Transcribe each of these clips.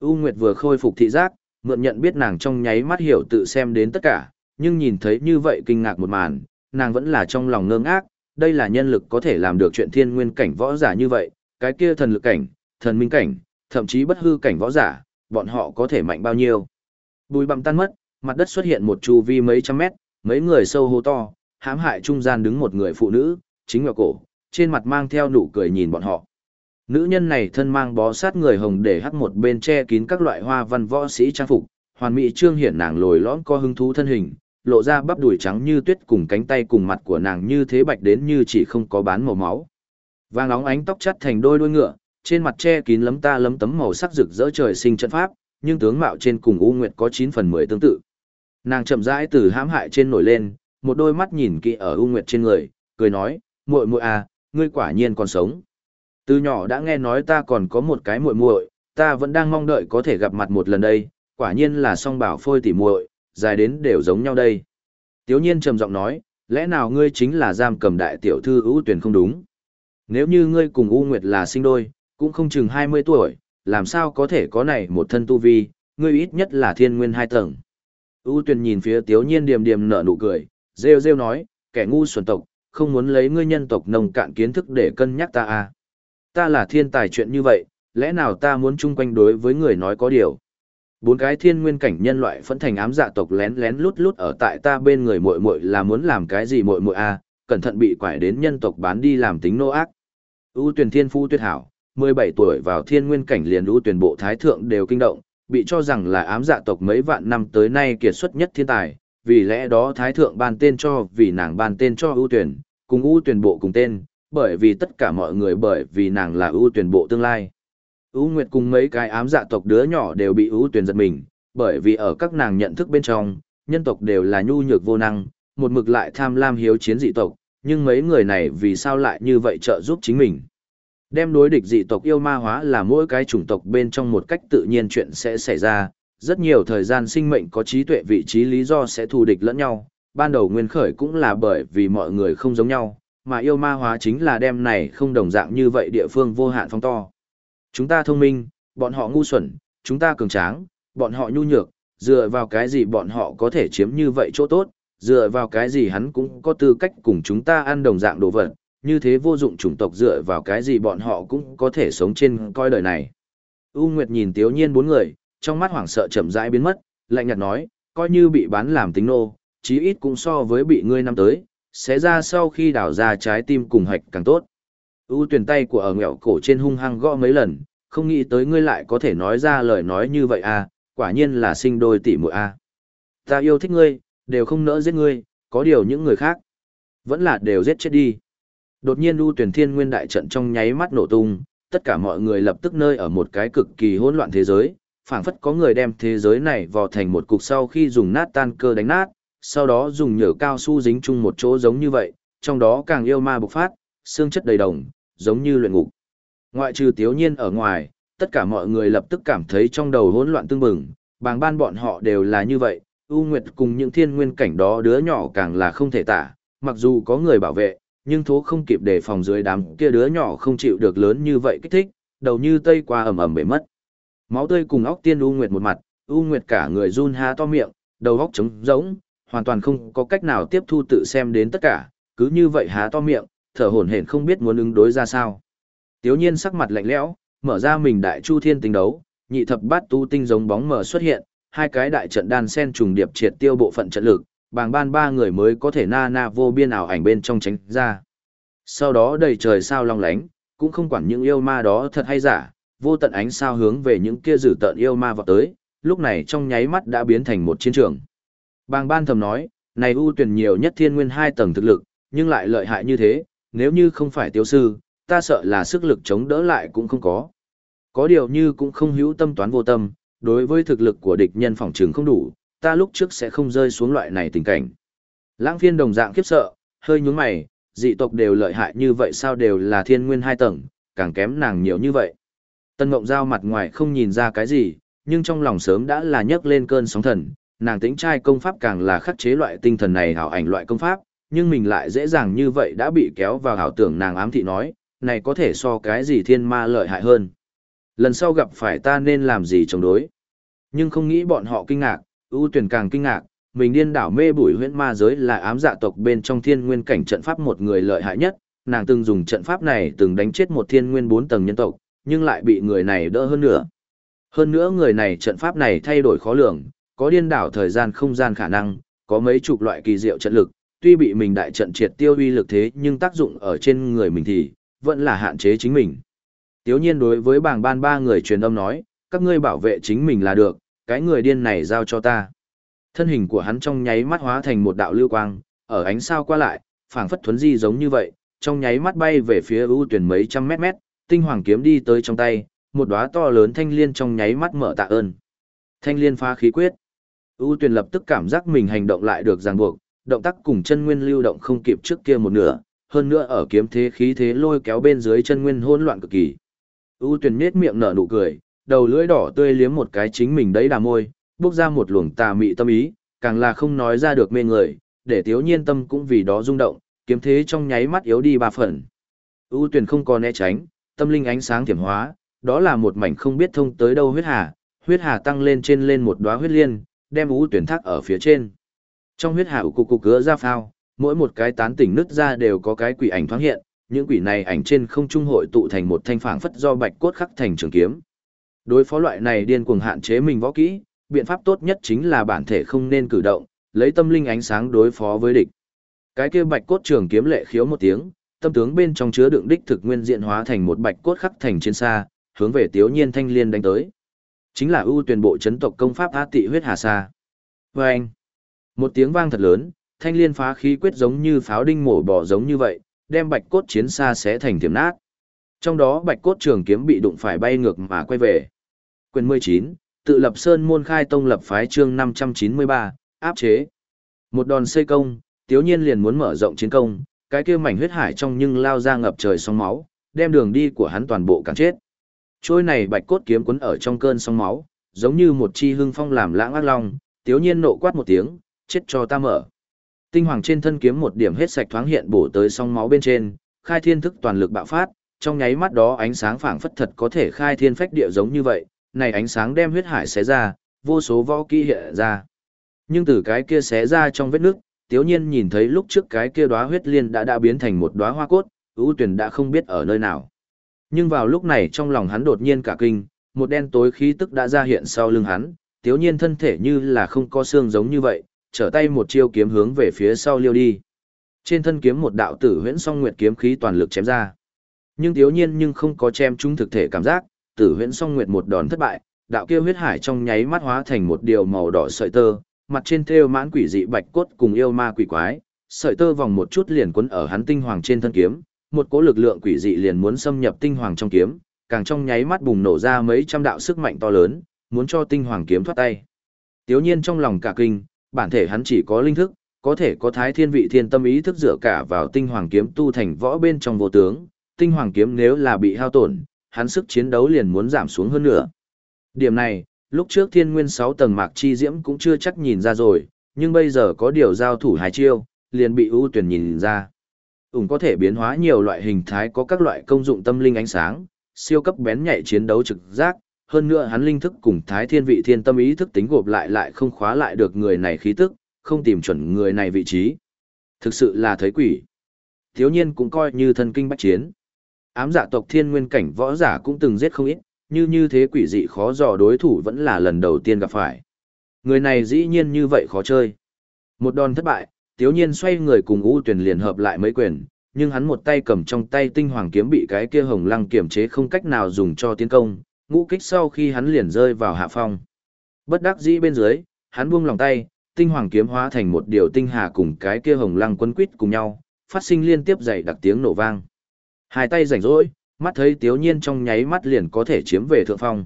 U Nguyệt vừa khôi phục thị giác, mượn nhận biết nàng trong nháy mắt hiểu tự xem đến tất cả, nhưng nhìn thấy như vậy kinh ngạc một màn, nàng vẫn là trong lòng ngơ ngác, đây là nhân lực có thể làm được chuyện thiên nguyên cảnh võ giả như vậy, cái kia thần lực cảnh, thần minh cảnh, thậm chí bất hư cảnh võ giả, bọn họ có thể mạnh bao nhiêu. Bùi bằm tan mất, mặt đất xuất hiện một chu vi mấy trăm mét, mấy người sâu hô to, hãm hại trung gian đứng một người phụ nữ, chính là cổ, trên mặt mang theo nụ cười nhìn bọn họ. Nữ nhân này thân mang bó sát người hồng để hắc một bên che kín các loại hoa văn võ sĩ trang phục, hoàn mỹ trương hiển nàng lồi lõm co hứng thú thân hình, lộ ra bắp đùi trắng như tuyết cùng cánh tay cùng mặt của nàng như thế bạch đến như chỉ không có bán màu máu. Vàng óng ánh tóc chắt thành đôi đuôi ngựa, trên mặt che kín lấm ta lấm tấm màu sắc rực rỡ trời sinh trận pháp, nhưng tướng mạo trên cùng U Nguyệt có chín phần 10 tương tự. Nàng chậm rãi từ hãm hại trên nổi lên, một đôi mắt nhìn kỹ ở U Nguyệt trên người, cười nói, muội muội à, ngươi quả nhiên còn sống. Từ nhỏ đã nghe nói ta còn có một cái muội muội, ta vẫn đang mong đợi có thể gặp mặt một lần đây, quả nhiên là song bảo phôi tỉ muội, dài đến đều giống nhau đây. Tiếu nhiên trầm giọng nói, lẽ nào ngươi chính là giam cầm đại tiểu thư ưu tuyển không đúng? Nếu như ngươi cùng U Nguyệt là sinh đôi, cũng không chừng 20 tuổi, làm sao có thể có này một thân tu vi, ngươi ít nhất là thiên nguyên hai tầng. U tuyển nhìn phía tiếu nhiên điềm điềm nở nụ cười, rêu rêu nói, kẻ ngu xuẩn tộc, không muốn lấy ngươi nhân tộc nồng cạn kiến thức để cân nhắc ta à. Ta là thiên tài chuyện như vậy, lẽ nào ta muốn chung quanh đối với người nói có điều. Bốn cái thiên nguyên cảnh nhân loại phẫn thành ám dạ tộc lén lén lút lút ở tại ta bên người muội muội là muốn làm cái gì muội muội a, à, cẩn thận bị quải đến nhân tộc bán đi làm tính nô ác. U tuyển thiên phu tuyệt hảo, 17 tuổi vào thiên nguyên cảnh liền u tuyển bộ thái thượng đều kinh động, bị cho rằng là ám dạ tộc mấy vạn năm tới nay kiệt xuất nhất thiên tài, vì lẽ đó thái thượng ban tên cho vì nàng ban tên cho ưu tuyển, cùng ưu tuyển bộ cùng tên, bởi vì tất cả mọi người bởi vì nàng là ưu tuyển bộ tương lai. ưu nguyệt cùng mấy cái ám dạ tộc đứa nhỏ đều bị ưu tuyển giật mình, bởi vì ở các nàng nhận thức bên trong, nhân tộc đều là nhu nhược vô năng, một mực lại tham lam hiếu chiến dị tộc, nhưng mấy người này vì sao lại như vậy trợ giúp chính mình. Đem đối địch dị tộc yêu ma hóa là mỗi cái chủng tộc bên trong một cách tự nhiên chuyện sẽ xảy ra, rất nhiều thời gian sinh mệnh có trí tuệ vị trí lý do sẽ thù địch lẫn nhau, ban đầu nguyên khởi cũng là bởi vì mọi người không giống nhau, mà yêu ma hóa chính là đem này không đồng dạng như vậy địa phương vô hạn phong to. Chúng ta thông minh, bọn họ ngu xuẩn, chúng ta cường tráng, bọn họ nhu nhược, dựa vào cái gì bọn họ có thể chiếm như vậy chỗ tốt, dựa vào cái gì hắn cũng có tư cách cùng chúng ta ăn đồng dạng đồ vật, như thế vô dụng chủng tộc dựa vào cái gì bọn họ cũng có thể sống trên coi đời này. U Nguyệt nhìn Tiếu Nhiên bốn người, trong mắt hoảng sợ chậm rãi biến mất, lạnh nhạt nói, coi như bị bán làm tính nô, chí ít cũng so với bị ngươi năm tới, sẽ ra sau khi đào ra trái tim cùng hạch càng tốt. U tuyển tay của ở ngẹo cổ trên hung hăng gõ mấy lần, không nghĩ tới ngươi lại có thể nói ra lời nói như vậy à, quả nhiên là sinh đôi tỷ muội à. Ta yêu thích ngươi, đều không nỡ giết ngươi, có điều những người khác, vẫn là đều giết chết đi. Đột nhiên U tuyển thiên nguyên đại trận trong nháy mắt nổ tung, tất cả mọi người lập tức nơi ở một cái cực kỳ hỗn loạn thế giới, phảng phất có người đem thế giới này vò thành một cục sau khi dùng nát tan cơ đánh nát, sau đó dùng nhở cao su dính chung một chỗ giống như vậy, trong đó càng yêu ma bộc phát, xương chất đầy đồng, giống như luyện ngục. Ngoại trừ tiếu nhiên ở ngoài, tất cả mọi người lập tức cảm thấy trong đầu hỗn loạn tương bừng, bàng ban bọn họ đều là như vậy, U Nguyệt cùng những thiên nguyên cảnh đó đứa nhỏ càng là không thể tả, mặc dù có người bảo vệ, nhưng thố không kịp đề phòng dưới đám kia đứa nhỏ không chịu được lớn như vậy kích thích, đầu như tây qua ầm ầm bể mất. Máu tươi cùng óc tiên U Nguyệt một mặt, U Nguyệt cả người run há to miệng, đầu óc trống rỗng, hoàn toàn không có cách nào tiếp thu tự xem đến tất cả, cứ như vậy há to miệng, thở hổn hển không biết muốn ứng đối ra sao. Tiếu nhiên sắc mặt lạnh lẽo, mở ra mình đại chu thiên tinh đấu, nhị thập bát tu tinh giống bóng mờ xuất hiện, hai cái đại trận đan sen trùng điệp triệt tiêu bộ phận trận lực, bàng ban ba người mới có thể na na vô biên ảo ảnh bên trong tránh ra. Sau đó đầy trời sao long lánh, cũng không quản những yêu ma đó thật hay giả, vô tận ánh sao hướng về những kia dữ tợn yêu ma vọt tới, lúc này trong nháy mắt đã biến thành một chiến trường. Bàng ban thầm nói, này ưu tuyển nhiều nhất thiên nguyên hai tầng thực lực, nhưng lại lợi hại như thế, nếu như không phải tiêu sư, ta sợ là sức lực chống đỡ lại cũng không có. Có điều như cũng không hữu tâm toán vô tâm, đối với thực lực của địch nhân phòng trường không đủ, ta lúc trước sẽ không rơi xuống loại này tình cảnh. Lãng phiên đồng dạng khiếp sợ, hơi nhún mày, dị tộc đều lợi hại như vậy sao đều là thiên nguyên hai tầng, càng kém nàng nhiều như vậy. Tân Ngộng Giao mặt ngoài không nhìn ra cái gì, nhưng trong lòng sớm đã là nhấc lên cơn sóng thần, nàng tính trai công pháp càng là khắc chế loại tinh thần này hảo ảnh loại công pháp, nhưng mình lại dễ dàng như vậy đã bị kéo vào hảo tưởng nàng ám thị nói, này có thể so cái gì thiên ma lợi hại hơn. Lần sau gặp phải ta nên làm gì chống đối. Nhưng không nghĩ bọn họ kinh ngạc, ưu tuyển càng kinh ngạc, mình điên đảo mê bụi huyễn ma giới là ám dạ tộc bên trong thiên nguyên cảnh trận pháp một người lợi hại nhất, nàng từng dùng trận pháp này từng đánh chết một thiên nguyên bốn tầng nhân tộc, nhưng lại bị người này đỡ hơn nữa. Hơn nữa người này trận pháp này thay đổi khó lường, có điên đảo thời gian không gian khả năng, có mấy chục loại kỳ diệu trận lực, tuy bị mình đại trận triệt tiêu uy lực thế nhưng tác dụng ở trên người mình thì, vẫn là hạn chế chính mình. Tiếu nhiên đối với bảng ban ba người truyền âm nói, các ngươi bảo vệ chính mình là được, cái người điên này giao cho ta. Thân hình của hắn trong nháy mắt hóa thành một đạo lưu quang, ở ánh sao qua lại, phảng phất thuấn di giống như vậy, trong nháy mắt bay về phía ưu tuyển mấy trăm mét mét, tinh hoàng kiếm đi tới trong tay, một đóa to lớn thanh liên trong nháy mắt mở tạ ơn. Thanh liên phá khí quyết ưu Tuyền lập tức cảm giác mình hành động lại được ràng buộc, động tác cùng chân nguyên lưu động không kịp trước kia một nửa, hơn nữa ở kiếm thế khí thế lôi kéo bên dưới chân nguyên hỗn loạn cực kỳ. ưu Tuyền nết miệng nở nụ cười, đầu lưỡi đỏ tươi liếm một cái chính mình đấy đà môi, bước ra một luồng tà mị tâm ý, càng là không nói ra được mê người, để tiếu nhiên tâm cũng vì đó rung động, kiếm thế trong nháy mắt yếu đi ba phần. ưu Tuyền không còn né tránh, tâm linh ánh sáng tiềm hóa, đó là một mảnh không biết thông tới đâu huyết hà, huyết hà tăng lên trên lên một đóa huyết liên, đem ú tuyển thác ở phía trên. Trong huyết hà cục cục cứa ra phao, mỗi một cái tán tỉnh nứt ra đều có cái quỷ ảnh thoáng hiện, những quỷ này ảnh trên không trung hội tụ thành một thanh phảng phất do bạch cốt khắc thành trường kiếm. Đối phó loại này điên cuồng hạn chế mình võ kỹ, biện pháp tốt nhất chính là bản thể không nên cử động, lấy tâm linh ánh sáng đối phó với địch. Cái kia bạch cốt trường kiếm lệ khiếu một tiếng, tâm tướng bên trong chứa đựng đích thực nguyên diện hóa thành một bạch cốt khắc thành trên xa, hướng về Tiếu Nhiên Thanh Liên đánh tới. Chính là ưu tuyển bộ chấn tộc công pháp á Tị huyết hà sa. Và anh, một tiếng vang thật lớn, Thanh Liên phá khí quyết giống như pháo đinh mổ bỏ giống như vậy, đem bạch cốt chiến xa xé thành tiềm nát. Trong đó bạch cốt trường kiếm bị đụng phải bay ngược mà quay về. Quyền 19, tự lập sơn môn khai tông lập phái chương 593, áp chế. Một đòn xây công, tiếu nhiên liền muốn mở rộng chiến công, cái kia mảnh huyết hải trong nhưng lao ra ngập trời sóng máu, đem đường đi của hắn toàn bộ cản chết. Trôi này bạch cốt kiếm quấn ở trong cơn sóng máu, giống như một chi hưng phong làm lãng ác long, tiếu nhiên nộ quát một tiếng, chết cho ta mở. Tinh hoàng trên thân kiếm một điểm hết sạch thoáng hiện bổ tới sóng máu bên trên, khai thiên thức toàn lực bạo phát, trong nháy mắt đó ánh sáng phảng phất thật có thể khai thiên phách địa giống như vậy, này ánh sáng đem huyết hải xé ra, vô số võ kỹ hiện ra. Nhưng từ cái kia xé ra trong vết nước, tiếu nhiên nhìn thấy lúc trước cái kia đóa huyết liên đã đã biến thành một đóa hoa cốt, ưu tuyển đã không biết ở nơi nào. Nhưng vào lúc này trong lòng hắn đột nhiên cả kinh, một đen tối khí tức đã ra hiện sau lưng hắn, tiếu nhiên thân thể như là không có xương giống như vậy, trở tay một chiêu kiếm hướng về phía sau liêu đi. Trên thân kiếm một đạo tử huyễn song nguyệt kiếm khí toàn lực chém ra. Nhưng tiếu nhiên nhưng không có chém trúng thực thể cảm giác, tử huyễn song nguyệt một đòn thất bại, đạo kia huyết hải trong nháy mắt hóa thành một điều màu đỏ sợi tơ, mặt trên thêu mãn quỷ dị bạch cốt cùng yêu ma quỷ quái, sợi tơ vòng một chút liền quấn ở hắn tinh hoàng trên thân kiếm, một cỗ lực lượng quỷ dị liền muốn xâm nhập tinh hoàng trong kiếm, càng trong nháy mắt bùng nổ ra mấy trăm đạo sức mạnh to lớn, muốn cho tinh hoàng kiếm thoát tay. Tiếu nhiên trong lòng cả kinh, bản thể hắn chỉ có linh thức, có thể có thái thiên vị thiên tâm ý thức dựa cả vào tinh hoàng kiếm tu thành võ bên trong vô tướng, tinh hoàng kiếm nếu là bị hao tổn, hắn sức chiến đấu liền muốn giảm xuống hơn nữa. Điểm này, lúc trước thiên nguyên 6 tầng mạc chi diễm cũng chưa chắc nhìn ra rồi, nhưng bây giờ có điều giao thủ hai chiêu, liền bị ưu tuyển nhìn ra. Ủng có thể biến hóa nhiều loại hình thái có các loại công dụng tâm linh ánh sáng, siêu cấp bén nhạy chiến đấu trực giác, hơn nữa hắn linh thức cùng thái thiên vị thiên tâm ý thức tính gộp lại lại không khóa lại được người này khí tức, không tìm chuẩn người này vị trí. Thực sự là thấy quỷ. Thiếu nhiên cũng coi như thân kinh bách chiến. Ám giả tộc thiên nguyên cảnh võ giả cũng từng giết không ít, như như thế quỷ dị khó dò đối thủ vẫn là lần đầu tiên gặp phải. Người này dĩ nhiên như vậy khó chơi. Một đòn thất bại, tiếu nhiên xoay người cùng U tuyển liền hợp lại mấy quyền, nhưng hắn một tay cầm trong tay tinh hoàng kiếm bị cái kia hồng lăng kiểm chế không cách nào dùng cho tiến công, ngũ kích sau khi hắn liền rơi vào hạ phong. Bất đắc dĩ bên dưới, hắn buông lòng tay, tinh hoàng kiếm hóa thành một điều tinh hà cùng cái kia hồng lăng quấn quýt cùng nhau, phát sinh liên tiếp dày đặc tiếng nổ vang. Hai tay rảnh rỗi, mắt thấy Tiếu Nhiên trong nháy mắt liền có thể chiếm về thượng phong.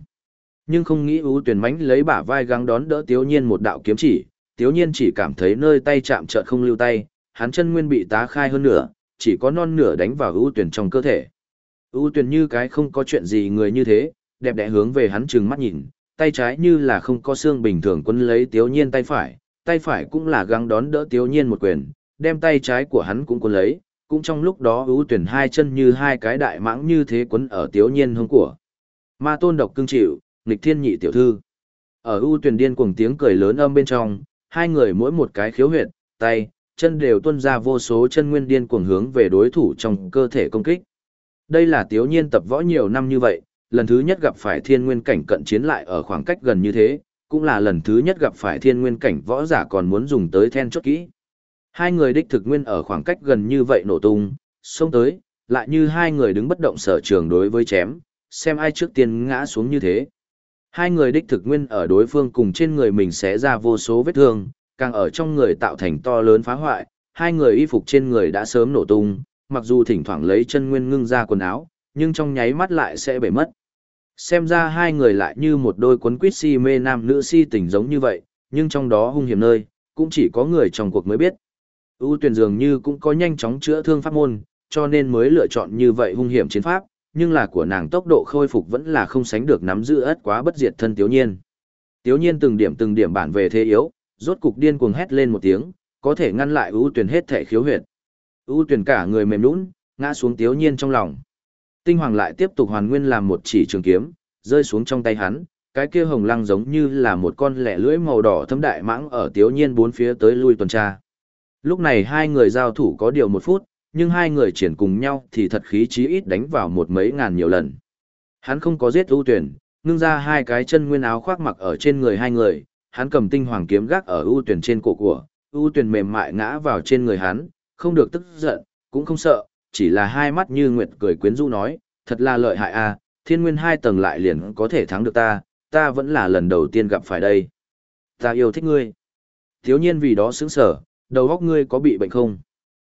Nhưng không nghĩ ưu Tuyền mánh lấy bả vai găng đón đỡ Tiếu Nhiên một đạo kiếm chỉ, Tiếu Nhiên chỉ cảm thấy nơi tay chạm chợt không lưu tay, hắn chân nguyên bị tá khai hơn nửa, chỉ có non nửa đánh vào ưu tuyển trong cơ thể. ưu tuyển như cái không có chuyện gì người như thế, đẹp đẽ hướng về hắn trừng mắt nhìn, tay trái như là không có xương bình thường quân lấy Tiếu Nhiên tay phải, tay phải cũng là găng đón đỡ Tiếu Nhiên một quyền, đem tay trái của hắn cũng quân lấy, cũng trong lúc đó ưu tuyển hai chân như hai cái đại mãng như thế quấn ở tiếu nhiên hông của. Ma tôn độc cương chịu, nghịch thiên nhị tiểu thư. Ở ưu tuyển điên cuồng tiếng cười lớn âm bên trong, hai người mỗi một cái khiếu huyệt, tay, chân đều tuôn ra vô số chân nguyên điên cuồng hướng về đối thủ trong cơ thể công kích. Đây là Tiếu Nhiên tập võ nhiều năm như vậy, lần thứ nhất gặp phải thiên nguyên cảnh cận chiến lại ở khoảng cách gần như thế, cũng là lần thứ nhất gặp phải thiên nguyên cảnh võ giả còn muốn dùng tới then chốt kỹ. Hai người đích thực nguyên ở khoảng cách gần như vậy nổ tung, xông tới, lại như hai người đứng bất động sở trường đối với chém, xem ai trước tiên ngã xuống như thế. Hai người đích thực nguyên ở đối phương cùng trên người mình sẽ ra vô số vết thương, càng ở trong người tạo thành to lớn phá hoại, hai người y phục trên người đã sớm nổ tung, mặc dù thỉnh thoảng lấy chân nguyên ngưng ra quần áo, nhưng trong nháy mắt lại sẽ bể mất. Xem ra hai người lại như một đôi quấn quýt si mê nam nữ si tình giống như vậy, nhưng trong đó hung hiểm nơi, cũng chỉ có người trong cuộc mới biết. U tuyển dường như cũng có nhanh chóng chữa thương pháp môn, cho nên mới lựa chọn như vậy hung hiểm chiến pháp, nhưng là của nàng tốc độ khôi phục vẫn là không sánh được nắm giữ ất quá bất diệt thân Tiếu Nhiên. Tiếu Nhiên từng điểm từng điểm bản về thế yếu, rốt cục điên cuồng hét lên một tiếng, có thể ngăn lại ưu tuyển hết thể khiếu huyệt. ưu tuyển cả người mềm nhũn, ngã xuống Tiếu Nhiên trong lòng. Tinh Hoàng lại tiếp tục hoàn nguyên làm một chỉ trường kiếm, rơi xuống trong tay hắn, cái kia hồng lăng giống như là một con lẻ lưỡi màu đỏ thâm đại mãng ở Tiếu Nhiên bốn phía tới lui tuần tra. Lúc này hai người giao thủ có điều một phút, nhưng hai người triển cùng nhau thì thật khí chí ít đánh vào một mấy ngàn nhiều lần. Hắn không có giết ưu tuyển, ngưng ra hai cái chân nguyên áo khoác mặc ở trên người hai người, hắn cầm tinh hoàng kiếm gác ở ưu tuyển trên cổ của, ưu tuyển mềm mại ngã vào trên người hắn, không được tức giận, cũng không sợ, chỉ là hai mắt như nguyệt cười quyến rũ nói, thật là lợi hại a, thiên nguyên hai tầng lại liền có thể thắng được ta, ta vẫn là lần đầu tiên gặp phải đây. Ta yêu thích ngươi. Thiếu nhiên vì đó sững sở, đầu óc ngươi có bị bệnh không?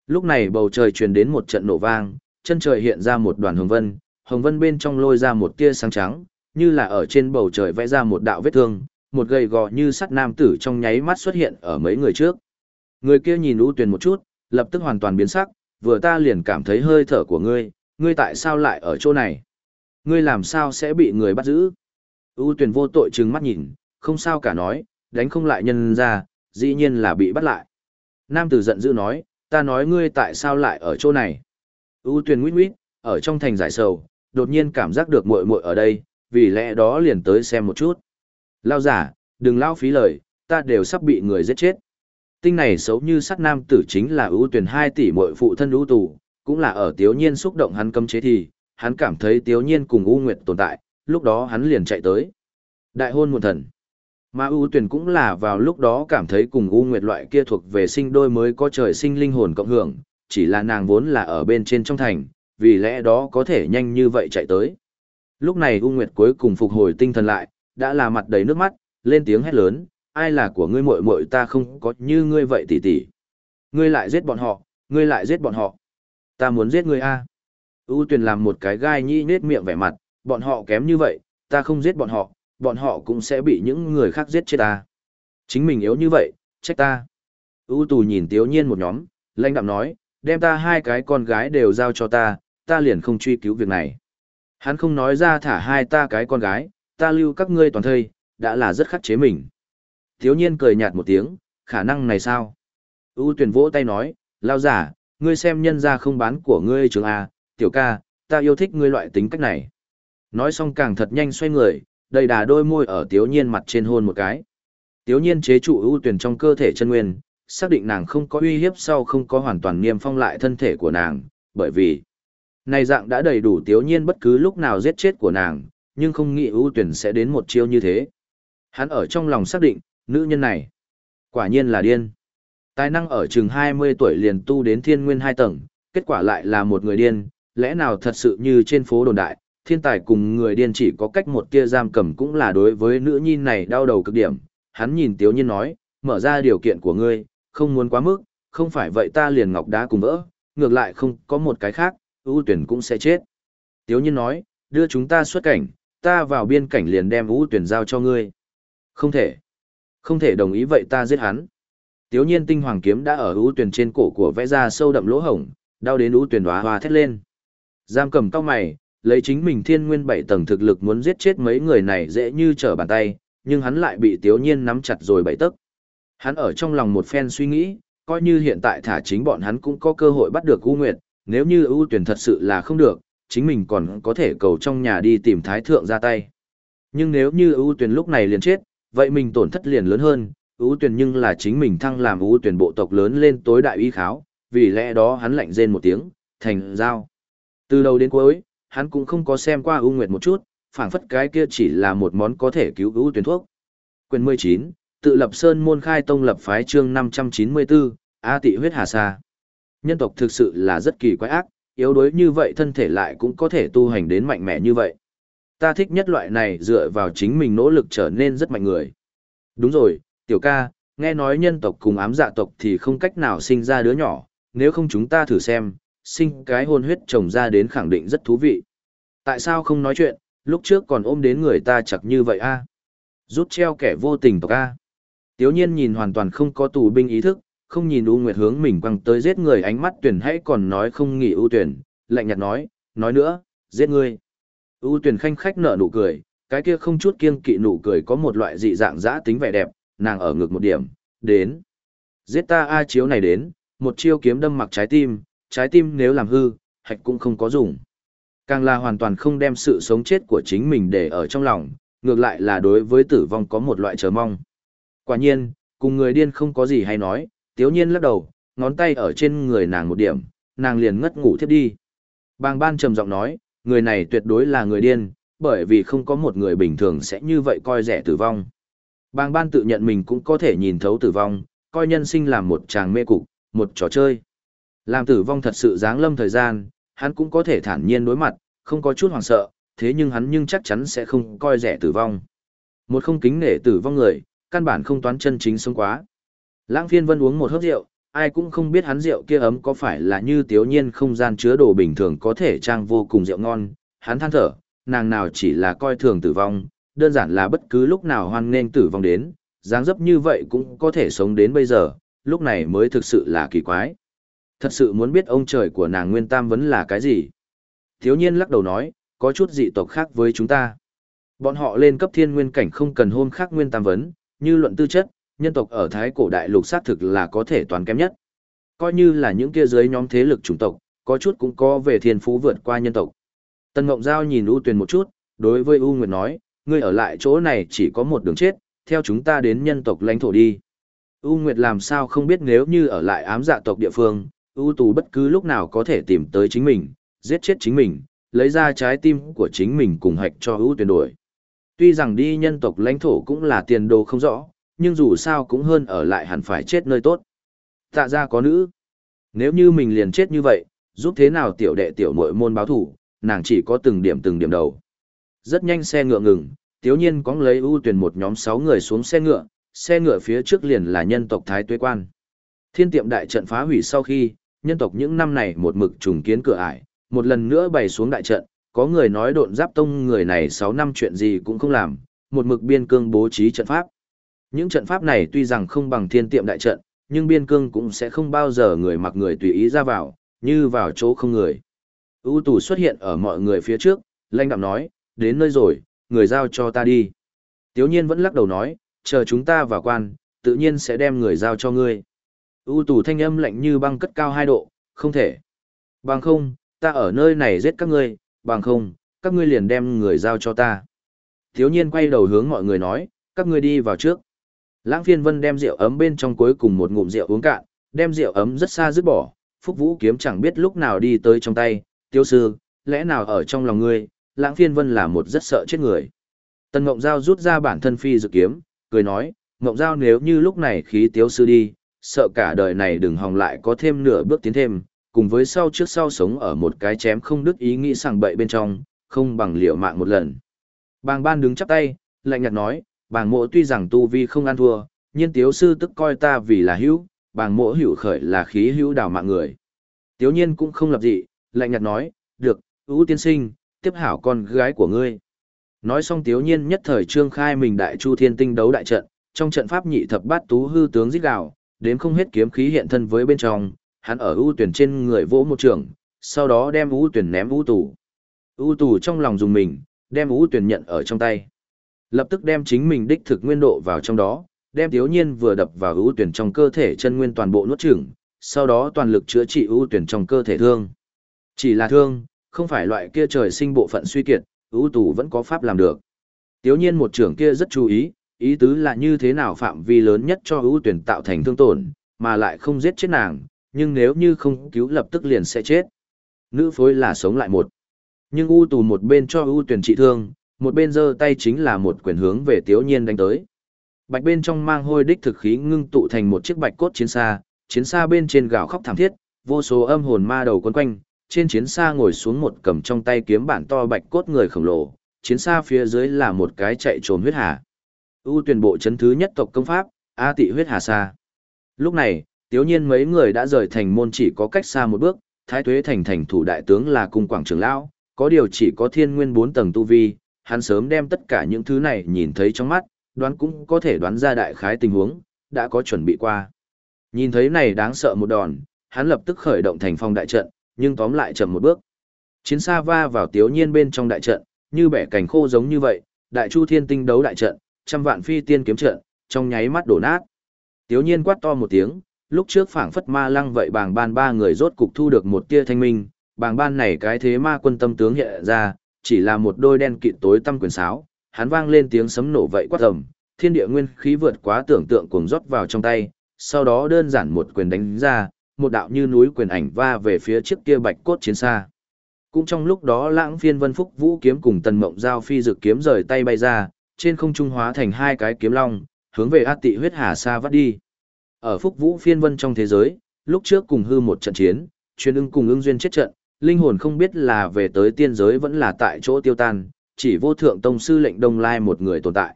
Lúc này bầu trời truyền đến một trận nổ vang, chân trời hiện ra một đoàn hồng vân, hồng vân bên trong lôi ra một tia sáng trắng, như là ở trên bầu trời vẽ ra một đạo vết thương, một gầy gò như sắt nam tử trong nháy mắt xuất hiện ở mấy người trước. Người kia nhìn U Tuyền một chút, lập tức hoàn toàn biến sắc, vừa ta liền cảm thấy hơi thở của ngươi, ngươi tại sao lại ở chỗ này? Ngươi làm sao sẽ bị người bắt giữ? U Tuyền vô tội trừng mắt nhìn, không sao cả nói, đánh không lại nhân ra, dĩ nhiên là bị bắt lại. Nam tử giận dữ nói, ta nói ngươi tại sao lại ở chỗ này. U tuyền nguyết nguyết, ở trong thành giải sầu, đột nhiên cảm giác được muội muội ở đây, vì lẽ đó liền tới xem một chút. Lao giả, đừng lao phí lời, ta đều sắp bị người giết chết. Tinh này xấu như sắt nam tử chính là ưu tuyển 2 tỷ muội phụ thân ưu tù, cũng là ở tiếu nhiên xúc động hắn cấm chế thì, hắn cảm thấy tiếu nhiên cùng U Nguyệt tồn tại, lúc đó hắn liền chạy tới. Đại hôn một thần. Mà U Tuyền cũng là vào lúc đó cảm thấy cùng U Nguyệt loại kia thuộc về sinh đôi mới có trời sinh linh hồn cộng hưởng, chỉ là nàng vốn là ở bên trên trong thành, vì lẽ đó có thể nhanh như vậy chạy tới. Lúc này U Nguyệt cuối cùng phục hồi tinh thần lại, đã là mặt đầy nước mắt, lên tiếng hét lớn, ai là của ngươi muội muội ta không có như ngươi vậy tỷ tỷ. Ngươi lại giết bọn họ, ngươi lại giết bọn họ. Ta muốn giết ngươi a. U Tuyền làm một cái gai nhĩ nết miệng vẻ mặt, bọn họ kém như vậy, ta không giết bọn họ, bọn họ cũng sẽ bị những người khác giết chết ta. Chính mình yếu như vậy, trách ta. U tù nhìn tiếu nhiên một nhóm, lãnh đạm nói, đem ta hai cái con gái đều giao cho ta, ta liền không truy cứu việc này. Hắn không nói ra thả hai ta cái con gái, ta lưu các ngươi toàn thây, đã là rất khắc chế mình. Tiếu nhiên cười nhạt một tiếng, khả năng này sao? U tuyển vỗ tay nói, lao giả, ngươi xem nhân ra không bán của ngươi trường A, tiểu ca, ta yêu thích ngươi loại tính cách này. Nói xong càng thật nhanh xoay người, đầy đà đôi môi ở tiếu nhiên mặt trên hôn một cái. Tiếu nhiên chế trụ ưu tuyển trong cơ thể chân nguyên, xác định nàng không có uy hiếp sau không có hoàn toàn niêm phong lại thân thể của nàng, bởi vì này dạng đã đầy đủ tiếu nhiên bất cứ lúc nào giết chết của nàng, nhưng không nghĩ ưu tuyển sẽ đến một chiêu như thế. Hắn ở trong lòng xác định, nữ nhân này, quả nhiên là điên. Tài năng ở chừng 20 tuổi liền tu đến thiên nguyên 2 tầng, kết quả lại là một người điên, lẽ nào thật sự như trên phố đồn đại, thiên tài cùng người điên chỉ có cách một tia giam cầm cũng là đối với nữ nhi này đau đầu cực điểm. Hắn nhìn Tiếu Nhiên nói, mở ra điều kiện của ngươi, không muốn quá mức, không phải vậy ta liền ngọc đá cùng vỡ, ngược lại không có một cái khác, ưu tuyển cũng sẽ chết. Tiếu Nhiên nói, đưa chúng ta xuất cảnh, ta vào biên cảnh liền đem ưu tuyển giao cho ngươi. Không thể. Không thể đồng ý vậy ta giết hắn. Tiếu Nhiên tinh hoàng kiếm đã ở ưu tuyển trên cổ của vẽ ra sâu đậm lỗ hổng, đau đến ưu tuyển hóa hoa thét lên. Giam cầm cao mày, lấy chính mình thiên nguyên bảy tầng thực lực muốn giết chết mấy người này dễ như trở bàn tay, nhưng hắn lại bị Tiếu Nhiên nắm chặt rồi bảy tấc. Hắn ở trong lòng một phen suy nghĩ, coi như hiện tại thả chính bọn hắn cũng có cơ hội bắt được U Nguyệt, nếu như ưu tuyển thật sự là không được, chính mình còn có thể cầu trong nhà đi tìm thái thượng ra tay. Nhưng nếu như ưu tuyển lúc này liền chết, vậy mình tổn thất liền lớn hơn, ưu tuyển nhưng là chính mình thăng làm ưu tuyển bộ tộc lớn lên tối đại uy kháo, vì lẽ đó hắn lạnh rên một tiếng, thành giao. Từ đầu đến cuối, hắn cũng không có xem qua ưu nguyệt một chút, phảng phất cái kia chỉ là một món có thể cứu ưu tuyến thuốc. Quyền 19, tự lập sơn môn khai tông lập phái chương 594, A tị huyết hà sa. Nhân tộc thực sự là rất kỳ quái ác, yếu đuối như vậy thân thể lại cũng có thể tu hành đến mạnh mẽ như vậy. Ta thích nhất loại này dựa vào chính mình nỗ lực trở nên rất mạnh người. Đúng rồi, tiểu ca, nghe nói nhân tộc cùng ám dạ tộc thì không cách nào sinh ra đứa nhỏ, nếu không chúng ta thử xem, sinh cái hôn huyết trồng ra đến khẳng định rất thú vị. Tại sao không nói chuyện, lúc trước còn ôm đến người ta chặt như vậy a Rút treo kẻ vô tình tộc a Tiếu nhiên nhìn hoàn toàn không có tù binh ý thức, không nhìn U Nguyệt hướng mình quăng tới giết người ánh mắt tuyển hãy còn nói không nghỉ ưu tuyển, lạnh nhạt nói, nói nữa, giết ngươi. U tuyển khanh khách nở nụ cười, cái kia không chút kiêng kỵ nụ cười có một loại dị dạng dã tính vẻ đẹp, nàng ở ngược một điểm, đến. Giết ta A chiếu này đến, một chiêu kiếm đâm mặc trái tim, trái tim nếu làm hư, hạch cũng không có dùng. Càng là hoàn toàn không đem sự sống chết của chính mình để ở trong lòng, ngược lại là đối với tử vong có một loại chờ mong. Quả nhiên, cùng người điên không có gì hay nói, tiếu nhiên lắc đầu, ngón tay ở trên người nàng một điểm, nàng liền ngất ngủ thiếp đi. Bàng ban trầm giọng nói, người này tuyệt đối là người điên, bởi vì không có một người bình thường sẽ như vậy coi rẻ tử vong. Bàng ban tự nhận mình cũng có thể nhìn thấu tử vong, coi nhân sinh làm một tràng mê cục, một trò chơi. Làm tử vong thật sự giáng lâm thời gian, hắn cũng có thể thản nhiên đối mặt, không có chút hoảng sợ, thế nhưng hắn nhưng chắc chắn sẽ không coi rẻ tử vong. Một không kính nể tử vong người, căn bản không toán chân chính sống quá. Lãng phiên vân uống một hớp rượu, ai cũng không biết hắn rượu kia ấm có phải là như tiếu nhiên không gian chứa đồ bình thường có thể trang vô cùng rượu ngon. Hắn than thở, nàng nào chỉ là coi thường tử vong, đơn giản là bất cứ lúc nào hoan nên tử vong đến, dáng dấp như vậy cũng có thể sống đến bây giờ, lúc này mới thực sự là kỳ quái. Thật sự muốn biết ông trời của nàng Nguyên Tam vấn là cái gì? Thiếu nhiên lắc đầu nói, có chút dị tộc khác với chúng ta. Bọn họ lên cấp thiên nguyên cảnh không cần hôn khác Nguyên Tam vấn, như luận tư chất, nhân tộc ở Thái cổ đại lục xác thực là có thể toàn kém nhất. Coi như là những kia dưới nhóm thế lực chủng tộc, có chút cũng có về thiên phú vượt qua nhân tộc. Tân Ngộng Giao nhìn U Tuyền một chút, đối với U Nguyệt nói, ngươi ở lại chỗ này chỉ có một đường chết, theo chúng ta đến nhân tộc lãnh thổ đi. U Nguyệt làm sao không biết nếu như ở lại ám dạ tộc địa phương, U Tù bất cứ lúc nào có thể tìm tới chính mình, giết chết chính mình, lấy ra trái tim của chính mình cùng hạch cho U Tuyền đổi. Tuy rằng đi nhân tộc lãnh thổ cũng là tiền đồ không rõ, nhưng dù sao cũng hơn ở lại hẳn phải chết nơi tốt. Tạ ra có nữ. Nếu như mình liền chết như vậy, giúp thế nào tiểu đệ tiểu muội môn báo thủ, nàng chỉ có từng điểm từng điểm đầu. Rất nhanh xe ngựa ngừng, tiếu nhiên có lấy ưu tuyển một nhóm 6 người xuống xe ngựa, xe ngựa phía trước liền là nhân tộc Thái Tuế Quan. Thiên tiệm đại trận phá hủy sau khi, nhân tộc những năm này một mực trùng kiến cửa ải, một lần nữa bày xuống đại trận, có người nói độn giáp tông người này 6 năm chuyện gì cũng không làm, một mực biên cương bố trí trận pháp. Những trận pháp này tuy rằng không bằng thiên tiệm đại trận, nhưng biên cương cũng sẽ không bao giờ người mặc người tùy ý ra vào, như vào chỗ không người. ưu tù xuất hiện ở mọi người phía trước, lãnh đạm nói, đến nơi rồi, người giao cho ta đi. Tiếu nhiên vẫn lắc đầu nói, chờ chúng ta vào quan, tự nhiên sẽ đem người giao cho ngươi ưu tù thanh âm lạnh như băng cất cao hai độ, không thể. Bằng không, ta ở nơi này giết các ngươi, bằng không, các ngươi liền đem người giao cho ta. Thiếu nhiên quay đầu hướng mọi người nói, các ngươi đi vào trước. Lãng phiên vân đem rượu ấm bên trong cuối cùng một ngụm rượu uống cạn, đem rượu ấm rất xa dứt bỏ, phúc vũ kiếm chẳng biết lúc nào đi tới trong tay, tiêu sư, lẽ nào ở trong lòng ngươi, lãng phiên vân là một rất sợ chết người. Tần Ngộng Giao rút ra bản thân phi dự kiếm, cười nói, Ngộng Giao nếu như lúc này khí tiêu sư đi, sợ cả đời này đừng hòng lại có thêm nửa bước tiến thêm, cùng với sau trước sau sống ở một cái chém không đứt ý nghĩ sảng bậy bên trong, không bằng liều mạng một lần. Bàng ban đứng chắp tay, lạnh nhạt nói, bàng mộ tuy rằng tu vi không ăn thua, nhiên tiếu sư tức coi ta vì là hữu, bàng mộ hữu khởi là khí hữu đào mạng người. Tiếu nhiên cũng không lập dị, lạnh nhạt nói, được, ưu tiên sinh, tiếp hảo con gái của ngươi. Nói xong tiếu nhiên nhất thời trương khai mình đại chu thiên tinh đấu đại trận, trong trận pháp nhị thập bát tú hư tướng giết gào, đến không hết kiếm khí hiện thân với bên trong, hắn ở ưu tuyển trên người vỗ một trường, sau đó đem ưu tuyển ném ưu tù. ưu tù trong lòng dùng mình, đem ưu tuyển nhận ở trong tay lập tức đem chính mình đích thực nguyên độ vào trong đó, đem thiếu Nhiên vừa đập vào ưu tuyển trong cơ thể chân nguyên toàn bộ nuốt chửng, sau đó toàn lực chữa trị ưu tuyển trong cơ thể thương. Chỉ là thương, Không phải loại kia trời sinh bộ phận suy kiệt, ưu tù vẫn có pháp làm được. Tiếu nhiên một trưởng kia rất chú ý, ý tứ là như thế nào phạm vi lớn nhất cho ưu tuyển tạo thành thương tổn, mà lại không giết chết nàng, nhưng nếu như không cứu lập tức liền sẽ chết. Nữ phối là sống lại một. Nhưng ưu tù một bên cho ưu tuyển trị thương, một bên giơ tay chính là một quyền hướng về tiếu nhiên đánh tới. Bạch bên trong mang hôi đích thực khí ngưng tụ thành một chiếc bạch cốt chiến xa, chiến xa bên trên gạo khóc thảm thiết, vô số âm hồn ma đầu quấn quanh, trên chiến xa ngồi xuống một cầm trong tay kiếm bản to bạch cốt người khổng lồ, chiến xa phía dưới là một cái chạy trồn huyết hà ưu tuyển bộ chấn thứ nhất tộc công pháp, A tị huyết hà sa. Lúc này, tiếu nhiên mấy người đã rời thành môn chỉ có cách xa một bước, thái tuế thành thành thủ đại tướng là cung quảng trưởng lão, có điều chỉ có thiên nguyên bốn tầng tu vi, hắn sớm đem tất cả những thứ này nhìn thấy trong mắt, đoán cũng có thể đoán ra đại khái tình huống, đã có chuẩn bị qua. Nhìn thấy này đáng sợ một đòn, hắn lập tức khởi động thành phong đại trận, nhưng tóm lại chậm một bước. Chiến xa va vào tiếu nhiên bên trong đại trận, như bẻ cảnh khô giống như vậy, đại chu thiên tinh đấu đại trận, trăm vạn phi tiên kiếm trận, trong nháy mắt đổ nát. Tiếu nhiên quát to một tiếng, lúc trước phảng phất ma lăng vậy bàng ban ba người rốt cục thu được một tia thanh minh, bàng ban này cái thế ma quân tâm tướng hiện ra, chỉ là một đôi đen kịt tối tăm quyền sáo, hắn vang lên tiếng sấm nổ vậy quát tầm, thiên địa nguyên khí vượt quá tưởng tượng cuồng rót vào trong tay, sau đó đơn giản một quyền đánh ra, một đạo như núi quyền ảnh va về phía trước kia bạch cốt chiến xa. Cũng trong lúc đó lãng phiên vân phúc vũ kiếm cùng tần mộng giao phi dực kiếm rời tay bay ra, trên không trung hóa thành hai cái kiếm long, hướng về át tị huyết hà xa vắt đi. Ở phúc vũ phiên vân trong thế giới, lúc trước cùng hư một trận chiến, chuyên ưng cùng ưng duyên chết trận, linh hồn không biết là về tới tiên giới vẫn là tại chỗ tiêu tan, chỉ vô thượng tông sư lệnh đông lai một người tồn tại.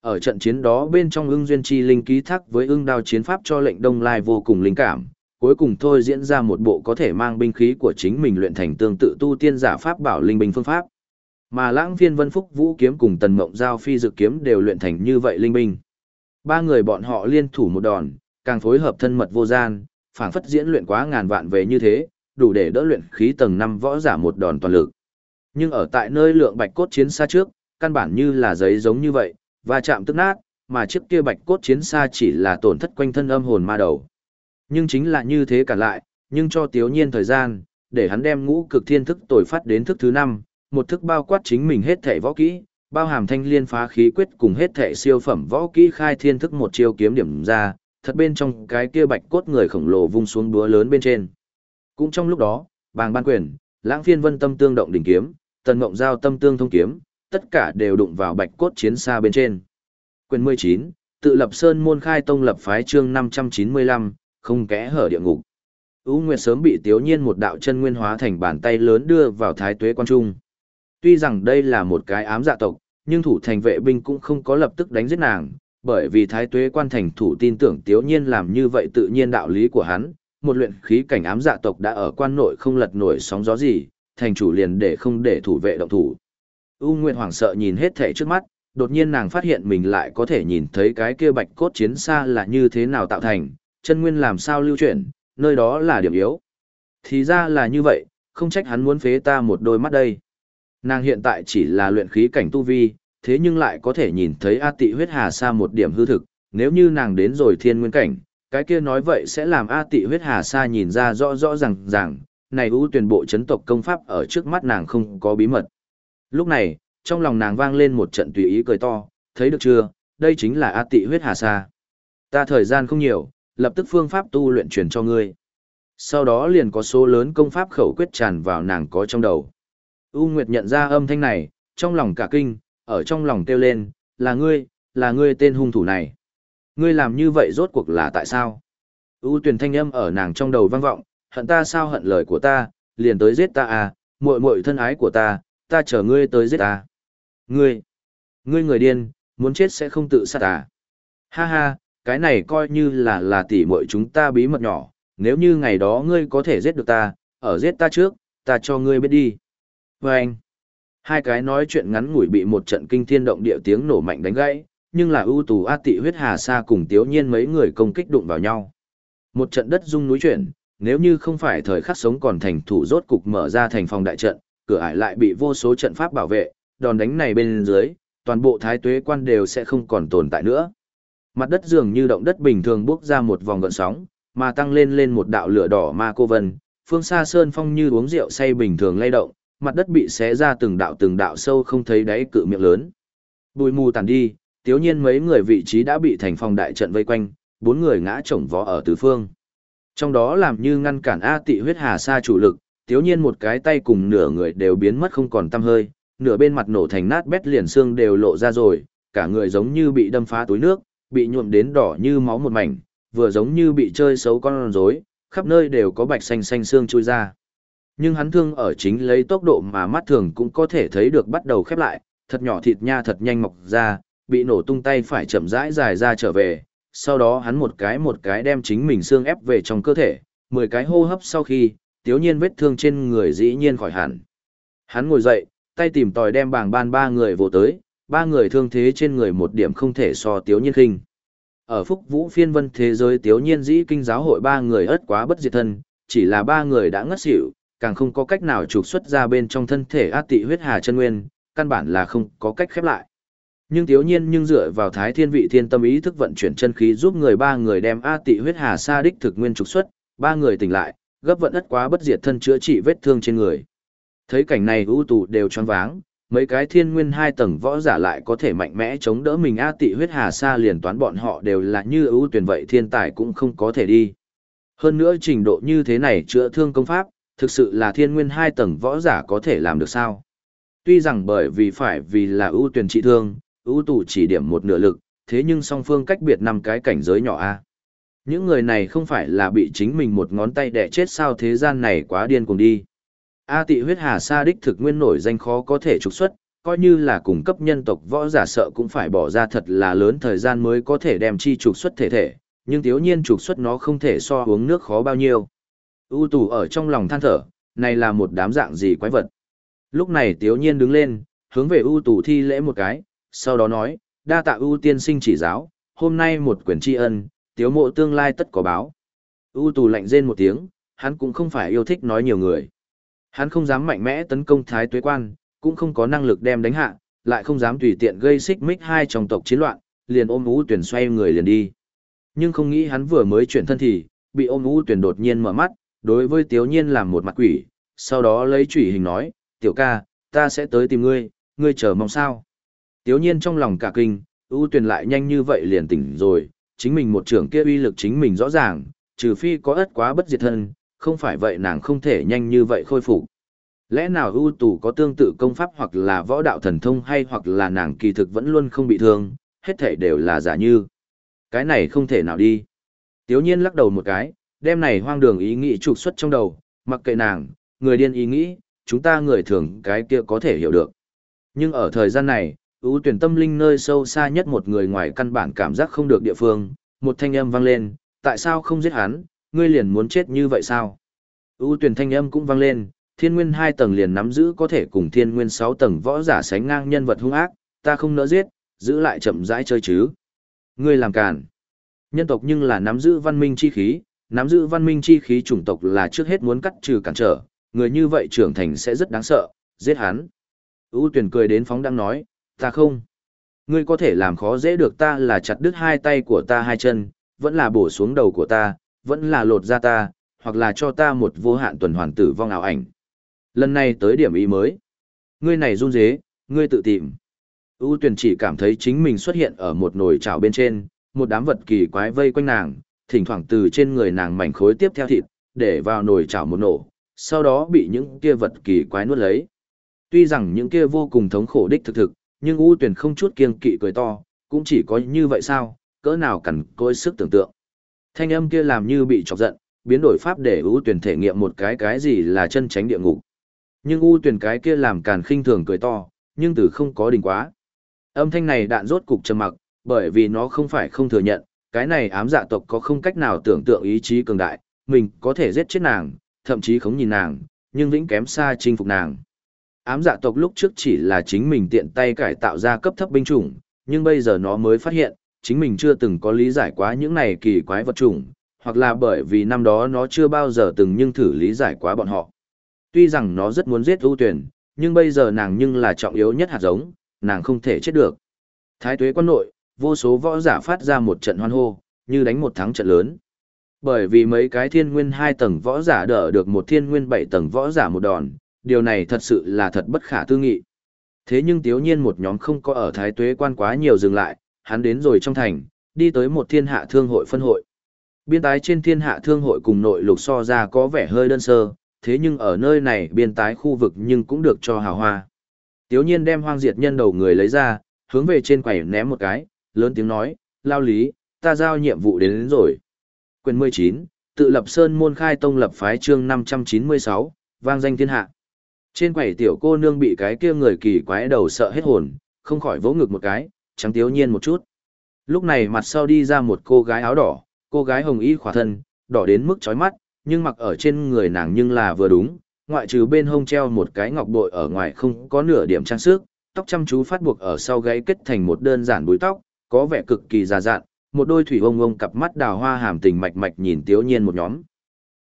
Ở trận chiến đó bên trong ưng duyên chi linh ký thác với ưng đao chiến pháp cho lệnh đông lai vô cùng linh cảm, cuối cùng thôi diễn ra một bộ có thể mang binh khí của chính mình luyện thành tương tự tu tiên giả pháp bảo linh binh phương pháp. Mà lãng phiên vân phúc vũ kiếm cùng tần mộng giao phi dự kiếm đều luyện thành như vậy linh binh. Ba người bọn họ liên thủ một đòn, càng phối hợp thân mật vô gian, phảng phất diễn luyện quá ngàn vạn về như thế, đủ để đỡ luyện khí tầng năm võ giả một đòn toàn lực. Nhưng ở tại nơi lượng bạch cốt chiến xa trước, căn bản như là giấy giống như vậy, và chạm tức nát, mà chiếc kia bạch cốt chiến xa chỉ là tổn thất quanh thân âm hồn ma đầu. Nhưng chính là như thế cả lại, nhưng cho tiếu nhiên thời gian, để hắn đem ngũ cực thiên thức tồi phát đến thức thứ năm một thức bao quát chính mình hết thể võ kỹ, bao hàm thanh liên phá khí quyết cùng hết thể siêu phẩm võ kỹ khai thiên thức một chiêu kiếm điểm ra, thật bên trong cái kia bạch cốt người khổng lồ vung xuống đúa lớn bên trên. Cũng trong lúc đó, bàng ban quyền, lãng phiên vân tâm tương động đỉnh kiếm, tần ngộng giao tâm tương thông kiếm, tất cả đều đụng vào bạch cốt chiến xa bên trên. Quyền 19, tự lập sơn môn khai tông lập phái chương 595, không kẽ hở địa ngục. U Nguyệt sớm bị Tiếu Nhiên một đạo chân nguyên hóa thành bàn tay lớn đưa vào Thái Tuế quan trung. Tuy rằng đây là một cái ám dạ tộc, nhưng thủ thành vệ binh cũng không có lập tức đánh giết nàng, bởi vì Thái Tuế quan thành thủ tin tưởng Tiếu Nhiên làm như vậy tự nhiên đạo lý của hắn, một luyện khí cảnh ám dạ tộc đã ở quan nội không lật nổi sóng gió gì, thành chủ liền để không để thủ vệ động thủ. U Nguyệt hoảng sợ nhìn hết thể trước mắt, đột nhiên nàng phát hiện mình lại có thể nhìn thấy cái kia bạch cốt chiến xa là như thế nào tạo thành, chân nguyên làm sao lưu chuyển, nơi đó là điểm yếu. Thì ra là như vậy, không trách hắn muốn phế ta một đôi mắt đây. Nàng hiện tại chỉ là luyện khí cảnh tu vi, thế nhưng lại có thể nhìn thấy A tị huyết hà sa một điểm hư thực, nếu như nàng đến rồi thiên nguyên cảnh, cái kia nói vậy sẽ làm A tị huyết hà sa nhìn ra rõ rõ ràng ràng, này ưu tuyển bộ chấn tộc công pháp ở trước mắt nàng không có bí mật. Lúc này, trong lòng nàng vang lên một trận tùy ý cười to, thấy được chưa, đây chính là A tị huyết hà sa. Ta thời gian không nhiều, lập tức phương pháp tu luyện truyền cho ngươi. Sau đó liền có số lớn công pháp khẩu quyết tràn vào nàng có trong đầu. U Nguyệt nhận ra âm thanh này, trong lòng cả kinh, ở trong lòng kêu lên, là ngươi, là ngươi tên hung thủ này. Ngươi làm như vậy rốt cuộc là tại sao? U tuyển thanh âm ở nàng trong đầu vang vọng, hận ta sao hận lời của ta, liền tới giết ta à, muội muội thân ái của ta, ta chờ ngươi tới giết ta. Ngươi, ngươi người điên, muốn chết sẽ không tự sát à? Ha ha, cái này coi như là là tỉ muội chúng ta bí mật nhỏ, nếu như ngày đó ngươi có thể giết được ta, ở giết ta trước, ta cho ngươi biết đi. Và anh, hai cái nói chuyện ngắn ngủi bị một trận kinh thiên động địa tiếng nổ mạnh đánh gãy, nhưng là ưu tù A tị huyết hà sa cùng tiếu nhiên mấy người công kích đụng vào nhau. Một trận đất rung núi chuyển, nếu như không phải thời khắc sống còn thành thủ rốt cục mở ra thành phòng đại trận, cửa ải lại bị vô số trận pháp bảo vệ, đòn đánh này bên dưới, toàn bộ thái tuế quan đều sẽ không còn tồn tại nữa. Mặt đất dường như động đất bình thường bước ra một vòng gợn sóng, mà tăng lên lên một đạo lửa đỏ ma cô vân, phương xa sơn phong như uống rượu say bình thường lay động, mặt đất bị xé ra từng đạo từng đạo sâu không thấy đáy cự miệng lớn. Bùi mù tàn đi, tiếu nhiên mấy người vị trí đã bị thành phòng đại trận vây quanh, bốn người ngã chồng vó ở tứ phương. Trong đó làm như ngăn cản A tị huyết hà sa chủ lực, tiếu nhiên một cái tay cùng nửa người đều biến mất không còn tăm hơi, nửa bên mặt nổ thành nát bét liền xương đều lộ ra rồi, cả người giống như bị đâm phá túi nước, bị nhuộm đến đỏ như máu một mảnh, vừa giống như bị chơi xấu con rối, khắp nơi đều có bạch xanh xanh xương chui ra. Nhưng hắn thương ở chính lấy tốc độ mà mắt thường cũng có thể thấy được bắt đầu khép lại, thật nhỏ thịt nha thật nhanh mọc ra, bị nổ tung tay phải chậm rãi dài ra trở về, sau đó hắn một cái một cái đem chính mình xương ép về trong cơ thể, 10 cái hô hấp sau khi, tiếu nhiên vết thương trên người dĩ nhiên khỏi hẳn. Hắn ngồi dậy, tay tìm tòi đem bảng ban ba người vô tới, ba người thương thế trên người một điểm không thể so tiếu nhiên khinh. Ở phúc vũ phiên vân thế giới tiếu nhiên dĩ kinh giáo hội ba người ất quá bất diệt thân, chỉ là ba người đã ngất xỉu, càng không có cách nào trục xuất ra bên trong thân thể át tị huyết hà chân nguyên, căn bản là không có cách khép lại. Nhưng thiếu nhiên nhưng dựa vào thái thiên vị thiên tâm ý thức vận chuyển chân khí giúp người ba người đem A tị huyết hà sa đích thực nguyên trục xuất, ba người tỉnh lại, gấp vận ất quá bất diệt thân chữa trị vết thương trên người. Thấy cảnh này ưu tù đều choáng váng, mấy cái thiên nguyên hai tầng võ giả lại có thể mạnh mẽ chống đỡ mình A tị huyết hà sa liền toán bọn họ đều là như ưu tuyển vậy thiên tài cũng không có thể đi. Hơn nữa trình độ như thế này chữa thương công pháp, thực sự là thiên nguyên hai tầng võ giả có thể làm được sao? Tuy rằng bởi vì phải vì là ưu tuyển trị thương, ưu tù chỉ điểm một nửa lực, thế nhưng song phương cách biệt năm cái cảnh giới nhỏ a. Những người này không phải là bị chính mình một ngón tay đẻ chết sao thế gian này quá điên cùng đi. A tị huyết hà sa đích thực nguyên nổi danh khó có thể trục xuất, coi như là cung cấp nhân tộc võ giả sợ cũng phải bỏ ra thật là lớn thời gian mới có thể đem chi trục xuất thể thể, nhưng thiếu nhiên trục xuất nó không thể so uống nước khó bao nhiêu. U tù ở trong lòng than thở, này là một đám dạng gì quái vật. Lúc này tiếu nhiên đứng lên, hướng về U tù thi lễ một cái, sau đó nói, đa tạ U tiên sinh chỉ giáo, hôm nay một quyển tri ân, tiếu mộ tương lai tất có báo. U tù lạnh rên một tiếng, hắn cũng không phải yêu thích nói nhiều người. Hắn không dám mạnh mẽ tấn công thái tuế quan, cũng không có năng lực đem đánh hạ, lại không dám tùy tiện gây xích mích hai trong tộc chiến loạn, liền ôm U tuyển xoay người liền đi. Nhưng không nghĩ hắn vừa mới chuyển thân thì, bị ôm U tuyển đột nhiên mở mắt, đối với tiếu nhiên làm một mặt quỷ, sau đó lấy chủy hình nói, tiểu ca, ta sẽ tới tìm ngươi, ngươi chờ mong sao. Tiếu nhiên trong lòng cả kinh, ưu tuyển lại nhanh như vậy liền tỉnh rồi, chính mình một trưởng kia uy lực chính mình rõ ràng, trừ phi có ất quá bất diệt thân, không phải vậy nàng không thể nhanh như vậy khôi phục. Lẽ nào ưu tù có tương tự công pháp hoặc là võ đạo thần thông hay hoặc là nàng kỳ thực vẫn luôn không bị thương, hết thể đều là giả như. Cái này không thể nào đi. Tiếu nhiên lắc đầu một cái, đem này hoang đường ý nghĩ trục xuất trong đầu, mặc kệ nàng, người điên ý nghĩ, chúng ta người thường cái kia có thể hiểu được. Nhưng ở thời gian này, ưu tuyển tâm linh nơi sâu xa nhất một người ngoài căn bản cảm giác không được địa phương, một thanh âm vang lên, tại sao không giết hắn, ngươi liền muốn chết như vậy sao? ưu tuyển thanh âm cũng vang lên, thiên nguyên hai tầng liền nắm giữ có thể cùng thiên nguyên sáu tầng võ giả sánh ngang nhân vật hung ác, ta không nỡ giết, giữ lại chậm rãi chơi chứ. Ngươi làm cản. Nhân tộc nhưng là nắm giữ văn minh chi khí, nắm giữ văn minh chi khí chủng tộc là trước hết muốn cắt trừ cản trở, người như vậy trưởng thành sẽ rất đáng sợ, giết hắn. U tuyển cười đến phóng đang nói, Ta không. Ngươi có thể làm khó dễ được ta là chặt đứt hai tay của ta hai chân, vẫn là bổ xuống đầu của ta, vẫn là lột ra ta, hoặc là cho ta một vô hạn tuần hoàn tử vong ảo ảnh. Lần này tới điểm ý mới. Ngươi này run dế, ngươi tự tìm. U tuyển chỉ cảm thấy chính mình xuất hiện ở một nồi chảo bên trên, một đám vật kỳ quái vây quanh nàng, thỉnh thoảng từ trên người nàng mảnh khối tiếp theo thịt, để vào nồi chảo một nổ, sau đó bị những kia vật kỳ quái nuốt lấy. Tuy rằng những kia vô cùng thống khổ đích thực thực, nhưng U Tuyền không chút kiêng kỵ cười to, cũng chỉ có như vậy sao, cỡ nào cần côi sức tưởng tượng. Thanh âm kia làm như bị chọc giận, biến đổi pháp để U Tuyền thể nghiệm một cái cái gì là chân tránh địa ngục. Nhưng U Tuyền cái kia làm càn khinh thường cười to, nhưng từ không có đình quá. Âm thanh này đạn rốt cục trầm mặc, bởi vì nó không phải không thừa nhận, cái này ám dạ tộc có không cách nào tưởng tượng ý chí cường đại, mình có thể giết chết nàng, thậm chí không nhìn nàng, nhưng vĩnh kém xa chinh phục nàng. Ám dạ tộc lúc trước chỉ là chính mình tiện tay cải tạo ra cấp thấp binh chủng, nhưng bây giờ nó mới phát hiện, chính mình chưa từng có lý giải quá những này kỳ quái vật chủng, hoặc là bởi vì năm đó nó chưa bao giờ từng nhưng thử lý giải quá bọn họ. Tuy rằng nó rất muốn giết ưu tuyển, nhưng bây giờ nàng nhưng là trọng yếu nhất hạt giống, nàng không thể chết được. Thái tuế quân nội, vô số võ giả phát ra một trận hoan hô, như đánh một thắng trận lớn. Bởi vì mấy cái thiên nguyên hai tầng võ giả đỡ được một thiên nguyên bảy tầng võ giả một đòn, điều này thật sự là thật bất khả tư nghị. Thế nhưng tiếu nhiên một nhóm không có ở thái tuế quan quá nhiều dừng lại, hắn đến rồi trong thành, đi tới một thiên hạ thương hội phân hội. Biên tái trên thiên hạ thương hội cùng nội lục so ra có vẻ hơi đơn sơ, thế nhưng ở nơi này biên tái khu vực nhưng cũng được cho hào hoa. Tiếu nhiên đem hoang diệt nhân đầu người lấy ra, hướng về trên quầy ném một cái, lớn tiếng nói, lao lý, ta giao nhiệm vụ đến, đến rồi. Quyền 19, tự lập sơn môn khai tông lập phái chương 596, vang danh thiên hạ. Trên quầy tiểu cô nương bị cái kia người kỳ quái đầu sợ hết hồn, không khỏi vỗ ngực một cái, trắng tiếu nhiên một chút. Lúc này mặt sau đi ra một cô gái áo đỏ, cô gái hồng y khỏa thân, đỏ đến mức chói mắt, nhưng mặc ở trên người nàng nhưng là vừa đúng, ngoại trừ bên hông treo một cái ngọc bội ở ngoài không có nửa điểm trang sức, tóc chăm chú phát buộc ở sau gáy kết thành một đơn giản búi tóc, có vẻ cực kỳ già dặn, một đôi thủy ông ông cặp mắt đào hoa hàm tình mạch mạch nhìn tiếu nhiên một nhóm.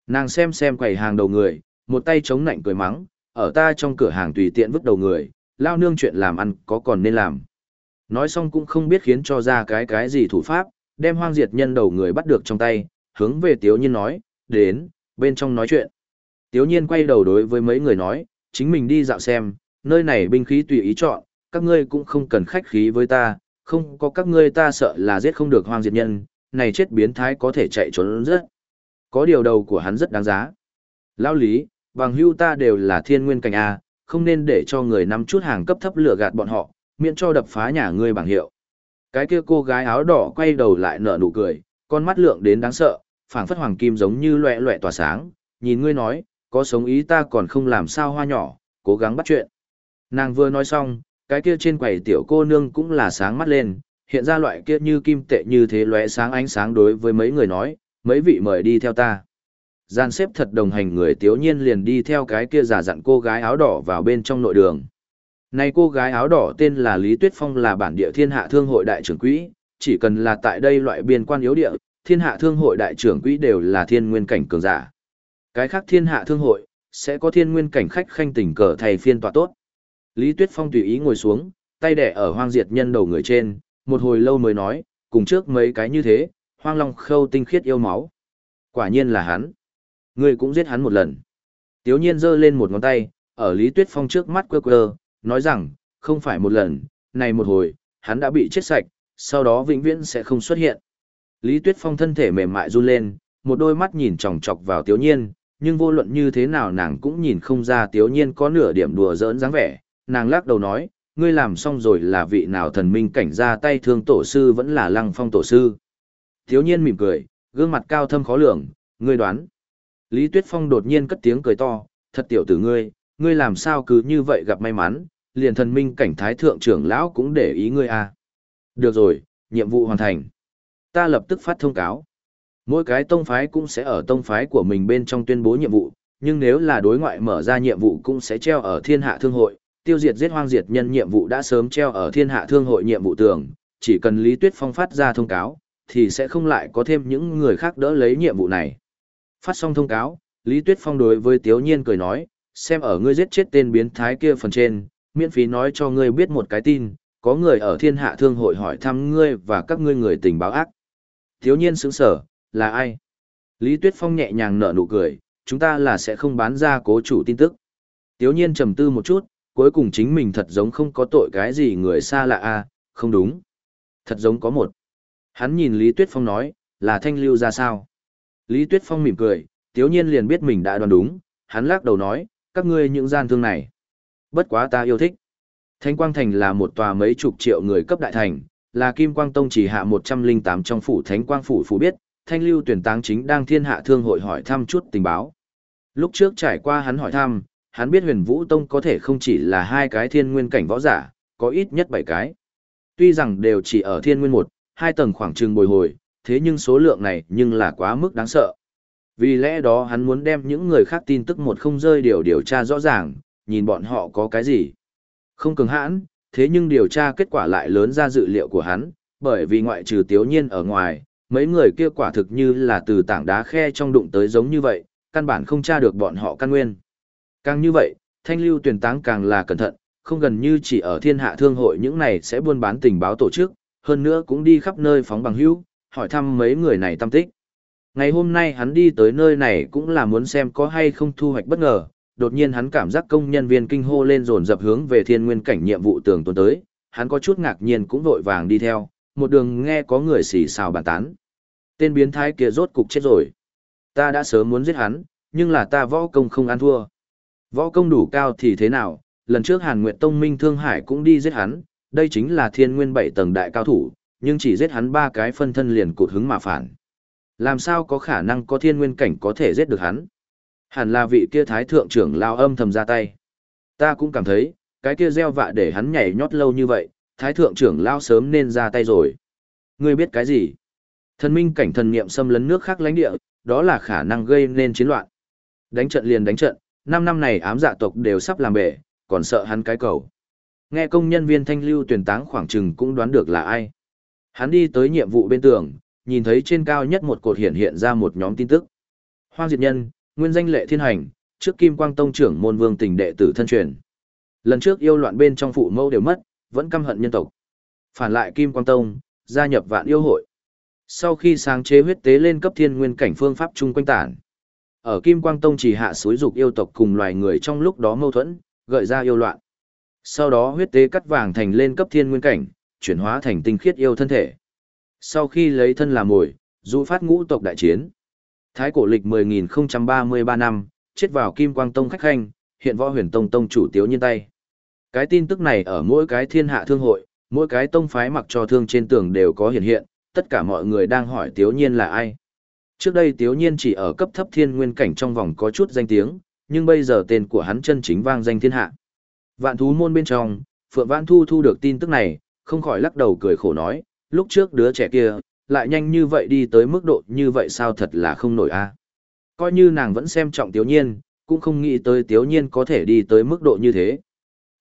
Nàng xem xem quầy hàng đầu người, một tay chống nạnh cười mắng, ở ta trong cửa hàng tùy tiện vứt đầu người, lao nương chuyện làm ăn có còn nên làm. Nói xong cũng không biết khiến cho ra cái cái gì thủ pháp, đem hoang diệt nhân đầu người bắt được trong tay, hướng về tiếu nhiên nói, đến, bên trong nói chuyện. Tiếu nhiên quay đầu đối với mấy người nói, chính mình đi dạo xem, nơi này binh khí tùy ý chọn, các ngươi cũng không cần khách khí với ta, không có các ngươi ta sợ là giết không được hoang diệt nhân, này chết biến thái có thể chạy trốn rất. Có điều đầu của hắn rất đáng giá. Lao lý, bằng hưu ta đều là thiên nguyên cảnh A, không nên để cho người nắm chút hàng cấp thấp lừa gạt bọn họ, miễn cho đập phá nhà ngươi bằng hiệu. Cái kia cô gái áo đỏ quay đầu lại nở nụ cười, con mắt lượng đến đáng sợ, phảng phất hoàng kim giống như loẹ loẹ tỏa sáng, nhìn ngươi nói, có sống ý ta còn không làm sao hoa nhỏ, cố gắng bắt chuyện. Nàng vừa nói xong, cái kia trên quầy tiểu cô nương cũng là sáng mắt lên, hiện ra loại kia như kim tệ như thế lóe sáng ánh sáng đối với mấy người nói, mấy vị mời đi theo ta. Gian xếp thật đồng hành người tiếu nhiên liền đi theo cái kia giả dặn cô gái áo đỏ vào bên trong nội đường. Này cô gái áo đỏ tên là Lý Tuyết Phong là bản địa thiên hạ thương hội đại trưởng quỹ, chỉ cần là tại đây loại biên quan yếu địa, thiên hạ thương hội đại trưởng quỹ đều là thiên nguyên cảnh cường giả. Cái khác thiên hạ thương hội, sẽ có thiên nguyên cảnh khách khanh tình cờ thầy phiên tòa tốt. Lý Tuyết Phong tùy ý ngồi xuống, tay đẻ ở hoang diệt nhân đầu người trên, một hồi lâu mới nói, cùng trước mấy cái như thế, hoang long khâu tinh khiết yêu máu. Quả nhiên là hắn. Ngươi cũng giết hắn một lần. Tiếu nhiên giơ lên một ngón tay, ở Lý Tuyết Phong trước mắt quơ quơ, nói rằng, không phải một lần, này một hồi, hắn đã bị chết sạch, sau đó vĩnh viễn sẽ không xuất hiện. Lý Tuyết Phong thân thể mềm mại run lên, một đôi mắt nhìn chòng chọc vào Tiếu Nhiên, nhưng vô luận như thế nào nàng cũng nhìn không ra Tiếu Nhiên có nửa điểm đùa giỡn dáng vẻ, nàng lắc đầu nói, ngươi làm xong rồi là vị nào thần minh cảnh ra tay thương tổ sư vẫn là lăng phong tổ sư. thiếu Nhiên mỉm cười, gương mặt cao thâm khó lường, ngươi đoán. Lý Tuyết Phong đột nhiên cất tiếng cười to, thật tiểu tử ngươi, ngươi làm sao cứ như vậy gặp may mắn, liền thần minh cảnh thái thượng trưởng lão cũng để ý ngươi à. Được rồi, nhiệm vụ hoàn thành. Ta lập tức phát thông cáo. Mỗi cái tông phái cũng sẽ ở tông phái của mình bên trong tuyên bố nhiệm vụ, nhưng nếu là đối ngoại mở ra nhiệm vụ cũng sẽ treo ở thiên hạ thương hội, tiêu diệt giết hoang diệt nhân nhiệm vụ đã sớm treo ở thiên hạ thương hội nhiệm vụ tường, chỉ cần Lý Tuyết Phong phát ra thông cáo, thì sẽ không lại có thêm những người khác đỡ lấy nhiệm vụ này. Phát xong thông cáo, Lý Tuyết Phong đối với Tiếu Nhiên cười nói, xem ở ngươi giết chết tên biến thái kia phần trên, miễn phí nói cho ngươi biết một cái tin, có người ở thiên hạ thương hội hỏi thăm ngươi và các ngươi người tình báo ác. Thiếu nhiên sững sở, là ai? Lý Tuyết Phong nhẹ nhàng nở nụ cười, chúng ta là sẽ không bán ra cố chủ tin tức. Tiếu nhiên trầm tư một chút, cuối cùng chính mình thật giống không có tội cái gì người xa lạ a không đúng. Thật giống có một. Hắn nhìn Lý Tuyết Phong nói, là thanh lưu ra sao? Lý Tuyết Phong mỉm cười, tiếu nhiên liền biết mình đã đoán đúng, hắn lắc đầu nói, các ngươi những gian thương này. Bất quá ta yêu thích. Thánh Quang Thành là một tòa mấy chục triệu người cấp đại thành, là Kim Quang Tông chỉ hạ 108 trong phủ Thánh Quang phủ phủ biết, Thanh Lưu tuyển táng chính đang thiên hạ thương hội hỏi thăm chút tình báo. Lúc trước trải qua hắn hỏi thăm, hắn biết huyền vũ tông có thể không chỉ là hai cái thiên nguyên cảnh võ giả, có ít nhất bảy cái. Tuy rằng đều chỉ ở thiên nguyên một, hai tầng khoảng trường bồi hồi, thế nhưng số lượng này nhưng là quá mức đáng sợ. Vì lẽ đó hắn muốn đem những người khác tin tức một không rơi điều điều tra rõ ràng, nhìn bọn họ có cái gì. Không cường hãn, thế nhưng điều tra kết quả lại lớn ra dự liệu của hắn, bởi vì ngoại trừ tiếu nhiên ở ngoài, mấy người kia quả thực như là từ tảng đá khe trong đụng tới giống như vậy, căn bản không tra được bọn họ căn nguyên. Càng như vậy, thanh lưu tuyển táng càng là cẩn thận, không gần như chỉ ở thiên hạ thương hội những này sẽ buôn bán tình báo tổ chức, hơn nữa cũng đi khắp nơi phóng bằng hữu, hỏi thăm mấy người này tâm tích. Ngày hôm nay hắn đi tới nơi này cũng là muốn xem có hay không thu hoạch bất ngờ, đột nhiên hắn cảm giác công nhân viên kinh hô lên dồn dập hướng về thiên nguyên cảnh nhiệm vụ tường tuần tới, hắn có chút ngạc nhiên cũng vội vàng đi theo, một đường nghe có người xì xào bàn tán. Tên biến thái kia rốt cục chết rồi. Ta đã sớm muốn giết hắn, nhưng là ta võ công không ăn thua. Võ công đủ cao thì thế nào, lần trước Hàn Nguyệt Tông Minh Thương Hải cũng đi giết hắn, đây chính là thiên nguyên bảy tầng đại cao thủ, nhưng chỉ giết hắn ba cái phân thân liền cụt hứng mà phản. Làm sao có khả năng có thiên nguyên cảnh có thể giết được hắn? Hẳn là vị kia thái thượng trưởng lao âm thầm ra tay. Ta cũng cảm thấy, cái kia gieo vạ để hắn nhảy nhót lâu như vậy, thái thượng trưởng lao sớm nên ra tay rồi. Ngươi biết cái gì? Thần minh cảnh thần niệm xâm lấn nước khác lãnh địa, đó là khả năng gây nên chiến loạn. Đánh trận liền đánh trận, năm năm này ám dạ tộc đều sắp làm bể, còn sợ hắn cái cầu. Nghe công nhân viên thanh lưu tuyển táng khoảng chừng cũng đoán được là ai. Hắn đi tới nhiệm vụ bên tường, nhìn thấy trên cao nhất một cột hiện hiện ra một nhóm tin tức. Hoang diệt nhân, nguyên danh lệ thiên hành, trước kim quang tông trưởng môn vương tình đệ tử thân truyền. Lần trước yêu loạn bên trong phụ mẫu đều mất, vẫn căm hận nhân tộc. Phản lại kim quang tông, gia nhập vạn yêu hội. Sau khi sáng chế huyết tế lên cấp thiên nguyên cảnh phương pháp chung quanh tản. Ở Kim Quang Tông chỉ hạ suối dục yêu tộc cùng loài người trong lúc đó mâu thuẫn, gợi ra yêu loạn. Sau đó huyết tế cắt vàng thành lên cấp thiên nguyên cảnh, chuyển hóa thành tinh khiết yêu thân thể. Sau khi lấy thân làm mồi, dụ phát ngũ tộc đại chiến. Thái cổ lịch 10.033 năm, chết vào Kim Quang Tông khách khanh, hiện võ huyền tông tông chủ tiếu nhiên tay. Cái tin tức này ở mỗi cái thiên hạ thương hội, mỗi cái tông phái mặc cho thương trên tường đều có hiện hiện, tất cả mọi người đang hỏi tiếu nhiên là ai. Trước đây tiếu nhiên chỉ ở cấp thấp thiên nguyên cảnh trong vòng có chút danh tiếng, nhưng bây giờ tên của hắn chân chính vang danh thiên hạ. Vạn thú môn bên trong, Phượng Vãn Thu thu được tin tức này, không khỏi lắc đầu cười khổ nói, lúc trước đứa trẻ kia, lại nhanh như vậy đi tới mức độ như vậy sao thật là không nổi a. Coi như nàng vẫn xem trọng tiếu nhiên, cũng không nghĩ tới tiếu nhiên có thể đi tới mức độ như thế.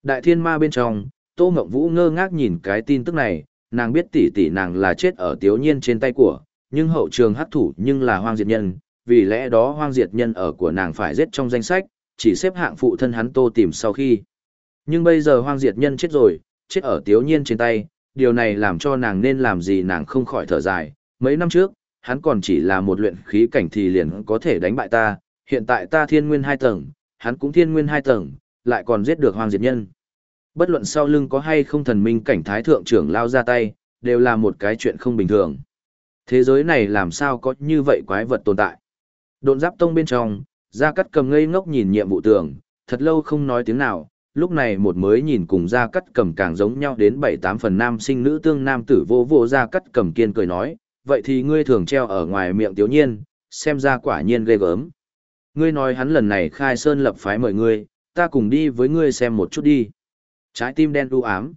Đại thiên ma bên trong, Tô Ngọc Vũ ngơ ngác nhìn cái tin tức này, nàng biết tỷ tỷ nàng là chết ở tiếu nhiên trên tay của, nhưng hậu trường hắc thủ nhưng là hoang diệt nhân, vì lẽ đó hoang diệt nhân ở của nàng phải giết trong danh sách, chỉ xếp hạng phụ thân hắn tô tìm sau khi. Nhưng bây giờ hoang diệt nhân chết rồi, chết ở tiếu nhiên trên tay, điều này làm cho nàng nên làm gì nàng không khỏi thở dài. Mấy năm trước, hắn còn chỉ là một luyện khí cảnh thì liền có thể đánh bại ta, hiện tại ta thiên nguyên hai tầng, hắn cũng thiên nguyên hai tầng, lại còn giết được hoang diệt nhân. Bất luận sau lưng có hay không thần minh cảnh thái thượng trưởng lao ra tay, đều là một cái chuyện không bình thường. Thế giới này làm sao có như vậy quái vật tồn tại. Độn giáp tông bên trong, Gia Cắt cầm ngây ngốc nhìn nhiệm vụ tường, thật lâu không nói tiếng nào, lúc này một mới nhìn cùng Gia Cắt cầm càng giống nhau đến bảy tám phần nam sinh nữ tương nam tử vô vô Gia Cắt cầm kiên cười nói, vậy thì ngươi thường treo ở ngoài miệng tiếu nhiên, xem ra quả nhiên ghê gớm. Ngươi nói hắn lần này khai sơn lập phái mời ngươi, ta cùng đi với ngươi xem một chút đi. Trái tim đen u ám.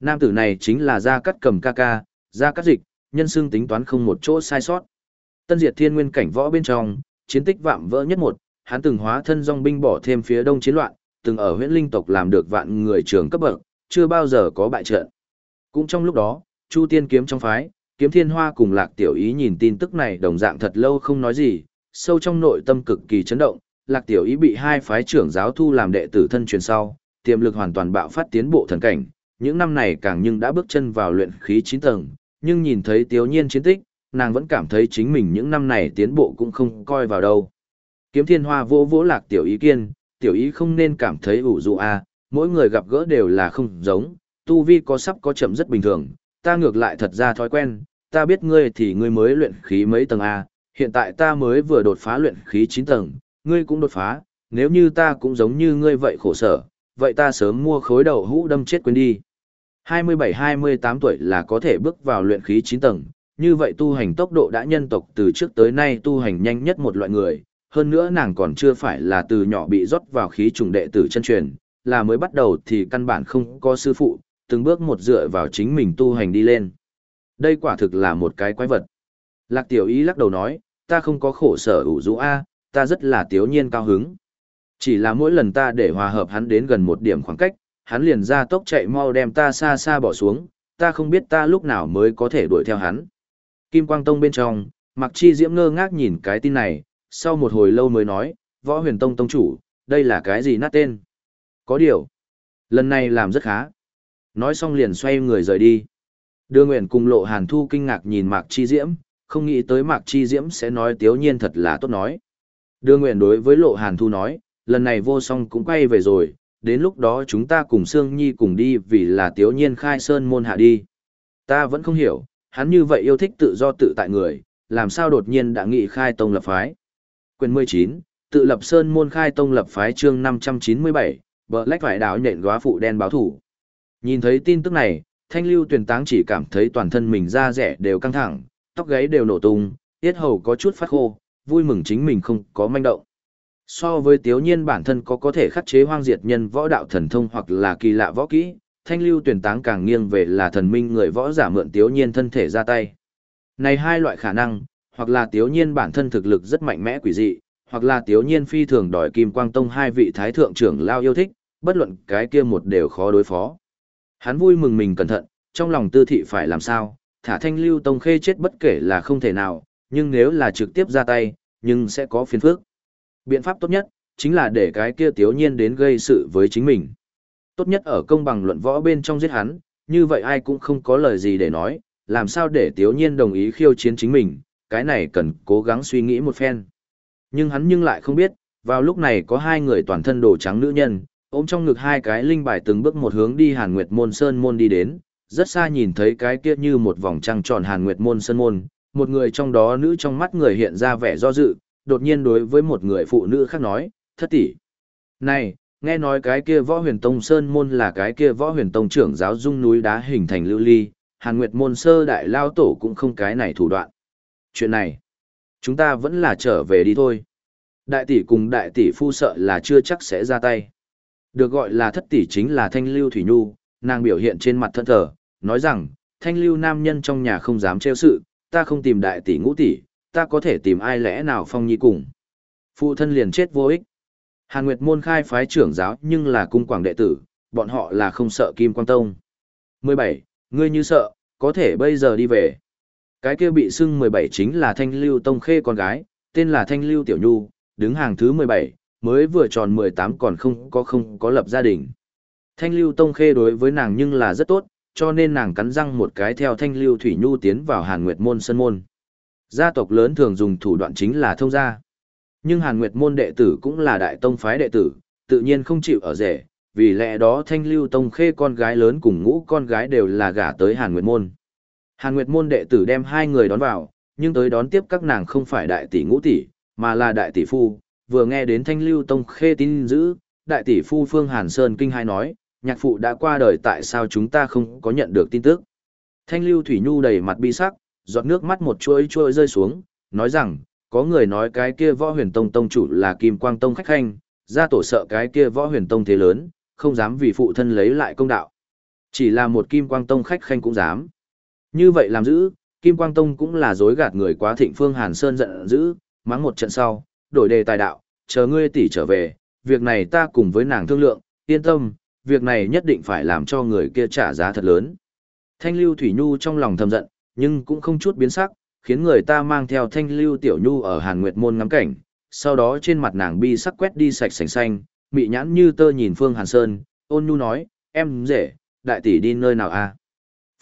Nam tử này chính là Gia Cắt cầm ca ca, Gia Cắt dịch, nhân xương tính toán không một chỗ sai sót. Tân diệt thiên nguyên cảnh võ bên trong, chiến tích vạm vỡ nhất một, hắn từng hóa thân dòng binh bỏ thêm phía đông chiến loạn, từng ở huyện linh tộc làm được vạn người trưởng cấp bậc, chưa bao giờ có bại trận. Cũng trong lúc đó, Chu Tiên kiếm trong phái, kiếm thiên hoa cùng lạc tiểu ý nhìn tin tức này đồng dạng thật lâu không nói gì, sâu trong nội tâm cực kỳ chấn động, lạc tiểu ý bị hai phái trưởng giáo thu làm đệ tử thân truyền sau, tiềm lực hoàn toàn bạo phát tiến bộ thần cảnh, những năm này càng nhưng đã bước chân vào luyện khí 9 tầng, nhưng nhìn thấy tiếu nhiên chiến tích, nàng vẫn cảm thấy chính mình những năm này tiến bộ cũng không coi vào đâu. Kiếm thiên hoa vỗ vỗ lạc tiểu ý kiên, tiểu ý không nên cảm thấy ủ dụ a à, mỗi người gặp gỡ đều là không giống, tu vi có sắp có chậm rất bình thường, ta ngược lại thật ra thói quen, ta biết ngươi thì ngươi mới luyện khí mấy tầng A, hiện tại ta mới vừa đột phá luyện khí 9 tầng, ngươi cũng đột phá, nếu như ta cũng giống như ngươi vậy khổ sở, vậy ta sớm mua khối đầu hũ đâm chết quên đi. 27-28 tuổi là có thể bước vào luyện khí 9 tầng, như vậy tu hành tốc độ đã nhân tộc từ trước tới nay tu hành nhanh nhất một loại người, hơn nữa nàng còn chưa phải là từ nhỏ bị rót vào khí trùng đệ tử chân truyền, là mới bắt đầu thì căn bản không có sư phụ, từng bước một dựa vào chính mình tu hành đi lên. Đây quả thực là một cái quái vật. Lạc tiểu ý lắc đầu nói, ta không có khổ sở ủ rũ A, ta rất là tiếu nhiên cao hứng. Chỉ là mỗi lần ta để hòa hợp hắn đến gần một điểm khoảng cách, hắn liền ra tốc chạy mau đem ta xa xa bỏ xuống, ta không biết ta lúc nào mới có thể đuổi theo hắn. Kim Quang Tông bên trong, Mặc Chi Diễm ngơ ngác nhìn cái tin này, sau một hồi lâu mới nói, Võ Huyền Tông Tông chủ, đây là cái gì nát tên? Có điều, lần này làm rất khá. Nói xong liền xoay người rời đi. Đưa Nguyện cùng Lộ Hàn Thu kinh ngạc nhìn Mạc Chi Diễm, không nghĩ tới Mạc Chi Diễm sẽ nói tiếu nhiên thật là tốt nói. Đưa Nguyện đối với Lộ Hàn Thu nói, lần này vô song cũng quay về rồi, đến lúc đó chúng ta cùng Sương Nhi cùng đi vì là tiếu nhiên khai sơn môn hạ đi. Ta vẫn không hiểu, hắn như vậy yêu thích tự do tự tại người, làm sao đột nhiên đã nghị khai tông lập phái. Quyền 19, tự lập sơn môn khai tông lập phái chương 597, bờ lách phải đảo nhện góa phụ đen báo thủ. Nhìn thấy tin tức này, thanh lưu tuyển táng chỉ cảm thấy toàn thân mình da rẻ đều căng thẳng, tóc gáy đều nổ tung, tiết hầu có chút phát khô, vui mừng chính mình không có manh động. So với tiếu nhiên bản thân có có thể khắc chế hoang diệt nhân võ đạo thần thông hoặc là kỳ lạ võ kỹ, thanh lưu tuyển táng càng nghiêng về là thần minh người võ giả mượn tiếu nhiên thân thể ra tay. Này hai loại khả năng, hoặc là tiếu nhiên bản thân thực lực rất mạnh mẽ quỷ dị, hoặc là tiếu nhiên phi thường đòi kim quang tông hai vị thái thượng trưởng lao yêu thích, bất luận cái kia một đều khó đối phó. Hắn vui mừng mình cẩn thận, trong lòng tư thị phải làm sao, thả thanh lưu tông khê chết bất kể là không thể nào, nhưng nếu là trực tiếp ra tay, nhưng sẽ có phiền phức. Biện pháp tốt nhất, chính là để cái kia tiếu nhiên đến gây sự với chính mình. Tốt nhất ở công bằng luận võ bên trong giết hắn, như vậy ai cũng không có lời gì để nói, làm sao để tiếu nhiên đồng ý khiêu chiến chính mình, cái này cần cố gắng suy nghĩ một phen. Nhưng hắn nhưng lại không biết, vào lúc này có hai người toàn thân đồ trắng nữ nhân, ôm trong ngực hai cái linh bài từng bước một hướng đi Hàn Nguyệt Môn Sơn Môn đi đến, rất xa nhìn thấy cái kia như một vòng trăng tròn Hàn Nguyệt Môn Sơn Môn, một người trong đó nữ trong mắt người hiện ra vẻ do dự, đột nhiên đối với một người phụ nữ khác nói, thất tỷ. Này, nghe nói cái kia võ huyền tông Sơn Môn là cái kia võ huyền tông trưởng giáo dung núi đá hình thành lưu ly, Hàn Nguyệt Môn Sơ Đại Lao Tổ cũng không cái này thủ đoạn. Chuyện này, chúng ta vẫn là trở về đi thôi. Đại tỷ cùng đại tỷ phu sợ là chưa chắc sẽ ra tay. Được gọi là thất tỷ chính là Thanh Lưu Thủy Nhu, nàng biểu hiện trên mặt thân thờ, nói rằng, Thanh Lưu nam nhân trong nhà không dám treo sự, ta không tìm đại tỷ ngũ tỷ, ta có thể tìm ai lẽ nào phong nhi cùng. Phụ thân liền chết vô ích. Hàn Nguyệt môn khai phái trưởng giáo nhưng là cung quảng đệ tử, bọn họ là không sợ Kim Quang Tông. 17. Ngươi như sợ, có thể bây giờ đi về. Cái kia bị xưng 17 chính là Thanh Lưu Tông Khê con gái, tên là Thanh Lưu Tiểu Nhu, đứng hàng thứ 17, mới vừa tròn 18 còn không có không có lập gia đình. Thanh Lưu Tông Khê đối với nàng nhưng là rất tốt, cho nên nàng cắn răng một cái theo Thanh Lưu Thủy Nhu tiến vào Hàn Nguyệt Môn sân Môn. Gia tộc lớn thường dùng thủ đoạn chính là thông gia. Nhưng Hàn Nguyệt Môn đệ tử cũng là đại tông phái đệ tử, tự nhiên không chịu ở rể, vì lẽ đó Thanh Lưu Tông Khê con gái lớn cùng ngũ con gái đều là gả tới Hàn Nguyệt Môn. Hàn Nguyệt Môn đệ tử đem hai người đón vào, nhưng tới đón tiếp các nàng không phải đại tỷ ngũ tỷ, mà là đại tỷ phu, vừa nghe đến Thanh Lưu Tông khê tin dữ, đại tỷ phu Phương Hàn Sơn kinh hai nói, nhạc phụ đã qua đời tại sao chúng ta không có nhận được tin tức. Thanh Lưu Thủy Nhu đầy mặt bi sắc, giọt nước mắt một chuỗi chuỗi rơi xuống, nói rằng, có người nói cái kia võ huyền tông tông chủ là Kim Quang Tông khách khanh, ra tổ sợ cái kia võ huyền tông thế lớn, không dám vì phụ thân lấy lại công đạo. Chỉ là một Kim Quang Tông khách khanh cũng dám. Như vậy làm giữ, Kim Quang Tông cũng là dối gạt người quá thịnh Phương Hàn Sơn giận dữ, mắng một trận sau, đổi đề tài đạo, chờ ngươi tỷ trở về, việc này ta cùng với nàng thương lượng, yên tâm, việc này nhất định phải làm cho người kia trả giá thật lớn. Thanh lưu Thủy Nhu trong lòng thầm giận, nhưng cũng không chút biến sắc, khiến người ta mang theo thanh lưu Tiểu Nhu ở Hàn Nguyệt Môn ngắm cảnh, sau đó trên mặt nàng bi sắc quét đi sạch sành xanh, mị nhãn như tơ nhìn Phương Hàn Sơn, ôn nhu nói, em dễ, đại tỷ đi nơi nào à?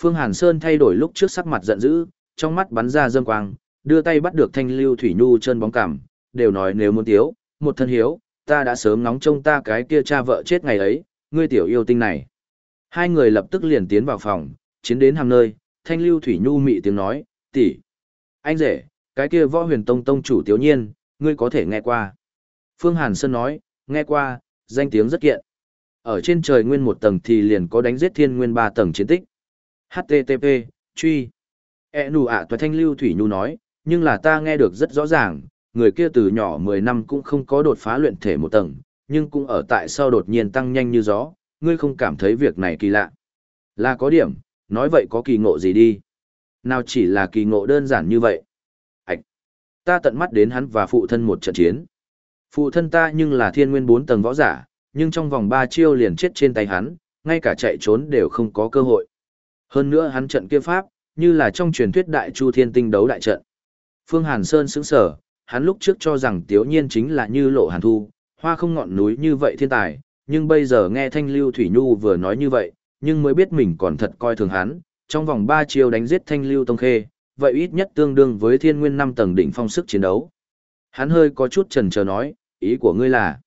Phương Hàn Sơn thay đổi lúc trước sắc mặt giận dữ, trong mắt bắn ra dâm quang, đưa tay bắt được thanh lưu Thủy Nhu chân bóng cảm, đều nói nếu muốn tiếu, một thân hiếu, ta đã sớm nóng trông ta cái kia cha vợ chết ngày ấy, ngươi tiểu yêu tinh này. Hai người lập tức liền tiến vào phòng, chiến đến hàng nơi, thanh lưu thủy nhu mị tiếng nói, tỷ, anh rể, cái kia võ huyền tông tông chủ tiểu nhiên, ngươi có thể nghe qua. Phương Hàn Sơn nói, nghe qua, danh tiếng rất kiện. Ở trên trời nguyên một tầng thì liền có đánh giết thiên nguyên ba tầng chiến tích. HTTP, truy. E nù ạ à thanh lưu thủy nhu nói, nhưng là ta nghe được rất rõ ràng, người kia từ nhỏ 10 năm cũng không có đột phá luyện thể một tầng, nhưng cũng ở tại sao đột nhiên tăng nhanh như gió, ngươi không cảm thấy việc này kỳ lạ. Là có điểm, nói vậy có kỳ ngộ gì đi. Nào chỉ là kỳ ngộ đơn giản như vậy. Ạch, Ta tận mắt đến hắn và phụ thân một trận chiến. Phụ thân ta nhưng là thiên nguyên bốn tầng võ giả, nhưng trong vòng ba chiêu liền chết trên tay hắn, ngay cả chạy trốn đều không có cơ hội. Hơn nữa hắn trận kia pháp, như là trong truyền thuyết đại chu thiên tinh đấu đại trận. Phương Hàn Sơn sững sở, hắn lúc trước cho rằng Tiếu Nhiên chính là như lộ hàn thu, hoa không ngọn núi như vậy thiên tài, nhưng bây giờ nghe Thanh Lưu Thủy Nhu vừa nói như vậy, nhưng mới biết mình còn thật coi thường hắn, trong vòng 3 chiêu đánh giết Thanh Lưu Tông Khê, vậy ít nhất tương đương với thiên nguyên 5 tầng đỉnh phong sức chiến đấu. Hắn hơi có chút chần chờ nói, ý của ngươi là,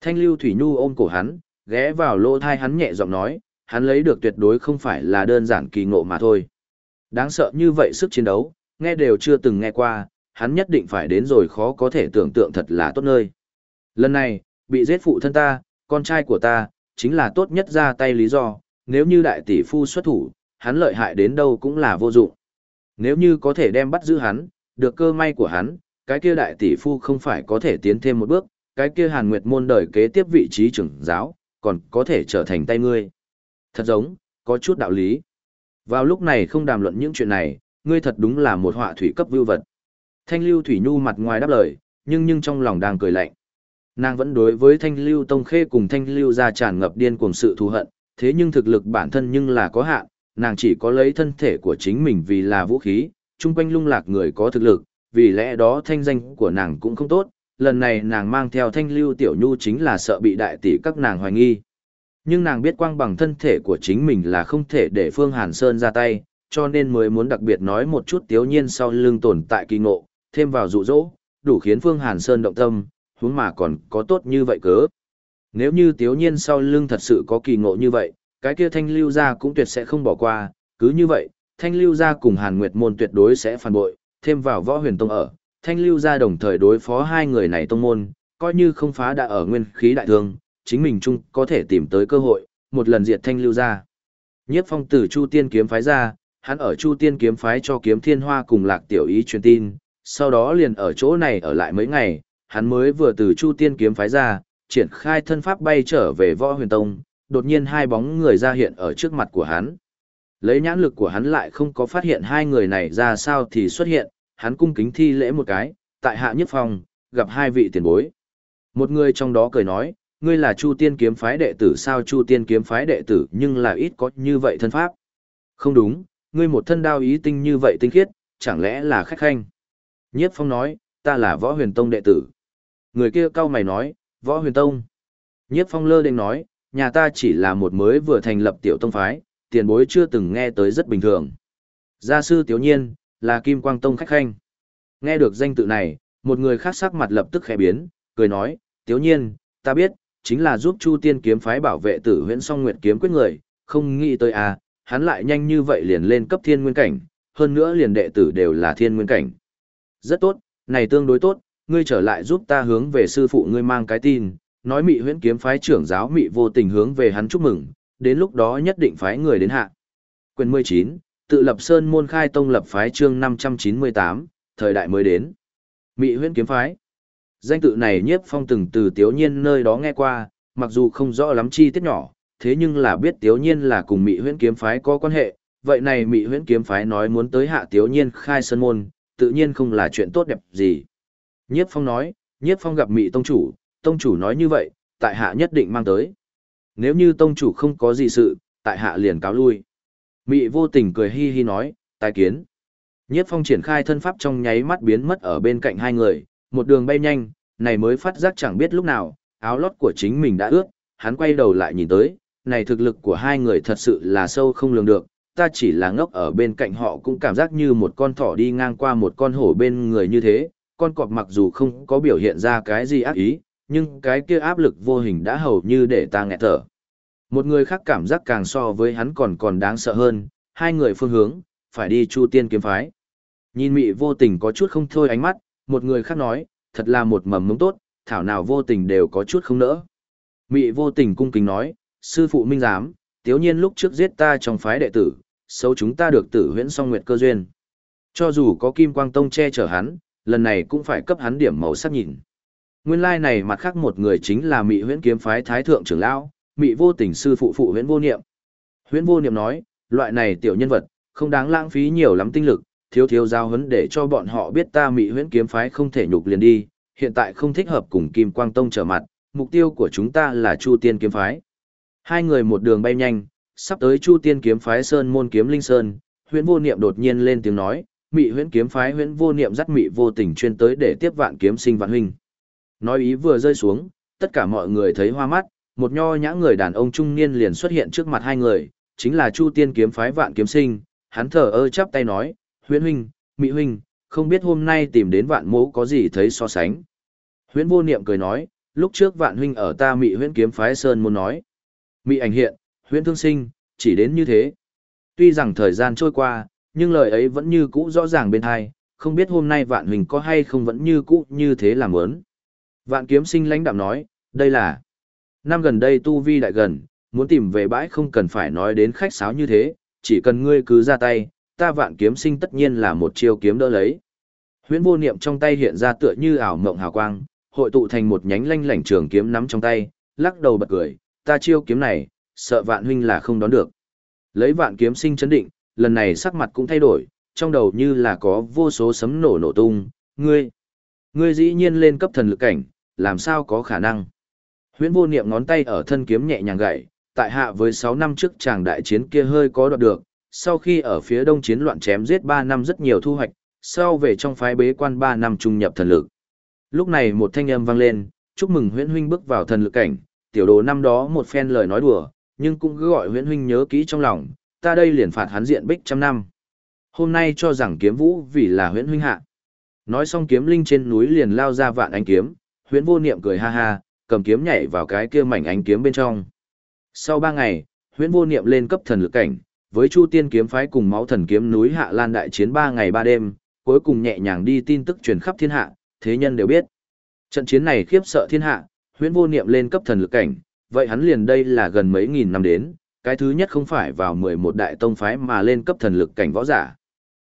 Thanh Lưu Thủy Nhu ôm cổ hắn, ghé vào lỗ thai hắn nhẹ giọng nói, hắn lấy được tuyệt đối không phải là đơn giản kỳ ngộ mà thôi. Đáng sợ như vậy sức chiến đấu, nghe đều chưa từng nghe qua, hắn nhất định phải đến rồi khó có thể tưởng tượng thật là tốt nơi. Lần này, bị giết phụ thân ta, con trai của ta, chính là tốt nhất ra tay lý do, nếu như đại tỷ phu xuất thủ, hắn lợi hại đến đâu cũng là vô dụng. Nếu như có thể đem bắt giữ hắn, được cơ may của hắn, cái kia đại tỷ phu không phải có thể tiến thêm một bước, cái kia hàn nguyệt môn đời kế tiếp vị trí trưởng giáo, còn có thể trở thành tay ngươi. Thật giống, có chút đạo lý. Vào lúc này không đàm luận những chuyện này, ngươi thật đúng là một họa thủy cấp vưu vật. Thanh lưu thủy nhu mặt ngoài đáp lời, nhưng nhưng trong lòng đang cười lạnh. Nàng vẫn đối với thanh lưu tông khê cùng thanh lưu Gia tràn ngập điên cuồng sự thù hận, thế nhưng thực lực bản thân nhưng là có hạn, nàng chỉ có lấy thân thể của chính mình vì là vũ khí, chung quanh lung lạc người có thực lực, vì lẽ đó thanh danh của nàng cũng không tốt, lần này nàng mang theo thanh lưu tiểu nhu chính là sợ bị đại tỷ các nàng hoài nghi. Nhưng nàng biết quang bằng thân thể của chính mình là không thể để Phương Hàn Sơn ra tay, cho nên mới muốn đặc biệt nói một chút tiếu nhiên sau lưng tồn tại kỳ ngộ, thêm vào dụ dỗ, đủ khiến Phương Hàn Sơn động tâm, huống mà còn có tốt như vậy cớ. Nếu như tiếu nhiên sau lưng thật sự có kỳ ngộ như vậy, cái kia thanh lưu gia cũng tuyệt sẽ không bỏ qua, cứ như vậy, thanh lưu gia cùng Hàn Nguyệt môn tuyệt đối sẽ phản bội, thêm vào võ huyền tông ở, thanh lưu gia đồng thời đối phó hai người này tông môn, coi như không phá đã ở nguyên khí đại thương, chính mình chung có thể tìm tới cơ hội, một lần diệt thanh lưu gia. Nhiếp phong tử Chu Tiên kiếm phái ra, hắn ở Chu Tiên kiếm phái cho kiếm thiên hoa cùng lạc tiểu ý truyền tin, sau đó liền ở chỗ này ở lại mấy ngày, hắn mới vừa từ Chu Tiên kiếm phái ra, triển khai thân pháp bay trở về võ huyền tông, đột nhiên hai bóng người ra hiện ở trước mặt của hắn. Lấy nhãn lực của hắn lại không có phát hiện hai người này ra sao thì xuất hiện, hắn cung kính thi lễ một cái, tại hạ nhất phong, gặp hai vị tiền bối. Một người trong đó cười nói, ngươi là Chu Tiên kiếm phái đệ tử sao Chu Tiên kiếm phái đệ tử nhưng là ít có như vậy thân pháp. Không đúng, ngươi một thân đao ý tinh như vậy tinh khiết, chẳng lẽ là khách khanh. Nhiếp phong nói, ta là võ huyền tông đệ tử. Người kia cau mày nói, võ huyền tông. Nhiếp phong lơ định nói, nhà ta chỉ là một mới vừa thành lập tiểu tông phái, tiền bối chưa từng nghe tới rất bình thường. Gia sư tiểu nhiên, là Kim Quang Tông khách khanh. Nghe được danh tự này, một người khác sắc mặt lập tức khẽ biến, cười nói, tiểu nhiên, ta biết, chính là giúp Chu Tiên kiếm phái bảo vệ tử huyễn song nguyệt kiếm quyết người, không nghĩ tới à, hắn lại nhanh như vậy liền lên cấp thiên nguyên cảnh, hơn nữa liền đệ tử đều là thiên nguyên cảnh. Rất tốt, này tương đối tốt, ngươi trở lại giúp ta hướng về sư phụ ngươi mang cái tin, nói mị huyễn kiếm phái trưởng giáo mị vô tình hướng về hắn chúc mừng, đến lúc đó nhất định phái người đến hạ. Quyền 19, tự lập sơn môn khai tông lập phái chương 598, thời đại mới đến. Mị huyễn kiếm phái. Danh tự này nhiếp phong từng từ tiếu nhiên nơi đó nghe qua, mặc dù không rõ lắm chi tiết nhỏ, thế nhưng là biết tiếu nhiên là cùng mị huyễn kiếm phái có quan hệ, vậy này mị huyễn kiếm phái nói muốn tới hạ tiếu nhiên khai sơn môn, tự nhiên không là chuyện tốt đẹp gì. Nhiếp phong nói, nhiếp phong gặp mị tông chủ, tông chủ nói như vậy, tại hạ nhất định mang tới. Nếu như tông chủ không có gì sự, tại hạ liền cáo lui. Mị vô tình cười hi hi nói, tài kiến. Nhiếp phong triển khai thân pháp trong nháy mắt biến mất ở bên cạnh hai người, một đường bay nhanh, này mới phát giác chẳng biết lúc nào, áo lót của chính mình đã ướt, hắn quay đầu lại nhìn tới, này thực lực của hai người thật sự là sâu không lường được, ta chỉ là ngốc ở bên cạnh họ cũng cảm giác như một con thỏ đi ngang qua một con hổ bên người như thế, con cọp mặc dù không có biểu hiện ra cái gì ác ý, nhưng cái kia áp lực vô hình đã hầu như để ta nghẹt thở. Một người khác cảm giác càng so với hắn còn còn đáng sợ hơn, hai người phương hướng, phải đi chu tiên kiếm phái. Nhìn mị vô tình có chút không thôi ánh mắt, một người khác nói, thật là một mầm mống tốt, thảo nào vô tình đều có chút không nỡ. Mị vô tình cung kính nói, sư phụ minh giám, tiếu nhiên lúc trước giết ta trong phái đệ tử, xấu chúng ta được tử huyễn song nguyệt cơ duyên. Cho dù có kim quang tông che chở hắn, lần này cũng phải cấp hắn điểm màu sắc nhìn. Nguyên lai like này mặt khác một người chính là Mị Huyễn kiếm phái thái thượng trưởng lão, Mị Vô Tình sư phụ phụ Huyễn Vô Niệm. Huyễn Vô Niệm nói, loại này tiểu nhân vật, không đáng lãng phí nhiều lắm tinh lực, thiếu thiếu giao huấn để cho bọn họ biết ta Mị Huyễn kiếm phái không thể nhục liền đi, hiện tại không thích hợp cùng Kim Quang Tông trở mặt, mục tiêu của chúng ta là Chu Tiên kiếm phái. Hai người một đường bay nhanh, sắp tới Chu Tiên kiếm phái Sơn môn kiếm linh sơn, Huyễn Vô Niệm đột nhiên lên tiếng nói, Mị Huyễn kiếm phái Huyễn Vô Niệm dắt Mị Vô Tình chuyên tới để tiếp vạn kiếm sinh vạn huynh. Nói ý vừa rơi xuống, tất cả mọi người thấy hoa mắt, một nho nhã người đàn ông trung niên liền xuất hiện trước mặt hai người, chính là Chu Tiên kiếm phái vạn kiếm sinh, hắn thở ơ chắp tay nói, huyễn huynh, Mị huynh, không biết hôm nay tìm đến vạn mẫu có gì thấy so sánh. Huyễn vô niệm cười nói, lúc trước vạn huynh ở ta mị huyễn kiếm phái sơn muốn nói. Mị ảnh hiện, huyễn thương sinh, chỉ đến như thế. Tuy rằng thời gian trôi qua, nhưng lời ấy vẫn như cũ rõ ràng bên hai, không biết hôm nay vạn huynh có hay không vẫn như cũ như thế làm ớn. Vạn kiếm sinh lãnh đạm nói, đây là năm gần đây tu vi đại gần, muốn tìm về bãi không cần phải nói đến khách sáo như thế, chỉ cần ngươi cứ ra tay, ta vạn kiếm sinh tất nhiên là một chiêu kiếm đỡ lấy. Huyễn vô niệm trong tay hiện ra tựa như ảo mộng hào quang, hội tụ thành một nhánh lanh lảnh trường kiếm nắm trong tay, lắc đầu bật cười, ta chiêu kiếm này, sợ vạn huynh là không đón được. Lấy vạn kiếm sinh chấn định, lần này sắc mặt cũng thay đổi, trong đầu như là có vô số sấm nổ nổ tung, ngươi, ngươi dĩ nhiên lên cấp thần lực cảnh, làm sao có khả năng. Huyễn vô niệm ngón tay ở thân kiếm nhẹ nhàng gậy, tại hạ với 6 năm trước chàng đại chiến kia hơi có đoạt được, sau khi ở phía đông chiến loạn chém giết 3 năm rất nhiều thu hoạch, sau về trong phái bế quan 3 năm trung nhập thần lực. Lúc này một thanh âm vang lên, chúc mừng huyễn huynh bước vào thần lực cảnh, tiểu đồ năm đó một phen lời nói đùa, nhưng cũng cứ gọi huyễn huynh nhớ kỹ trong lòng, ta đây liền phạt hắn diện bích trăm năm. Hôm nay cho rằng kiếm vũ vì là huyễn huynh hạ. Nói xong kiếm linh trên núi liền lao ra vạn ánh kiếm, huyễn vô niệm cười ha ha, cầm kiếm nhảy vào cái kia mảnh ánh kiếm bên trong. Sau ba ngày, huyễn vô niệm lên cấp thần lực cảnh, với Chu Tiên kiếm phái cùng máu thần kiếm núi Hạ Lan đại chiến ba ngày ba đêm, cuối cùng nhẹ nhàng đi tin tức truyền khắp thiên hạ, thế nhân đều biết. Trận chiến này khiếp sợ thiên hạ, huyễn vô niệm lên cấp thần lực cảnh, vậy hắn liền đây là gần mấy nghìn năm đến, cái thứ nhất không phải vào 11 đại tông phái mà lên cấp thần lực cảnh võ giả.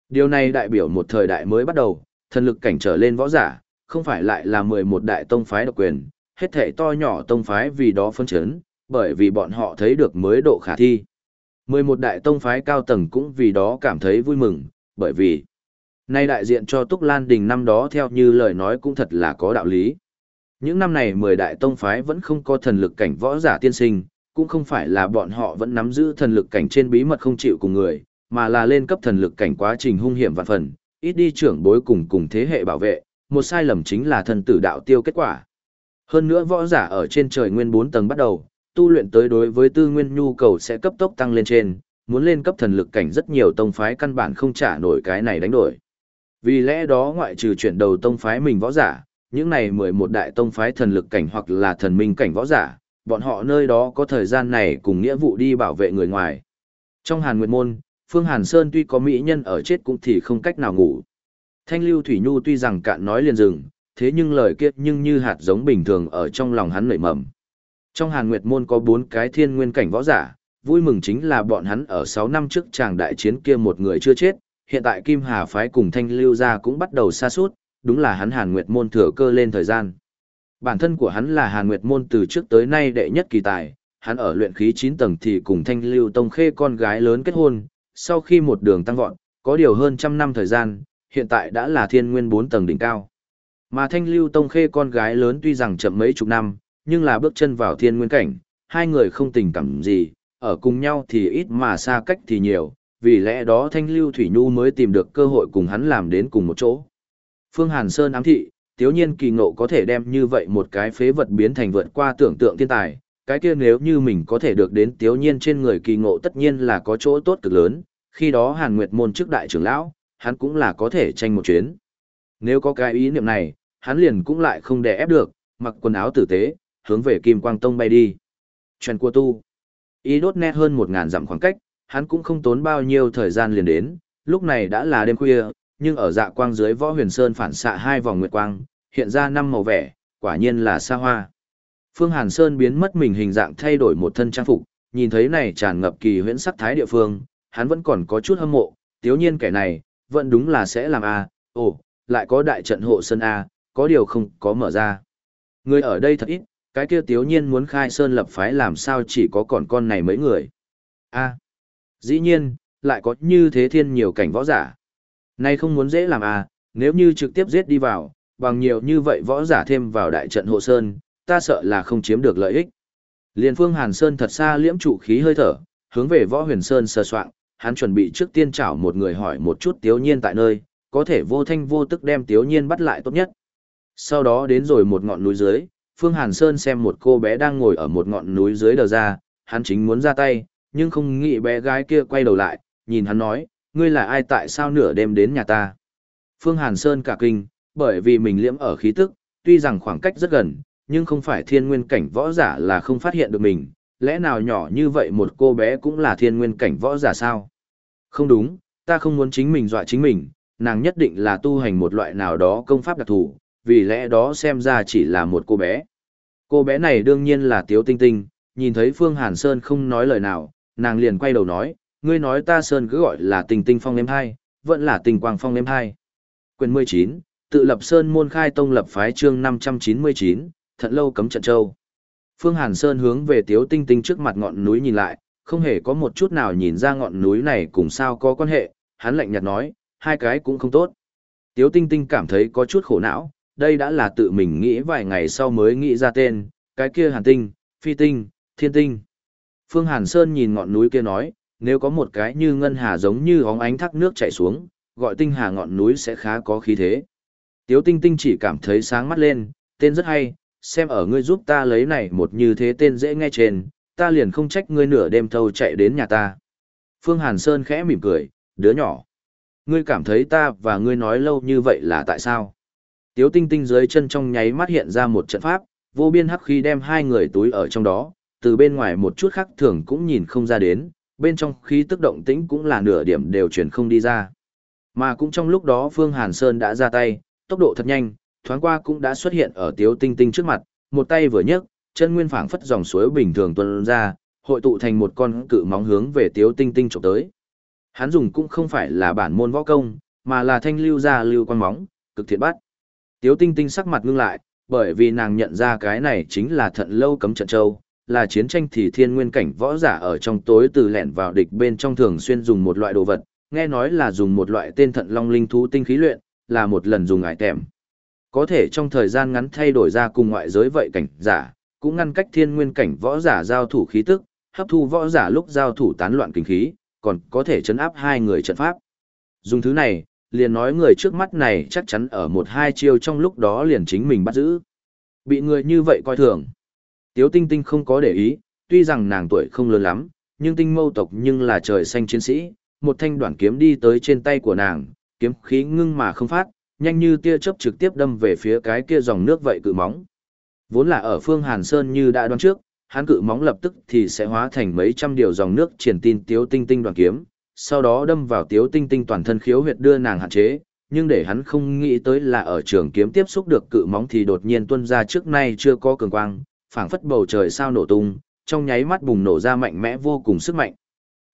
Điều này đại biểu một thời đại mới bắt đầu, thần lực cảnh trở lên võ giả, không phải lại là 11 đại tông phái độc quyền, hết thể to nhỏ tông phái vì đó phân chấn, bởi vì bọn họ thấy được mới độ khả thi. 11 đại tông phái cao tầng cũng vì đó cảm thấy vui mừng, bởi vì nay đại diện cho Túc Lan Đình năm đó theo như lời nói cũng thật là có đạo lý. Những năm này 10 đại tông phái vẫn không có thần lực cảnh võ giả tiên sinh, cũng không phải là bọn họ vẫn nắm giữ thần lực cảnh trên bí mật không chịu cùng người, mà là lên cấp thần lực cảnh quá trình hung hiểm vạn phần, ít đi trưởng bối cùng cùng thế hệ bảo vệ, một sai lầm chính là thần tử đạo tiêu kết quả. Hơn nữa võ giả ở trên trời nguyên 4 tầng bắt đầu, tu luyện tới đối với tư nguyên nhu cầu sẽ cấp tốc tăng lên trên, muốn lên cấp thần lực cảnh rất nhiều tông phái căn bản không trả nổi cái này đánh đổi. Vì lẽ đó ngoại trừ chuyển đầu tông phái mình võ giả, những này 11 đại tông phái thần lực cảnh hoặc là thần minh cảnh võ giả, bọn họ nơi đó có thời gian này cùng nghĩa vụ đi bảo vệ người ngoài. Trong Hàn Nguyệt Môn, Phương Hàn Sơn tuy có mỹ nhân ở chết cũng thì không cách nào ngủ. Thanh Lưu Thủy Nhu tuy rằng cạn nói liền dừng, thế nhưng lời kiếp nhưng như hạt giống bình thường ở trong lòng hắn nảy mầm. Trong Hàn Nguyệt Môn có bốn cái thiên nguyên cảnh võ giả, vui mừng chính là bọn hắn ở 6 năm trước chàng đại chiến kia một người chưa chết, hiện tại Kim Hà phái cùng Thanh Lưu gia cũng bắt đầu xa suốt, đúng là hắn Hàn Nguyệt Môn thừa cơ lên thời gian. Bản thân của hắn là Hàn Nguyệt Môn từ trước tới nay đệ nhất kỳ tài, hắn ở luyện khí 9 tầng thì cùng Thanh Lưu Tông Khê con gái lớn kết hôn, sau khi một đường tăng vọt, có điều hơn trăm năm thời gian, hiện tại đã là thiên nguyên 4 tầng đỉnh cao. Mà Thanh Lưu Tông Khê con gái lớn tuy rằng chậm mấy chục năm, nhưng là bước chân vào thiên nguyên cảnh, hai người không tình cảm gì, ở cùng nhau thì ít mà xa cách thì nhiều, vì lẽ đó Thanh Lưu Thủy Nhu mới tìm được cơ hội cùng hắn làm đến cùng một chỗ. Phương Hàn Sơn ám thị, tiếu nhiên kỳ ngộ có thể đem như vậy một cái phế vật biến thành vượt qua tưởng tượng thiên tài, cái kia nếu như mình có thể được đến tiếu nhiên trên người kỳ ngộ tất nhiên là có chỗ tốt cực lớn, khi đó Hàn Nguyệt môn trước đại trưởng lão, hắn cũng là có thể tranh một chuyến. Nếu có cái ý niệm này, hắn liền cũng lại không đè ép được, mặc quần áo tử tế, hướng về Kim Quang Tông bay đi. Trần Cua tu. Ý đốt nét hơn một ngàn dặm khoảng cách, hắn cũng không tốn bao nhiêu thời gian liền đến, lúc này đã là đêm khuya, nhưng ở dạ quang dưới võ huyền sơn phản xạ hai vòng nguyệt quang, hiện ra năm màu vẻ, quả nhiên là xa hoa. Phương Hàn Sơn biến mất mình hình dạng thay đổi một thân trang phục, nhìn thấy này tràn ngập kỳ huyễn sắc thái địa phương, hắn vẫn còn có chút hâm mộ, tiếu nhiên kẻ này, vẫn đúng là sẽ làm a, ồ, lại có đại trận hộ sơn a, có điều không có mở ra. Người ở đây thật ít, cái kia tiếu nhiên muốn khai sơn lập phái làm sao chỉ có còn con này mấy người. a dĩ nhiên, lại có như thế thiên nhiều cảnh võ giả. Nay không muốn dễ làm à, nếu như trực tiếp giết đi vào, bằng nhiều như vậy võ giả thêm vào đại trận hộ sơn, ta sợ là không chiếm được lợi ích. Liên phương Hàn Sơn thật xa liễm trụ khí hơi thở, hướng về võ huyền Sơn sơ soạn, hắn chuẩn bị trước tiên chảo một người hỏi một chút tiếu nhiên tại nơi, có thể vô thanh vô tức đem tiếu nhiên bắt lại tốt nhất. Sau đó đến rồi một ngọn núi dưới, Phương Hàn Sơn xem một cô bé đang ngồi ở một ngọn núi dưới đờ ra, hắn chính muốn ra tay, nhưng không nghĩ bé gái kia quay đầu lại, nhìn hắn nói, ngươi là ai tại sao nửa đêm đến nhà ta. Phương Hàn Sơn cả kinh, bởi vì mình liễm ở khí tức, tuy rằng khoảng cách rất gần, nhưng không phải thiên nguyên cảnh võ giả là không phát hiện được mình, lẽ nào nhỏ như vậy một cô bé cũng là thiên nguyên cảnh võ giả sao? Không đúng, ta không muốn chính mình dọa chính mình, nàng nhất định là tu hành một loại nào đó công pháp đặc thù, vì lẽ đó xem ra chỉ là một cô bé. Cô bé này đương nhiên là Tiếu Tinh Tinh, nhìn thấy Phương Hàn Sơn không nói lời nào, nàng liền quay đầu nói, ngươi nói ta Sơn cứ gọi là tình tinh phong em hai, vẫn là tình quang phong em hai. Quyền 19, tự lập Sơn môn khai tông lập phái chương 599, thận lâu cấm trận châu. Phương Hàn Sơn hướng về Tiếu Tinh Tinh trước mặt ngọn núi nhìn lại, không hề có một chút nào nhìn ra ngọn núi này cùng sao có quan hệ, hắn lạnh nhạt nói, hai cái cũng không tốt. Tiếu Tinh Tinh cảm thấy có chút khổ não, đây đã là tự mình nghĩ vài ngày sau mới nghĩ ra tên, cái kia Hàn Tinh, Phi Tinh, Thiên Tinh. Phương Hàn Sơn nhìn ngọn núi kia nói, nếu có một cái như ngân hà giống như óng ánh thác nước chảy xuống, gọi tinh hà ngọn núi sẽ khá có khí thế. Tiếu Tinh Tinh chỉ cảm thấy sáng mắt lên, tên rất hay, xem ở ngươi giúp ta lấy này một như thế tên dễ nghe trên, ta liền không trách ngươi nửa đêm thâu chạy đến nhà ta. Phương Hàn Sơn khẽ mỉm cười, đứa nhỏ. Ngươi cảm thấy ta và ngươi nói lâu như vậy là tại sao? Tiếu tinh tinh dưới chân trong nháy mắt hiện ra một trận pháp, vô biên hắc khí đem hai người túi ở trong đó, từ bên ngoài một chút khác thường cũng nhìn không ra đến, bên trong khí tức động tĩnh cũng là nửa điểm đều chuyển không đi ra. Mà cũng trong lúc đó Phương Hàn Sơn đã ra tay, tốc độ thật nhanh, thoáng qua cũng đã xuất hiện ở Tiếu Tinh Tinh trước mặt, một tay vừa nhấc, chân nguyên phảng phất dòng suối bình thường tuôn ra, hội tụ thành một con cự móng hướng về Tiếu Tinh Tinh chụp tới. Hắn dùng cũng không phải là bản môn võ công, mà là thanh lưu ra lưu quan móng, cực thiện bắt. Tiếu Tinh Tinh sắc mặt ngưng lại, bởi vì nàng nhận ra cái này chính là thận lâu cấm trận châu, là chiến tranh thì thiên nguyên cảnh võ giả ở trong tối từ lẻn vào địch bên trong thường xuyên dùng một loại đồ vật, nghe nói là dùng một loại tên thận long linh thú tinh khí luyện, là một lần dùng ngải tèm. Có thể trong thời gian ngắn thay đổi ra cùng ngoại giới vậy cảnh giả, cũng ngăn cách thiên nguyên cảnh võ giả giao thủ khí tức, hấp thu võ giả lúc giao thủ tán loạn kinh khí, còn có thể chấn áp hai người trận pháp. Dùng thứ này, liền nói người trước mắt này chắc chắn ở một hai chiêu trong lúc đó liền chính mình bắt giữ. Bị người như vậy coi thường. Tiếu tinh tinh không có để ý, tuy rằng nàng tuổi không lớn lắm, nhưng tinh mâu tộc nhưng là trời xanh chiến sĩ, một thanh đoạn kiếm đi tới trên tay của nàng, kiếm khí ngưng mà không phát, nhanh như tia chớp trực tiếp đâm về phía cái kia dòng nước vậy cự móng. Vốn là ở phương Hàn Sơn như đã đoán trước, hắn cự móng lập tức thì sẽ hóa thành mấy trăm điều dòng nước triển tin tiếu tinh tinh đoạn kiếm, sau đó đâm vào tiếu tinh tinh toàn thân khiếu huyệt đưa nàng hạn chế, nhưng để hắn không nghĩ tới là ở trường kiếm tiếp xúc được cự móng thì đột nhiên tuân ra trước nay chưa có cường quang, phảng phất bầu trời sao nổ tung, trong nháy mắt bùng nổ ra mạnh mẽ vô cùng sức mạnh.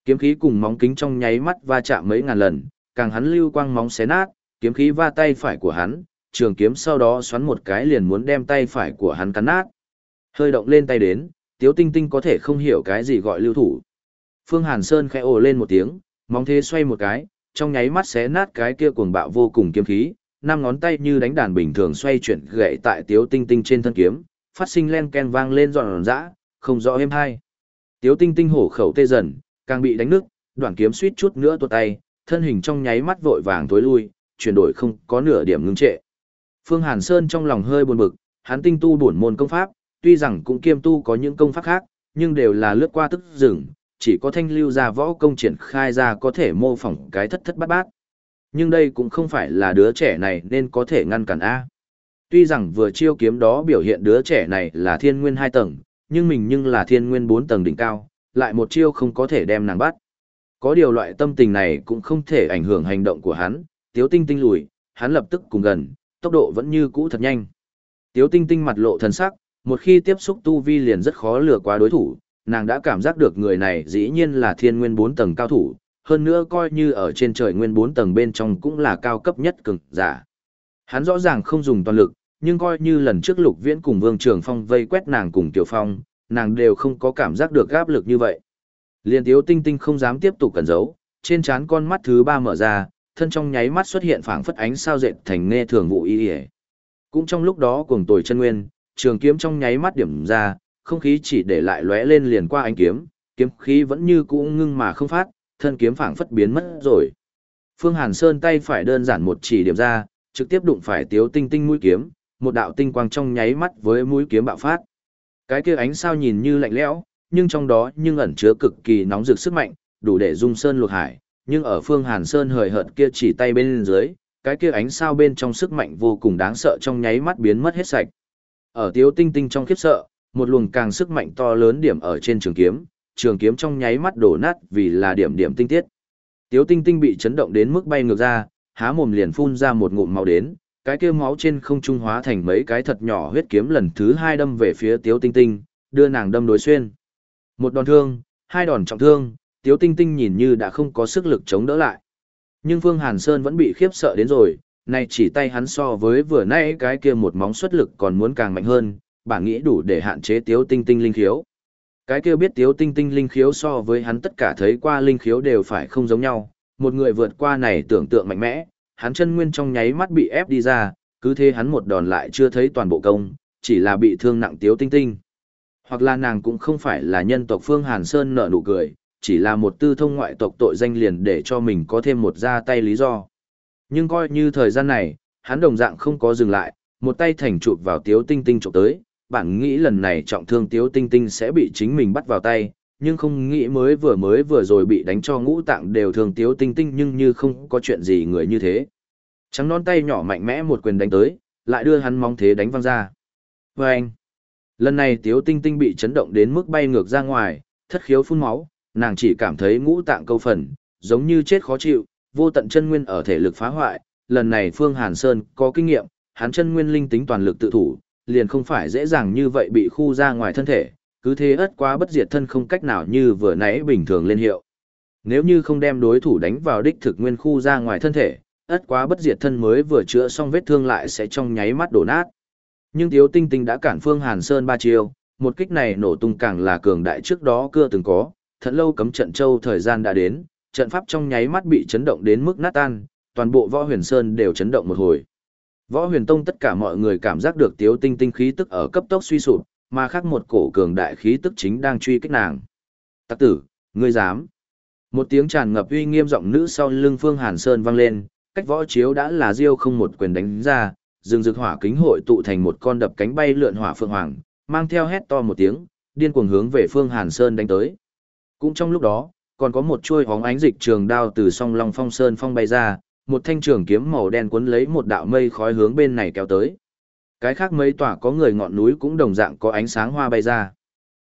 Kiếm khí cùng móng kính trong nháy mắt va chạm mấy ngàn lần, càng hắn lưu quang móng xé nát, kiếm khí va tay phải của hắn, trường kiếm sau đó xoắn một cái liền muốn đem tay phải của hắn cắn nát. Hơi động lên tay đến, Tiếu Tinh Tinh có thể không hiểu cái gì gọi lưu thủ. Phương Hàn Sơn khẽ ồ lên một tiếng, móng thế xoay một cái, trong nháy mắt xé nát cái kia cuồng bạo vô cùng kiếm khí, năm ngón tay như đánh đàn bình thường xoay chuyển gậy tại Tiếu Tinh Tinh trên thân kiếm, phát sinh len ken vang lên giòn giã, không rõ êm hay. Tiếu Tinh Tinh hổ khẩu tê dần, càng bị đánh nước, đoạn kiếm suýt chút nữa tuột tay, thân hình trong nháy mắt vội vàng tối lui, chuyển đổi không có nửa điểm ngưng trệ. Phương Hàn Sơn trong lòng hơi buồn bực, hắn tinh tu bổn môn công pháp, tuy rằng cũng kiêm tu có những công pháp khác, nhưng đều là lướt qua tức rừng, chỉ có thanh lưu ra võ công triển khai ra có thể mô phỏng cái thất thất bát bát. Nhưng đây cũng không phải là đứa trẻ này nên có thể ngăn cản A. Tuy rằng vừa chiêu kiếm đó biểu hiện đứa trẻ này là thiên nguyên hai tầng, nhưng mình nhưng là thiên nguyên bốn tầng đỉnh cao, lại một chiêu không có thể đem nàng bắt. Có điều loại tâm tình này cũng không thể ảnh hưởng hành động của hắn, tiếu tinh tinh lùi, hắn lập tức cùng gần, tốc độ vẫn như cũ thật nhanh. Tiếu tinh tinh mặt lộ thần sắc, một khi tiếp xúc tu vi liền rất khó lừa qua đối thủ, nàng đã cảm giác được người này dĩ nhiên là thiên nguyên bốn tầng cao thủ, hơn nữa coi như ở trên trời nguyên bốn tầng bên trong cũng là cao cấp nhất cường giả. Hắn rõ ràng không dùng toàn lực, nhưng coi như lần trước Lục Viễn cùng Vương Trường Phong vây quét nàng cùng Tiểu Phong, nàng đều không có cảm giác được áp lực như vậy. Liên Tiếu Tinh Tinh không dám tiếp tục cẩn giấu, trên trán con mắt thứ ba mở ra, thân trong nháy mắt xuất hiện phảng phất ánh sao dệt thành nghe thường vụ y ỉa Cũng trong lúc đó cuồng tồi chân nguyên, trường kiếm trong nháy mắt điểm ra, không khí chỉ để lại lóe lên liền qua ánh kiếm, kiếm khí vẫn như cũ ngưng mà không phát, thân kiếm phảng phất biến mất rồi. Phương Hàn Sơn tay phải đơn giản một chỉ điểm ra, trực tiếp đụng phải Tiếu Tinh Tinh mũi kiếm, một đạo tinh quang trong nháy mắt với mũi kiếm bạo phát. Cái kia ánh sao nhìn như lạnh lẽo, nhưng trong đó nhưng ẩn chứa cực kỳ nóng rực sức mạnh, đủ để dung sơn luộc hải, nhưng ở Phương Hàn Sơn hời hợt kia chỉ tay bên dưới, cái kia ánh sao bên trong sức mạnh vô cùng đáng sợ trong nháy mắt biến mất hết sạch. Ở Tiếu Tinh Tinh trong khiếp sợ, một luồng càng sức mạnh to lớn điểm ở trên trường kiếm, trường kiếm trong nháy mắt đổ nát vì là điểm điểm tinh tiết. Tiếu Tinh Tinh bị chấn động đến mức bay ngược ra, há mồm liền phun ra một ngụm máu đến, cái kia máu trên không trung hóa thành mấy cái thật nhỏ huyết kiếm lần thứ hai đâm về phía Tiếu Tinh Tinh, đưa nàng đâm đối xuyên. Một đòn thương, hai đòn trọng thương, Tiếu Tinh Tinh nhìn như đã không có sức lực chống đỡ lại. Nhưng Phương Hàn Sơn vẫn bị khiếp sợ đến rồi, nay chỉ tay hắn so với vừa nãy cái kia một móng xuất lực còn muốn càng mạnh hơn, bản nghĩ đủ để hạn chế Tiếu Tinh Tinh linh khiếu. Cái kia biết Tiếu Tinh Tinh linh khiếu so với hắn tất cả thấy qua linh khiếu đều phải không giống nhau, một người vượt qua này tưởng tượng mạnh mẽ, hắn chân nguyên trong nháy mắt bị ép đi ra, cứ thế hắn một đòn lại chưa thấy toàn bộ công, chỉ là bị thương nặng Tiếu Tinh Tinh. Hoặc là nàng cũng không phải là nhân tộc Phương Hàn Sơn nợ nụ cười, chỉ là một tư thông ngoại tộc tội danh liền để cho mình có thêm một ra tay lý do. Nhưng coi như thời gian này, hắn đồng dạng không có dừng lại, một tay thành chụp vào Tiếu Tinh Tinh chụp tới, bạn nghĩ lần này trọng thương Tiếu Tinh Tinh sẽ bị chính mình bắt vào tay, nhưng không nghĩ mới vừa mới vừa rồi bị đánh cho ngũ tạng đều thường Tiếu Tinh Tinh nhưng như không có chuyện gì người như thế. Trắng non tay nhỏ mạnh mẽ một quyền đánh tới, lại đưa hắn mong thế đánh văng ra. Và anh, lần này Tiếu Tinh Tinh bị chấn động đến mức bay ngược ra ngoài, thất khiếu phun máu, nàng chỉ cảm thấy ngũ tạng câu phần, giống như chết khó chịu, vô tận chân nguyên ở thể lực phá hoại, lần này Phương Hàn Sơn có kinh nghiệm, hắn chân nguyên linh tính toàn lực tự thủ, liền không phải dễ dàng như vậy bị khu ra ngoài thân thể, cứ thế ất quá bất diệt thân không cách nào như vừa nãy bình thường lên hiệu. Nếu như không đem đối thủ đánh vào đích thực nguyên khu ra ngoài thân thể, ất quá bất diệt thân mới vừa chữa xong vết thương lại sẽ trong nháy mắt đổ nát. Nhưng Tiếu Tinh Tinh đã cản Phương Hàn Sơn ba chiêu, một kích này nổ tung càng là cường đại trước đó cưa từng có, thật lâu cấm trận châu thời gian đã đến, trận pháp trong nháy mắt bị chấn động đến mức nát tan, toàn bộ võ huyền sơn đều chấn động một hồi. Võ huyền tông tất cả mọi người cảm giác được tiếu tinh tinh khí tức ở cấp tốc suy sụp, mà khác một cổ cường đại khí tức chính đang truy kích nàng. Tắc tử, ngươi dám. Một tiếng tràn ngập uy nghiêm giọng nữ sau lưng phương hàn sơn vang lên, cách võ chiếu đã là diêu không một quyền đánh ra, rừng rực hỏa kính hội tụ thành một con đập cánh bay lượn hỏa phượng hoàng, mang theo hét to một tiếng, điên cuồng hướng về phương hàn sơn đánh tới. Cũng trong lúc đó, còn có một chuôi hóng ánh dịch trường đao từ song long phong sơn phong bay ra, một thanh trường kiếm màu đen cuốn lấy một đạo mây khói hướng bên này kéo tới. Cái khác mấy tòa có người ngọn núi cũng đồng dạng có ánh sáng hoa bay ra.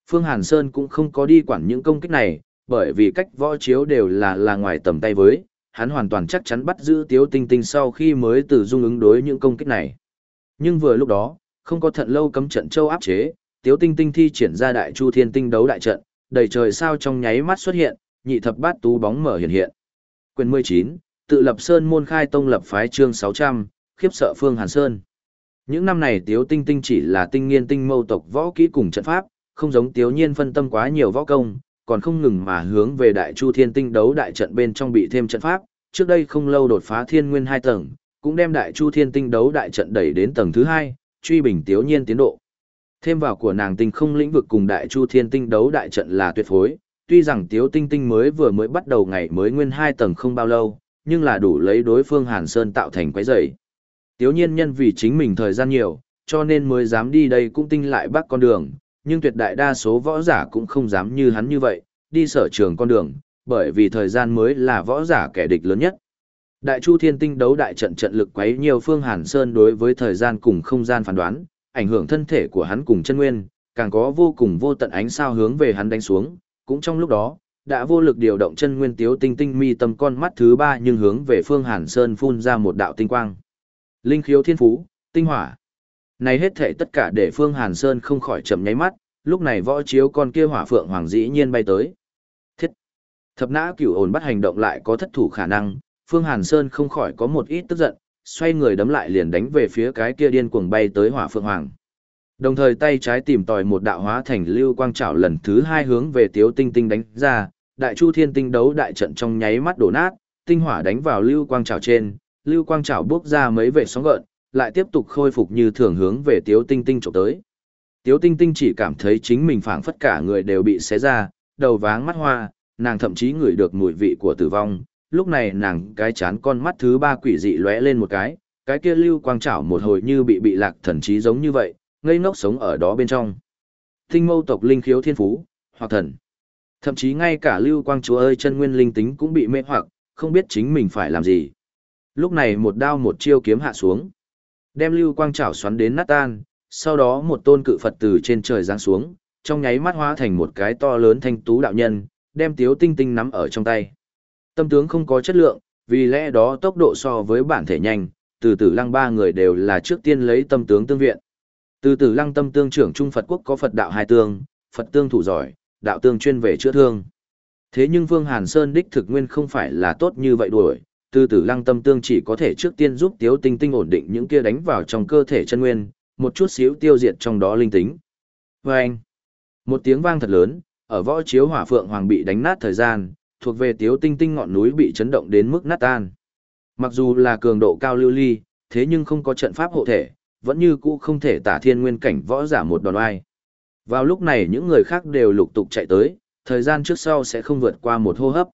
Phương Hàn Sơn cũng không có đi quản những công kích này, bởi vì cách võ chiếu đều là là ngoài tầm tay với, hắn hoàn toàn chắc chắn bắt giữ Tiếu Tinh Tinh sau khi mới từ dung ứng đối những công kích này. Nhưng vừa lúc đó, không có thận lâu cấm trận châu áp chế, Tiếu Tinh Tinh thi triển ra đại chu thiên tinh đấu đại trận, đầy trời sao trong nháy mắt xuất hiện, nhị thập bát tú bóng mở hiện hiện. Quyền 19, tự lập Sơn môn khai tông lập phái chương 600, khiếp sợ Phương Hàn Sơn. Những năm này Tiếu Tinh Tinh chỉ là tinh nghiên tinh mâu tộc võ kỹ cùng trận pháp, không giống Tiếu Nhiên phân tâm quá nhiều võ công, còn không ngừng mà hướng về Đại Chu Thiên Tinh đấu đại trận bên trong bị thêm trận pháp, trước đây không lâu đột phá Thiên Nguyên hai tầng, cũng đem Đại Chu Thiên Tinh đấu đại trận đẩy đến tầng thứ hai, truy bình Tiếu Nhiên tiến độ. Thêm vào của nàng tinh không lĩnh vực cùng Đại Chu Thiên Tinh đấu đại trận là tuyệt phối, tuy rằng Tiếu Tinh Tinh mới vừa mới bắt đầu ngày mới nguyên hai tầng không bao lâu, nhưng là đủ lấy đối phương Hàn Sơn tạo thành quái rầy. Tiếu nhiên nhân vì chính mình thời gian nhiều, cho nên mới dám đi đây cũng tinh lại bắt con đường, nhưng tuyệt đại đa số võ giả cũng không dám như hắn như vậy, đi sở trường con đường, bởi vì thời gian mới là võ giả kẻ địch lớn nhất. Đại Chu Thiên Tinh đấu đại trận trận lực quấy nhiều phương Hàn Sơn đối với thời gian cùng không gian phán đoán, ảnh hưởng thân thể của hắn cùng chân nguyên, càng có vô cùng vô tận ánh sao hướng về hắn đánh xuống, cũng trong lúc đó, đã vô lực điều động chân nguyên tiếu tinh tinh mi tâm con mắt thứ ba nhưng hướng về phương Hàn Sơn phun ra một đạo tinh quang. Linh khiếu thiên phú, tinh hỏa. Này hết thể tất cả để phương Hàn Sơn không khỏi chậm nháy mắt, lúc này võ chiếu con kia hỏa phượng hoàng dĩ nhiên bay tới. Thiết. Thập nã cửu ổn bắt hành động lại có thất thủ khả năng, phương Hàn Sơn không khỏi có một ít tức giận, xoay người đấm lại liền đánh về phía cái kia điên cuồng bay tới hỏa phượng hoàng. Đồng thời tay trái tìm tòi một đạo hóa thành lưu quang trảo lần thứ hai hướng về tiếu tinh tinh đánh ra, đại chu thiên tinh đấu đại trận trong nháy mắt đổ nát, tinh hỏa đánh vào lưu quang trảo trên, lưu quang trảo bước ra mấy vệ sóng gợn, lại tiếp tục khôi phục như thường hướng về tiếu tinh tinh chụp tới. Tiếu tinh tinh chỉ cảm thấy chính mình phảng phất cả người đều bị xé ra, đầu váng mắt hoa, nàng thậm chí ngửi được mùi vị của tử vong, lúc này nàng cái chán con mắt thứ ba quỷ dị lóe lên một cái, cái kia lưu quang trảo một hồi như bị bị lạc thần trí giống như vậy, ngây ngốc sống ở đó bên trong. Tinh mâu tộc linh khiếu thiên phú, hoặc thần. Thậm chí ngay cả lưu quang chúa ơi chân nguyên linh tính cũng bị mê hoặc, không biết chính mình phải làm gì. Lúc này một đao một chiêu kiếm hạ xuống. Đem lưu quang chảo xoắn đến nát tan, Sau đó một tôn cự Phật từ trên trời giáng xuống, trong nháy mắt hóa thành một cái to lớn thanh tú đạo nhân, đem tiếu tinh tinh nắm ở trong tay. Tâm tướng không có chất lượng, vì lẽ đó tốc độ so với bản thể nhanh, từ tử lăng ba người đều là trước tiên lấy tâm tướng tương viện. Từ tử lăng tâm tương trưởng Trung Phật quốc có Phật đạo hai tương, Phật tương thủ giỏi, đạo tương chuyên về chữa thương. Thế nhưng Vương Hàn Sơn đích thực nguyên không phải là tốt như vậy đuổi, từ tử lăng tâm tương chỉ có thể trước tiên giúp tiếu tinh tinh ổn định những kia đánh vào trong cơ thể chân nguyên, một chút xíu tiêu diệt trong đó linh tính. Và anh, một tiếng vang thật lớn, ở võ chiếu hỏa phượng hoàng bị đánh nát thời gian, thuộc về tiếu tinh tinh ngọn núi bị chấn động đến mức nát tan. Mặc dù là cường độ cao lưu ly, thế nhưng không có trận pháp hộ thể, vẫn như cũ không thể tả thiên nguyên cảnh võ giả một đòn oai. Vào lúc này những người khác đều lục tục chạy tới, thời gian trước sau sẽ không vượt qua một hô hấp.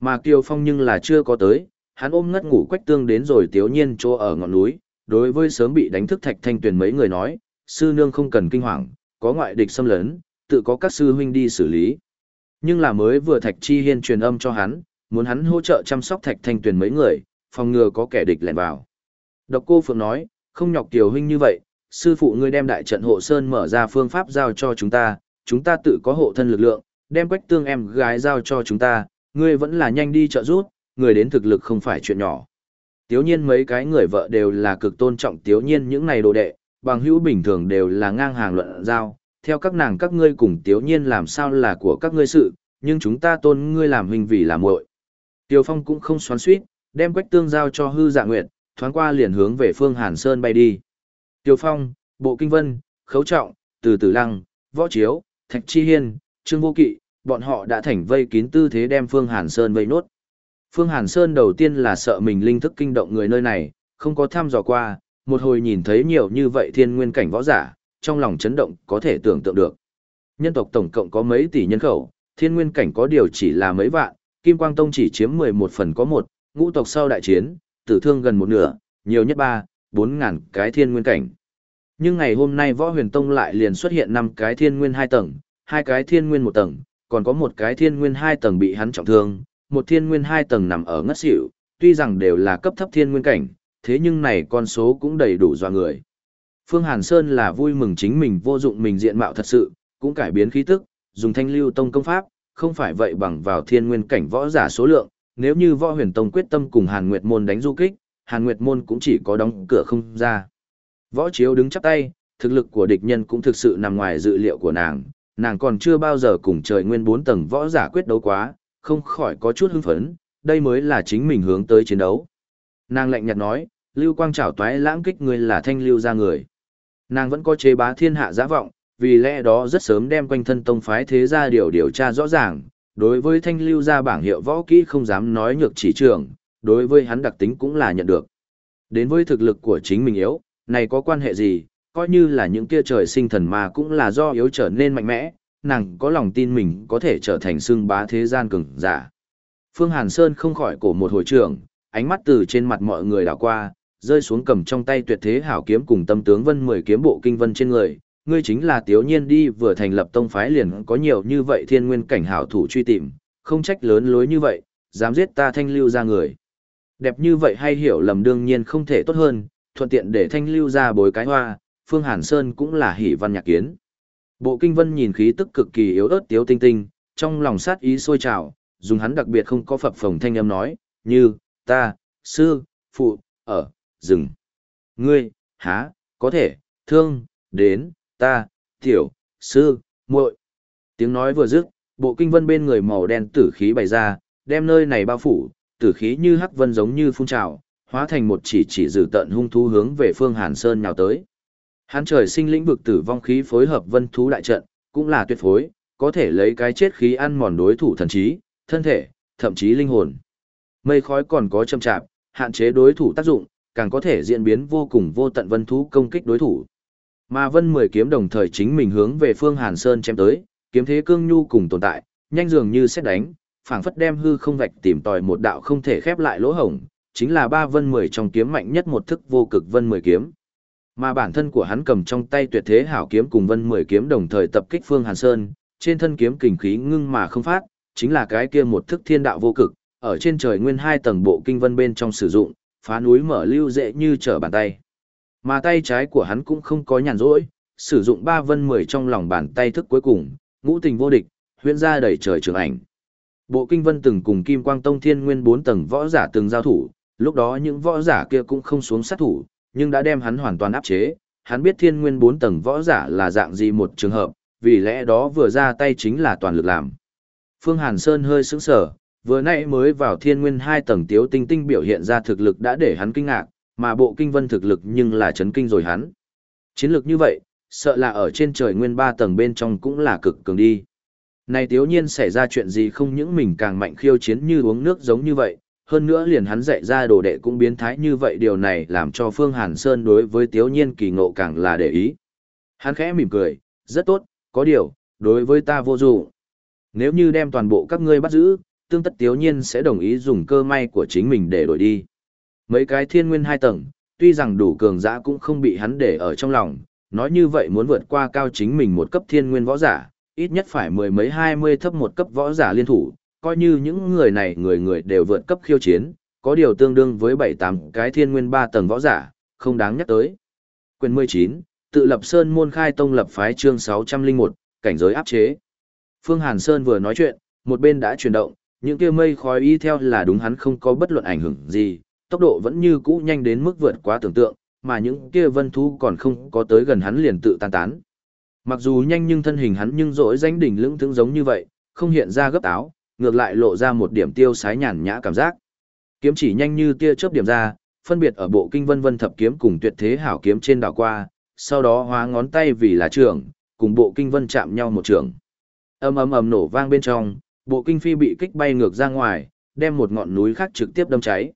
Mà Kiều Phong nhưng là chưa có tới, hắn ôm ngất ngủ quách tương đến rồi tiếu nhiên chỗ ở ngọn núi, đối với sớm bị đánh thức thạch thanh tuyền mấy người nói, sư nương không cần kinh hoàng, có ngoại địch xâm lấn, tự có các sư huynh đi xử lý. Nhưng là mới vừa thạch chi hiên truyền âm cho hắn, muốn hắn hỗ trợ chăm sóc thạch thanh tuyền mấy người, phòng ngừa có kẻ địch lẻn vào. Độc cô Phượng nói, không nhọc tiểu huynh như vậy, sư phụ ngươi đem đại trận hộ sơn mở ra phương pháp giao cho chúng ta, chúng ta tự có hộ thân lực lượng, đem quách tương em gái giao cho chúng ta, ngươi vẫn là nhanh đi trợ giúp, người đến thực lực không phải chuyện nhỏ. Tiếu nhiên mấy cái người vợ đều là cực tôn trọng tiếu nhiên những này đồ đệ, bằng hữu bình thường đều là ngang hàng luận giao, theo các nàng các ngươi cùng tiếu nhiên làm sao là của các ngươi sự, nhưng chúng ta tôn ngươi làm huynh vì làm muội. Tiêu Phong cũng không xoắn xuýt, đem quách tương giao cho hư dạ nguyệt, thoáng qua liền hướng về phương Hàn Sơn bay đi. Tiêu Phong, Bộ Kinh Vân, Khấu Trọng, Từ Tử Lăng, Võ Chiếu, Thạch Chi Hiên, Trương Vô Kỵ, bọn họ đã thành vây kín tư thế đem Phương Hàn Sơn vây nốt. Phương Hàn Sơn đầu tiên là sợ mình linh thức kinh động người nơi này, không có thăm dò qua, một hồi nhìn thấy nhiều như vậy thiên nguyên cảnh võ giả, trong lòng chấn động có thể tưởng tượng được. Nhân tộc tổng cộng có mấy tỷ nhân khẩu, thiên nguyên cảnh có điều chỉ là mấy vạn, Kim Quang Tông chỉ chiếm 11 phần có một, ngũ tộc sau đại chiến, tử thương gần một nửa, nhiều nhất 3, 4 ngàn cái thiên nguyên cảnh. Nhưng ngày hôm nay võ huyền tông lại liền xuất hiện 5 cái thiên nguyên 2 tầng, hai cái thiên nguyên 1 tầng, còn có một cái thiên nguyên 2 tầng bị hắn trọng thương, một thiên nguyên hai tầng nằm ở ngất xỉu, tuy rằng đều là cấp thấp thiên nguyên cảnh, thế nhưng này con số cũng đầy đủ dọa người. Phương Hàn Sơn là vui mừng chính mình vô dụng mình diện mạo thật sự, cũng cải biến khí tức, dùng thanh lưu tông công pháp, không phải vậy bằng vào thiên nguyên cảnh võ giả số lượng, nếu như võ huyền tông quyết tâm cùng Hàn Nguyệt Môn đánh du kích, Hàn Nguyệt Môn cũng chỉ có đóng cửa không ra. Võ Chiếu đứng chắp tay, thực lực của địch nhân cũng thực sự nằm ngoài dự liệu của nàng, nàng còn chưa bao giờ cùng trời nguyên bốn tầng võ giả quyết đấu quá, không khỏi có chút hưng phấn, đây mới là chính mình hướng tới chiến đấu. Nàng lạnh nhạt nói, Lưu Quang trảo toái lãng kích người là thanh lưu ra người. Nàng vẫn có chế bá thiên hạ giả vọng, vì lẽ đó rất sớm đem quanh thân tông phái thế gia điều điều tra rõ ràng, đối với thanh lưu ra bảng hiệu võ kỹ không dám nói nhược chỉ trường, đối với hắn đặc tính cũng là nhận được. Đến với thực lực của chính mình yếu, này có quan hệ gì, coi như là những kia trời sinh thần mà cũng là do yếu trở nên mạnh mẽ, nàng có lòng tin mình có thể trở thành xương bá thế gian cường giả. Phương Hàn Sơn không khỏi cổ một hồi trưởng, ánh mắt từ trên mặt mọi người đảo qua, rơi xuống cầm trong tay tuyệt thế hảo kiếm cùng tâm tướng vân mười kiếm bộ kinh vân trên người. Ngươi chính là tiếu nhiên đi vừa thành lập tông phái liền có nhiều như vậy thiên nguyên cảnh hảo thủ truy tìm, không trách lớn lối như vậy, dám giết ta thanh lưu ra người. Đẹp như vậy hay hiểu lầm đương nhiên không thể tốt hơn, thuận tiện để thanh lưu ra bồi cái hoa, Phương Hàn Sơn cũng là hỷ văn nhạc kiến. Bộ kinh vân nhìn khí tức cực kỳ yếu ớt tiếu tinh tinh, trong lòng sát ý sôi trào, dùng hắn đặc biệt không có phập phồng thanh âm nói, như, ta, sư, phụ, ở, rừng. Ngươi, há, có thể, thương, đến, ta, tiểu, sư, muội. Tiếng nói vừa dứt, bộ kinh vân bên người màu đen tử khí bày ra, đem nơi này bao phủ, tử khí như hắc vân giống như phun trào, hóa thành một chỉ chỉ dự tận hung thú hướng về phương Hàn Sơn nhào tới. Hắn trời sinh lĩnh vực tử vong khí phối hợp vân thú đại trận, cũng là tuyệt phối, có thể lấy cái chết khí ăn mòn đối thủ thần trí, thân thể, thậm chí linh hồn. Mây khói còn có châm chạp, hạn chế đối thủ tác dụng, càng có thể diễn biến vô cùng vô tận vân thú công kích đối thủ. Mà vân mười kiếm đồng thời chính mình hướng về phương Hàn Sơn chém tới, kiếm thế cương nhu cùng tồn tại, nhanh dường như xét đánh, phảng phất đem hư không vạch tìm tòi một đạo không thể khép lại lỗ hổng, chính là ba vân mười trong kiếm mạnh nhất một thức vô cực vân mười kiếm. Mà bản thân của hắn cầm trong tay tuyệt thế hảo kiếm cùng vân mười kiếm đồng thời tập kích Phương Hàn Sơn, trên thân kiếm kình khí ngưng mà không phát, chính là cái kia một thức thiên đạo vô cực, ở trên trời nguyên hai tầng bộ kinh vân bên trong sử dụng, phá núi mở lưu dễ như trở bàn tay. Mà tay trái của hắn cũng không có nhàn rỗi, sử dụng ba vân mười trong lòng bàn tay thức cuối cùng, ngũ tình vô địch, huyễn ra đầy trời trường ảnh. Bộ kinh vân từng cùng Kim Quang Tông Thiên Nguyên bốn tầng võ giả từng giao thủ, lúc đó những võ giả kia cũng không xuống sát thủ, nhưng đã đem hắn hoàn toàn áp chế, hắn biết Thiên Nguyên bốn tầng võ giả là dạng gì một trường hợp, vì lẽ đó vừa ra tay chính là toàn lực làm. Phương Hàn Sơn hơi sững sờ, vừa nãy mới vào Thiên Nguyên hai tầng tiếu tinh tinh biểu hiện ra thực lực đã để hắn kinh ngạc, mà bộ kinh vân thực lực nhưng là chấn kinh rồi hắn. Chiến lực như vậy, sợ là ở trên trời nguyên ba tầng bên trong cũng là cực cường đi. Này tiếu nhiên xảy ra chuyện gì không những mình càng mạnh khiêu chiến như uống nước giống như vậy, hơn nữa liền hắn dạy ra đồ đệ cũng biến thái như vậy điều này làm cho Phương Hàn Sơn đối với tiếu nhiên kỳ ngộ càng là để ý. Hắn khẽ mỉm cười, rất tốt, có điều, đối với ta vô dụng. Nếu như đem toàn bộ các ngươi bắt giữ, tương tất tiếu nhiên sẽ đồng ý dùng cơ may của chính mình để đổi đi. Mấy cái thiên nguyên hai tầng, tuy rằng đủ cường giã cũng không bị hắn để ở trong lòng, nói như vậy muốn vượt qua cao chính mình một cấp thiên nguyên võ giả, ít nhất phải mười mấy hai mươi thấp một cấp võ giả liên thủ, coi như những người này người người đều vượt cấp khiêu chiến, có điều tương đương với bảy tám cái thiên nguyên ba tầng võ giả, không đáng nhắc tới. Quyền mười chín tự lập Sơn môn khai tông lập phái chương sáu trăm linh một cảnh giới áp chế. Phương Hàn Sơn vừa nói chuyện, một bên đã chuyển động, những kia mây khói y theo là đúng hắn không có bất luận ảnh hưởng gì, tốc độ vẫn như cũ nhanh đến mức vượt quá tưởng tượng, mà những kia vân thú còn không có tới gần hắn liền tự tan tán. Mặc dù nhanh nhưng thân hình hắn nhưng rỗi danh đỉnh lưỡng tướng giống như vậy, không hiện ra gấp áo, ngược lại lộ ra một điểm tiêu sái nhàn nhã cảm giác. Kiếm chỉ nhanh như tia chớp điểm ra, phân biệt ở bộ kinh vân vân thập kiếm cùng tuyệt thế hảo kiếm trên đảo qua, sau đó hóa ngón tay vì là trường, cùng bộ kinh vân chạm nhau một trường. Ầm ầm ầm nổ vang bên trong, bộ kinh phi bị kích bay ngược ra ngoài, đem một ngọn núi khác trực tiếp đâm cháy.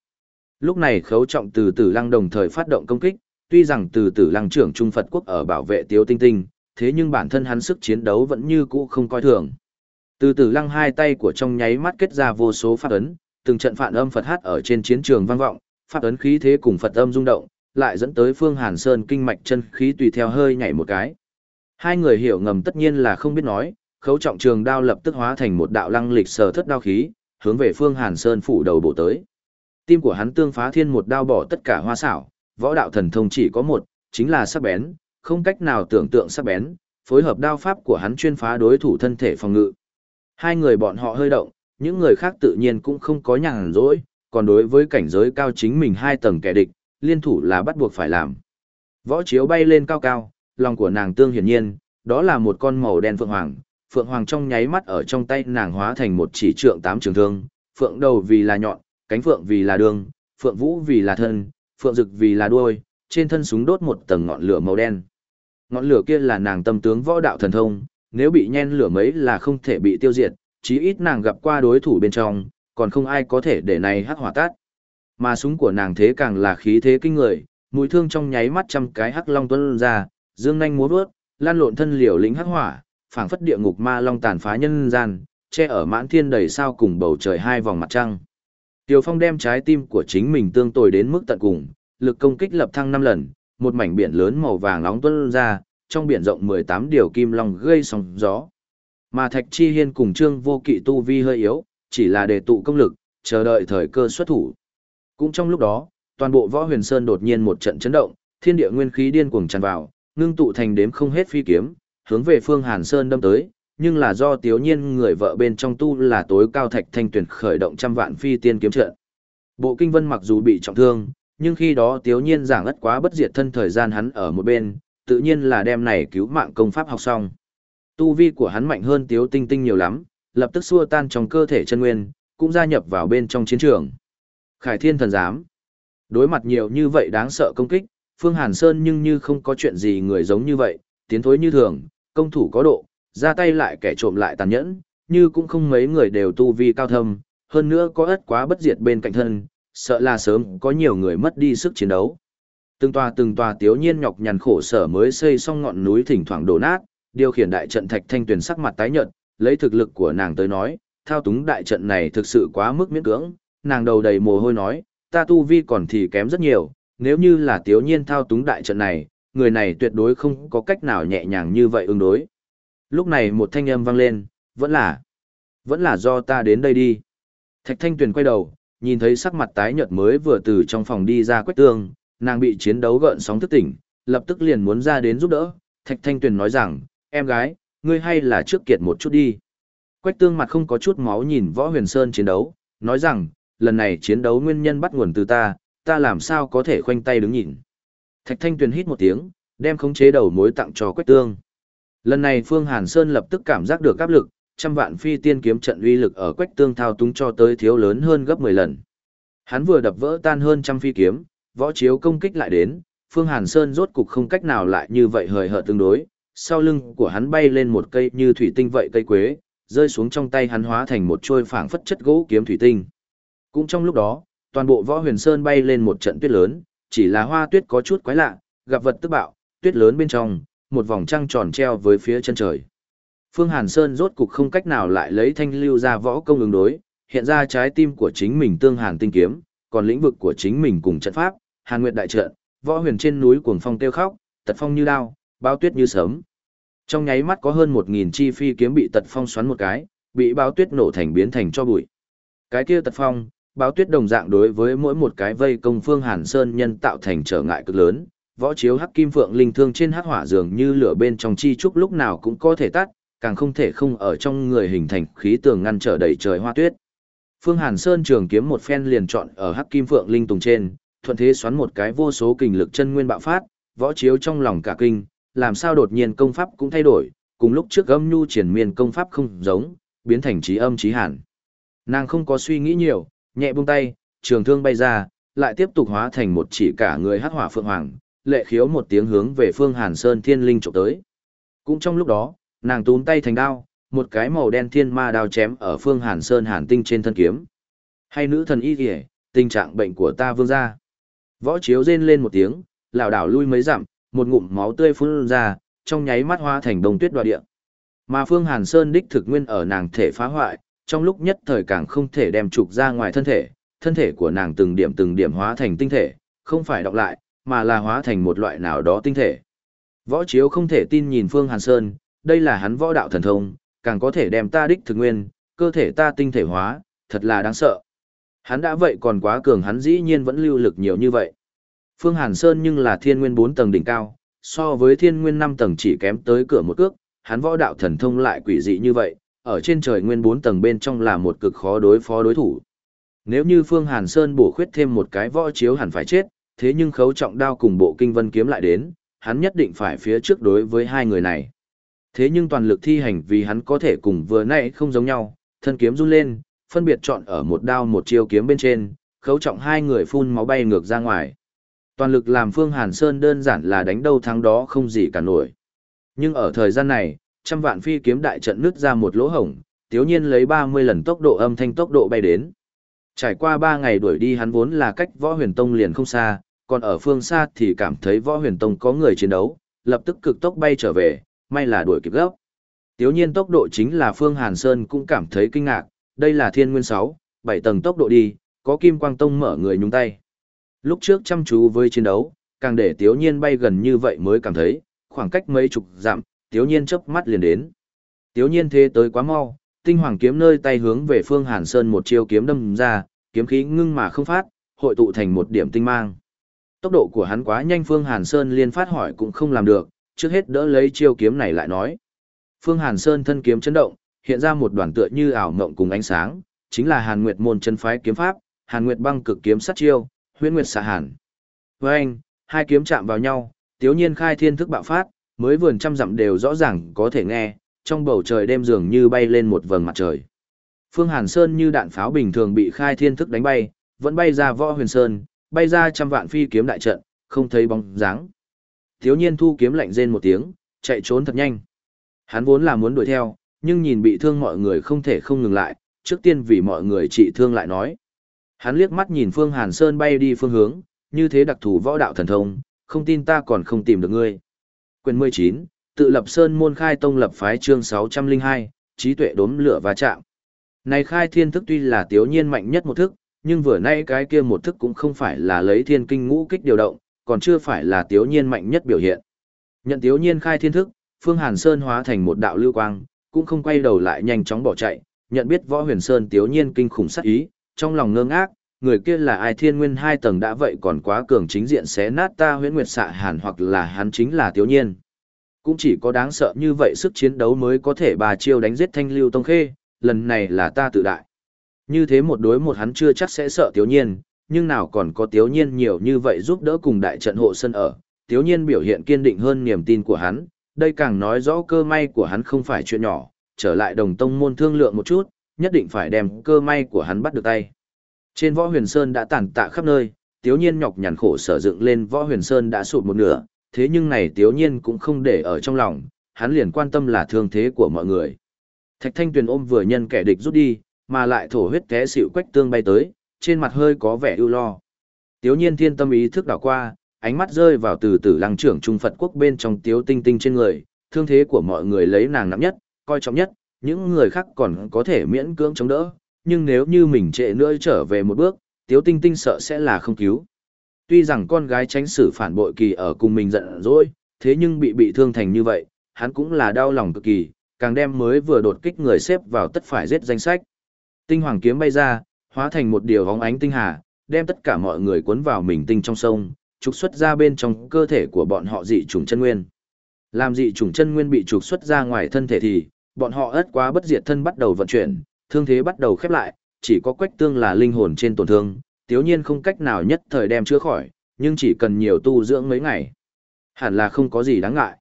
Lúc này khấu trọng từ tử lăng đồng thời phát động công kích, tuy rằng từ tử lăng trưởng Trung Phật quốc ở bảo vệ Tiếu Tinh Tinh, thế nhưng bản thân hắn sức chiến đấu vẫn như cũ không coi thường. Từ tử lăng hai tay của trong nháy mắt kết ra vô số pháp ấn, từng trận phản âm Phật hát ở trên chiến trường vang vọng, pháp ấn khí thế cùng Phật âm rung động, lại dẫn tới Phương Hàn Sơn kinh mạch chân khí tùy theo hơi nhảy một cái. Hai người hiểu ngầm tất nhiên là không biết nói, khấu trọng trường đao lập tức hóa thành một đạo lăng lịch sở thất đao khí, hướng về Phương Hàn Sơn phủ đầu bổ tới. Tim của hắn tương phá thiên một đao bỏ tất cả hoa xảo, võ đạo thần thông chỉ có một, chính là sắc bén, không cách nào tưởng tượng sắc bén, phối hợp đao pháp của hắn chuyên phá đối thủ thân thể phòng ngự. Hai người bọn họ hơi động, những người khác tự nhiên cũng không có nhàn rỗi, còn đối với cảnh giới cao chính mình hai tầng kẻ địch, liên thủ là bắt buộc phải làm. Võ chiếu bay lên cao cao, lòng của nàng tương hiển nhiên, đó là một con màu đen phượng hoàng, phượng hoàng trong nháy mắt ở trong tay nàng hóa thành một chỉ trượng tám trường thương, phượng đầu vì là nhọn, cánh phượng vì là đường, phượng vũ vì là thân, phượng rực vì là đuôi, trên thân súng đốt một tầng ngọn lửa màu đen. Ngọn lửa kia là nàng tâm tướng võ đạo thần thông, nếu bị nhen lửa mấy là không thể bị tiêu diệt, chí ít nàng gặp qua đối thủ bên trong, còn không ai có thể để này hắc hỏa tát. Mà súng của nàng thế càng là khí thế kinh người, mũi thương trong nháy mắt trăm cái hắc long tuôn ra, dương nhanh múa vớt, lan lộn thân liều lĩnh hắc hỏa, phảng phất địa ngục ma long tàn phá nhân gian, che ở mãn thiên đầy sao cùng bầu trời hai vòng mặt trăng. Tiêu Phong đem trái tim của chính mình tương tồi đến mức tận cùng, lực công kích lập thăng 5 lần, một mảnh biển lớn màu vàng nóng tuôn ra, trong biển rộng 18 điều kim long gây sóng gió. Mà Thạch Chi Hiên cùng Trương Vô Kỵ tu vi hơi yếu, chỉ là để tụ công lực, chờ đợi thời cơ xuất thủ. Cũng trong lúc đó, toàn bộ Võ Huyền Sơn đột nhiên một trận chấn động, thiên địa nguyên khí điên cuồng tràn vào, ngưng tụ thành đếm không hết phi kiếm, hướng về Phương Hàn Sơn đâm tới, nhưng là do Tiếu Nhiên người vợ bên trong tu là tối cao Thạch Thanh Tuyển khởi động trăm vạn phi tiên kiếm trận. Bộ Kinh Vân mặc dù bị trọng thương, nhưng khi đó Tiếu Nhiên giảng ất quá bất diệt thân thời gian hắn ở một bên, tự nhiên là đem này cứu mạng công pháp học xong. Tu vi của hắn mạnh hơn Tiếu Tinh Tinh nhiều lắm, lập tức xua tan trong cơ thể chân nguyên, cũng gia nhập vào bên trong chiến trường. Khải Thiên thần giám. Đối mặt nhiều như vậy đáng sợ công kích, Phương Hàn Sơn nhưng như không có chuyện gì người giống như vậy, tiến thối như thường, công thủ có độ, ra tay lại kẻ trộm lại tàn nhẫn, như cũng không mấy người đều tu vi cao thâm, hơn nữa có ất quá bất diệt bên cạnh thân, sợ là sớm có nhiều người mất đi sức chiến đấu. Từng tòa từng tòa tiếu nhiên nhọc nhằn khổ sở mới xây xong ngọn núi thỉnh thoảng đổ nát, điều khiển đại trận thạch thanh tuyền sắc mặt tái nhợt, lấy thực lực của nàng tới nói, thao túng đại trận này thực sự quá mức miễn cưỡng, nàng đầu đầy mồ hôi nói, ta tu vi còn thì kém rất nhiều, nếu như là tiếu nhiên thao túng đại trận này, người này tuyệt đối không có cách nào nhẹ nhàng như vậy ứng đối. Lúc này một thanh âm vang lên, vẫn là, vẫn là do ta đến đây đi. Thạch thanh tuyền quay đầu, nhìn thấy sắc mặt tái nhợt mới vừa từ trong phòng đi ra quách tương, nàng bị chiến đấu gợn sóng thức tỉnh, lập tức liền muốn ra đến giúp đỡ. Thạch Thanh Tuyền nói rằng, em gái, ngươi hay là trước kiệt một chút đi. Quách tương mặt không có chút máu nhìn Võ Huyền Sơn chiến đấu, nói rằng, lần này chiến đấu nguyên nhân bắt nguồn từ ta, ta làm sao có thể khoanh tay đứng nhìn. Thạch Thanh Tuyền hít một tiếng, đem khống chế đầu mối tặng cho Quách tương. Lần này Phương Hàn Sơn lập tức cảm giác được áp lực, trăm vạn phi tiên kiếm trận uy lực ở Quách tương thao túng cho tới thiếu lớn hơn gấp 10 lần. Hắn vừa đập vỡ tan hơn trăm phi kiếm, võ chiếu công kích lại đến, Phương Hàn Sơn rốt cục không cách nào lại như vậy hời hợt tương đối, sau lưng của hắn bay lên một cây như thủy tinh vậy cây quế, rơi xuống trong tay hắn hóa thành một trôi phảng phất chất gỗ kiếm thủy tinh. Cũng trong lúc đó, toàn bộ võ huyền sơn bay lên một trận tuyết lớn, chỉ là hoa tuyết có chút quái lạ, gặp vật tức bạo, tuyết lớn bên trong, một vòng trăng tròn treo với phía chân trời. Phương Hàn Sơn rốt cục không cách nào lại lấy thanh lưu ra võ công ứng đối, hiện ra trái tim của chính mình tương hàn tinh kiếm, còn lĩnh vực của chính mình cùng trận pháp, Hàn Nguyệt đại trận, võ huyền trên núi cuồng phong tiêu khóc, tật phong như đao, bao tuyết như sớm. Trong nháy mắt có hơn một nghìn chi phi kiếm bị tật phong xoắn một cái, bị bao tuyết nổ thành biến thành cho bụi. Cái kia tật phong, bao tuyết đồng dạng đối với mỗi một cái vây công phương hàn sơn nhân tạo thành trở ngại cực lớn võ chiếu hắc kim phượng linh thương trên hắc hỏa dường như lửa bên trong chi trúc lúc nào cũng có thể tắt càng không thể không ở trong người hình thành khí tường ngăn trở đầy trời hoa tuyết phương hàn sơn trường kiếm một phen liền chọn ở hắc kim phượng linh tùng trên thuận thế xoắn một cái vô số kình lực chân nguyên bạo phát võ chiếu trong lòng cả kinh làm sao đột nhiên công pháp cũng thay đổi cùng lúc trước âm nhu triển miên công pháp không giống biến thành trí âm trí hàn nàng không có suy nghĩ nhiều nhẹ buông tay, trường thương bay ra, lại tiếp tục hóa thành một chỉ cả người hắc hỏa phượng hoàng, lệ khiếu một tiếng hướng về phương Hàn Sơn thiên linh chụp tới. Cũng trong lúc đó, nàng túm tay thành đao, một cái màu đen thiên ma đao chém ở phương Hàn Sơn hàn tinh trên thân kiếm. Hay nữ thần y kìa, tình trạng bệnh của ta vương ra. Võ chiếu rên lên một tiếng, lảo đảo lui mấy dặm, một ngụm máu tươi phun ra, trong nháy mắt hóa thành đông tuyết đoạ địa. Mà phương Hàn Sơn đích thực nguyên ở nàng thể phá hoại, trong lúc nhất thời càng không thể đem trục ra ngoài thân thể, thân thể của nàng từng điểm từng điểm hóa thành tinh thể, không phải đọc lại, mà là hóa thành một loại nào đó tinh thể. Võ Chiếu không thể tin nhìn Phương Hàn Sơn, đây là hắn võ đạo thần thông, càng có thể đem ta đích thực nguyên, cơ thể ta tinh thể hóa, thật là đáng sợ. Hắn đã vậy còn quá cường hắn dĩ nhiên vẫn lưu lực nhiều như vậy. Phương Hàn Sơn nhưng là thiên nguyên 4 tầng đỉnh cao, so với thiên nguyên 5 tầng chỉ kém tới cửa một cước, hắn võ đạo thần thông lại quỷ dị như vậy, ở trên trời nguyên bốn tầng bên trong là một cực khó đối phó đối thủ. Nếu như Phương Hàn Sơn bổ khuyết thêm một cái võ chiếu hẳn phải chết, thế nhưng khấu trọng đao cùng bộ kinh vân kiếm lại đến, hắn nhất định phải phía trước đối với hai người này. Thế nhưng toàn lực thi hành vì hắn có thể cùng vừa nãy không giống nhau, thân kiếm run lên, phân biệt chọn ở một đao một chiêu kiếm bên trên, khấu trọng hai người phun máu bay ngược ra ngoài. Toàn lực làm Phương Hàn Sơn đơn giản là đánh đâu thắng đó không gì cả nổi. Nhưng ở thời gian này, trăm vạn phi kiếm đại trận nứt ra một lỗ hổng, tiếu nhiên lấy 30 lần tốc độ âm thanh tốc độ bay đến. Trải qua 3 ngày đuổi đi hắn vốn là cách võ huyền tông liền không xa, còn ở phương xa thì cảm thấy võ huyền tông có người chiến đấu, lập tức cực tốc bay trở về, may là đuổi kịp gấp. Tiếu nhiên tốc độ chính là Phương Hàn Sơn cũng cảm thấy kinh ngạc, đây là thiên nguyên 6, 7 tầng tốc độ đi, có kim quang tông mở người nhúng tay. Lúc trước chăm chú với chiến đấu, càng để tiếu nhiên bay gần như vậy mới cảm thấy, khoảng cách mấy chục dặm, tiếu nhiên chớp mắt liền đến. Tiếu nhiên thế tới quá mau, tinh hoàng kiếm nơi tay hướng về phương Hàn Sơn một chiêu kiếm đâm ra, kiếm khí ngưng mà không phát, hội tụ thành một điểm tinh mang. Tốc độ của hắn quá nhanh Phương Hàn Sơn liên phát hỏi cũng không làm được, trước hết đỡ lấy chiêu kiếm này lại nói. Phương Hàn Sơn thân kiếm chấn động, hiện ra một đoàn tựa như ảo mộng cùng ánh sáng, chính là Hàn Nguyệt môn chân phái kiếm pháp, Hàn Nguyệt băng cực kiếm sát chiêu, Huyễn Nguyệt xạ hàn. Với anh, hai kiếm chạm vào nhau, Tiếu Nhiên khai thiên thức bạo phát, mới vườn trăm dặm đều rõ ràng có thể nghe, trong bầu trời đêm dường như bay lên một vầng mặt trời. Phương Hàn Sơn như đạn pháo bình thường bị khai thiên thức đánh bay, vẫn bay ra võ huyền sơn, bay ra trăm vạn phi kiếm đại trận, không thấy bóng dáng. Tiếu nhiên thu kiếm lạnh rên một tiếng, chạy trốn thật nhanh. Hắn vốn là muốn đuổi theo, nhưng nhìn bị thương mọi người không thể không ngừng lại, trước tiên vì mọi người trị thương lại nói. Hắn liếc mắt nhìn Phương Hàn Sơn bay đi phương hướng, như thế đặc thù võ đạo thần thông, không tin ta còn không tìm được ngươi. Quyền 19, tự lập sơn môn khai tông lập phái chương 602, trí tuệ đốm lửa và chạm. Này khai thiên thức tuy là tiếu nhiên mạnh nhất một thức, nhưng vừa nay cái kia một thức cũng không phải là lấy thiên kinh ngũ kích điều động, còn chưa phải là tiếu nhiên mạnh nhất biểu hiện. Nhận tiếu nhiên khai thiên thức, Phương Hàn Sơn hóa thành một đạo lưu quang, cũng không quay đầu lại nhanh chóng bỏ chạy, nhận biết võ huyền sơn tiếu nhiên kinh khủng sát ý, trong lòng ngơ ngác, người kia là ai thiên nguyên hai tầng đã vậy còn quá cường chính diện xé nát ta huyễn nguyệt xạ hàn hoặc là hắn chính là Tiếu Nhiên. Cũng chỉ có đáng sợ như vậy sức chiến đấu mới có thể bà chiêu đánh giết thanh lưu tông khê, lần này là ta tự đại. Như thế một đối một hắn chưa chắc sẽ sợ Tiếu Nhiên, nhưng nào còn có Tiếu Nhiên nhiều như vậy giúp đỡ cùng đại trận hộ sân ở. Tiếu Nhiên biểu hiện kiên định hơn niềm tin của hắn, đây càng nói rõ cơ may của hắn không phải chuyện nhỏ, trở lại đồng tông môn thương lượng một chút, nhất định phải đem cơ may của hắn bắt được tay. Trên võ huyền sơn đã tàn tạ khắp nơi, tiếu nhiên nhọc nhằn khổ sở dựng lên võ huyền sơn đã sụt một nửa, thế nhưng này tiếu nhiên cũng không để ở trong lòng, hắn liền quan tâm là thương thế của mọi người. Thạch thanh tuyền ôm vừa nhân kẻ địch rút đi, mà lại thổ huyết té xịu quách tương bay tới, trên mặt hơi có vẻ ưu lo. Tiếu nhiên thiên tâm ý thức đảo qua, ánh mắt rơi vào từ tử lăng trưởng trung Phật quốc bên trong tiếu tinh tinh trên người, thương thế của mọi người lấy nàng nặng nhất, coi trọng nhất, những người khác còn có thể miễn cưỡng chống đỡ, nhưng nếu như mình trệ nữa trở về một bước, tiếu tinh tinh sợ sẽ là không cứu. Tuy rằng con gái tránh xử phản bội kỳ ở cùng mình giận dỗi, thế nhưng bị bị thương thành như vậy, hắn cũng là đau lòng cực kỳ, càng đem mới vừa đột kích người xếp vào tất phải giết danh sách. Tinh hoàng kiếm bay ra, hóa thành một điều hóng ánh tinh hà, đem tất cả mọi người cuốn vào mình tinh trong sông, trục xuất ra bên trong cơ thể của bọn họ dị trùng chân nguyên. Làm dị trùng chân nguyên bị trục xuất ra ngoài thân thể thì, bọn họ ớt quá bất diệt thân bắt đầu vận chuyển, thương thế bắt đầu khép lại, chỉ có quách tương là linh hồn trên tổn thương, tiếu nhiên không cách nào nhất thời đem chữa khỏi, nhưng chỉ cần nhiều tu dưỡng mấy ngày. Hẳn là không có gì đáng ngại.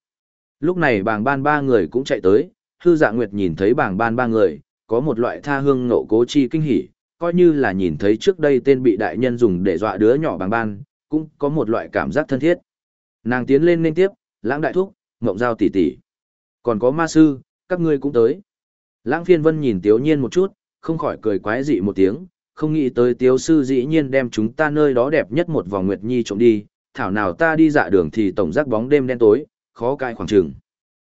Lúc này bàng ban ba người cũng chạy tới, hư dạ nguyệt nhìn thấy bàng ban ba người, có một loại tha hương nộ cố chi kinh hỉ, coi như là nhìn thấy trước đây tên bị đại nhân dùng để dọa đứa nhỏ bàng ban, cũng có một loại cảm giác thân thiết. Nàng tiến lên nên tiếp, lãng đại thúc, ngộng giao tỷ tỷ. Còn có ma sư, các ngươi cũng tới. Lãng phiên vân nhìn tiếu nhiên một chút, không khỏi cười quái dị một tiếng, không nghĩ tới tiếu sư dĩ nhiên đem chúng ta nơi đó đẹp nhất một vòng nguyệt nhi trộm đi, thảo nào ta đi dạ đường thì tổng giác bóng đêm đen tối, khó cai khoảng trường.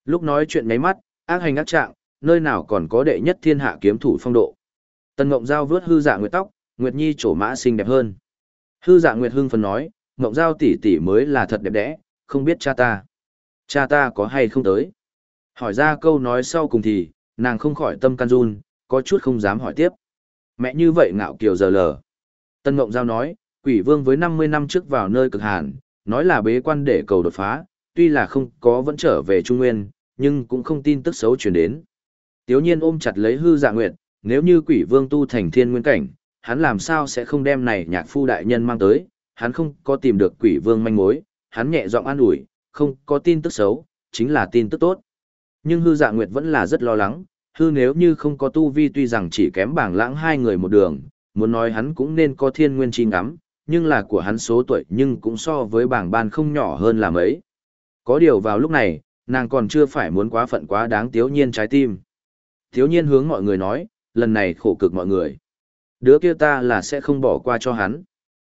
Lúc nói chuyện ngáy mắt, ác hành ác trạng, nơi nào còn có đệ nhất thiên hạ kiếm thủ phong độ. Tần Ngộng Giao vướt hư dạ nguyệt tóc, Nguyệt Nhi trổ mã xinh đẹp hơn. Hư dạ nguyệt hưng phấn nói, Ngộng Giao tỷ tỷ mới là thật đẹp đẽ, không biết cha ta. Cha ta có hay không tới? Hỏi ra câu nói sau cùng thì, nàng không khỏi tâm can run, có chút không dám hỏi tiếp. Mẹ như vậy ngạo kiều giờ lờ. Tân Ngộng Giao nói, quỷ vương với 50 năm trước vào nơi cực hàn, nói là bế quan để cầu đột phá, tuy là không có vẫn trở về Trung Nguyên, nhưng cũng không tin tức xấu truyền đến. Tiếu nhiên ôm chặt lấy hư dạ nguyệt, nếu như quỷ vương tu thành thiên nguyên cảnh, hắn làm sao sẽ không đem này nhạc phu đại nhân mang tới, hắn không có tìm được quỷ vương manh mối, hắn nhẹ giọng an ủi, không có tin tức xấu, chính là tin tức tốt. Nhưng hư dạ nguyệt vẫn là rất lo lắng, hư nếu như không có tu vi tuy rằng chỉ kém bảng lãng hai người một đường, muốn nói hắn cũng nên có thiên nguyên chi ngắm, nhưng là của hắn số tuổi nhưng cũng so với bảng ban không nhỏ hơn là mấy. Có điều vào lúc này, nàng còn chưa phải muốn quá phận quá đáng tiếu nhiên trái tim. Tiếu nhiên hướng mọi người nói, lần này khổ cực mọi người. Đứa kia ta là sẽ không bỏ qua cho hắn.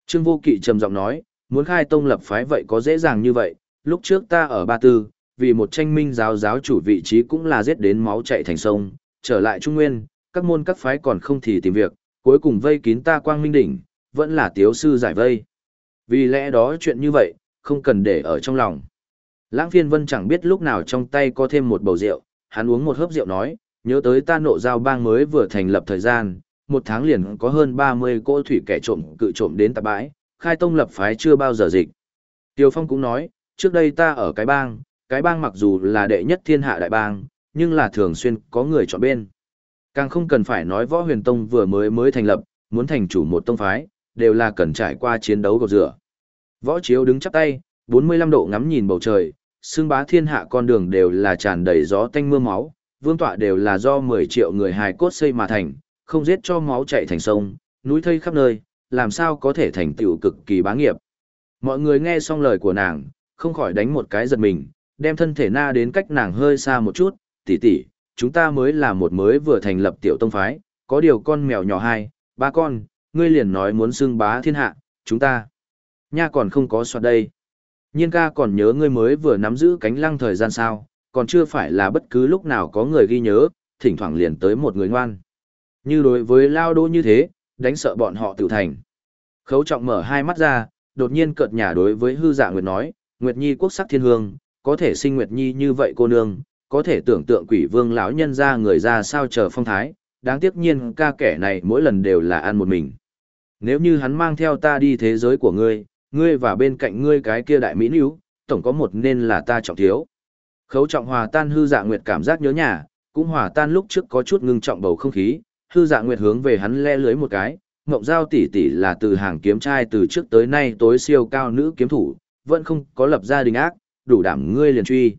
Trương Vô Kỵ trầm giọng nói, muốn khai tông lập phái vậy có dễ dàng như vậy, lúc trước ta ở Ba Tư, vì một tranh minh giáo giáo chủ vị trí cũng là giết đến máu chạy thành sông, trở lại Trung Nguyên, các môn các phái còn không thì tìm việc, cuối cùng vây kín ta quang minh đỉnh, vẫn là tiếu sư giải vây. Vì lẽ đó chuyện như vậy, không cần để ở trong lòng. Lãng phiên vân chẳng biết lúc nào trong tay có thêm một bầu rượu, hắn uống một hớp rượu nói, nhớ tới ta nộ giao bang mới vừa thành lập thời gian, một tháng liền có hơn 30 cỗ thủy kẻ trộm cự trộm đến tạp bãi, khai tông lập phái chưa bao giờ dịch. Tiêu Phong cũng nói, trước đây ta ở cái bang, cái bang mặc dù là đệ nhất thiên hạ đại bang, nhưng là thường xuyên có người chọn bên. Càng không cần phải nói võ huyền tông vừa mới mới thành lập, muốn thành chủ một tông phái, đều là cần trải qua chiến đấu gột rửa. Võ chiếu đứng chắp tay, 45 độ ngắm nhìn bầu trời, xương bá thiên hạ con đường đều là tràn đầy gió tanh mưa máu, vương tọa đều là do 10 triệu người hài cốt xây mà thành, không giết cho máu chạy thành sông, núi thây khắp nơi, làm sao có thể thành tựu cực kỳ bá nghiệp. Mọi người nghe xong lời của nàng, không khỏi đánh một cái giật mình, đem thân thể na đến cách nàng hơi xa một chút, tỷ tỷ, chúng ta mới là một mới vừa thành lập tiểu tông phái, có điều con mèo nhỏ hai, ba con, ngươi liền nói muốn xưng bá thiên hạ, chúng ta. Nha còn không có soạt đây. Nhiên ca còn nhớ ngươi mới vừa nắm giữ cánh lăng thời gian sao, còn chưa phải là bất cứ lúc nào có người ghi nhớ, thỉnh thoảng liền tới một người ngoan. Như đối với lao đô như thế, đánh sợ bọn họ tự thành. Khấu trọng mở hai mắt ra, đột nhiên cợt nhả đối với hư dạ Nguyệt nói, Nguyệt Nhi quốc sắc thiên hương, có thể sinh Nguyệt Nhi như vậy cô nương, có thể tưởng tượng quỷ vương lão nhân ra người ra sao chờ phong thái, đáng tiếc nhiên ca kẻ này mỗi lần đều là ăn một mình. Nếu như hắn mang theo ta đi thế giới của ngươi, ngươi và bên cạnh ngươi cái kia đại mỹ nữ, tổng có một nên là ta trọng thiếu. Khấu trọng hòa tan hư dạ nguyệt cảm giác nhớ nhà, cũng hòa tan lúc trước có chút ngưng trọng bầu không khí, hư dạ nguyệt hướng về hắn le lưới một cái, ngộng giao tỷ tỷ là từ hàng kiếm trai từ trước tới nay tối siêu cao nữ kiếm thủ, vẫn không có lập gia đình ác, đủ đảm ngươi liền truy.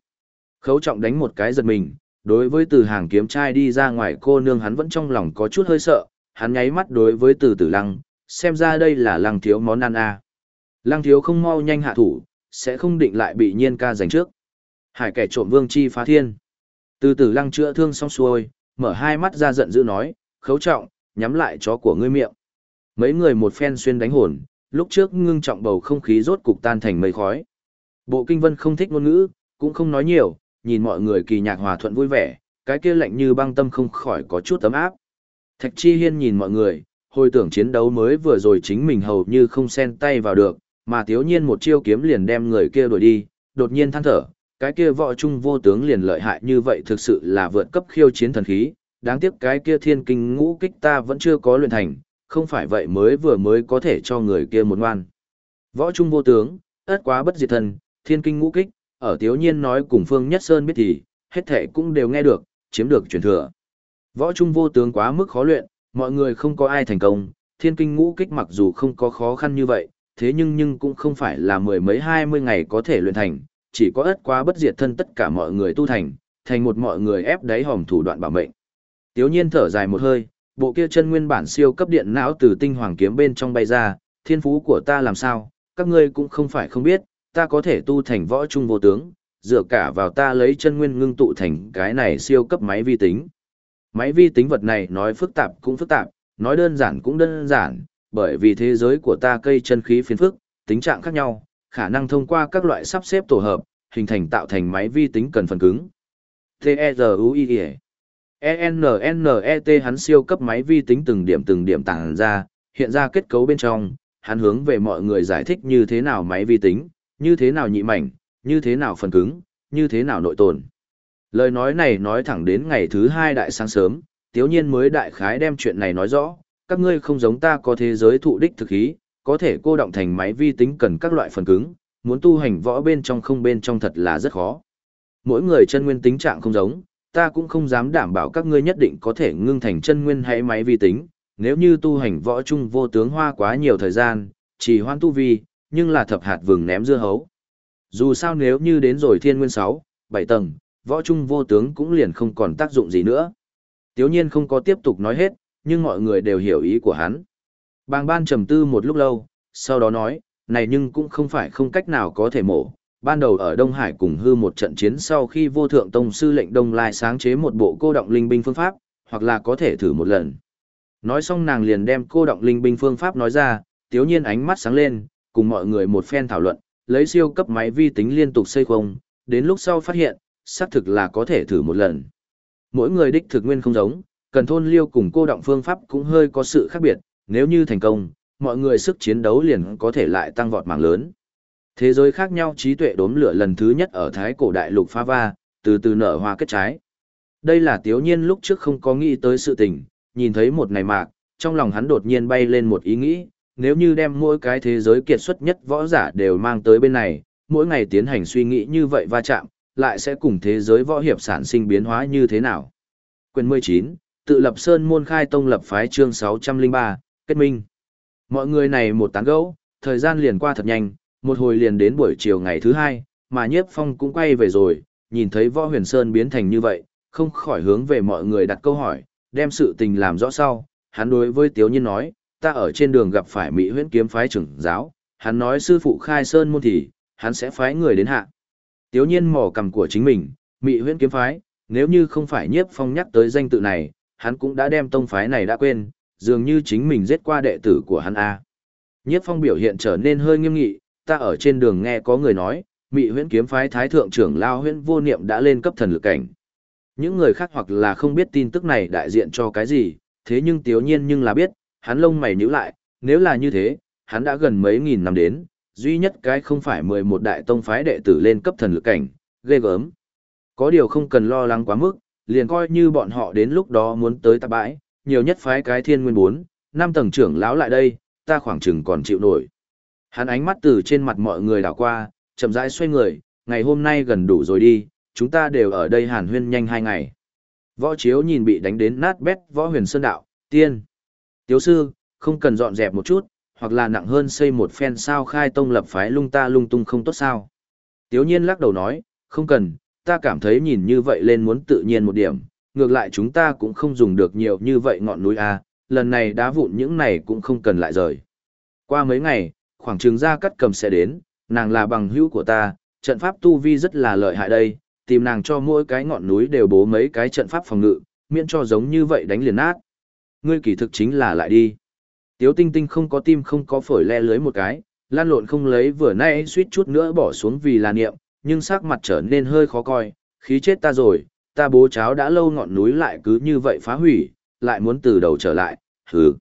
Khấu trọng đánh một cái giật mình, đối với từ hàng kiếm trai đi ra ngoài cô nương hắn vẫn trong lòng có chút hơi sợ, hắn nháy mắt đối với từ tử lăng, xem ra đây là lăng thiếu món ăn a. Lăng thiếu không mau nhanh hạ thủ, sẽ không định lại bị nhiên ca giành trước. Hải kẻ trộm vương chi phá thiên. Từ tử lăng chữa thương xong xuôi, mở hai mắt ra giận dữ nói, khấu trọng, nhắm lại chó của ngươi miệng. Mấy người một phen xuyên đánh hồn, lúc trước ngưng trọng bầu không khí rốt cục tan thành mây khói. Bộ kinh vân không thích ngôn ngữ, cũng không nói nhiều, nhìn mọi người kỳ nhạc hòa thuận vui vẻ, cái kia lạnh như băng tâm không khỏi có chút tấm áp. Thạch Chi Hiên nhìn mọi người, hồi tưởng chiến đấu mới vừa rồi chính mình hầu như không xen tay vào được, mà thiếu nhiên một chiêu kiếm liền đem người kia đuổi đi, đột nhiên than thở, cái kia võ trung vô tướng liền lợi hại như vậy thực sự là vượt cấp khiêu chiến thần khí, đáng tiếc cái kia thiên kinh ngũ kích ta vẫn chưa có luyện thành, không phải vậy mới vừa mới có thể cho người kia một ngoan. Võ trung vô tướng, ất quá bất diệt thần, thiên kinh ngũ kích, ở tiếu nhiên nói cùng Phương Nhất Sơn biết thì, hết thể cũng đều nghe được, chiếm được truyền thừa. Võ trung vô tướng quá mức khó luyện, mọi người không có ai thành công, thiên kinh ngũ kích mặc dù không có khó khăn như vậy, thế nhưng nhưng cũng không phải là mười mấy hai mươi ngày có thể luyện thành, chỉ có ất quá bất diệt thân tất cả mọi người tu thành, thành một mọi người ép đáy hòm thủ đoạn bảo mệnh. Tiếu nhiên thở dài một hơi, bộ kia chân nguyên bản siêu cấp điện não từ tinh hoàng kiếm bên trong bay ra, thiên phú của ta làm sao, các ngươi cũng không phải không biết, ta có thể tu thành võ trung vô tướng, dựa cả vào ta lấy chân nguyên ngưng tụ thành cái này siêu cấp máy vi tính. Máy vi tính vật này nói phức tạp cũng phức tạp, nói đơn giản cũng đơn giản, bởi vì thế giới của ta cây chân khí phiền phức, tính trạng khác nhau, khả năng thông qua các loại sắp xếp tổ hợp, hình thành tạo thành máy vi tính cần phần cứng. T-E-Z-U-I-E ENNET hắn siêu cấp máy vi tính từng điểm từng điểm tàng ra, hiện ra kết cấu bên trong, hắn hướng về mọi người giải thích như thế nào máy vi tính, như thế nào nhị mảnh, như thế nào phần cứng, như thế nào nội tồn. Lời nói này nói thẳng đến ngày thứ hai đại sáng sớm, tiếu nhiên mới đại khái đem chuyện này nói rõ, các ngươi không giống ta có thế giới thụ đích thực khí, có thể cô động thành máy vi tính cần các loại phần cứng, muốn tu hành võ bên trong không bên trong thật là rất khó. Mỗi người chân nguyên tính trạng không giống, ta cũng không dám đảm bảo các ngươi nhất định có thể ngưng thành chân nguyên hay máy vi tính, nếu như tu hành võ trung vô tướng hoa quá nhiều thời gian, chỉ hoan tu vi, nhưng là thập hạt vừng ném dưa hấu. Dù sao nếu như đến rồi thiên nguyên 6, 7 tầng, võ trung vô tướng cũng liền không còn tác dụng gì nữa. Tiếu nhiên không có tiếp tục nói hết, nhưng mọi người đều hiểu ý của hắn. Bàng ban trầm tư một lúc lâu, sau đó nói, này nhưng cũng không phải không cách nào có thể mổ. Ban đầu ở Đông Hải cùng hư một trận chiến sau khi vô thượng tông sư lệnh Đông Lai sáng chế một bộ cô động linh binh phương pháp, hoặc là có thể thử một lần. Nói xong nàng liền đem cô động linh binh phương pháp nói ra, tiếu nhiên ánh mắt sáng lên, cùng mọi người một phen thảo luận, lấy siêu cấp máy vi tính liên tục xây không, đến lúc sau phát hiện, xác thực là có thể thử một lần. Mỗi người đích thực nguyên không giống, cần thôn liêu cùng cô động phương pháp cũng hơi có sự khác biệt, nếu như thành công, mọi người sức chiến đấu liền có thể lại tăng vọt mạng lớn. Thế giới khác nhau trí tuệ đốm lửa lần thứ nhất ở Thái cổ đại lục pha va, từ từ nở hoa kết trái. Đây là tiếu nhiên lúc trước không có nghĩ tới sự tình, nhìn thấy một ngày mạc, trong lòng hắn đột nhiên bay lên một ý nghĩ, nếu như đem mỗi cái thế giới kiệt xuất nhất võ giả đều mang tới bên này, mỗi ngày tiến hành suy nghĩ như vậy va chạm, lại sẽ cùng thế giới võ hiệp sản sinh biến hóa như thế nào. Quyền 19, tự lập sơn môn khai tông lập phái chương 603, kết minh. Mọi người này một tán gẫu, thời gian liền qua thật nhanh, một hồi liền đến buổi chiều ngày thứ hai, mà nhiếp phong cũng quay về rồi, nhìn thấy võ huyền sơn biến thành như vậy, không khỏi hướng về mọi người đặt câu hỏi, đem sự tình làm rõ sau, hắn đối với Tiếu Nhiên nói, ta ở trên đường gặp phải Mỹ huyễn kiếm phái trưởng giáo, hắn nói sư phụ khai sơn môn thì, hắn sẽ phái người đến hạ. Tiếu nhiên mỏ cầm của chính mình, Mỹ huyễn kiếm phái, nếu như không phải nhiếp phong nhắc tới danh tự này, hắn cũng đã đem tông phái này đã quên, dường như chính mình giết qua đệ tử của hắn A. Nhiếp phong biểu hiện trở nên hơi nghiêm nghị, ta ở trên đường nghe có người nói, Mị huyễn kiếm phái thái thượng trưởng lao huyễn vô niệm đã lên cấp thần lực cảnh. Những người khác hoặc là không biết tin tức này đại diện cho cái gì, thế nhưng tiếu nhiên nhưng là biết, hắn lông mày nhíu lại, nếu là như thế, hắn đã gần mấy nghìn năm đến, duy nhất cái không phải 11 đại tông phái đệ tử lên cấp thần lực cảnh, ghê gớm. Có điều không cần lo lắng quá mức, liền coi như bọn họ đến lúc đó muốn tới tạp bãi, nhiều nhất phái cái thiên nguyên 4, năm tầng trưởng lão lại đây, ta khoảng chừng còn chịu nổi. Hắn ánh mắt từ trên mặt mọi người đảo qua, chậm rãi xoay người, ngày hôm nay gần đủ rồi đi, chúng ta đều ở đây hàn huyên nhanh hai ngày. Võ chiếu nhìn bị đánh đến nát bét võ huyền sơn đạo, tiên. Tiếu sư, không cần dọn dẹp một chút, hoặc là nặng hơn xây một phen sao khai tông lập phái lung ta lung tung không tốt sao. Tiếu nhiên lắc đầu nói, không cần, ta cảm thấy nhìn như vậy lên muốn tự nhiên một điểm, ngược lại chúng ta cũng không dùng được nhiều như vậy ngọn núi A, lần này đá vụn những này cũng không cần lại rời. Qua mấy ngày, khoảng trường ra cắt cầm sẽ đến, nàng là bằng hữu của ta, trận pháp tu vi rất là lợi hại đây, tìm nàng cho mỗi cái ngọn núi đều bố mấy cái trận pháp phòng ngự, miễn cho giống như vậy đánh liền nát. Ngươi kỳ thực chính là lại đi. Tiếu tinh tinh không có tim không có phổi le lưới một cái, lan lộn không lấy vừa nay suýt chút nữa bỏ xuống vì là niệm, nhưng sắc mặt trở nên hơi khó coi, khí chết ta rồi, ta bố cháo đã lâu ngọn núi lại cứ như vậy phá hủy, lại muốn từ đầu trở lại, hừ.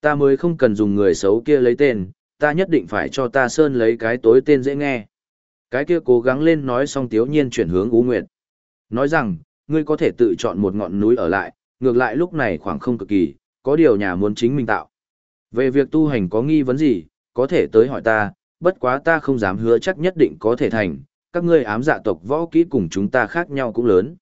Ta mới không cần dùng người xấu kia lấy tên, ta nhất định phải cho ta sơn lấy cái tối tên dễ nghe. Cái kia cố gắng lên nói xong tiếu nhiên chuyển hướng Ú Nguyệt. Nói rằng, ngươi có thể tự chọn một ngọn núi ở lại, ngược lại lúc này khoảng không cực kỳ, có điều nhà muốn chính mình tạo. Về việc tu hành có nghi vấn gì, có thể tới hỏi ta, bất quá ta không dám hứa chắc nhất định có thể thành, các ngươi ám dạ tộc võ kỹ cùng chúng ta khác nhau cũng lớn.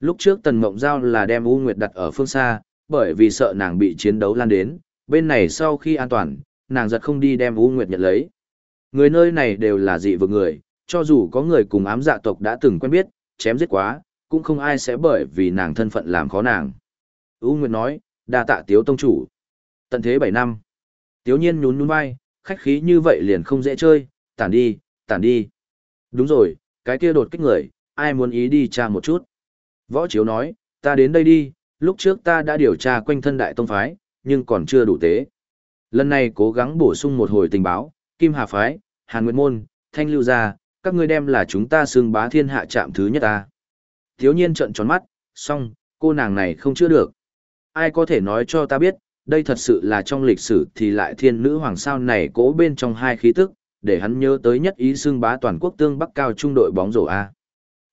Lúc trước Tần Mộng Giao là đem U Nguyệt đặt ở phương xa, bởi vì sợ nàng bị chiến đấu lan đến, bên này sau khi an toàn, nàng giật không đi đem U Nguyệt nhận lấy. Người nơi này đều là dị vực người, cho dù có người cùng ám dạ tộc đã từng quen biết, chém giết quá, cũng không ai sẽ bởi vì nàng thân phận làm khó nàng. U Nguyệt nói, đa tạ tiếu tông chủ. Tận thế 7 năm. Tiếu nhiên nhún nhún vai, khách khí như vậy liền không dễ chơi, tản đi, tản đi. Đúng rồi, cái kia đột kích người, ai muốn ý đi tra một chút. Võ Chiếu nói, ta đến đây đi, lúc trước ta đã điều tra quanh thân đại tông phái, nhưng còn chưa đủ tế. Lần này cố gắng bổ sung một hồi tình báo, Kim Hà Phái, Hàn Nguyệt Môn, Thanh Lưu Gia, các ngươi đem là chúng ta xương bá thiên hạ trạm thứ nhất ta. Thiếu nhiên trợn tròn mắt, song, cô nàng này không chữa được. Ai có thể nói cho ta biết, đây thật sự là trong lịch sử thì lại thiên nữ hoàng sao này cố bên trong hai khí tức, để hắn nhớ tới nhất ý xương bá toàn quốc tương bắc cao trung đội bóng rổ A.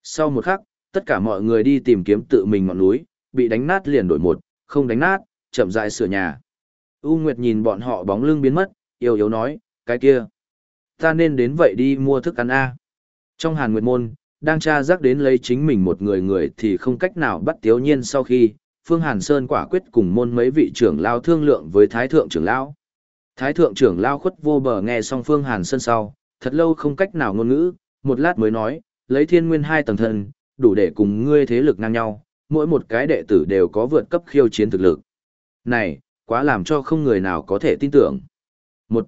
Sau một khắc, tất cả mọi người đi tìm kiếm tự mình ngọn núi, bị đánh nát liền đổi một, không đánh nát, chậm rãi sửa nhà. U Nguyệt nhìn bọn họ bóng lưng biến mất, yếu yếu nói, cái kia. Ta nên đến vậy đi mua thức ăn A. Trong Hàn Nguyệt Môn, đang tra rắc đến lấy chính mình một người người thì không cách nào bắt tiếu nhiên sau khi, Phương Hàn Sơn quả quyết cùng môn mấy vị trưởng lao thương lượng với Thái Thượng trưởng lão. Thái Thượng trưởng lao khuất vô bờ nghe xong Phương Hàn Sơn sau, thật lâu không cách nào ngôn ngữ, một lát mới nói, lấy thiên nguyên hai tầng thần đủ để cùng ngươi thế lực ngang nhau, mỗi một cái đệ tử đều có vượt cấp khiêu chiến thực lực. Này, quá làm cho không người nào có thể tin tưởng. Một,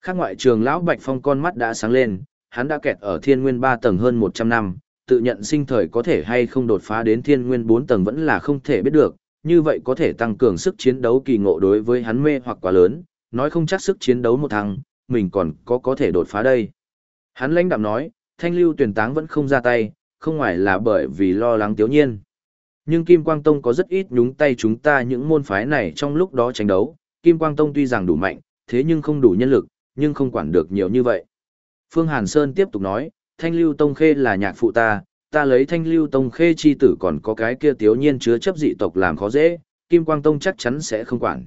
khác ngoại trường lão Bạch Phong con mắt đã sáng lên, hắn đã kẹt ở thiên nguyên 3 tầng hơn 100 năm, tự nhận sinh thời có thể hay không đột phá đến thiên nguyên 4 tầng vẫn là không thể biết được, như vậy có thể tăng cường sức chiến đấu kỳ ngộ đối với hắn mê hoặc quá lớn, nói không chắc sức chiến đấu một thằng, mình còn có có thể đột phá đây. Hắn lãnh đạm nói, thanh lưu tuyển táng vẫn không ra tay, không ngoài là bởi vì lo lắng tiếu nhiên. Nhưng Kim Quang Tông có rất ít nhúng tay chúng ta những môn phái này trong lúc đó tranh đấu, Kim Quang Tông tuy rằng đủ mạnh, thế nhưng không đủ nhân lực, nhưng không quản được nhiều như vậy. Phương Hàn Sơn tiếp tục nói, Thanh Lưu Tông Khê là nhạc phụ ta, ta lấy Thanh Lưu Tông Khê chi tử còn có cái kia tiếu nhiên chứa chấp dị tộc làm khó dễ, Kim Quang Tông chắc chắn sẽ không quản.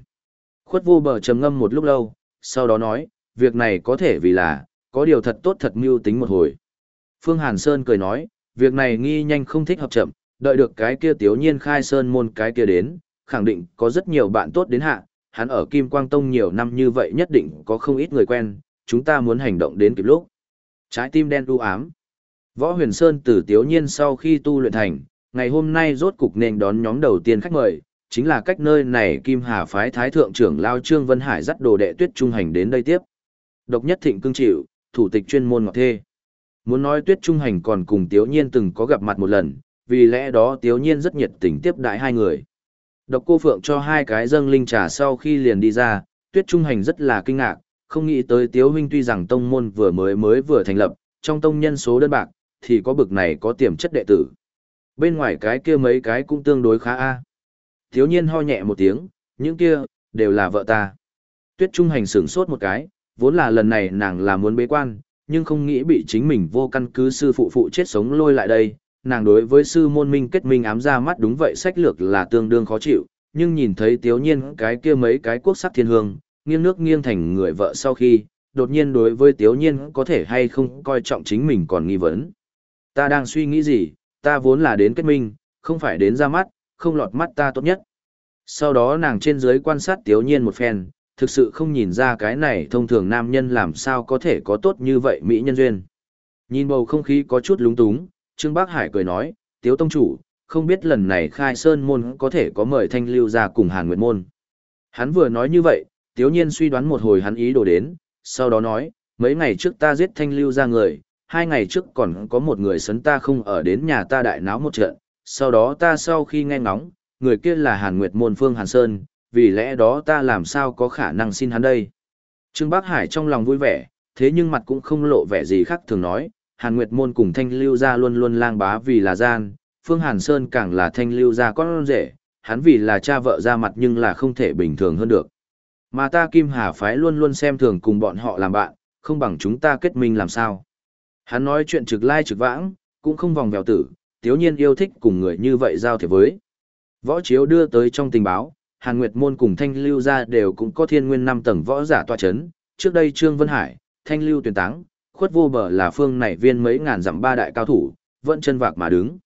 Khuất vô bờ trầm ngâm một lúc lâu, sau đó nói, việc này có thể vì là, có điều thật tốt thật mưu tính một hồi. Phương Hàn Sơn cười nói, việc này nghi nhanh không thích hợp chậm, đợi được cái kia tiếu nhiên khai sơn môn cái kia đến, khẳng định có rất nhiều bạn tốt đến hạ, hắn ở Kim Quang Tông nhiều năm như vậy nhất định có không ít người quen, chúng ta muốn hành động đến kịp lúc. Trái tim đen u ám. Võ Huyền Sơn từ Tiếu Nhiên sau khi tu luyện thành, ngày hôm nay rốt cục nên đón nhóm đầu tiên khách mời, chính là cách nơi này Kim Hà phái Thái Thượng trưởng Lao Trương Vân Hải dắt đồ đệ tuyết trung hành đến đây tiếp. Độc nhất thịnh cương chịu, thủ tịch chuyên môn ngọc thê. Muốn nói tuyết trung hành còn cùng Tiếu Nhiên từng có gặp mặt một lần, vì lẽ đó Tiếu Nhiên rất nhiệt tình tiếp đãi hai người. Độc cô Phượng cho hai cái dâng linh trà sau khi liền đi ra, tuyết trung hành rất là kinh ngạc, không nghĩ tới Tiếu Huynh tuy rằng tông môn vừa mới mới vừa thành lập, trong tông nhân số đơn bạc, thì có bực này có tiềm chất đệ tử. Bên ngoài cái kia mấy cái cũng tương đối khá a. Tiếu nhiên ho nhẹ một tiếng, những kia, đều là vợ ta. Tuyết Trung Hành sửng sốt một cái, vốn là lần này nàng là muốn bế quan, nhưng không nghĩ bị chính mình vô căn cứ sư phụ phụ chết sống lôi lại đây. Nàng đối với sư môn minh kết minh ám ra mắt đúng vậy sách lược là tương đương khó chịu, nhưng nhìn thấy tiếu nhiên cái kia mấy cái quốc sắc thiên hương, nghiêng nước nghiêng thành người vợ sau khi, đột nhiên đối với Tiếu Nhiên có thể hay không coi trọng chính mình còn nghi vấn. Ta đang suy nghĩ gì, ta vốn là đến kết minh, không phải đến ra mắt, không lọt mắt ta tốt nhất. Sau đó nàng trên dưới quan sát Tiếu Nhiên một phen, thực sự không nhìn ra cái này thông thường nam nhân làm sao có thể có tốt như vậy mỹ nhân duyên. Nhìn bầu không khí có chút lúng túng, Trương Bác Hải cười nói, Tiếu Tông Chủ, không biết lần này khai sơn môn có thể có mời thanh lưu ra cùng Hàn Nguyệt Môn. Hắn vừa nói như vậy, Tiếu Nhiên suy đoán một hồi hắn ý đồ đến, sau đó nói, mấy ngày trước ta giết thanh lưu ra người, hai ngày trước còn có một người sấn ta không ở đến nhà ta đại náo một trận, sau đó ta sau khi nghe ngóng, người kia là Hàn Nguyệt Môn Phương Hàn Sơn, vì lẽ đó ta làm sao có khả năng xin hắn đây. Trương Bác Hải trong lòng vui vẻ, thế nhưng mặt cũng không lộ vẻ gì khác thường nói, Hàn Nguyệt Môn cùng Thanh Lưu gia luôn luôn lang bá vì là gian, Phương Hàn Sơn càng là Thanh Lưu gia con rể, hắn vì là cha vợ ra mặt nhưng là không thể bình thường hơn được. Mà ta Kim Hà phái luôn luôn xem thường cùng bọn họ làm bạn, không bằng chúng ta kết minh làm sao. Hắn nói chuyện trực lai trực vãng, cũng không vòng vèo tử, tiếu nhiên yêu thích cùng người như vậy giao thiệp với. Võ chiếu đưa tới trong tình báo, Hàn Nguyệt Môn cùng Thanh Lưu gia đều cũng có thiên nguyên năm tầng võ giả tòa chấn, trước đây Trương Vân Hải, Thanh Lưu tuyển táng, khuất vô bờ là phương này viên mấy ngàn dặm ba đại cao thủ, vẫn chân vạc mà đứng.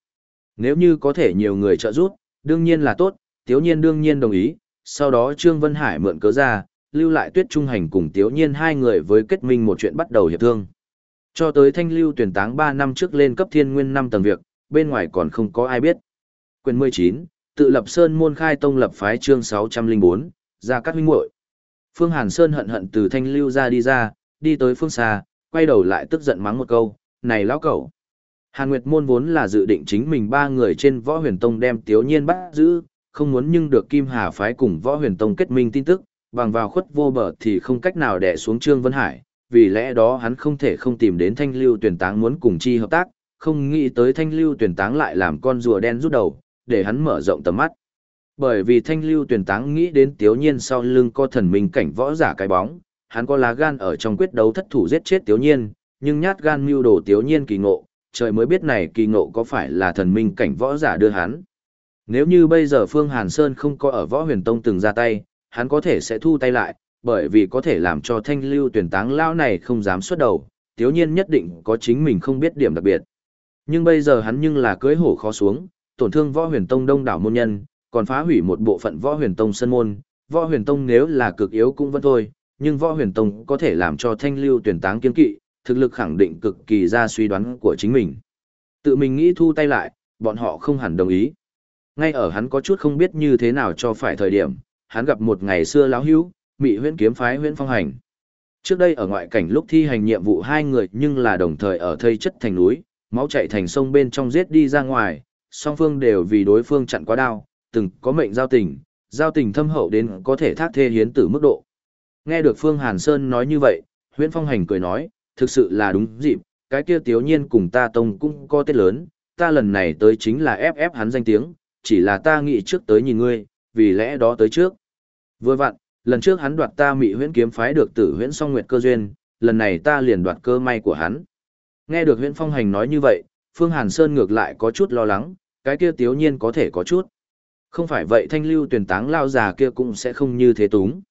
Nếu như có thể nhiều người trợ giúp, đương nhiên là tốt, Tiếu Nhiên đương nhiên đồng ý, sau đó Trương Vân Hải mượn cớ ra, lưu lại Tuyết Trung Hành cùng Tiếu Nhiên hai người với kết minh một chuyện bắt đầu hiệp thương. Cho tới Thanh Lưu tuyển táng 3 năm trước lên cấp thiên nguyên 5 tầng việc, bên ngoài còn không có ai biết. Quyền 19, tự lập Sơn môn khai tông lập phái chương 604, ra các huynh muội. Phương Hàn Sơn hận hận từ Thanh Lưu ra đi ra, đi tới phương xa, quay đầu lại tức giận mắng một câu, này lão cẩu. Hàn Nguyệt Môn vốn là dự định chính mình ba người trên võ huyền tông đem Tiếu Nhiên bắt giữ, không muốn nhưng được Kim Hà phái cùng võ huyền tông kết minh tin tức, bằng vào khuất vô bờ thì không cách nào đè xuống Trương Vân Hải, vì lẽ đó hắn không thể không tìm đến thanh lưu tuyển táng muốn cùng chi hợp tác, không nghĩ tới thanh lưu tuyển táng lại làm con rùa đen rút đầu, để hắn mở rộng tầm mắt. Bởi vì thanh lưu tuyển táng nghĩ đến Tiếu Nhiên sau lưng có thần minh cảnh võ giả cái bóng, hắn có lá gan ở trong quyết đấu thất thủ giết chết Tiếu Nhiên, nhưng nhát gan mưu đồ Tiếu Nhiên kỳ ngộ, trời mới biết này kỳ ngộ có phải là thần minh cảnh võ giả đưa hắn. Nếu như bây giờ Phương Hàn Sơn không có ở võ huyền tông từng ra tay, hắn có thể sẽ thu tay lại, bởi vì có thể làm cho thanh lưu tuyển táng lao này không dám xuất đầu, Tiếu Nhiên nhất định có chính mình không biết điểm đặc biệt. Nhưng bây giờ hắn nhưng là cưới hổ khó xuống, tổn thương võ huyền tông đông đảo môn nhân, còn phá hủy một bộ phận võ huyền tông sân môn, võ huyền tông nếu là cực yếu cũng vẫn thôi, nhưng võ huyền tông có thể làm cho thanh lưu tuyển táng kiên kỵ, thực lực khẳng định cực kỳ ra suy đoán của chính mình. Tự mình nghĩ thu tay lại, bọn họ không hẳn đồng ý. Ngay ở hắn có chút không biết như thế nào cho phải thời điểm, hắn gặp một ngày xưa lão hữu, Mị Huyễn kiếm phái Huyễn Phong Hành. Trước đây ở ngoại cảnh lúc thi hành nhiệm vụ hai người nhưng là đồng thời ở thây chất thành núi, máu chảy thành sông bên trong giết đi ra ngoài, song phương đều vì đối phương chặn quá đao, từng có mệnh giao tình, giao tình thâm hậu đến có thể thác thê hiến tử mức độ. Nghe được Phương Hàn Sơn nói như vậy, Huyễn Phong Hành cười nói, thực sự là đúng dịp, cái kia tiếu nhiên cùng ta tông cũng có tết lớn, ta lần này tới chính là ép ép hắn danh tiếng, chỉ là ta nghĩ trước tới nhìn ngươi, vì lẽ đó tới trước. Vừa vặn, lần trước hắn đoạt ta mị huyễn kiếm phái được tử huyễn song nguyệt cơ duyên, lần này ta liền đoạt cơ may của hắn. Nghe được huyễn phong hành nói như vậy, Phương Hàn Sơn ngược lại có chút lo lắng, cái kia tiếu nhiên có thể có chút. Không phải vậy thanh lưu tuyển táng lao già kia cũng sẽ không như thế túng.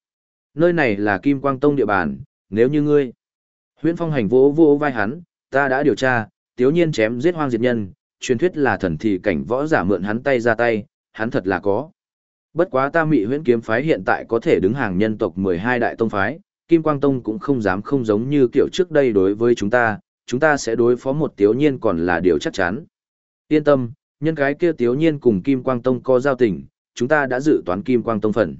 Nơi này là Kim Quang Tông địa bàn, nếu như ngươi. Huyễn phong hành vỗ vỗ vai hắn, ta đã điều tra, tiếu nhiên chém giết hoang diệt nhân, truyền thuyết là thần thị cảnh võ giả mượn hắn tay ra tay, hắn thật là có. Bất quá ta mị huyễn kiếm phái hiện tại có thể đứng hàng nhân tộc 12 đại tông phái, Kim Quang Tông cũng không dám không giống như kiểu trước đây đối với chúng ta, chúng ta sẽ đối phó một tiếu nhiên còn là điều chắc chắn. Yên tâm, nhân cái kia tiếu nhiên cùng Kim Quang Tông có giao tình, chúng ta đã dự toán Kim Quang Tông phần.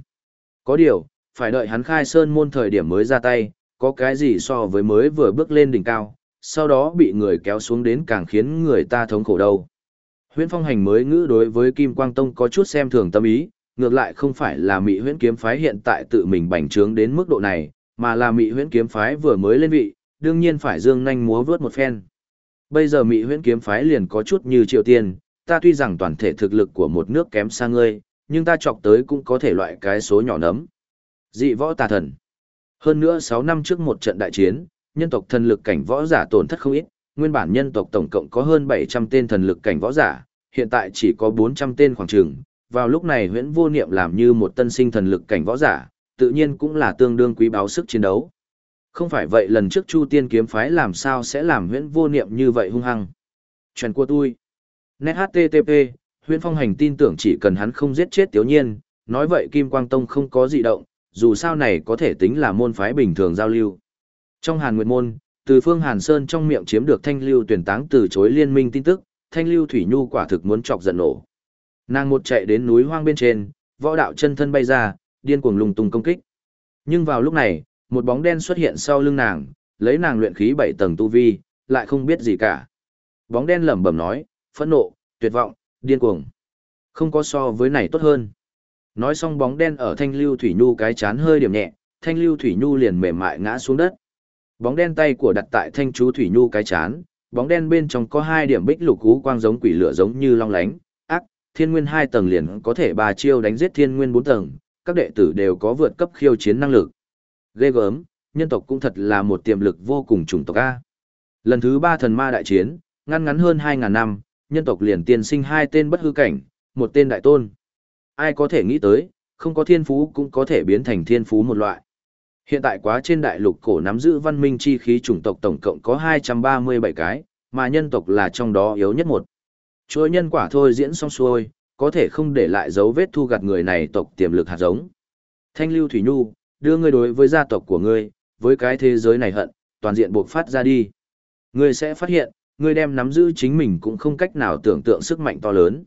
Có điều, phải đợi hắn khai sơn môn thời điểm mới ra tay, có cái gì so với mới vừa bước lên đỉnh cao, sau đó bị người kéo xuống đến càng khiến người ta thống khổ đâu. Huyễn Phong Hành mới ngữ đối với Kim Quang Tông có chút xem thường tâm ý, ngược lại không phải là Mị Huyễn Kiếm phái hiện tại tự mình bành trướng đến mức độ này, mà là Mị Huyễn Kiếm phái vừa mới lên vị, đương nhiên phải dương nhanh múa vớt một phen. Bây giờ Mị Huyễn Kiếm phái liền có chút như Triều Tiên, ta tuy rằng toàn thể thực lực của một nước kém xa ngươi, nhưng ta chọc tới cũng có thể loại cái số nhỏ nấm. Dị võ tà thần. Hơn nữa 6 năm trước một trận đại chiến, nhân tộc thần lực cảnh võ giả tổn thất không ít, nguyên bản nhân tộc tổng cộng có hơn 700 tên thần lực cảnh võ giả, hiện tại chỉ có 400 tên khoảng trường. Vào lúc này huyễn vô niệm làm như một tân sinh thần lực cảnh võ giả, tự nhiên cũng là tương đương quý báo sức chiến đấu. Không phải vậy lần trước Chu Tiên kiếm phái làm sao sẽ làm huyễn vô niệm như vậy hung hăng. Chuyện của tôi. Net HTTP, huyễn phong hành tin tưởng chỉ cần hắn không giết chết tiểu nhiên, nói vậy Kim Quang Tông không có gì động, dù sao này có thể tính là môn phái bình thường giao lưu. Trong Hàn Nguyệt Môn, từ phương Hàn Sơn trong miệng chiếm được thanh lưu tuyển táng từ chối liên minh tin tức, thanh lưu thủy nhu quả thực muốn chọc giận nổ. Nàng một chạy đến núi hoang bên trên, võ đạo chân thân bay ra, điên cuồng lùng tung công kích. Nhưng vào lúc này, một bóng đen xuất hiện sau lưng nàng, lấy nàng luyện khí bảy tầng tu vi, lại không biết gì cả. Bóng đen lẩm bẩm nói, phẫn nộ, tuyệt vọng, điên cuồng. Không có so với này tốt hơn. Nói xong bóng đen ở thanh lưu thủy nhu cái chán hơi điểm nhẹ, thanh lưu thủy nhu liền mềm mại ngã xuống đất. Bóng đen tay của đặt tại thanh chú thủy nhu cái chán, bóng đen bên trong có hai điểm bích lục cú quang giống quỷ lửa giống như long lánh, ác, thiên nguyên hai tầng liền có thể ba chiêu đánh giết thiên nguyên bốn tầng, các đệ tử đều có vượt cấp khiêu chiến năng lực. Ghê gớm, nhân tộc cũng thật là một tiềm lực vô cùng chủng tộc A. Lần thứ ba thần ma đại chiến, ngăn ngắn hơn 2.000 năm, nhân tộc liền tiên sinh hai tên bất hư cảnh, một tên đại tôn. Ai có thể nghĩ tới, không có thiên phú cũng có thể biến thành thiên phú một loại. Hiện tại quá trên đại lục cổ nắm giữ văn minh chi khí chủng tộc tổng cộng có 237 cái, mà nhân tộc là trong đó yếu nhất một. Chuỗi nhân quả thôi diễn xong xuôi, có thể không để lại dấu vết thu gặt người này tộc tiềm lực hạt giống. Thanh lưu thủy nhu, đưa ngươi đối với gia tộc của ngươi, với cái thế giới này hận, toàn diện buộc phát ra đi. Ngươi sẽ phát hiện, ngươi đem nắm giữ chính mình cũng không cách nào tưởng tượng sức mạnh to lớn.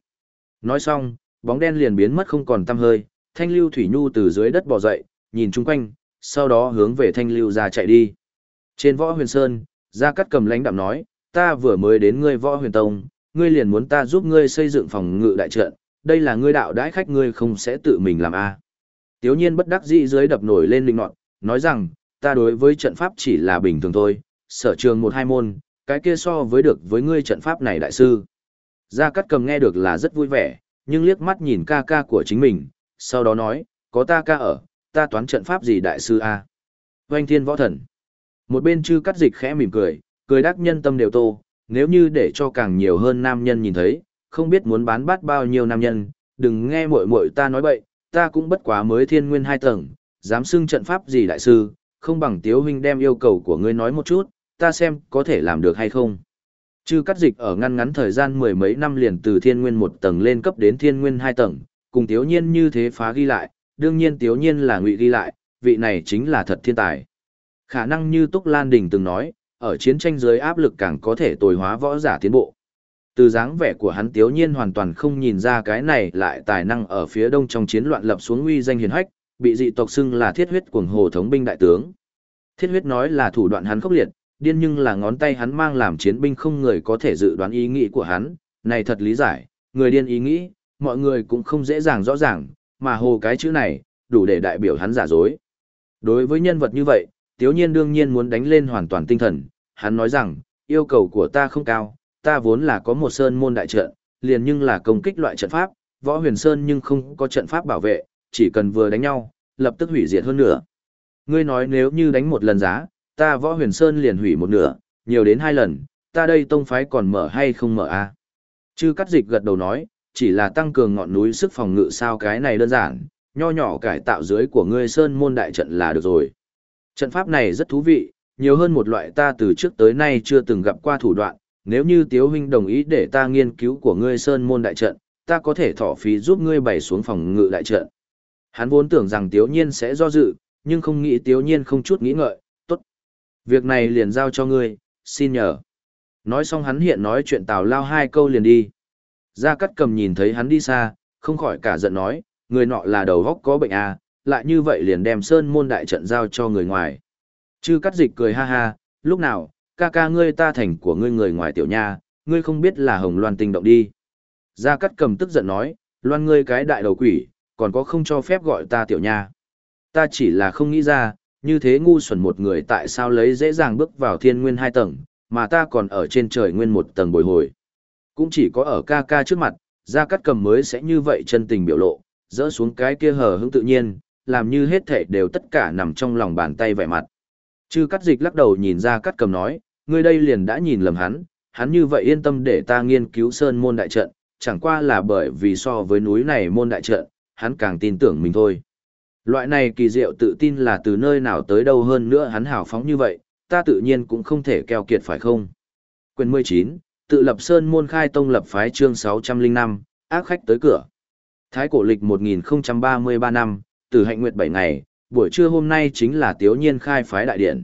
Nói xong, bóng đen liền biến mất không còn tăm hơi, thanh lưu thủy nhu từ dưới đất bò dậy, nhìn chung quanh, sau đó hướng về thanh lưu ra chạy đi. Trên võ huyền sơn, Gia Cát cầm lãnh đạm nói, ta vừa mới đến ngươi võ huyền tông, ngươi liền muốn ta giúp ngươi xây dựng phòng ngự đại trận, đây là ngươi đạo đãi khách ngươi không sẽ tự mình làm a. À. Tiếu nhiên bất đắc dĩ dưới đập nổi lên linh nọt, nói rằng, ta đối với trận pháp chỉ là bình thường thôi, sở trường một hai môn, cái kia so với được với ngươi trận pháp này đại sư. Gia Cát cầm nghe được là rất vui vẻ, nhưng liếc mắt nhìn ca ca của chính mình, sau đó nói, có ta ca ở, ta toán trận pháp gì đại sư a? doanh thiên võ thần. Một bên chư cắt dịch khẽ mỉm cười, cười đắc nhân tâm đều tô, nếu như để cho càng nhiều hơn nam nhân nhìn thấy, không biết muốn bán bát bao nhiêu nam nhân, đừng nghe muội muội ta nói bậy, ta cũng bất quá mới thiên nguyên hai tầng, dám xưng trận pháp gì đại sư, không bằng tiếu huynh đem yêu cầu của ngươi nói một chút, ta xem có thể làm được hay không. Chư cắt dịch ở ngăn ngắn thời gian mười mấy năm liền từ thiên nguyên một tầng lên cấp đến thiên nguyên hai tầng, cùng tiếu nhiên như thế phá ghi lại, đương nhiên tiếu nhiên là ngụy ghi lại, vị này chính là thật thiên tài. Khả năng như Túc Lan Đình từng nói, ở chiến tranh dưới áp lực càng có thể tồi hóa võ giả tiến bộ. Từ dáng vẻ của hắn tiếu nhiên hoàn toàn không nhìn ra cái này lại tài năng ở phía đông trong chiến loạn lập xuống uy danh hiền hách, bị dị tộc xưng là thiết huyết cuồng hồ thống binh đại tướng. Thiết huyết nói là thủ đoạn hắn khốc liệt, điên nhưng là ngón tay hắn mang làm chiến binh không người có thể dự đoán ý nghĩ của hắn, này thật lý giải, người điên ý nghĩ, mọi người cũng không dễ dàng rõ ràng, mà hồ cái chữ này, đủ để đại biểu hắn giả dối. Đối với nhân vật như vậy, Tiếu Nhiên đương nhiên muốn đánh lên hoàn toàn tinh thần, hắn nói rằng, yêu cầu của ta không cao, ta vốn là có một sơn môn đại trận, liền nhưng là công kích loại trận pháp, võ huyền sơn nhưng không có trận pháp bảo vệ, chỉ cần vừa đánh nhau, lập tức hủy diệt hơn nữa. Ngươi nói nếu như đánh một lần giá, ta võ huyền sơn liền hủy một nửa, nhiều đến hai lần, ta đây tông phái còn mở hay không mở a? À? Chư cắt dịch gật đầu nói, chỉ là tăng cường ngọn núi sức phòng ngự sao cái này đơn giản, nho nhỏ cải tạo dưới của ngươi sơn môn đại trận là được rồi. Trận pháp này rất thú vị, nhiều hơn một loại ta từ trước tới nay chưa từng gặp qua thủ đoạn, nếu như Tiếu huynh đồng ý để ta nghiên cứu của ngươi sơn môn đại trận, ta có thể thỏ phí giúp ngươi bày xuống phòng ngự đại trận. Hắn vốn tưởng rằng Tiếu Nhiên sẽ do dự, nhưng không nghĩ Tiếu Nhiên không chút nghĩ ngợi. Việc này liền giao cho ngươi, xin nhờ. Nói xong hắn hiện nói chuyện tào lao hai câu liền đi. Gia Cát cầm nhìn thấy hắn đi xa, không khỏi cả giận nói, người nọ là đầu góc có bệnh à, lại như vậy liền đem sơn môn đại trận giao cho người ngoài. Chư cắt dịch cười ha ha, lúc nào, ca ca ngươi ta thành của ngươi người ngoài tiểu nha, ngươi không biết là hồng loan tình động đi. Gia Cát cầm tức giận nói, loan ngươi cái đại đầu quỷ, còn có không cho phép gọi ta tiểu nha. Ta chỉ là không nghĩ ra, như thế ngu xuẩn một người tại sao lấy dễ dàng bước vào thiên nguyên hai tầng, mà ta còn ở trên trời nguyên một tầng bồi hồi. Cũng chỉ có ở ca ca trước mặt, Gia Cát cầm mới sẽ như vậy chân tình biểu lộ, dỡ xuống cái kia hờ hững tự nhiên, làm như hết thể đều tất cả nằm trong lòng bàn tay vẻ mặt. Chư cắt dịch lắc đầu nhìn ra cắt cầm nói, ngươi đây liền đã nhìn lầm hắn, hắn như vậy yên tâm để ta nghiên cứu sơn môn đại trận, chẳng qua là bởi vì so với núi này môn đại trận, hắn càng tin tưởng mình thôi. Loại này kỳ diệu tự tin là từ nơi nào tới đâu hơn nữa hắn hào phóng như vậy, ta tự nhiên cũng không thể keo kiệt phải không? Quyền 19, tự lập sơn môn khai tông lập phái chương 605, ác khách tới cửa. Thái cổ lịch 1033 năm, từ hạnh nguyệt 7 ngày, buổi trưa hôm nay chính là tiếu nhiên khai phái đại điện.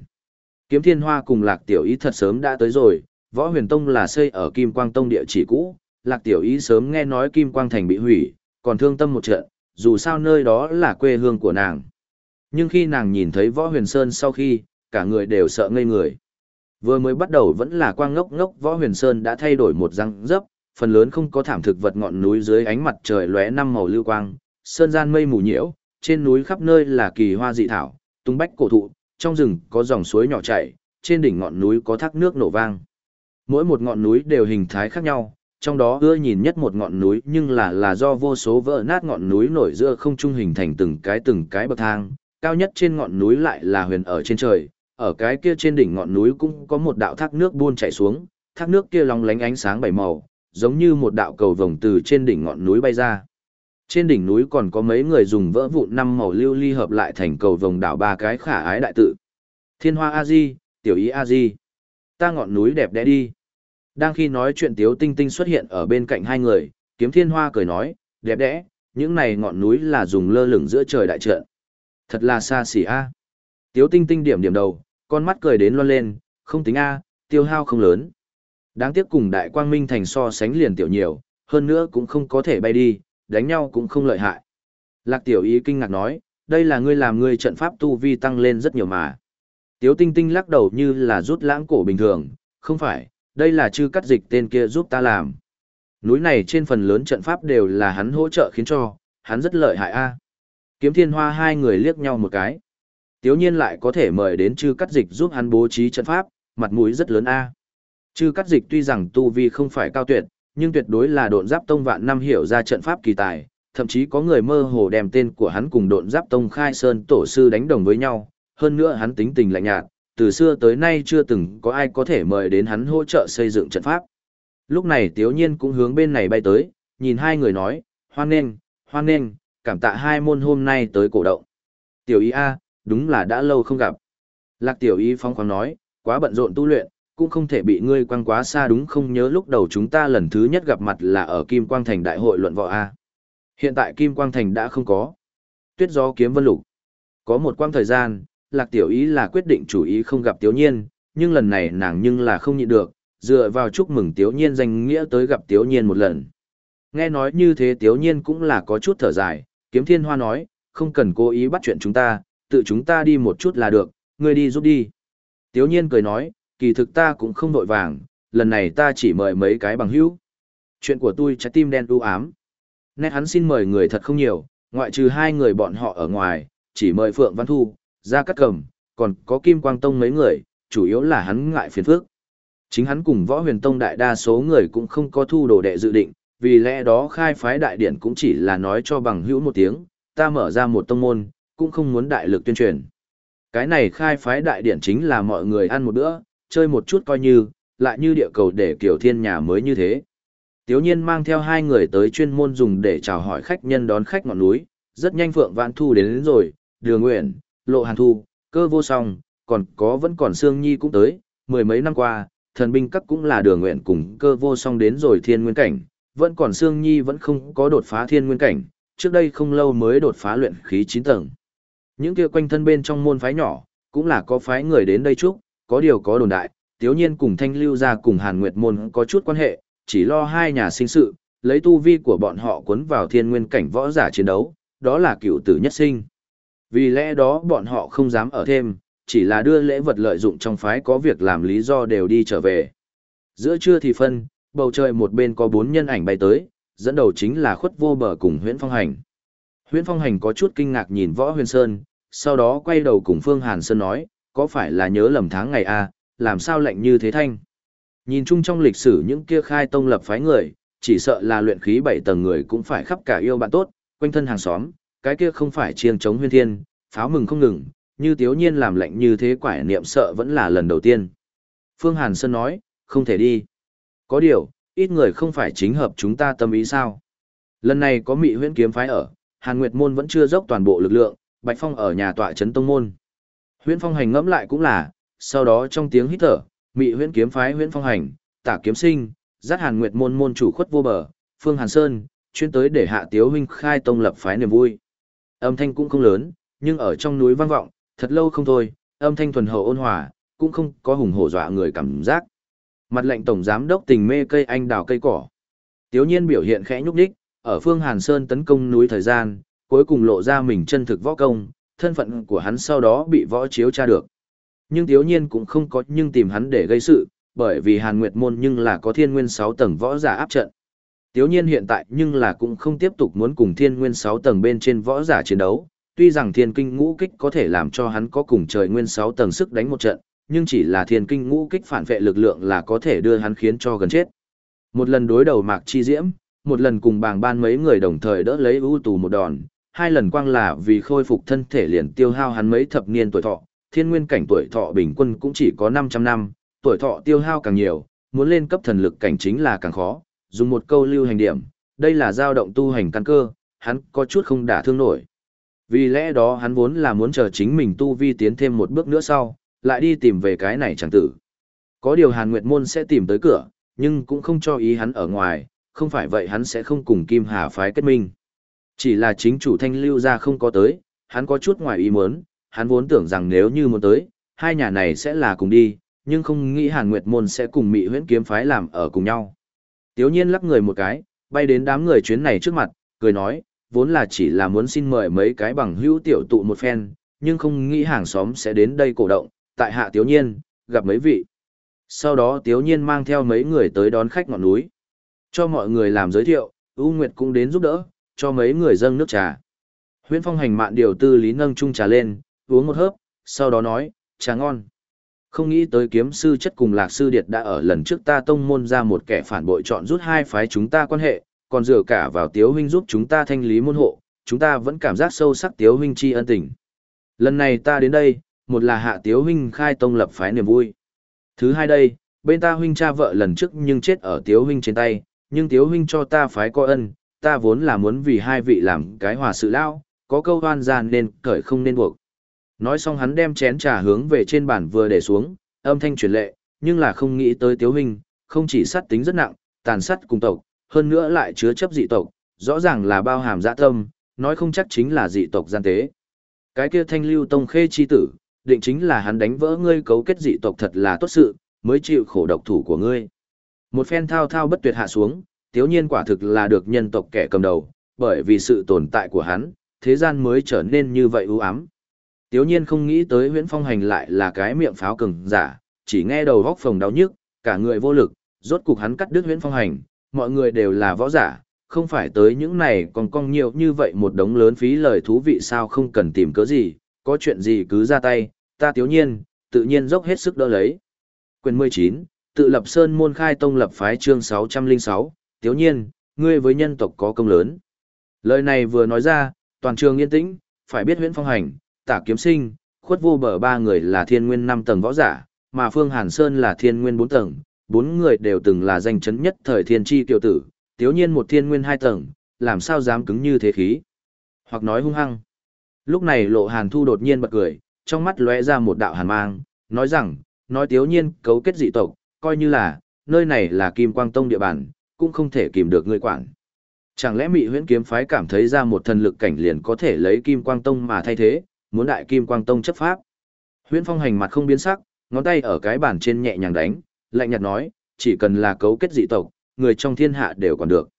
Kiếm thiên hoa cùng lạc tiểu ý thật sớm đã tới rồi, võ huyền tông là xây ở Kim Quang Tông địa chỉ cũ, lạc tiểu ý sớm nghe nói Kim Quang Thành bị hủy, còn thương tâm một trận, dù sao nơi đó là quê hương của nàng. Nhưng khi nàng nhìn thấy võ huyền sơn sau khi, cả người đều sợ ngây người. Vừa mới bắt đầu vẫn là quang ngốc ngốc võ huyền sơn đã thay đổi một răng dấp, phần lớn không có thảm thực vật ngọn núi dưới ánh mặt trời lóe năm màu lưu quang, sơn gian mây mù nhiễu, trên núi khắp nơi là kỳ hoa dị thảo, tung bách cổ thụ, trong rừng có dòng suối nhỏ chảy, trên đỉnh ngọn núi có thác nước nổ vang. Mỗi một ngọn núi đều hình thái khác nhau, trong đó ưa nhìn nhất một ngọn núi nhưng là là do vô số vỡ nát ngọn núi nổi giữa không trung hình thành từng cái từng cái bậc thang, cao nhất trên ngọn núi lại là huyền ở trên trời, ở cái kia trên đỉnh ngọn núi cũng có một đạo thác nước buôn chảy xuống, thác nước kia long lánh ánh sáng bảy màu, giống như một đạo cầu vồng từ trên đỉnh ngọn núi bay ra. Trên đỉnh núi còn có mấy người dùng vỡ vụn năm màu lưu ly hợp lại thành cầu vồng đảo ba cái khả ái đại tự. Thiên hoa A-di, tiểu ý A-di. Ta ngọn núi đẹp đẽ đi. Đang khi nói chuyện Tiếu Tinh Tinh xuất hiện ở bên cạnh hai người, kiếm thiên hoa cười nói, đẹp đẽ, những này ngọn núi là dùng lơ lửng giữa trời đại trận. Thật là xa xỉ a. Tiếu Tinh Tinh điểm điểm đầu, con mắt cười đến loan lên, không tính a, tiêu hao không lớn. Đáng tiếc cùng đại quang minh thành so sánh liền tiểu nhiều, hơn nữa cũng không có thể bay đi, đánh nhau cũng không lợi hại. Lạc tiểu ý kinh ngạc nói, đây là ngươi làm ngươi trận pháp tu vi tăng lên rất nhiều mà. Tiếu tinh tinh lắc đầu như là rút lãng cổ bình thường, không phải, đây là chư cắt dịch tên kia giúp ta làm. Núi này trên phần lớn trận pháp đều là hắn hỗ trợ khiến cho, hắn rất lợi hại a. Kiếm thiên hoa hai người liếc nhau một cái. Tiếu nhiên lại có thể mời đến chư cắt dịch giúp hắn bố trí trận pháp, mặt mũi rất lớn a. Chư cắt dịch tuy rằng tu vi không phải cao tuyệt, nhưng tuyệt đối là độn giáp tông vạn năm hiểu ra trận pháp kỳ tài, thậm chí có người mơ hồ đem tên của hắn cùng độn giáp tông khai sơn tổ sư đánh đồng với nhau, hơn nữa hắn tính tình lạnh nhạt, từ xưa tới nay chưa từng có ai có thể mời đến hắn hỗ trợ xây dựng trận pháp. Lúc này Tiếu Nhiên cũng hướng bên này bay tới, nhìn hai người nói, hoan nghênh, hoan nghênh, cảm tạ hai môn hôm nay tới cổ động. Tiểu ý A, đúng là đã lâu không gặp. Lạc tiểu ý phong khoáng nói, quá bận rộn tu luyện, cũng không thể bị ngươi quăng quá xa đúng không nhớ lúc đầu chúng ta lần thứ nhất gặp mặt là ở Kim Quang Thành đại hội luận võ A. Hiện tại Kim Quang Thành đã không có. Tuyết gió kiếm vân lục. Có một quang thời gian, lạc tiểu ý là quyết định chủ ý không gặp tiểu nhiên, nhưng lần này nàng nhưng là không nhịn được, dựa vào chúc mừng tiểu nhiên danh nghĩa tới gặp tiểu nhiên một lần. Nghe nói như thế tiểu nhiên cũng là có chút thở dài, kiếm thiên hoa nói, không cần cố ý bắt chuyện chúng ta, tự chúng ta đi một chút là được, ngươi đi giúp đi. Tiểu nhiên cười nói, kỳ thực ta cũng không vội vàng, lần này ta chỉ mời mấy cái bằng hữu. Chuyện của tôi trái tim đen u ám. Nét hắn xin mời người thật không nhiều, ngoại trừ hai người bọn họ ở ngoài, chỉ mời Phượng Văn Thu, Gia Cát Cầm, còn có Kim Quang Tông mấy người, chủ yếu là hắn ngại phiền phức. Chính hắn cùng Võ Huyền Tông đại đa số người cũng không có thu đồ đệ dự định, vì lẽ đó khai phái đại điển cũng chỉ là nói cho bằng hữu một tiếng, ta mở ra một tông môn, cũng không muốn đại lực tuyên truyền. Cái này khai phái đại điển chính là mọi người ăn một bữa, chơi một chút coi như, lại như địa cầu để kiểu thiên nhà mới như thế. Tiếu nhiên mang theo hai người tới chuyên môn dùng để chào hỏi khách nhân đón khách ngọn núi, rất nhanh Phượng Vãn Thu đến, đến rồi, đường nguyện, lộ hàn thu, cơ vô song, còn có vẫn còn Sương Nhi cũng tới, mười mấy năm qua, thần binh các cũng là đường nguyện cùng cơ vô song đến rồi thiên nguyên cảnh, vẫn còn Sương Nhi vẫn không có đột phá thiên nguyên cảnh, trước đây không lâu mới đột phá luyện khí chín tầng. Những kia quanh thân bên trong môn phái nhỏ, cũng là có phái người đến đây chúc, có điều có đồn đại, tiếu nhiên cùng thanh lưu ra cùng hàn nguyệt môn có chút quan hệ, chỉ lo hai nhà sinh sự, lấy tu vi của bọn họ cuốn vào thiên nguyên cảnh võ giả chiến đấu, đó là cựu tử nhất sinh. Vì lẽ đó bọn họ không dám ở thêm, chỉ là đưa lễ vật lợi dụng trong phái có việc làm lý do đều đi trở về. Giữa trưa thì phân, bầu trời một bên có bốn nhân ảnh bay tới, dẫn đầu chính là khuất vô bờ cùng Huyễn Phong Hành. Huyễn Phong Hành có chút kinh ngạc nhìn Võ Huyền Sơn, sau đó quay đầu cùng Phương Hàn Sơn nói, có phải là nhớ lầm tháng ngày a à, làm sao lạnh như thế thanh. Nhìn chung trong lịch sử những kia khai tông lập phái người, chỉ sợ là luyện khí bảy tầng người cũng phải khắp cả yêu bạn tốt, quanh thân hàng xóm, cái kia không phải chiêng chống huyên thiên, pháo mừng không ngừng, như tiếu nhiên làm lệnh như thế quải niệm sợ vẫn là lần đầu tiên. Phương Hàn Sơn nói, không thể đi. Có điều, ít người không phải chính hợp chúng ta tâm ý sao. Lần này có mị huyễn kiếm phái ở, Hàn Nguyệt Môn vẫn chưa dốc toàn bộ lực lượng, Bạch Phong ở nhà tọa trấn tông môn. Huyễn Phong hành ngẫm lại cũng là, sau đó trong tiếng hít thở, Mị Huyễn kiếm phái Huyễn Phong hành, Tả Kiếm Sinh, dắt Hàn Nguyệt môn môn chủ khuất vô bờ, Phương Hàn Sơn, chuyên tới để hạ tiếu huynh khai tông lập phái niềm vui. Âm thanh cũng không lớn, nhưng ở trong núi vang vọng, thật lâu không thôi, âm thanh thuần hậu ôn hòa, cũng không có hùng hổ dọa người cảm giác. Mặt lệnh tổng giám đốc tình mê cây anh đào cây cỏ. Tiếu nhiên biểu hiện khẽ nhúc đích, ở phương Hàn Sơn tấn công núi thời gian, cuối cùng lộ ra mình chân thực võ công, thân phận của hắn sau đó bị võ chiếu tra được. Nhưng tiếu nhiên cũng không có nhưng tìm hắn để gây sự, bởi vì Hàn Nguyệt Môn nhưng là có thiên nguyên 6 tầng võ giả áp trận. Tiếu nhiên hiện tại nhưng là cũng không tiếp tục muốn cùng thiên nguyên 6 tầng bên trên võ giả chiến đấu, tuy rằng thiên kinh ngũ kích có thể làm cho hắn có cùng trời nguyên 6 tầng sức đánh một trận, nhưng chỉ là thiên kinh ngũ kích phản vệ lực lượng là có thể đưa hắn khiến cho gần chết. Một lần đối đầu Mạc Chi Diễm, một lần cùng bàng ban mấy người đồng thời đỡ lấy ưu tù một đòn, hai lần quang là vì khôi phục thân thể liền tiêu hao hắn mấy thập niên tuổi thọ, thiên nguyên cảnh tuổi thọ bình quân cũng chỉ có 500 năm, tuổi thọ tiêu hao càng nhiều, muốn lên cấp thần lực cảnh chính là càng khó, dùng một câu lưu hành điểm, đây là dao động tu hành căn cơ, hắn có chút không đả thương nổi. Vì lẽ đó hắn vốn là muốn chờ chính mình tu vi tiến thêm một bước nữa sau, lại đi tìm về cái này chẳng tử. Có điều Hàn Nguyệt Môn sẽ tìm tới cửa, nhưng cũng không cho ý hắn ở ngoài, không phải vậy hắn sẽ không cùng Kim Hà phái kết minh. Chỉ là chính chủ thanh lưu ra không có tới, hắn có chút ngoài ý muốn, hắn vốn tưởng rằng nếu như muốn tới, hai nhà này sẽ là cùng đi, nhưng không nghĩ Hàn Nguyệt Môn sẽ cùng Mị huyễn kiếm phái làm ở cùng nhau. Tiếu nhiên lắc người một cái, bay đến đám người chuyến này trước mặt, cười nói, vốn là chỉ là muốn xin mời mấy cái bằng hữu tiểu tụ một phen, nhưng không nghĩ hàng xóm sẽ đến đây cổ động, tại hạ Tiếu nhiên, gặp mấy vị. Sau đó Tiếu nhiên mang theo mấy người tới đón khách ngọn núi. Cho mọi người làm giới thiệu, U Nguyệt cũng đến giúp đỡ, cho mấy người dâng nước trà. Huyễn Phong hành mạn điều tư lý nâng chung trà lên, uống một hớp, sau đó nói, trà ngon. Không nghĩ tới kiếm sư chất cùng lạc sư điệt đã ở lần trước ta tông môn ra một kẻ phản bội chọn rút hai phái chúng ta quan hệ, còn dựa cả vào tiếu huynh giúp chúng ta thanh lý môn hộ, chúng ta vẫn cảm giác sâu sắc tiếu huynh tri ân tình. Lần này ta đến đây, một là hạ tiếu huynh khai tông lập phái niềm vui. Thứ hai đây, bên ta huynh cha vợ lần trước nhưng chết ở tiếu huynh trên tay, nhưng tiếu huynh cho ta phái có ân, ta vốn là muốn vì hai vị làm cái hòa sự lao, có câu hoan gian nên cởi không nên buộc. Nói xong hắn đem chén trà hướng về trên bàn vừa để xuống, âm thanh truyền lệ, nhưng là không nghĩ tới tiếu huynh, không chỉ sát tính rất nặng, tàn sát cùng tộc, hơn nữa lại chứa chấp dị tộc, rõ ràng là bao hàm dạ tâm, nói không chắc chính là dị tộc gian tế. Cái kia thanh lưu tông khê chi tử, định chính là hắn đánh vỡ ngươi cấu kết dị tộc thật là tốt sự, mới chịu khổ độc thủ của ngươi. Một phen thao thao bất tuyệt hạ xuống, tiếu nhiên quả thực là được nhân tộc kẻ cầm đầu, bởi vì sự tồn tại của hắn, thế gian mới trở nên như vậy ưu ám. Tiếu nhiên không nghĩ tới huyễn phong hành lại là cái miệng pháo cứng giả, chỉ nghe đầu góc phồng đau nhức, cả người vô lực, rốt cục hắn cắt đứt huyễn phong hành, mọi người đều là võ giả, không phải tới những này còn cong nhiều như vậy một đống lớn phí lời thú vị sao không cần tìm cớ gì, có chuyện gì cứ ra tay, ta tiếu nhiên, tự nhiên dốc hết sức đỡ lấy. Quyền 19, tự lập sơn môn khai tông lập phái chương 606, tiếu nhiên, ngươi với nhân tộc có công lớn. Lời này vừa nói ra, toàn trường yên tĩnh, phải biết huyễn phong hành, tả kiếm sinh, khuất vô bờ ba người là thiên nguyên năm tầng võ giả, mà Phương Hàn Sơn là thiên nguyên bốn tầng, bốn người đều từng là danh chấn nhất thời thiên chi tiểu tử, tiếu nhiên một thiên nguyên hai tầng, làm sao dám cứng như thế khí. Hoặc nói hung hăng. Lúc này lộ hàn thu đột nhiên bật cười, trong mắt lóe ra một đạo hàn mang, nói rằng, nói tiếu nhiên cấu kết dị tộc, coi như là, nơi này là Kim Quang Tông địa bàn, cũng không thể kìm được người quản. Chẳng lẽ Mị Huyễn Kiếm phái cảm thấy ra một thần lực cảnh liền có thể lấy Kim Quang Tông mà thay thế, muốn đại Kim Quang Tông chấp pháp? Huyễn Phong hành mặt không biến sắc, ngón tay ở cái bàn trên nhẹ nhàng đánh, lạnh nhạt nói, chỉ cần là cấu kết dị tộc, người trong thiên hạ đều còn được.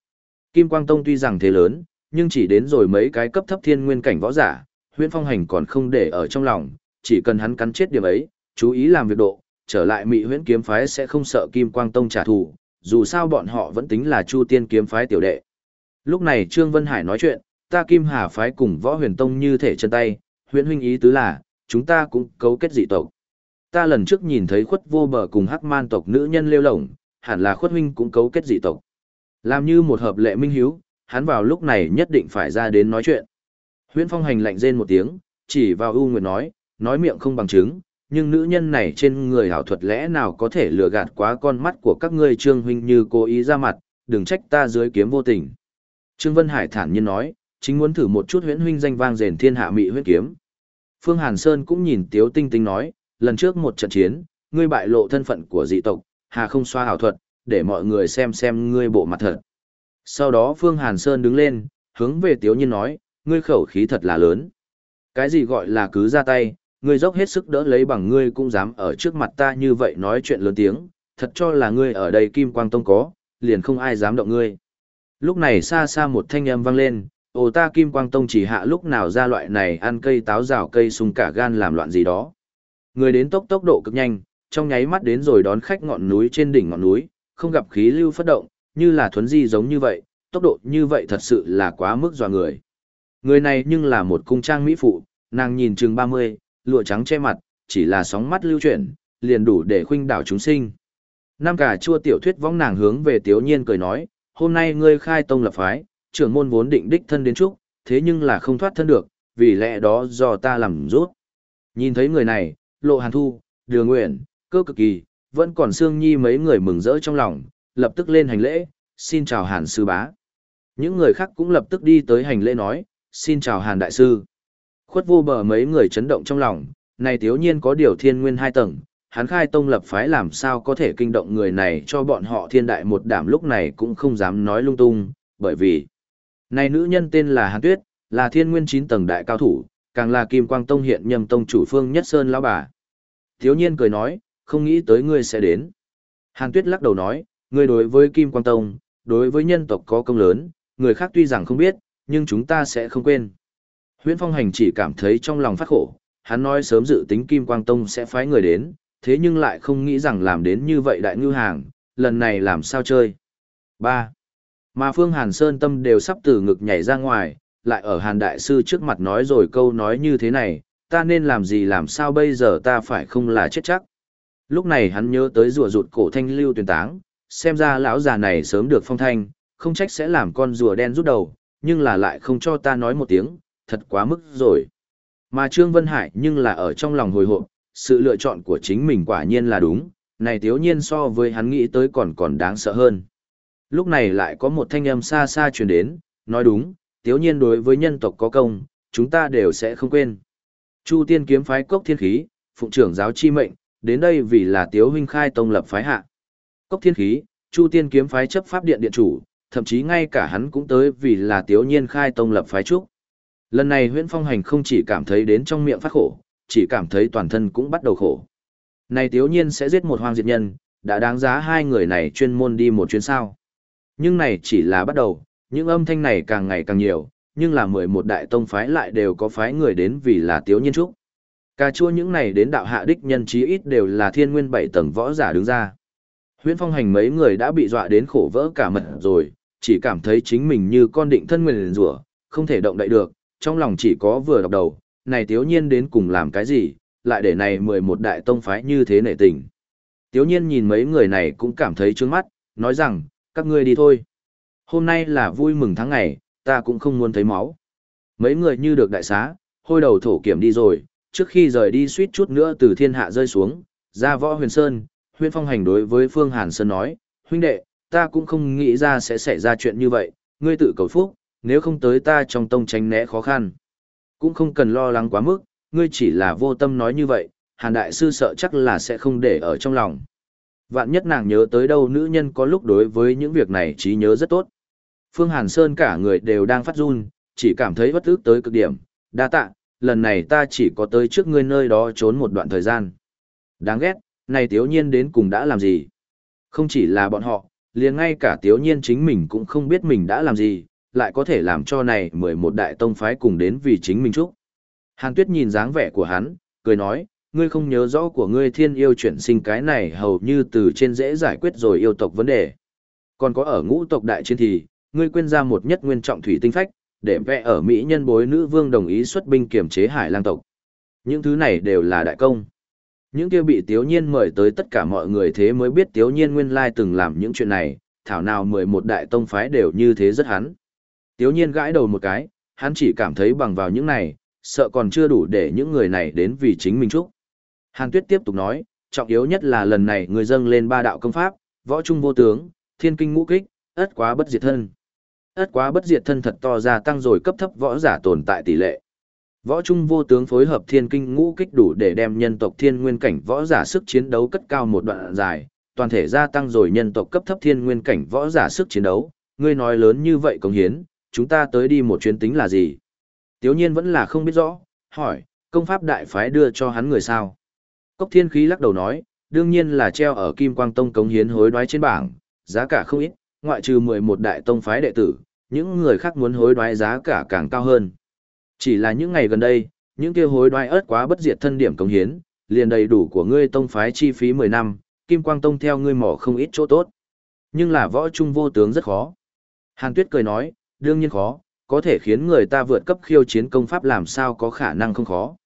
Kim Quang Tông tuy rằng thế lớn, nhưng chỉ đến rồi mấy cái cấp thấp thiên nguyên cảnh võ giả, Huyễn Phong hành còn không để ở trong lòng, chỉ cần hắn cắn chết điểm ấy, chú ý làm việc độ, trở lại Mị Huyễn kiếm phái sẽ không sợ Kim Quang Tông trả thù, dù sao bọn họ vẫn tính là Chu Tiên kiếm phái tiểu đệ. Lúc này Trương Vân Hải nói chuyện, ta Kim Hà phái cùng Võ Huyền Tông như thể chân tay, Huyễn huynh ý tứ là, chúng ta cũng cấu kết dị tộc. Ta lần trước nhìn thấy khuất vô bờ cùng hắc man tộc nữ nhân lêu lổng, hẳn là khuất huynh cũng cấu kết dị tộc. Làm như một hợp lệ minh hiếu, hắn vào lúc này nhất định phải ra đến nói chuyện. Huyễn Phong hành lạnh rên một tiếng, chỉ vào U Nguyệt nói, nói miệng không bằng chứng, nhưng nữ nhân này trên người hảo thuật lẽ nào có thể lừa gạt quá con mắt của các ngươi Trương huynh như cố ý ra mặt, đừng trách ta dưới kiếm vô tình. Trương Vân Hải thản nhiên nói, chính muốn thử một chút huyễn huynh danh vang rền thiên hạ mị huyết kiếm. Phương Hàn Sơn cũng nhìn Tiếu Tinh Tinh nói, lần trước một trận chiến, ngươi bại lộ thân phận của dị tộc, hà không xoa hảo thuật, để mọi người xem xem ngươi bộ mặt thật. Sau đó Phương Hàn Sơn đứng lên, hướng về Tiếu Nhiên nói, ngươi khẩu khí thật là lớn. Cái gì gọi là cứ ra tay, ngươi dốc hết sức đỡ lấy bằng ngươi cũng dám ở trước mặt ta như vậy nói chuyện lớn tiếng, thật cho là ngươi ở đây Kim Quang Tông có, liền không ai dám động ngươi. Lúc này xa xa một thanh âm vang lên, ồ ta Kim Quang Tông chỉ hạ lúc nào ra loại này ăn cây táo rào cây sung cả gan làm loạn gì đó. Người đến tốc tốc độ cực nhanh, trong nháy mắt đến rồi đón khách ngọn núi trên đỉnh ngọn núi, không gặp khí lưu phát động, như là thuấn di giống như vậy, tốc độ như vậy thật sự là quá mức dọa người. Người này nhưng là một cung trang mỹ phụ, nàng nhìn chừng 30, lụa trắng che mặt, chỉ là sóng mắt lưu chuyển, liền đủ để khuynh đảo chúng sinh. Nam cả chua tiểu thuyết vong nàng hướng về tiểu Nhiên cười nói, hôm nay ngươi khai tông lập phái, trưởng môn vốn định đích thân đến chúc, thế nhưng là không thoát thân được, vì lẽ đó do ta làm rút. Nhìn thấy người này, Lộ Hàn Thu, Đường Nguyện, cơ cực kỳ, vẫn còn Sương Nhi mấy người mừng rỡ trong lòng, lập tức lên hành lễ, xin chào Hàn Sư Bá. Những người khác cũng lập tức đi tới hành lễ nói, xin chào Hàn Đại Sư. Khuất vô bờ mấy người chấn động trong lòng, này thiếu nhiên có điều thiên nguyên hai tầng, hắn khai tông lập phái làm sao có thể kinh động người này cho bọn họ thiên đại một đảm lúc này cũng không dám nói lung tung, bởi vì này nữ nhân tên là Hàn Tuyết, là thiên nguyên chín tầng đại cao thủ, càng là kim quang tông hiện nhầm tông chủ phương nhất sơn lão bà. Thiếu nhiên cười nói, không nghĩ tới ngươi sẽ đến. Hàn Tuyết lắc đầu nói, ngươi đối với kim quang tông, đối với nhân tộc có công lớn, người khác tuy rằng không biết, nhưng chúng ta sẽ không quên. Huyễn Phong Hành chỉ cảm thấy trong lòng phát khổ, hắn nói sớm dự tính Kim Quang Tông sẽ phái người đến, thế nhưng lại không nghĩ rằng làm đến như vậy đại ngư hàng, lần này làm sao chơi. 3. Mà Phương Hàn Sơn tâm đều sắp từ ngực nhảy ra ngoài, lại ở Hàn Đại Sư trước mặt nói rồi câu nói như thế này, ta nên làm gì làm sao bây giờ ta phải không là chết chắc. Lúc này hắn nhớ tới rùa rụt cổ thanh lưu tuyển táng, xem ra lão già này sớm được phong thanh, không trách sẽ làm con rùa đen rút đầu, nhưng là lại không cho ta nói một tiếng, thật quá mức rồi. Mà Trương Vân Hải nhưng là ở trong lòng hồi hộp, sự lựa chọn của chính mình quả nhiên là đúng, này thiếu nhiên so với hắn nghĩ tới còn còn đáng sợ hơn. Lúc này lại có một thanh âm xa xa truyền đến, nói đúng, tiếu nhiên đối với nhân tộc có công, chúng ta đều sẽ không quên. Chu tiên kiếm phái cốc thiên khí, phụng trưởng giáo chi mệnh, đến đây vì là tiếu huynh khai tông lập phái hạ. Cốc thiên khí, chu tiên kiếm phái chấp pháp điện điện chủ, thậm chí ngay cả hắn cũng tới vì là tiếu nhiên khai tông lập phái trúc. Lần này Huyễn Phong Hành không chỉ cảm thấy đến trong miệng phát khổ, chỉ cảm thấy toàn thân cũng bắt đầu khổ. Này tiếu nhiên sẽ giết một hoang diệt nhân, đã đáng giá hai người này chuyên môn đi một chuyến sao. Nhưng này chỉ là bắt đầu, những âm thanh này càng ngày càng nhiều, nhưng là mười một đại tông phái lại đều có phái người đến vì là tiếu nhiên trúc. Cà chua những này đến đạo hạ đích nhân chí ít đều là thiên nguyên bảy tầng võ giả đứng ra. Huyễn phong hành mấy người đã bị dọa đến khổ vỡ cả mật rồi, chỉ cảm thấy chính mình như con định thân nguyền rủa không thể động đậy được, trong lòng chỉ có vừa đọc đầu, này tiếu nhiên đến cùng làm cái gì, lại để này mười một đại tông phái như thế nệ tình. Tiếu nhiên nhìn mấy người này cũng cảm thấy trướng mắt, nói rằng, các ngươi đi thôi. Hôm nay là vui mừng tháng ngày, ta cũng không muốn thấy máu. Mấy người như được đại xá, hôi đầu thổ kiểm đi rồi, trước khi rời đi suýt chút nữa từ thiên hạ rơi xuống, ra võ huyền sơn, huyền phong hành đối với Phương Hàn Sơn nói, huynh đệ, ta cũng không nghĩ ra sẽ xảy ra chuyện như vậy, ngươi tự cầu phúc, nếu không tới ta trong tông tránh né khó khăn. Cũng không cần lo lắng quá mức, ngươi chỉ là vô tâm nói như vậy, Hàn Đại Sư sợ chắc là sẽ không để ở trong lòng. Vạn nhất nàng nhớ tới đâu nữ nhân có lúc đối với những việc này trí nhớ rất tốt. Phương Hàn Sơn cả người đều đang phát run, chỉ cảm thấy bất ức tới cực điểm. Đa tạ, lần này ta chỉ có tới trước ngươi nơi đó trốn một đoạn thời gian. Đáng ghét, này tiếu nhiên đến cùng đã làm gì? Không chỉ là bọn họ, liền ngay cả tiếu nhiên chính mình cũng không biết mình đã làm gì, lại có thể làm cho này mười một đại tông phái cùng đến vì chính mình chúc. Hàn Tuyết nhìn dáng vẻ của hắn, cười nói, ngươi không nhớ rõ của ngươi thiên yêu chuyển sinh cái này hầu như từ trên dễ giải quyết rồi yêu tộc vấn đề. Còn có ở ngũ tộc đại chiến thì, ngươi quên ra một nhất nguyên trọng thủy tinh phách, để vẽ ở Mỹ nhân bối nữ vương đồng ý xuất binh kiểm chế hải lang tộc. Những thứ này đều là đại công. Những kia bị Tiếu Nhiên mời tới tất cả mọi người thế mới biết Tiếu Nhiên nguyên lai từng làm những chuyện này, thảo nào mười một đại tông phái đều như thế rất hắn. Tiếu Nhiên gãi đầu một cái, hắn chỉ cảm thấy bằng vào những này, sợ còn chưa đủ để những người này đến vì chính mình chúc. Hàn Tuyết tiếp tục nói, trọng yếu nhất là lần này người dâng lên ba đạo công pháp, võ trung vô tướng, thiên kinh ngũ kích, ất quá bất diệt thân. Ất quá bất diệt thân thật to gia tăng rồi cấp thấp võ giả tồn tại tỷ lệ. Võ trung vô tướng phối hợp thiên kinh ngũ kích đủ để đem nhân tộc thiên nguyên cảnh võ giả sức chiến đấu cất cao một đoạn dài, toàn thể gia tăng rồi nhân tộc cấp thấp thiên nguyên cảnh võ giả sức chiến đấu, ngươi nói lớn như vậy công hiến, chúng ta tới đi một chuyến tính là gì? Tiếu nhiên vẫn là không biết rõ, hỏi, công pháp đại phái đưa cho hắn người sao? Cốc thiên khí lắc đầu nói, đương nhiên là treo ở Kim Quang Tông cống hiến hối đoái trên bảng, giá cả không ít, ngoại trừ 11 đại tông phái đệ tử, những người khác muốn hối đoái giá cả càng cao hơn. Chỉ là những ngày gần đây, những kia hối đoái ớt quá bất diệt thân điểm cống hiến, liền đầy đủ của ngươi tông phái chi phí 10 năm, Kim Quang Tông theo ngươi mỏ không ít chỗ tốt. Nhưng là võ trung vô tướng rất khó. Hàn Tuyết cười nói, đương nhiên khó, có thể khiến người ta vượt cấp khiêu chiến công pháp làm sao có khả năng không khó.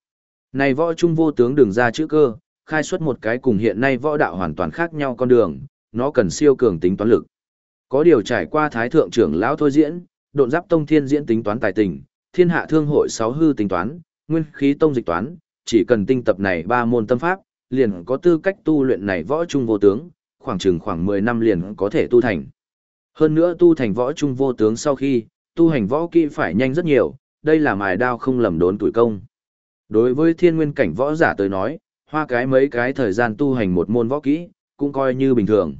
Này võ trung vô tướng đường ra chữ cơ, khai xuất một cái cùng hiện nay võ đạo hoàn toàn khác nhau con đường, nó cần siêu cường tính toán lực. Có điều trải qua thái thượng trưởng lão thôi diễn, độn giáp tông thiên diễn tính toán tài tình, thiên hạ thương hội sáu hư tính toán, nguyên khí tông dịch toán, chỉ cần tinh tập này ba môn tâm pháp, liền có tư cách tu luyện này võ trung vô tướng, khoảng chừng khoảng 10 năm liền có thể tu thành. Hơn nữa tu thành võ trung vô tướng sau khi, tu hành võ kỹ phải nhanh rất nhiều, đây là mài đao không lầm đốn tuổi công. Đối với thiên nguyên cảnh võ giả tới nói, hoa cái mấy cái thời gian tu hành một môn võ kỹ, cũng coi như bình thường.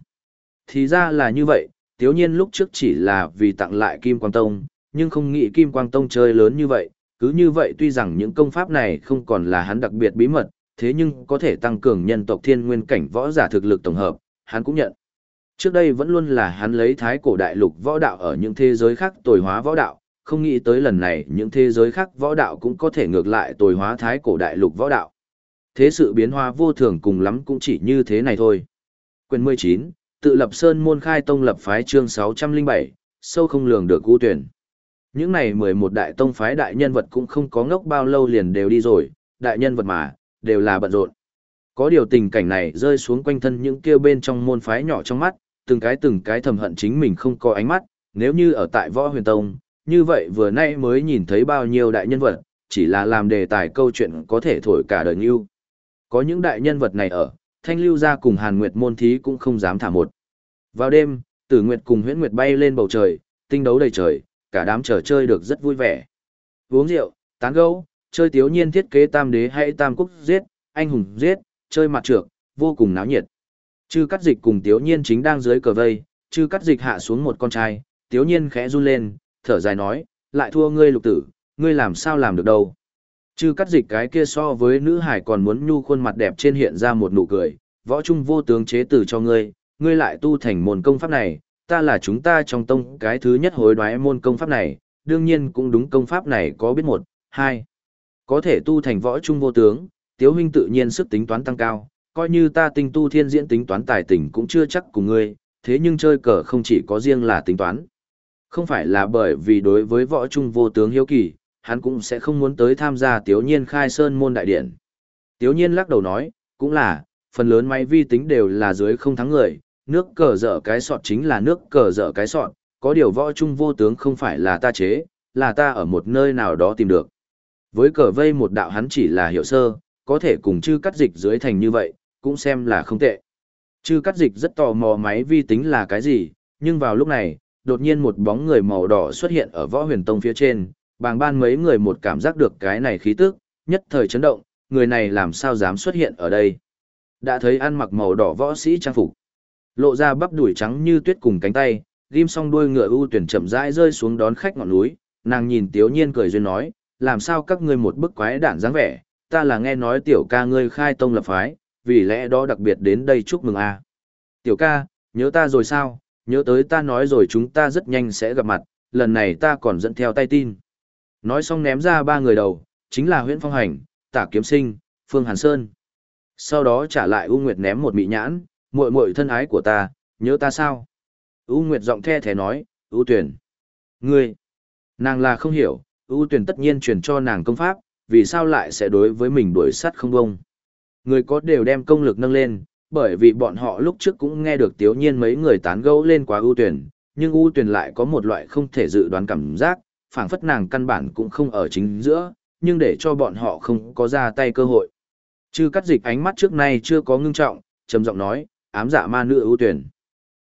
Thì ra là như vậy, tiếu nhiên lúc trước chỉ là vì tặng lại Kim Quang Tông, nhưng không nghĩ Kim Quang Tông chơi lớn như vậy, cứ như vậy tuy rằng những công pháp này không còn là hắn đặc biệt bí mật, thế nhưng có thể tăng cường nhân tộc thiên nguyên cảnh võ giả thực lực tổng hợp, hắn cũng nhận. Trước đây vẫn luôn là hắn lấy thái cổ đại lục võ đạo ở những thế giới khác tồi hóa võ đạo, không nghĩ tới lần này những thế giới khác võ đạo cũng có thể ngược lại tồi hóa thái cổ đại lục võ đạo. Thế sự biến hóa vô thường cùng lắm cũng chỉ như thế này thôi. Quyền 19, tự lập sơn môn khai tông lập phái chương 607, sâu không lường được ưu tuyển. Những này 11 đại tông phái đại nhân vật cũng không có ngốc bao lâu liền đều đi rồi, đại nhân vật mà, đều là bận rộn. Có điều tình cảnh này rơi xuống quanh thân những kia bên trong môn phái nhỏ trong mắt, từng cái từng cái thầm hận chính mình không có ánh mắt, nếu như ở tại võ huyền tông, như vậy vừa nay mới nhìn thấy bao nhiêu đại nhân vật, chỉ là làm đề tài câu chuyện có thể thổi cả đời như. Có những đại nhân vật này ở, thanh lưu gia cùng hàn nguyệt môn thí cũng không dám thả một. Vào đêm, tử nguyệt cùng huyễn nguyệt bay lên bầu trời, tinh đấu đầy trời, cả đám trò chơi được rất vui vẻ. Uống rượu, tán gẫu, chơi tiếu nhiên thiết kế tam đế hay tam quốc giết, anh hùng giết, chơi mặt trược, vô cùng náo nhiệt. Chư cắt dịch cùng tiếu nhiên chính đang dưới cờ vây, chư cắt dịch hạ xuống một con trai, tiếu nhiên khẽ run lên, thở dài nói, lại thua ngươi lục tử, ngươi làm sao làm được đâu. Chư cắt dịch cái kia so với nữ hải còn muốn nhu khuôn mặt đẹp trên hiện ra một nụ cười, võ trung vô tướng chế tử cho ngươi, ngươi lại tu thành môn công pháp này, ta là chúng ta trong tông cái thứ nhất hối đoái môn công pháp này, đương nhiên cũng đúng công pháp này có biết một, hai. Có thể tu thành võ trung vô tướng, tiếu huynh tự nhiên sức tính toán tăng cao, coi như ta tinh tu thiên diễn tính toán tài tình cũng chưa chắc cùng ngươi, thế nhưng chơi cờ không chỉ có riêng là tính toán. Không phải là bởi vì đối với võ trung vô tướng hiếu kỳ, hắn cũng sẽ không muốn tới tham gia tiếu nhiên khai sơn môn đại điện. Tiếu nhiên lắc đầu nói, cũng là, phần lớn máy vi tính đều là dưới không thắng người, nước cờ dở cái sọt chính là nước cờ dở cái sọt, có điều võ trung vô tướng không phải là ta chế, là ta ở một nơi nào đó tìm được. Với cờ vây một đạo hắn chỉ là hiệu sơ, có thể cùng chư cắt dịch dưới thành như vậy, cũng xem là không tệ. Chư cắt dịch rất tò mò máy vi tính là cái gì, nhưng vào lúc này, đột nhiên một bóng người màu đỏ xuất hiện ở võ huyền tông phía trên, bàng ban mấy người một cảm giác được cái này khí tức, nhất thời chấn động, người này làm sao dám xuất hiện ở đây. Đã thấy ăn mặc màu đỏ võ sĩ trang phục, lộ ra bắp đùi trắng như tuyết cùng cánh tay, ghim xong đuôi ngựa ưu tuyển chậm rãi rơi xuống đón khách ngọn núi, nàng nhìn Tiếu Nhiên cười duyên nói, làm sao các ngươi một bức quái đản dáng vẻ, ta là nghe nói tiểu ca ngươi khai tông lập phái, vì lẽ đó đặc biệt đến đây chúc mừng a. Tiểu ca, nhớ ta rồi sao, nhớ tới ta nói rồi chúng ta rất nhanh sẽ gặp mặt, lần này ta còn dẫn theo tay tin. Nói xong ném ra ba người đầu, chính là Huyễn Phong Hành, Tả Kiếm Sinh, Phương Hàn Sơn. Sau đó trả lại U Nguyệt ném một mị nhãn, muội muội thân ái của ta, nhớ ta sao? U Nguyệt giọng the thé nói, U Tuyển. Ngươi, nàng là không hiểu, U Tuyển tất nhiên truyền cho nàng công pháp, vì sao lại sẽ đối với mình đuổi sắt không bông. Người có đều đem công lực nâng lên, bởi vì bọn họ lúc trước cũng nghe được tiếu nhiên mấy người tán gẫu lên quá ưu tuyển, nhưng ưu tuyển lại có một loại không thể dự đoán cảm giác, phảng phất nàng căn bản cũng không ở chính giữa, nhưng để cho bọn họ không có ra tay cơ hội. Chư cắt dịch ánh mắt trước nay chưa có ngưng trọng, trầm giọng nói, ám dạ ma nữ ưu tuyển.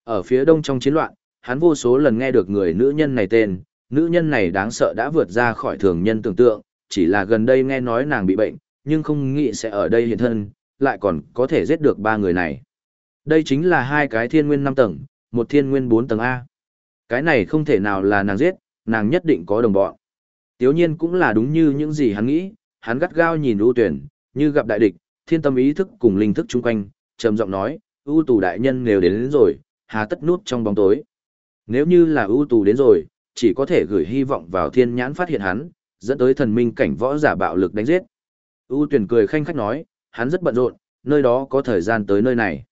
Ở phía đông trong chiến loạn, hắn vô số lần nghe được người nữ nhân này tên, nữ nhân này đáng sợ đã vượt ra khỏi thường nhân tưởng tượng, chỉ là gần đây nghe nói nàng bị bệnh, nhưng không nghĩ sẽ ở đây hiện thân, lại còn có thể giết được ba người này. Đây chính là hai cái thiên nguyên 5 tầng, một thiên nguyên 4 tầng A. Cái này không thể nào là nàng giết, nàng nhất định có đồng bọn. Tiếu nhiên cũng là đúng như những gì hắn nghĩ, hắn gắt gao nhìn ưu tuyển, như gặp đại địch, thiên tâm ý thức cùng linh thức chung quanh, trầm giọng nói, ưu tù đại nhân nếu đến, đến rồi, hà tất nút trong bóng tối. Nếu như là ưu tù đến rồi, chỉ có thể gửi hy vọng vào thiên nhãn phát hiện hắn, dẫn tới thần minh cảnh võ giả bạo lực đánh giết. ưu tuyển cười khanh khách nói, hắn rất bận rộn, nơi đó có thời gian tới nơi này.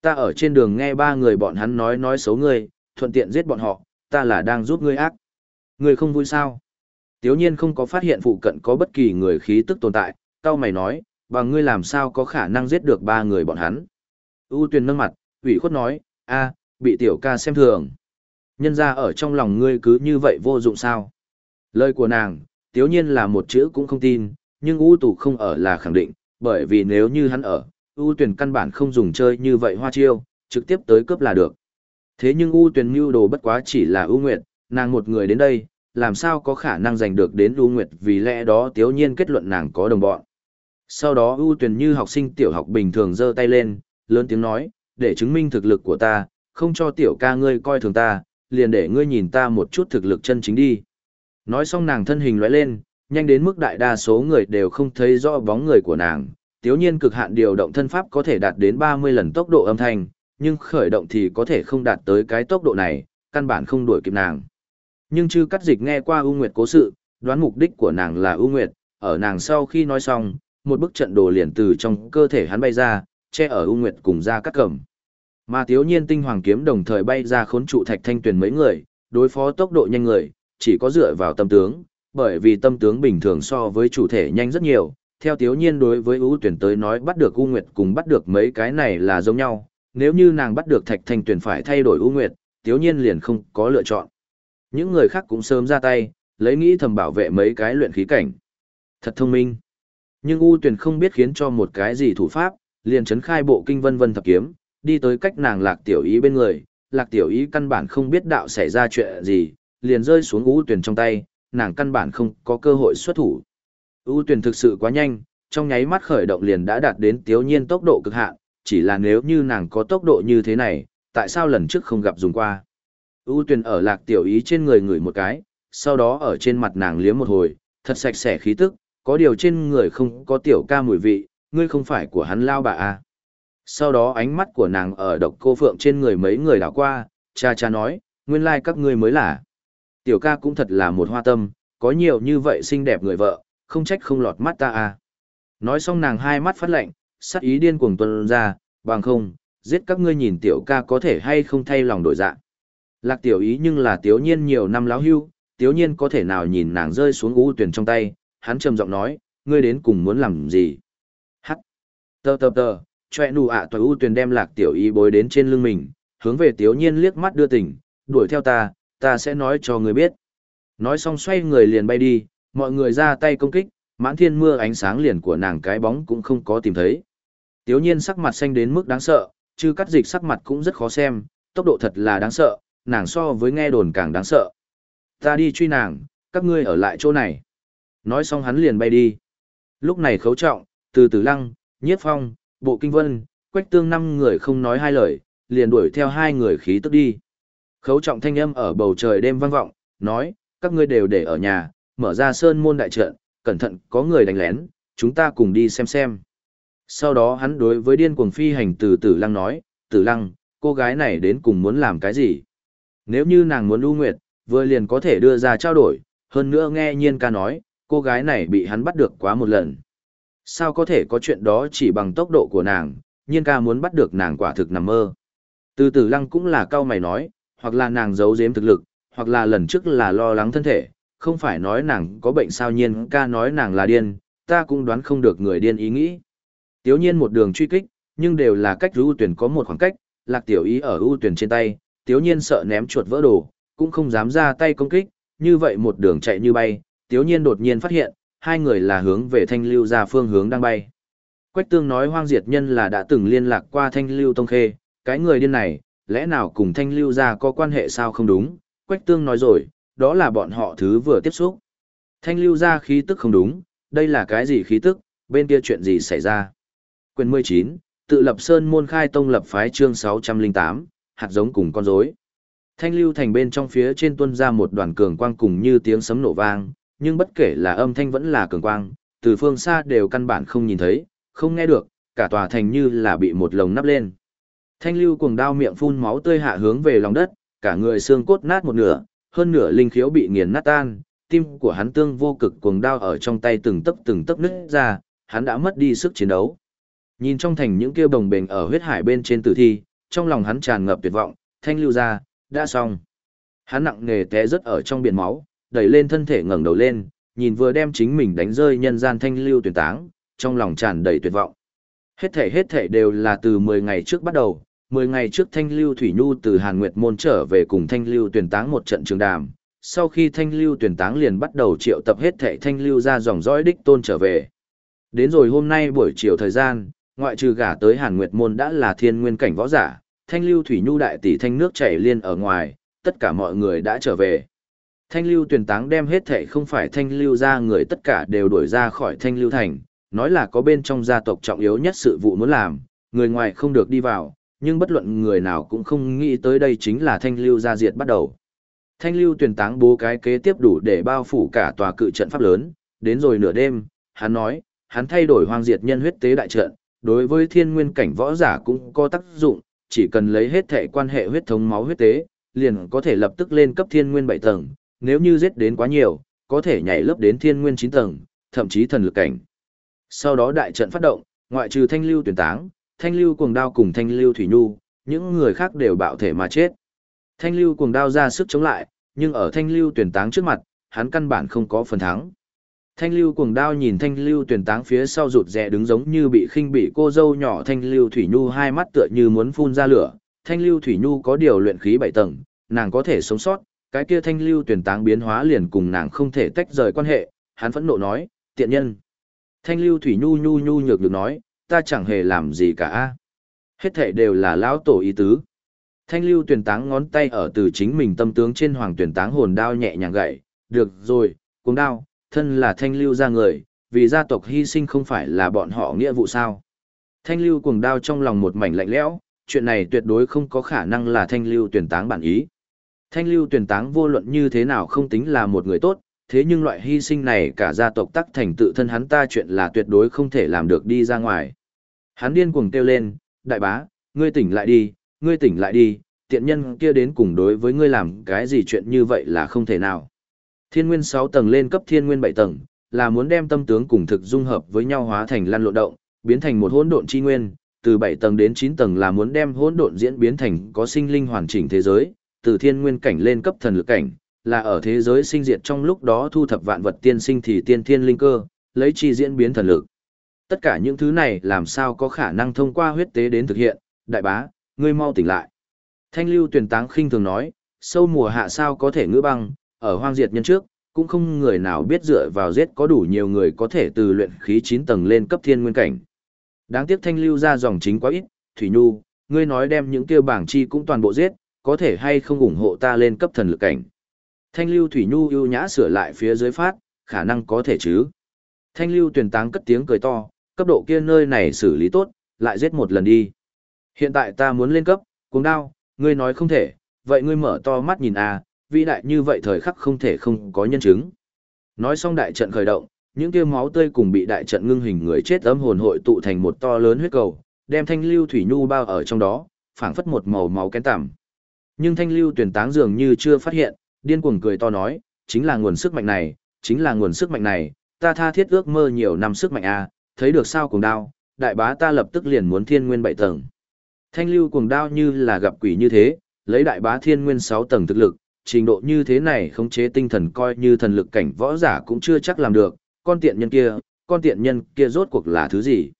Ta ở trên đường nghe ba người bọn hắn nói nói xấu ngươi, thuận tiện giết bọn họ, ta là đang giúp ngươi ác. Ngươi không vui sao? Tiếu nhiên không có phát hiện phụ cận có bất kỳ người khí tức tồn tại, cao mày nói, bằng ngươi làm sao có khả năng giết được ba người bọn hắn. U tuyền nâng mặt, ủy khuất nói, a, bị tiểu ca xem thường. Nhân ra ở trong lòng ngươi cứ như vậy vô dụng sao. Lời của nàng, tiếu nhiên là một chữ cũng không tin, nhưng U tù không ở là khẳng định, bởi vì nếu như hắn ở, U tuyền căn bản không dùng chơi như vậy hoa chiêu, trực tiếp tới cướp là được. Thế nhưng U tuyền mưu đồ bất quá chỉ là U Nguyệt, nàng một người đến đây, làm sao có khả năng giành được đến U Nguyệt vì lẽ đó tiếu nhiên kết luận nàng có đồng bọn. Sau đó U Tuyền như học sinh tiểu học bình thường giơ tay lên, lớn tiếng nói, để chứng minh thực lực của ta, không cho tiểu ca ngươi coi thường ta, liền để ngươi nhìn ta một chút thực lực chân chính đi. Nói xong nàng thân hình lóe lên, nhanh đến mức đại đa số người đều không thấy rõ bóng người của nàng. Tiếu nhiên cực hạn điều động thân pháp có thể đạt đến 30 lần tốc độ âm thanh, nhưng khởi động thì có thể không đạt tới cái tốc độ này, căn bản không đuổi kịp nàng. Nhưng chư cắt dịch nghe qua U Nguyệt cố sự, đoán mục đích của nàng là U Nguyệt, ở nàng sau khi nói xong, một bức trận đồ liền từ trong cơ thể hắn bay ra, che ở U Nguyệt cùng ra cắt cầm. Mà thiếu nhiên tinh hoàng kiếm đồng thời bay ra khốn trụ thạch thanh tuyển mấy người, đối phó tốc độ nhanh người, chỉ có dựa vào tâm tướng, bởi vì tâm tướng bình thường so với chủ thể nhanh rất nhiều. Theo thiếu nhiên đối với U tuyển tới nói bắt được U Nguyệt cùng bắt được mấy cái này là giống nhau, nếu như nàng bắt được thạch thanh tuyển phải thay đổi U Nguyệt, thiếu nhiên liền không có lựa chọn. Những người khác cũng sớm ra tay, lấy nghĩ thầm bảo vệ mấy cái luyện khí cảnh. Thật thông minh. Nhưng U Tuyền không biết khiến cho một cái gì thủ pháp, liền chấn khai bộ kinh vân vân thập kiếm, đi tới cách nàng lạc tiểu ý bên người, lạc tiểu ý căn bản không biết đạo xảy ra chuyện gì, liền rơi xuống U Tuyền trong tay, nàng căn bản không có cơ hội xuất thủ. U Tuyền thực sự quá nhanh, trong nháy mắt khởi động liền đã đạt đến tiếu nhiên tốc độ cực hạn, chỉ là nếu như nàng có tốc độ như thế này, tại sao lần trước không gặp dùng qua ưu Tuyền ở lạc tiểu ý trên người ngửi một cái, sau đó ở trên mặt nàng liếm một hồi, thật sạch sẽ khí tức, có điều trên người không có tiểu ca mùi vị, ngươi không phải của hắn lao bà à. Sau đó ánh mắt của nàng ở độc cô phượng trên người mấy người đảo qua, cha cha nói, nguyên lai like các ngươi mới là. Tiểu ca cũng thật là một hoa tâm, có nhiều như vậy xinh đẹp người vợ, không trách không lọt mắt ta à. Nói xong nàng hai mắt phát lạnh, sắc ý điên cuồng tuân ra, bằng không, giết các ngươi nhìn tiểu ca có thể hay không thay lòng đổi dạ. Lạc tiểu ý nhưng là tiểu nhiên nhiều năm láo hưu, tiểu nhiên có thể nào nhìn nàng rơi xuống u tuyển trong tay, hắn trầm giọng nói, ngươi đến cùng muốn làm gì? Hắc. Tờ tờ tờ, choẹ nụ ạ à u tuyển đem lạc tiểu ý bối đến trên lưng mình, hướng về tiểu nhiên liếc mắt đưa tỉnh, đuổi theo ta, ta sẽ nói cho ngươi biết. Nói xong xoay người liền bay đi, mọi người ra tay công kích, mãn thiên mưa ánh sáng liền của nàng cái bóng cũng không có tìm thấy. Tiểu nhiên sắc mặt xanh đến mức đáng sợ, chứ cắt dịch sắc mặt cũng rất khó xem, tốc độ thật là đáng sợ, nàng so với nghe đồn càng đáng sợ. Ta đi truy nàng, các ngươi ở lại chỗ này. Nói xong hắn liền bay đi. Lúc này khấu trọng, từ từ lăng, nhiếp phong, bộ kinh vân, quách tương năm người không nói hai lời, liền đuổi theo hai người khí tức đi. Khấu trọng thanh âm ở bầu trời đêm vang vọng, nói, các ngươi đều để ở nhà, mở ra sơn môn đại trận, cẩn thận có người đánh lén, chúng ta cùng đi xem xem. Sau đó hắn đối với điên cuồng phi hành từ tử lăng nói, tử lăng, cô gái này đến cùng muốn làm cái gì? Nếu như nàng muốn lưu nguyệt, vừa liền có thể đưa ra trao đổi, hơn nữa nghe nhiên ca nói, cô gái này bị hắn bắt được quá một lần. Sao có thể có chuyện đó chỉ bằng tốc độ của nàng, nhiên ca muốn bắt được nàng quả thực nằm mơ. Từ từ lăng cũng là cao mày nói, hoặc là nàng giấu giếm thực lực, hoặc là lần trước là lo lắng thân thể, không phải nói nàng có bệnh sao nhiên ca nói nàng là điên, ta cũng đoán không được người điên ý nghĩ. Tiếu nhiên một đường truy kích, nhưng đều là cách ưu tuyển có một khoảng cách, lạc tiểu ý ở ưu tuyển trên tay, tiếu nhiên sợ ném chuột vỡ đồ, cũng không dám ra tay công kích, như vậy một đường chạy như bay, tiếu nhiên đột nhiên phát hiện, hai người là hướng về thanh lưu ra phương hướng đang bay. Quách tương nói hoang diệt nhân là đã từng liên lạc qua thanh lưu tông khê, cái người điên này, lẽ nào cùng thanh lưu gia có quan hệ sao không đúng, Quách Tương nói rồi, đó là bọn họ thứ vừa tiếp xúc. Thanh lưu gia khí tức không đúng, đây là cái gì khí tức, bên kia chuyện gì xảy ra. Quyền 19, tự lập sơn môn khai tông lập phái chương 608, hạt giống cùng con rối. Thanh lưu thành bên trong phía trên tuân ra một đoàn cường quang cùng như tiếng sấm nổ vang, nhưng bất kể là âm thanh vẫn là cường quang, từ phương xa đều căn bản không nhìn thấy, không nghe được, cả tòa thành như là bị một lồng nắp lên. Thanh lưu cuồng đao miệng phun máu tươi hạ hướng về lòng đất, cả người xương cốt nát một nửa, hơn nửa linh khiếu bị nghiền nát tan, tim của hắn tương vô cực cuồng đao ở trong tay từng tấc từng tấc nứt ra, hắn đã mất đi sức chiến đấu. Nhìn trong thành những kia bồng bềnh ở huyết hải bên trên tử thi, trong lòng hắn tràn ngập tuyệt vọng, thanh lưu ra, đã xong. Hắn nặng nề té rất ở trong biển máu, đẩy lên thân thể ngẩng đầu lên, nhìn vừa đem chính mình đánh rơi nhân gian thanh lưu tuyển táng, trong lòng tràn đầy tuyệt vọng. Hết thể hết thể đều là từ 10 ngày trước bắt đầu, 10 ngày trước Thanh Lưu Thủy Nhu từ Hàn Nguyệt Môn trở về cùng Thanh Lưu tuyển táng một trận trường đàm. Sau khi Thanh Lưu tuyển táng liền bắt đầu triệu tập hết thể Thanh Lưu ra dòng dõi đích tôn trở về. Đến rồi hôm nay buổi chiều thời gian, ngoại trừ gả tới Hàn Nguyệt Môn đã là thiên nguyên cảnh võ giả, Thanh Lưu Thủy Nhu đại tỷ thanh nước chảy liên ở ngoài, tất cả mọi người đã trở về. Thanh Lưu tuyển táng đem hết thể không phải Thanh Lưu ra người tất cả đều đuổi ra khỏi Thanh Lưu thành, nói là có bên trong gia tộc trọng yếu nhất sự vụ muốn làm, người ngoài không được đi vào, nhưng bất luận người nào cũng không nghĩ tới đây chính là thanh lưu gia diệt bắt đầu. Thanh lưu tuyển táng bố cái kế tiếp đủ để bao phủ cả tòa cự trận pháp lớn, đến rồi nửa đêm, hắn nói, hắn thay đổi hoang diệt nhân huyết tế đại trận, đối với thiên nguyên cảnh võ giả cũng có tác dụng, chỉ cần lấy hết thể quan hệ huyết thống máu huyết tế, liền có thể lập tức lên cấp thiên nguyên 7 tầng, nếu như giết đến quá nhiều, có thể nhảy lớp đến thiên nguyên 9 tầng, thậm chí thần lực cảnh. Sau đó đại trận phát động, ngoại trừ thanh lưu tuyển táng, thanh lưu cuồng đao cùng thanh lưu thủy nhu, những người khác đều bạo thể mà chết. Thanh lưu cuồng đao ra sức chống lại, nhưng ở thanh lưu tuyển táng trước mặt, hắn căn bản không có phần thắng. Thanh lưu cuồng đao nhìn thanh lưu tuyển táng phía sau rụt rè đứng giống như bị khinh bị cô dâu nhỏ thanh lưu thủy nhu hai mắt tựa như muốn phun ra lửa. Thanh lưu thủy nhu có điều luyện khí bảy tầng, nàng có thể sống sót, cái kia thanh lưu tuyển táng biến hóa liền cùng nàng không thể tách rời quan hệ, hắn phẫn nộ nói, tiện nhân. Thanh lưu thủy nhu nhu nhu nhược được nói, ta chẳng hề làm gì cả. Hết thể đều là lão tổ ý tứ. Thanh lưu tuyển táng ngón tay ở từ chính mình tâm tướng trên hoàng tuyển táng hồn đao nhẹ nhàng gậy. Được rồi, cuồng đao, thân là thanh lưu ra người, vì gia tộc hy sinh không phải là bọn họ nghĩa vụ sao. Thanh lưu cuồng đao trong lòng một mảnh lạnh lẽo, chuyện này tuyệt đối không có khả năng là thanh lưu tuyển táng bản ý. Thanh lưu tuyển táng vô luận như thế nào không tính là một người tốt, thế nhưng loại hy sinh này cả gia tộc tắc thành tự thân hắn ta chuyện là tuyệt đối không thể làm được đi ra ngoài. Hắn điên cuồng kêu lên, đại bá, ngươi tỉnh lại đi, ngươi tỉnh lại đi, tiện nhân kia đến cùng đối với ngươi làm cái gì chuyện như vậy là không thể nào. Thiên nguyên 6 tầng lên cấp thiên nguyên 7 tầng, là muốn đem tâm tướng cùng thực dung hợp với nhau hóa thành lăn lộn động, biến thành một hỗn độn chi nguyên, từ 7 tầng đến 9 tầng là muốn đem hỗn độn diễn biến thành có sinh linh hoàn chỉnh thế giới, từ thiên nguyên cảnh lên cấp thần lực cảnh, là ở thế giới sinh diệt trong lúc đó thu thập vạn vật tiên sinh thì tiên thiên linh cơ, lấy chi diễn biến thần lực. Tất cả những thứ này làm sao có khả năng thông qua huyết tế đến thực hiện, đại bá, ngươi mau tỉnh lại. Thanh lưu tuyển táng khinh thường nói, sâu mùa hạ sao có thể ngữ băng, ở hoang diệt nhân trước, cũng không người nào biết dựa vào giết có đủ nhiều người có thể từ luyện khí 9 tầng lên cấp thiên nguyên cảnh. Đáng tiếc thanh lưu ra dòng chính quá ít, Thủy Nhu, ngươi nói đem những kêu bảng chi cũng toàn bộ giết, có thể hay không ủng hộ ta lên cấp thần lực cảnh. Thanh lưu Thủy Nhu ưu nhã sửa lại phía dưới phát, khả năng có thể chứ. Thanh lưu tuyển táng cất tiếng cười to, cấp độ kia nơi này xử lý tốt, lại giết một lần đi. Hiện tại ta muốn lên cấp, cuồng đao, ngươi nói không thể, vậy ngươi mở to mắt nhìn à, vĩ đại như vậy thời khắc không thể không có nhân chứng. Nói xong đại trận khởi động, những kia máu tươi cùng bị đại trận ngưng hình người chết âm hồn hội tụ thành một to lớn huyết cầu, đem thanh lưu thủy nhu bao ở trong đó, phảng phất một màu máu kén tằm. Nhưng thanh lưu tuyển táng dường như chưa phát hiện, điên cuồng cười to nói, chính là nguồn sức mạnh này, chính là nguồn sức mạnh này, ta tha thiết ước mơ nhiều năm sức mạnh à, thấy được sao cùng đao, đại bá ta lập tức liền muốn thiên nguyên bảy tầng. Thanh lưu cuồng đao như là gặp quỷ như thế, lấy đại bá thiên nguyên sáu tầng thực lực, trình độ như thế này khống chế tinh thần coi như thần lực cảnh võ giả cũng chưa chắc làm được, con tiện nhân kia, con tiện nhân kia rốt cuộc là thứ gì.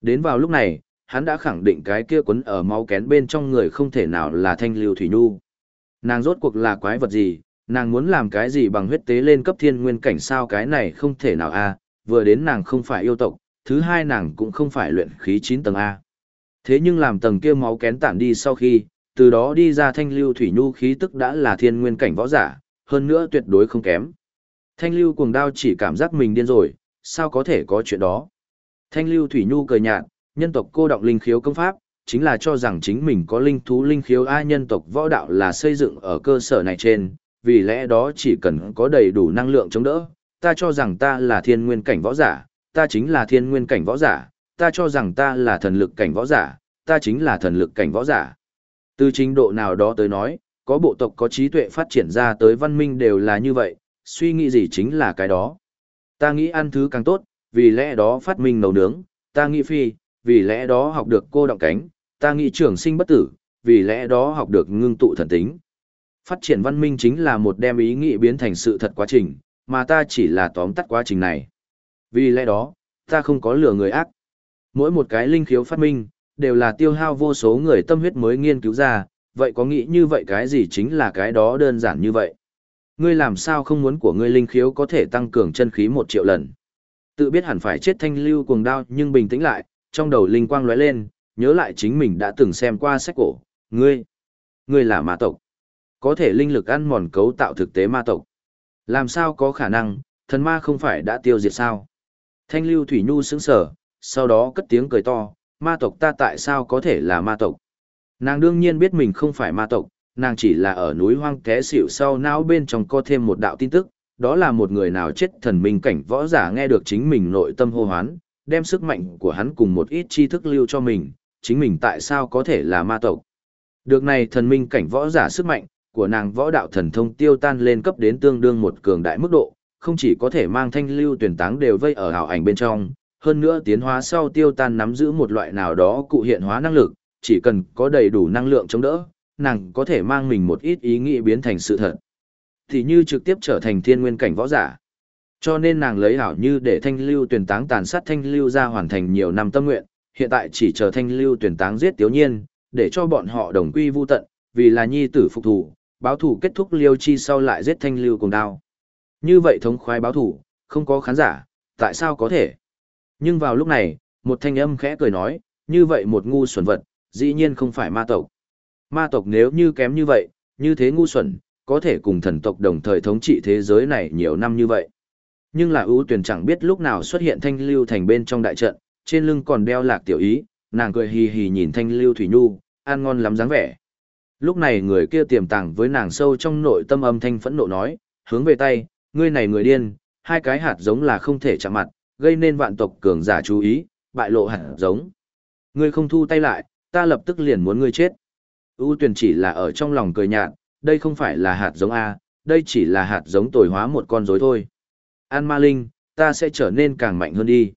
Đến vào lúc này, hắn đã khẳng định cái kia quấn ở máu kén bên trong người không thể nào là thanh lưu thủy nhu. Nàng rốt cuộc là quái vật gì, nàng muốn làm cái gì bằng huyết tế lên cấp thiên nguyên cảnh sao cái này không thể nào a vừa đến nàng không phải yêu tộc, thứ hai nàng cũng không phải luyện khí 9 tầng A. Thế nhưng làm tầng kia máu kén tản đi sau khi, từ đó đi ra thanh lưu thủy nhu khí tức đã là thiên nguyên cảnh võ giả, hơn nữa tuyệt đối không kém. Thanh lưu cuồng đao chỉ cảm giác mình điên rồi, sao có thể có chuyện đó. Thanh lưu thủy nhu cười nhạt, nhân tộc cô động linh khiếu công pháp, chính là cho rằng chính mình có linh thú linh khiếu ai nhân tộc võ đạo là xây dựng ở cơ sở này trên, vì lẽ đó chỉ cần có đầy đủ năng lượng chống đỡ, ta cho rằng ta là thiên nguyên cảnh võ giả, ta chính là thiên nguyên cảnh võ giả, ta cho rằng ta là thần lực cảnh võ giả, ta chính là thần lực cảnh võ giả. Từ trình độ nào đó tới nói, có bộ tộc có trí tuệ phát triển ra tới văn minh đều là như vậy, suy nghĩ gì chính là cái đó. Ta nghĩ ăn thứ càng tốt, vì lẽ đó phát minh nấu nướng, ta nghĩ phi, vì lẽ đó học được cô động cánh, ta nghĩ trường sinh bất tử, vì lẽ đó học được ngưng tụ thần tính. Phát triển văn minh chính là một đem ý nghĩ biến thành sự thật quá trình, mà ta chỉ là tóm tắt quá trình này. Vì lẽ đó, ta không có lừa người ác. Mỗi một cái linh khiếu phát minh, đều là tiêu hao vô số người tâm huyết mới nghiên cứu ra, vậy có nghĩ như vậy cái gì chính là cái đó đơn giản như vậy. Ngươi làm sao không muốn của ngươi linh khiếu có thể tăng cường chân khí một triệu lần. Tự biết hẳn phải chết thanh lưu cuồng đao nhưng bình tĩnh lại, trong đầu linh quang lóe lên, nhớ lại chính mình đã từng xem qua sách cổ, ngươi, ngươi là ma tộc. Có thể linh lực ăn mòn cấu tạo thực tế ma tộc. Làm sao có khả năng, thần ma không phải đã tiêu diệt sao? Thanh lưu thủy nhu sững sở, sau đó cất tiếng cười to, ma tộc ta tại sao có thể là ma tộc? Nàng đương nhiên biết mình không phải ma tộc, nàng chỉ là ở núi hoang té xỉu sau não bên trong có thêm một đạo tin tức, đó là một người nào chết thần minh cảnh võ giả nghe được chính mình nội tâm hô hoán, đem sức mạnh của hắn cùng một ít tri thức lưu cho mình, chính mình tại sao có thể là ma tộc. Được này thần minh cảnh võ giả sức mạnh, của nàng võ đạo thần thông tiêu tan lên cấp đến tương đương một cường đại mức độ, không chỉ có thể mang thanh lưu tuyển táng đều vây ở hào ảnh bên trong, hơn nữa tiến hóa sau tiêu tan nắm giữ một loại nào đó cụ hiện hóa năng lực, chỉ cần có đầy đủ năng lượng chống đỡ, nàng có thể mang mình một ít ý nghĩ biến thành sự thật. Thì như trực tiếp trở thành thiên nguyên cảnh võ giả. Cho nên nàng lấy hảo như để thanh lưu tuyển táng tàn sát thanh lưu ra hoàn thành nhiều năm tâm nguyện, hiện tại chỉ chờ thanh lưu tuyển táng giết tiếu nhiên, để cho bọn họ đồng quy vu tận, vì là nhi tử phục thủ, báo thủ kết thúc liêu chi sau lại giết thanh lưu cùng đao. Như vậy thống khoái báo thủ, không có khán giả, tại sao có thể? Nhưng vào lúc này, một thanh âm khẽ cười nói, như vậy một ngu xuẩn vật, dĩ nhiên không phải ma tộc. Ma tộc nếu như kém như vậy, như thế ngu xuẩn, có thể cùng thần tộc đồng thời thống trị thế giới này nhiều năm như vậy. Nhưng là ưu tuyển chẳng biết lúc nào xuất hiện thanh lưu thành bên trong đại trận, trên lưng còn đeo lạc tiểu ý, nàng cười hì hì nhìn thanh lưu thủy nhu, ăn ngon lắm dáng vẻ. Lúc này người kia tiềm tàng với nàng sâu trong nội tâm âm thanh phẫn nộ nói, hướng về tay, ngươi này người điên, hai cái hạt giống là không thể chạm mặt, gây nên vạn tộc cường giả chú ý, bại lộ hạt giống. Ngươi không thu tay lại, ta lập tức liền muốn ngươi chết. U tuyển chỉ là ở trong lòng cười nhạt, đây không phải là hạt giống A, đây chỉ là hạt giống tồi hóa một con rối thôi. An ma linh, ta sẽ trở nên càng mạnh hơn đi.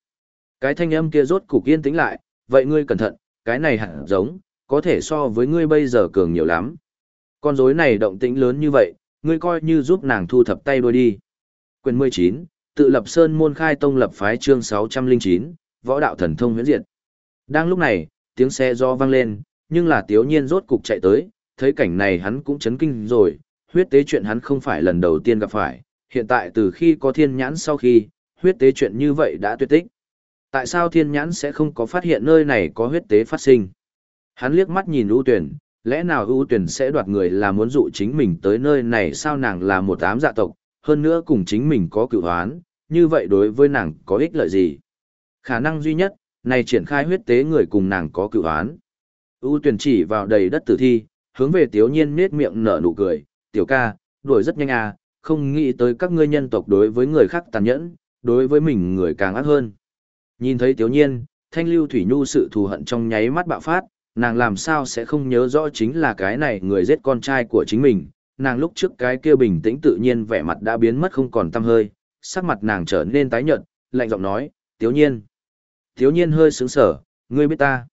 Cái thanh âm kia rốt cục yên tĩnh lại, vậy ngươi cẩn thận, cái này hạt giống, có thể so với ngươi bây giờ cường nhiều lắm. Con rối này động tĩnh lớn như vậy, ngươi coi như giúp nàng thu thập tay đôi đi. Quyền 19, tự lập sơn môn khai tông lập phái chương 609, võ đạo thần thông huyễn diệt. Đang lúc này, tiếng xe do vang lên, nhưng là tiếu nhiên rốt cục chạy tới, thấy cảnh này hắn cũng chấn kinh rồi, huyết tế chuyện hắn không phải lần đầu tiên gặp phải, hiện tại từ khi có thiên nhãn sau khi, huyết tế chuyện như vậy đã tuyệt tích. Tại sao thiên nhãn sẽ không có phát hiện nơi này có huyết tế phát sinh? Hắn liếc mắt nhìn ưu tuyển, lẽ nào ưu tuyển sẽ đoạt người là muốn dụ chính mình tới nơi này sao nàng là một ám dạ tộc, hơn nữa cùng chính mình có cựu hoán, như vậy đối với nàng có ích lợi gì? Khả năng duy nhất, này triển khai huyết tế người cùng nàng có cựu hoán. ưu tuyển chỉ vào đầy đất tử thi, hướng về tiếu nhiên nết miệng nở nụ cười, tiểu ca, đuổi rất nhanh à, không nghĩ tới các ngươi nhân tộc đối với người khác tàn nhẫn, đối với mình người càng ác hơn. Nhìn thấy tiếu nhiên, thanh lưu thủy nhu sự thù hận trong nháy mắt bạo phát, nàng làm sao sẽ không nhớ rõ chính là cái này người giết con trai của chính mình, nàng lúc trước cái kia bình tĩnh tự nhiên vẻ mặt đã biến mất không còn tăm hơi, sắc mặt nàng trở nên tái nhợt, lạnh giọng nói, "Tiểu nhiên. Tiểu nhiên hơi sững sờ ngươi biết ta.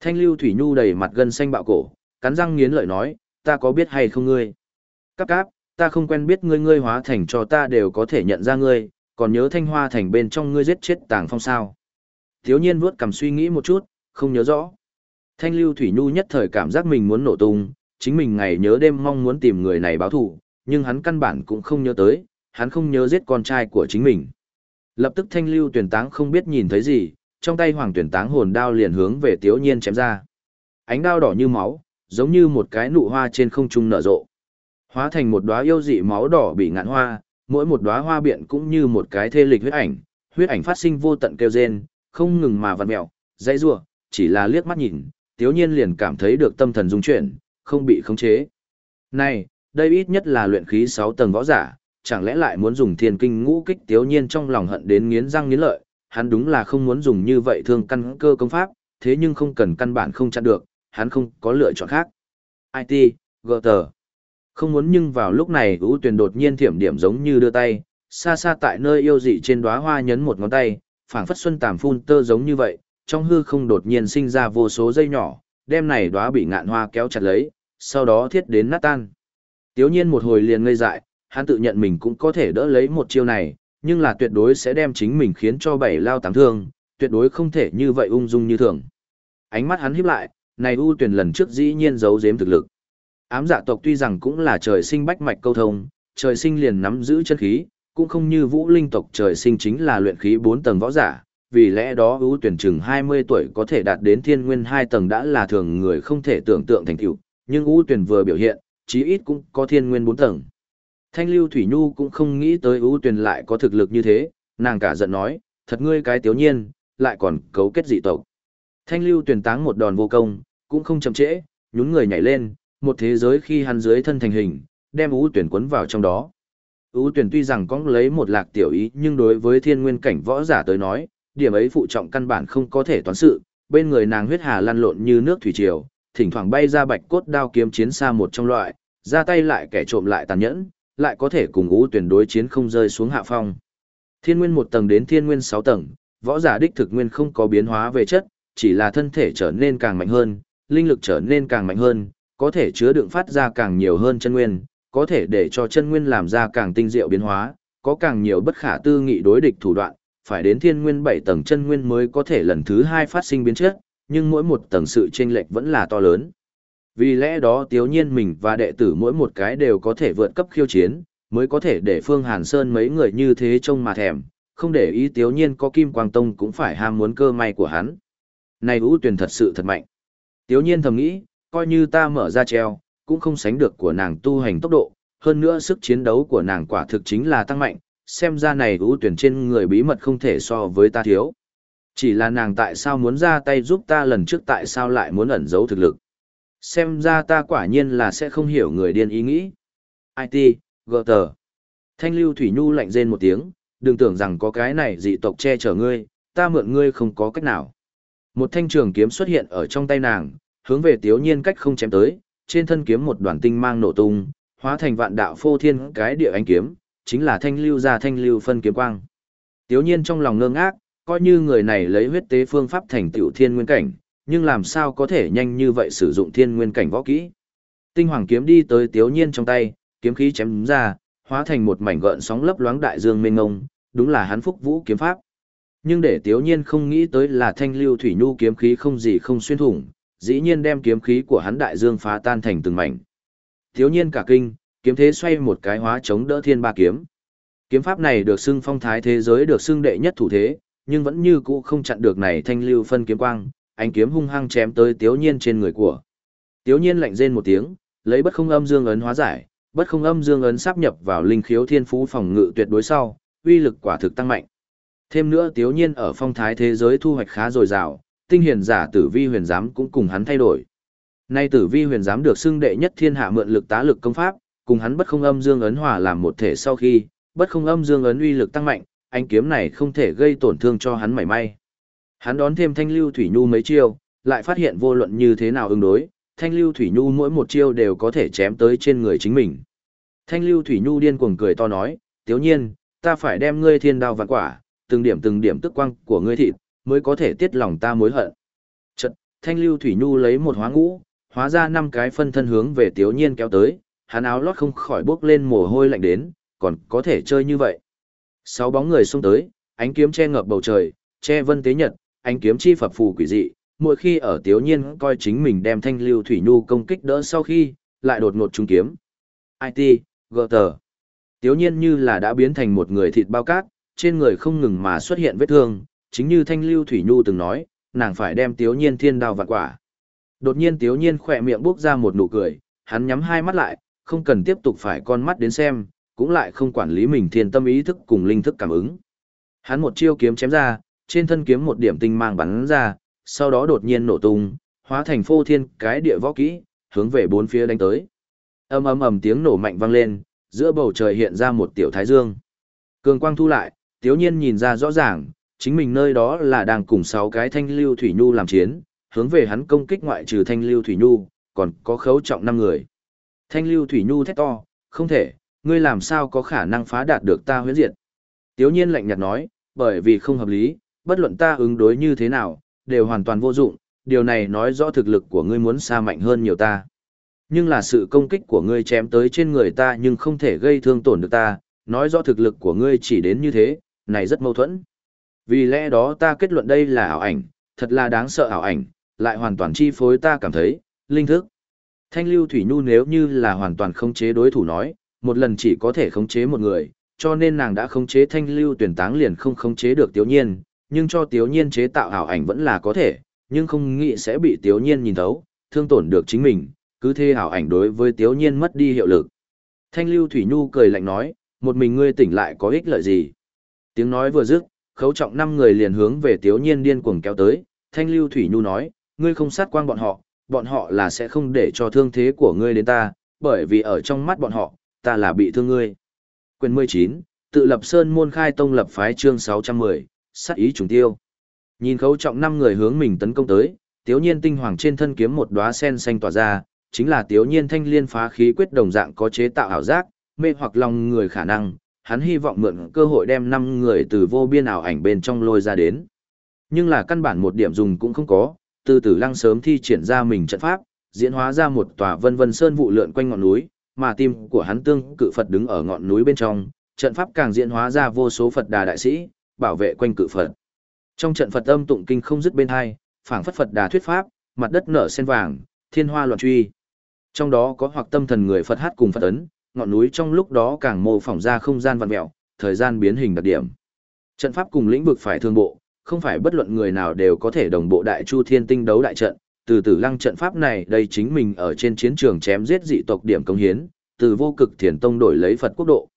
Thanh lưu thủy nhu đầy mặt gân xanh bạo cổ, cắn răng nghiến lợi nói, ta có biết hay không ngươi? Cáp cáp, ta không quen biết ngươi ngươi hóa thành cho ta đều có thể nhận ra ngươi, còn nhớ thanh hoa thành bên trong ngươi giết chết tàng phong sao. Thiếu nhiên vuốt cầm suy nghĩ một chút, không nhớ rõ. Thanh lưu thủy nhu nhất thời cảm giác mình muốn nổ tung, chính mình ngày nhớ đêm mong muốn tìm người này báo thù, nhưng hắn căn bản cũng không nhớ tới, hắn không nhớ giết con trai của chính mình. Lập tức thanh lưu tuyển táng không biết nhìn thấy gì, trong tay hoàng tuyển táng hồn đao liền hướng về tiếu nhiên chém ra. Ánh đao đỏ như máu, giống như một cái nụ hoa trên không trung nở rộ. Hóa thành một đóa yêu dị máu đỏ bị ngạn hoa, mỗi một đóa hoa biện cũng như một cái thê lịch huyết ảnh, huyết ảnh phát sinh vô tận kêu rên, không ngừng mà vặn mèo, dãy rủa, chỉ là liếc mắt nhìn, Tiếu Nhiên liền cảm thấy được tâm thần rung chuyển, không bị khống chế. Này, đây ít nhất là luyện khí 6 tầng võ giả, chẳng lẽ lại muốn dùng thiên kinh ngũ kích Tiếu Nhiên trong lòng hận đến nghiến răng nghiến lợi, hắn đúng là không muốn dùng như vậy thương căn cơ công pháp, thế nhưng không cần căn bản không chặn được, hắn không có lựa chọn khác. IT, GT. Không muốn nhưng vào lúc này ưu tuyển đột nhiên thiểm điểm giống như đưa tay, xa xa tại nơi yêu dị trên đóa hoa nhấn một ngón tay, phảng phất xuân tàm phun tơ giống như vậy, trong hư không đột nhiên sinh ra vô số dây nhỏ, đem này đóa bị ngạn hoa kéo chặt lấy, sau đó thiết đến nát tan. Tiếu nhiên một hồi liền ngây dại, hắn tự nhận mình cũng có thể đỡ lấy một chiêu này, nhưng là tuyệt đối sẽ đem chính mình khiến cho bảy lao tám thương, tuyệt đối không thể như vậy ung dung như thường. Ánh mắt hắn híp lại, này ưu tuyển lần trước dĩ nhiên giấu giếm thực lực. Ám dạ tộc tuy rằng cũng là trời sinh bách mạch câu thông, trời sinh liền nắm giữ chân khí, cũng không như vũ linh tộc trời sinh chính là luyện khí 4 tầng võ giả, vì lẽ đó ưu tuyển chừng 20 tuổi có thể đạt đến thiên nguyên 2 tầng đã là thường người không thể tưởng tượng thành tựu, nhưng ưu tuyển vừa biểu hiện, chí ít cũng có thiên nguyên 4 tầng. Thanh Lưu Thủy Nhu cũng không nghĩ tới ưu tuyển lại có thực lực như thế, nàng cả giận nói, thật ngươi cái tiểu nhiên, lại còn cấu kết dị tộc. Thanh lưu tuyển táng một đòn vô công, cũng không chậm trễ, nhún người nhảy lên, một thế giới khi hắn dưới thân thành hình, đem ưu tuyển quấn vào trong đó. Ú tuyển tuy rằng có lấy một lạc tiểu ý nhưng đối với thiên nguyên cảnh võ giả tới nói, điểm ấy phụ trọng căn bản không có thể toán sự, bên người nàng huyết hà lăn lộn như nước thủy triều, thỉnh thoảng bay ra bạch cốt đao kiếm chiến xa một trong loại, ra tay lại kẻ trộm lại tàn nhẫn, lại có thể cùng ngũ tuyển đối chiến không rơi xuống hạ phong. Thiên nguyên một tầng đến thiên nguyên sáu tầng, võ giả đích thực nguyên không có biến hóa về chất, chỉ là thân thể trở nên càng mạnh hơn, linh lực trở nên càng mạnh hơn, có thể chứa đựng phát ra càng nhiều hơn chân nguyên, có thể để cho chân nguyên làm ra càng tinh diệu biến hóa, có càng nhiều bất khả tư nghị đối địch thủ đoạn, phải đến thiên nguyên Bảy tầng chân nguyên mới có thể lần thứ hai phát sinh biến chất, nhưng mỗi một tầng sự chênh lệch vẫn là to lớn. Vì lẽ đó tiếu nhiên mình và đệ tử mỗi một cái đều có thể vượt cấp khiêu chiến, mới có thể để Phương Hàn Sơn mấy người như thế trông mà thèm, không để ý tiếu nhiên có Kim Quang Tông cũng phải ham muốn cơ may của hắn này vũ tuyển thật sự thật mạnh. Tiếu nhiên thầm nghĩ, coi như ta mở ra treo, cũng không sánh được của nàng tu hành tốc độ, hơn nữa sức chiến đấu của nàng quả thực chính là tăng mạnh, xem ra này ưu tuyển trên người bí mật không thể so với ta thiếu. Chỉ là nàng tại sao muốn ra tay giúp ta lần trước tại sao lại muốn ẩn giấu thực lực. Xem ra ta quả nhiên là sẽ không hiểu người điên ý nghĩ. IT, GT. Thanh lưu Thủy Nhu lạnh rên một tiếng, đừng tưởng rằng có cái này dị tộc che chở ngươi, ta mượn ngươi không có cách nào. Một thanh trường kiếm xuất hiện ở trong tay nàng, hướng về Tiếu Nhiên cách không chém tới, trên thân kiếm một đoàn tinh mang nổ tung, hóa thành vạn đạo phô thiên cái địa ánh kiếm, chính là thanh lưu ra thanh lưu phân kiếm quang. Tiếu Nhiên trong lòng ngơ ngác, coi như người này lấy huyết tế phương pháp thành tiểu thiên nguyên cảnh, nhưng làm sao có thể nhanh như vậy sử dụng thiên nguyên cảnh võ kỹ. Tinh hoàng kiếm đi tới Tiếu Nhiên trong tay, kiếm khí chém ra, hóa thành một mảnh gợn sóng lấp loáng đại dương mênh ngông, đúng là hắn phúc vũ kiếm pháp. Nhưng để Tiếu Nhiên không nghĩ tới là thanh lưu thủy nhu kiếm khí không gì không xuyên thủng, dĩ nhiên đem kiếm khí của hắn đại dương phá tan thành từng mảnh. Tiếu Nhiên cả kinh, kiếm thế xoay một cái hóa chống đỡ thiên ba kiếm. Kiếm pháp này được xưng phong thái thế giới được xưng đệ nhất thủ thế, nhưng vẫn như cũ không chặn được này thanh lưu phân kiếm quang, ánh kiếm hung hăng chém tới Tiếu Nhiên trên người của. Tiếu Nhiên lạnh rên một tiếng, lấy bất không âm dương ấn hóa giải, bất không âm dương ấn sắp nhập vào linh khiếu thiên phú phòng ngự tuyệt đối sau, uy lực quả thực tăng mạnh. Thêm nữa tiếu nhiên ở phong thái thế giới thu hoạch khá dồi dào, tinh hiền giả tử vi huyền giám cũng cùng hắn thay đổi. Nay tử vi huyền giám được xưng đệ nhất thiên hạ mượn lực tá lực công pháp, cùng hắn bất không âm dương ấn hòa làm một thể sau khi, bất không âm dương ấn uy lực tăng mạnh, anh kiếm này không thể gây tổn thương cho hắn mảy may. Hắn đón thêm thanh lưu thủy nhu mấy chiêu, lại phát hiện vô luận như thế nào ứng đối, thanh lưu thủy nhu mỗi một chiêu đều có thể chém tới trên người chính mình. Thanh lưu thủy nhu điên cuồng cười to nói, tiếu nhiên, ta phải đem ngươi thiên đao vạn quả, từng điểm từng điểm tức quang của ngươi thịt, mới có thể tiết lòng ta mối hận. Chật, thanh lưu thủy nhu lấy một hóa ngũ, hóa ra năm cái phân thân hướng về tiếu nhiên kéo tới, hắn áo lót không khỏi bước lên mồ hôi lạnh đến, còn có thể chơi như vậy. Sáu bóng người xông tới, ánh kiếm che ngập bầu trời, che vân tế nhật, ánh kiếm chi phập phù quỷ dị, mỗi khi ở tiếu nhiên coi chính mình đem thanh lưu thủy nhu công kích đỡ sau khi, lại đột ngột trung kiếm. IT, GT. Tiếu nhiên như là đã biến thành một người thịt bao cát, trên người không ngừng mà xuất hiện vết thương, chính như Thanh Lưu Thủy Nhu từng nói, nàng phải đem Tiếu Nhiên thiên đao vạn quả. Đột nhiên Tiếu Nhiên khỏe miệng bước ra một nụ cười, hắn nhắm hai mắt lại, không cần tiếp tục phải con mắt đến xem, cũng lại không quản lý mình thiên tâm ý thức cùng linh thức cảm ứng. Hắn một chiêu kiếm chém ra, trên thân kiếm một điểm tinh mang bắn ra, sau đó đột nhiên nổ tung, hóa thành phô thiên cái địa võ kỹ, hướng về bốn phía đánh tới. Ầm ầm ầm tiếng nổ mạnh vang lên, giữa bầu trời hiện ra một tiểu thái dương. Cường quang thu lại, Tiếu Nhiên nhìn ra rõ ràng, chính mình nơi đó là đang cùng sáu cái thanh lưu thủy nhu làm chiến, hướng về hắn công kích ngoại trừ thanh lưu thủy nhu, còn có khấu trọng năm người. Thanh lưu thủy nhu thét to, không thể, ngươi làm sao có khả năng phá đạt được ta huyễn diệt. Tiếu nhiên lạnh nhạt nói, bởi vì không hợp lý, bất luận ta ứng đối như thế nào, đều hoàn toàn vô dụng, điều này nói rõ thực lực của ngươi muốn xa mạnh hơn nhiều ta. Nhưng là sự công kích của ngươi chém tới trên người ta nhưng không thể gây thương tổn được ta, nói rõ thực lực của ngươi chỉ đến như thế, này rất mâu thuẫn. Vì lẽ đó ta kết luận đây là ảo ảnh, thật là đáng sợ ảo ảnh, lại hoàn toàn chi phối ta cảm thấy, linh thức. Thanh lưu thủy nhu nếu như là hoàn toàn khống chế đối thủ nói, một lần chỉ có thể khống chế một người, cho nên nàng đã khống chế thanh lưu tuyển táng liền không khống chế được tiểu nhiên, nhưng cho tiểu nhiên chế tạo ảo ảnh vẫn là có thể, nhưng không nghĩ sẽ bị tiểu nhiên nhìn thấu, thương tổn được chính mình, cứ thế ảo ảnh đối với tiểu nhiên mất đi hiệu lực. Thanh lưu thủy nhu cười lạnh nói, một mình ngươi tỉnh lại có ích lợi gì? Tiếng nói vừa dứt, khấu trọng năm người liền hướng về tiểu nhiên điên cuồng kéo tới, thanh lưu thủy nhu nói, ngươi không sát quang bọn họ, bọn họ là sẽ không để cho thương thế của ngươi đến ta, bởi vì ở trong mắt bọn họ, ta là bị thương ngươi. Quyền 19, tự lập sơn môn khai tông lập phái chương 610, sát ý trùng tiêu. Nhìn khấu trọng năm người hướng mình tấn công tới, tiếu nhiên tinh hoàng trên thân kiếm một đóa sen xanh tỏa ra, chính là tiếu nhiên thanh liên phá khí quyết đồng dạng có chế tạo ảo giác, mê hoặc lòng người khả năng, hắn hy vọng mượn cơ hội đem năm người từ vô biên ảo ảnh bên trong lôi ra đến. Nhưng là căn bản một điểm dùng cũng không có, từ tử lăng sớm thi triển ra mình trận pháp, diễn hóa ra một tòa vân vân sơn vụ lượn quanh ngọn núi, mà tim của hắn tương cự Phật đứng ở ngọn núi bên trong, trận pháp càng diễn hóa ra vô số Phật đà đại sĩ, bảo vệ quanh cự Phật. Trong trận Phật âm tụng kinh không dứt bên hai, phảng phất Phật đà thuyết pháp, mặt đất nở sen vàng, thiên hoa loạn truy. Trong đó có hoặc tâm thần người Phật hát cùng Phật ấn, ngọn núi trong lúc đó càng mô phỏng ra không gian vặn mèo, thời gian biến hình đặc điểm. Trận pháp cùng lĩnh vực phải thương bộ, không phải bất luận người nào đều có thể đồng bộ đại chu thiên tinh đấu đại trận, từ tử lăng trận pháp này đây chính mình ở trên chiến trường chém giết dị tộc điểm công hiến, từ vô cực thiền tông đổi lấy Phật quốc độ.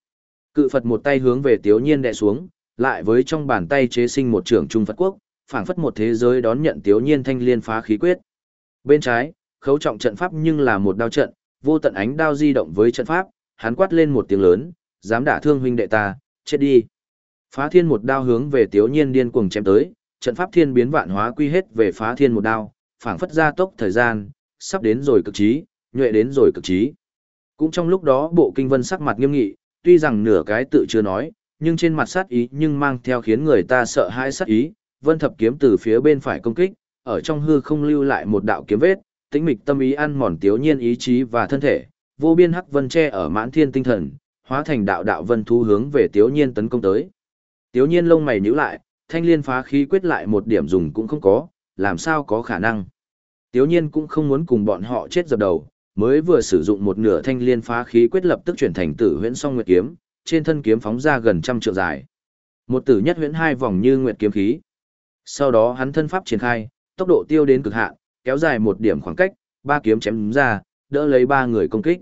Cự Phật một tay hướng về Tiếu Nhiên đè xuống, lại với trong bàn tay chế sinh một trưởng trung Phật quốc, phảng phất một thế giới đón nhận Tiếu Nhiên thanh liên phá khí quyết. Bên trái, khấu trọng trận pháp nhưng là một đao trận, vô tận ánh đao di động với trận pháp, hắn quát lên một tiếng lớn, dám đả thương huynh đệ ta, chết đi. Phá thiên một đao hướng về Tiếu Nhiên điên cuồng chém tới, trận pháp thiên biến vạn hóa quy hết về phá thiên một đao, phảng phất ra tốc thời gian, sắp đến rồi cực trí, nhuệ đến rồi cực trí. Cũng trong lúc đó bộ kinh vân sắc mặt nghiêm nghị, tuy rằng nửa cái tự chưa nói, nhưng trên mặt sát ý nhưng mang theo khiến người ta sợ hãi sát ý, vân thập kiếm từ phía bên phải công kích, ở trong hư không lưu lại một đạo kiếm vết, tĩnh mịch tâm ý ăn mòn tiếu nhiên ý chí và thân thể, vô biên hắc vân che ở mãn thiên tinh thần, hóa thành đạo đạo vân thu hướng về tiếu nhiên tấn công tới. Tiếu nhiên lông mày nhíu lại, thanh liên phá khí quyết lại một điểm dùng cũng không có, làm sao có khả năng. Tiếu nhiên cũng không muốn cùng bọn họ chết dập đầu, mới vừa sử dụng một nửa thanh liên phá khí quyết lập tức chuyển thành tử huyễn song nguyệt kiếm, trên thân kiếm phóng ra gần trăm trượng dài. Một tử nhất huyễn hai vòng như nguyệt kiếm khí. Sau đó hắn thân pháp triển khai, tốc độ tiêu đến cực hạn, kéo dài một điểm khoảng cách, ba kiếm chém ra, đỡ lấy ba người công kích.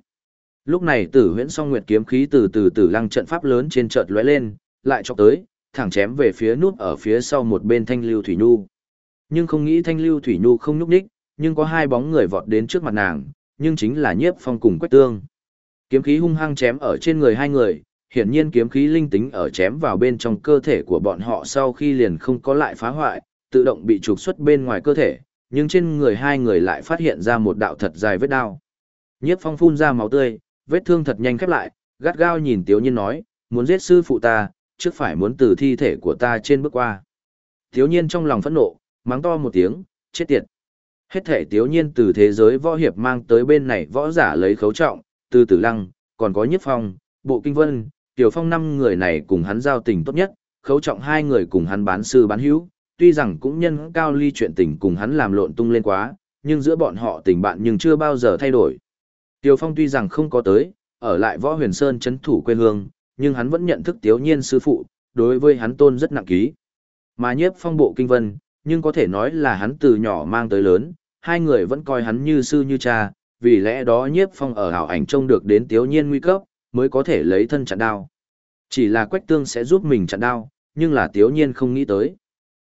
Lúc này tử huyễn song nguyệt kiếm khí từ từ từ lăng trận pháp lớn trên chợt lóe lên, lại chọc tới, thẳng chém về phía nút ở phía sau một bên thanh lưu thủy nhu. Nhưng không nghĩ thanh lưu thủy nhu không nhúc nhích, nhưng có hai bóng người vọt đến trước mặt nàng, nhưng chính là nhiếp phong cùng quách tương. Kiếm khí hung hăng chém ở trên người hai người, hiển nhiên kiếm khí linh tính ở chém vào bên trong cơ thể của bọn họ sau khi liền không có lại phá hoại, tự động bị trục xuất bên ngoài cơ thể, nhưng trên người hai người lại phát hiện ra một đạo thật dài vết đao. Nhiếp phong phun ra máu tươi, vết thương thật nhanh khép lại, gắt gao nhìn Tiếu Nhiên nói, muốn giết sư phụ ta, trước phải muốn từ thi thể của ta trên bước qua. Tiếu Nhiên trong lòng phẫn nộ, mắng to một tiếng, chết tiệt. Hết thể Tiếu Nhiên từ thế giới võ hiệp mang tới bên này võ giả lấy khấu trọng, từ tử lăng, còn có nhiếp phong, bộ kinh vân, tiểu phong năm người này cùng hắn giao tình tốt nhất, khấu trọng hai người cùng hắn bán sư bán hữu, tuy rằng cũng nhân cao ly chuyện tình cùng hắn làm lộn tung lên quá, nhưng giữa bọn họ tình bạn nhưng chưa bao giờ thay đổi. Tiểu Phong tuy rằng không có tới, ở lại võ huyền sơn chấn thủ quê hương, nhưng hắn vẫn nhận thức Tiếu Nhiên sư phụ, đối với hắn tôn rất nặng ký. Mà nhiếp phong bộ kinh vân, nhưng có thể nói là hắn từ nhỏ mang tới lớn, hai người vẫn coi hắn như sư như cha, vì lẽ đó nhiếp phong ở hảo ảnh trông được đến tiếu nhiên nguy cấp, mới có thể lấy thân chặn đao. Chỉ là quách tương sẽ giúp mình chặn đao, nhưng là tiếu nhiên không nghĩ tới.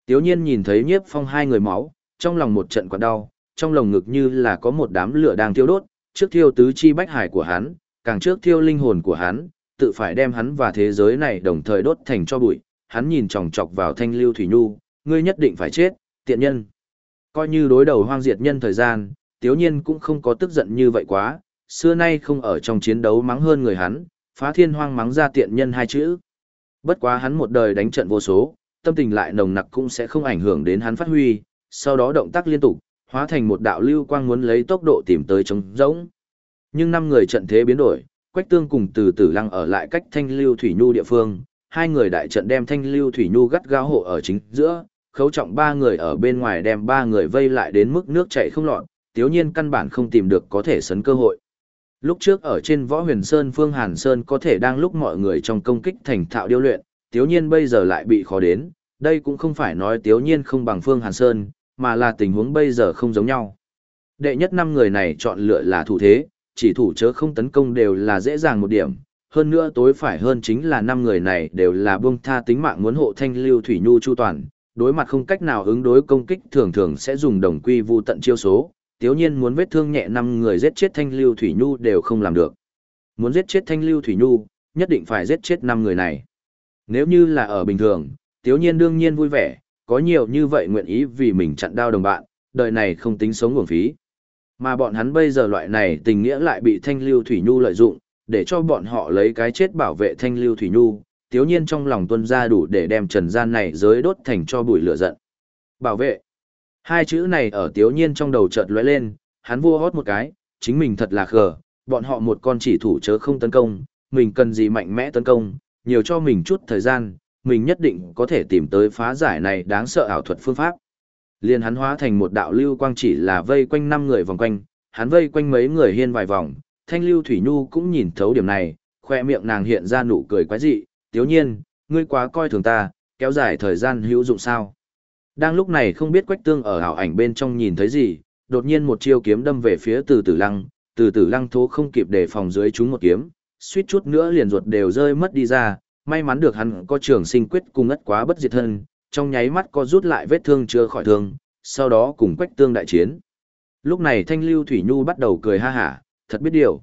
Tiếu nhiên nhìn thấy nhiếp phong hai người máu, trong lòng một trận quặn đau, trong lồng ngực như là có một đám lửa đang thiêu đốt, trước thiêu tứ chi bách hải của hắn, càng trước thiêu linh hồn của hắn, tự phải đem hắn và thế giới này đồng thời đốt thành cho bụi. Hắn nhìn chòng chọc vào thanh lưu thủy nhu, ngươi nhất định phải chết, tiện nhân. Coi như đối đầu hoang diệt nhân thời gian, tiếu nhiên cũng không có tức giận như vậy quá, xưa nay không ở trong chiến đấu mắng hơn người hắn, phá thiên hoang mắng ra tiện nhân hai chữ. Bất quá hắn một đời đánh trận vô số, tâm tình lại nồng nặc cũng sẽ không ảnh hưởng đến hắn phát huy, sau đó động tác liên tục, hóa thành một đạo lưu quang muốn lấy tốc độ tìm tới trống rỗng. Nhưng năm người trận thế biến đổi, Quách Tương cùng từ Tử Lăng ở lại cách Thanh Lưu Thủy Nhu địa phương, hai người đại trận đem Thanh Lưu Thủy Nhu gắt gao hộ ở chính giữa, khấu trọng ba người ở bên ngoài đem ba người vây lại đến mức nước chảy không lọt, tiếu nhiên căn bản không tìm được có thể sấn cơ hội. Lúc trước ở trên võ huyền sơn Phương Hàn Sơn có thể đang lúc mọi người trong công kích thành thạo điêu luyện, tiếu nhiên bây giờ lại bị khó đến, đây cũng không phải nói tiếu nhiên không bằng Phương Hàn Sơn, mà là tình huống bây giờ không giống nhau. Đệ nhất năm người này chọn lựa là thủ thế, chỉ thủ chớ không tấn công đều là dễ dàng một điểm, hơn nữa tối phải hơn chính là năm người này đều là buông tha tính mạng muốn hộ thanh lưu thủy nhu chu toàn, đối mặt không cách nào ứng đối công kích thường thường sẽ dùng đồng quy vu tận chiêu số, tiếu nhiên muốn vết thương nhẹ năm người giết chết thanh lưu thủy nhu đều không làm được. Muốn giết chết thanh lưu thủy nhu, nhất định phải giết chết năm người này. Nếu như là ở bình thường, tiếu nhiên đương nhiên vui vẻ, có nhiều như vậy nguyện ý vì mình chặn đao đồng bạn, đời này không tính sống nguồn phí. Mà bọn hắn bây giờ loại này tình nghĩa lại bị thanh lưu thủy nhu lợi dụng, để cho bọn họ lấy cái chết bảo vệ thanh lưu thủy nhu, tiếu nhiên trong lòng tuân ra đủ để đem trần gian này giới đốt thành cho bụi lửa giận. Bảo vệ. Hai chữ này ở tiếu nhiên trong đầu chợt lóe lên, hắn vua hót một cái, chính mình thật là khờ, bọn họ một con chỉ thủ chớ không tấn công, mình cần gì mạnh mẽ tấn công, nhiều cho mình chút thời gian, mình nhất định có thể tìm tới phá giải này đáng sợ ảo thuật phương pháp. Liên hắn hóa thành một đạo lưu quang chỉ là vây quanh năm người vòng quanh, hắn vây quanh mấy người hiên vài vòng, thanh lưu thủy nhu cũng nhìn thấu điểm này, khoe miệng nàng hiện ra nụ cười quái dị, tiếu nhiên, ngươi quá coi thường ta, kéo dài thời gian hữu dụng sao. Đang lúc này không biết quách tương ở ảo ảnh bên trong nhìn thấy gì, đột nhiên một chiêu kiếm đâm về phía từ tử lăng, từ tử lăng thố không kịp để phòng dưới chúng một kiếm, suýt chút nữa liền ruột đều rơi mất đi ra, may mắn được hắn có trường sinh quyết cùng ngất quá bất diệt thân, trong nháy mắt có rút lại vết thương chưa khỏi thương, sau đó cùng quách tương đại chiến. Lúc này thanh lưu thủy nhu bắt đầu cười ha hả, thật biết điều.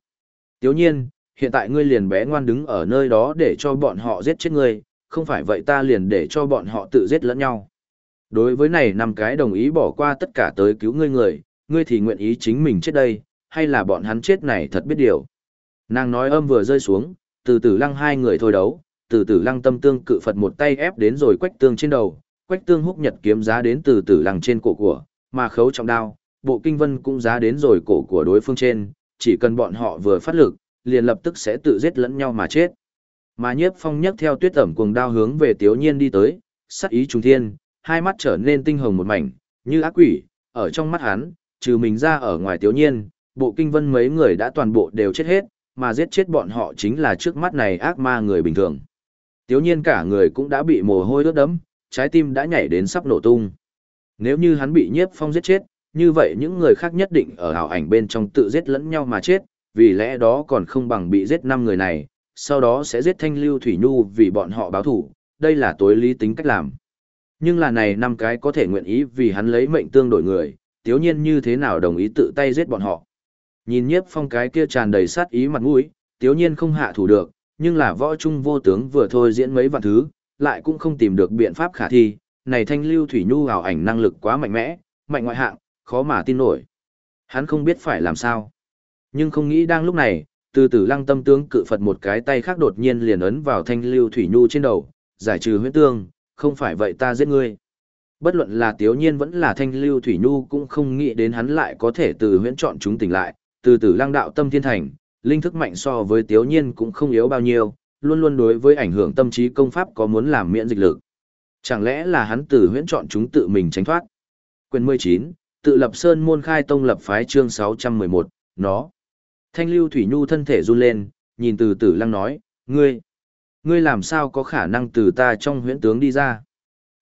Tiếu nhiên, hiện tại ngươi liền bé ngoan đứng ở nơi đó để cho bọn họ giết chết ngươi, không phải vậy ta liền để cho bọn họ tự giết lẫn nhau. Đối với này năm cái đồng ý bỏ qua tất cả tới cứu ngươi người, ngươi thì nguyện ý chính mình chết đây, hay là bọn hắn chết này thật biết điều. Nàng nói âm vừa rơi xuống, từ từ lăng hai người thôi đấu, từ từ lăng tâm tương cự Phật một tay ép đến rồi quách tương trên đầu, quách tương húc nhật kiếm giá đến từ từ lăng trên cổ của, mà khấu trọng đao, bộ kinh vân cũng giá đến rồi cổ của đối phương trên, chỉ cần bọn họ vừa phát lực, liền lập tức sẽ tự giết lẫn nhau mà chết. Mà nhiếp phong nhấc theo tuyết ẩm cuồng đao hướng về tiếu nhiên đi tới, sắc ý trùng thiên, hai mắt trở nên tinh hồng một mảnh, như ác quỷ, ở trong mắt hắn, trừ mình ra ở ngoài tiếu nhiên, bộ kinh vân mấy người đã toàn bộ đều chết hết, mà giết chết bọn họ chính là trước mắt này ác ma người bình thường. Tiếu nhiên cả người cũng đã bị mồ hôi ướt đẫm, trái tim đã nhảy đến sắp nổ tung. Nếu như hắn bị nhiếp phong giết chết, như vậy những người khác nhất định ở ảo ảnh bên trong tự giết lẫn nhau mà chết, vì lẽ đó còn không bằng bị giết năm người này, sau đó sẽ giết thanh lưu thủy nhu vì bọn họ báo thủ, đây là tối lý tính cách làm. Nhưng là này năm cái có thể nguyện ý vì hắn lấy mệnh tương đổi người, tiếu nhiên như thế nào đồng ý tự tay giết bọn họ. Nhìn nhiếp phong cái kia tràn đầy sát ý mặt mũi, tiếu nhiên không hạ thủ được, nhưng là võ trung vô tướng vừa thôi diễn mấy vạn thứ, lại cũng không tìm được biện pháp khả thi, này thanh lưu thủy nhu ảo ảnh năng lực quá mạnh mẽ, mạnh ngoại hạng, khó mà tin nổi. Hắn không biết phải làm sao. Nhưng không nghĩ đang lúc này, từ từ lăng tâm tướng cự Phật một cái tay khác đột nhiên liền ấn vào thanh lưu thủy nhu trên đầu, giải trừ huyết tương, không phải vậy ta giết ngươi. Bất luận là tiếu nhiên vẫn là thanh lưu thủy nhu cũng không nghĩ đến hắn lại có thể từ huyễn chọn chúng tỉnh lại, từ từ lăng đạo tâm thiên thành, linh thức mạnh so với tiếu nhiên cũng không yếu bao nhiêu, luôn luôn đối với ảnh hưởng tâm trí công pháp có muốn làm miễn dịch lực. Chẳng lẽ là hắn Tử huyễn chọn chúng tự mình tránh thoát? Quyền 19, tự lập sơn môn khai tông lập phái chương 611, nó. Thanh lưu thủy nhu thân thể run lên, nhìn từ tử lăng nói, ngươi, ngươi làm sao có khả năng từ ta trong huyễn tướng đi ra?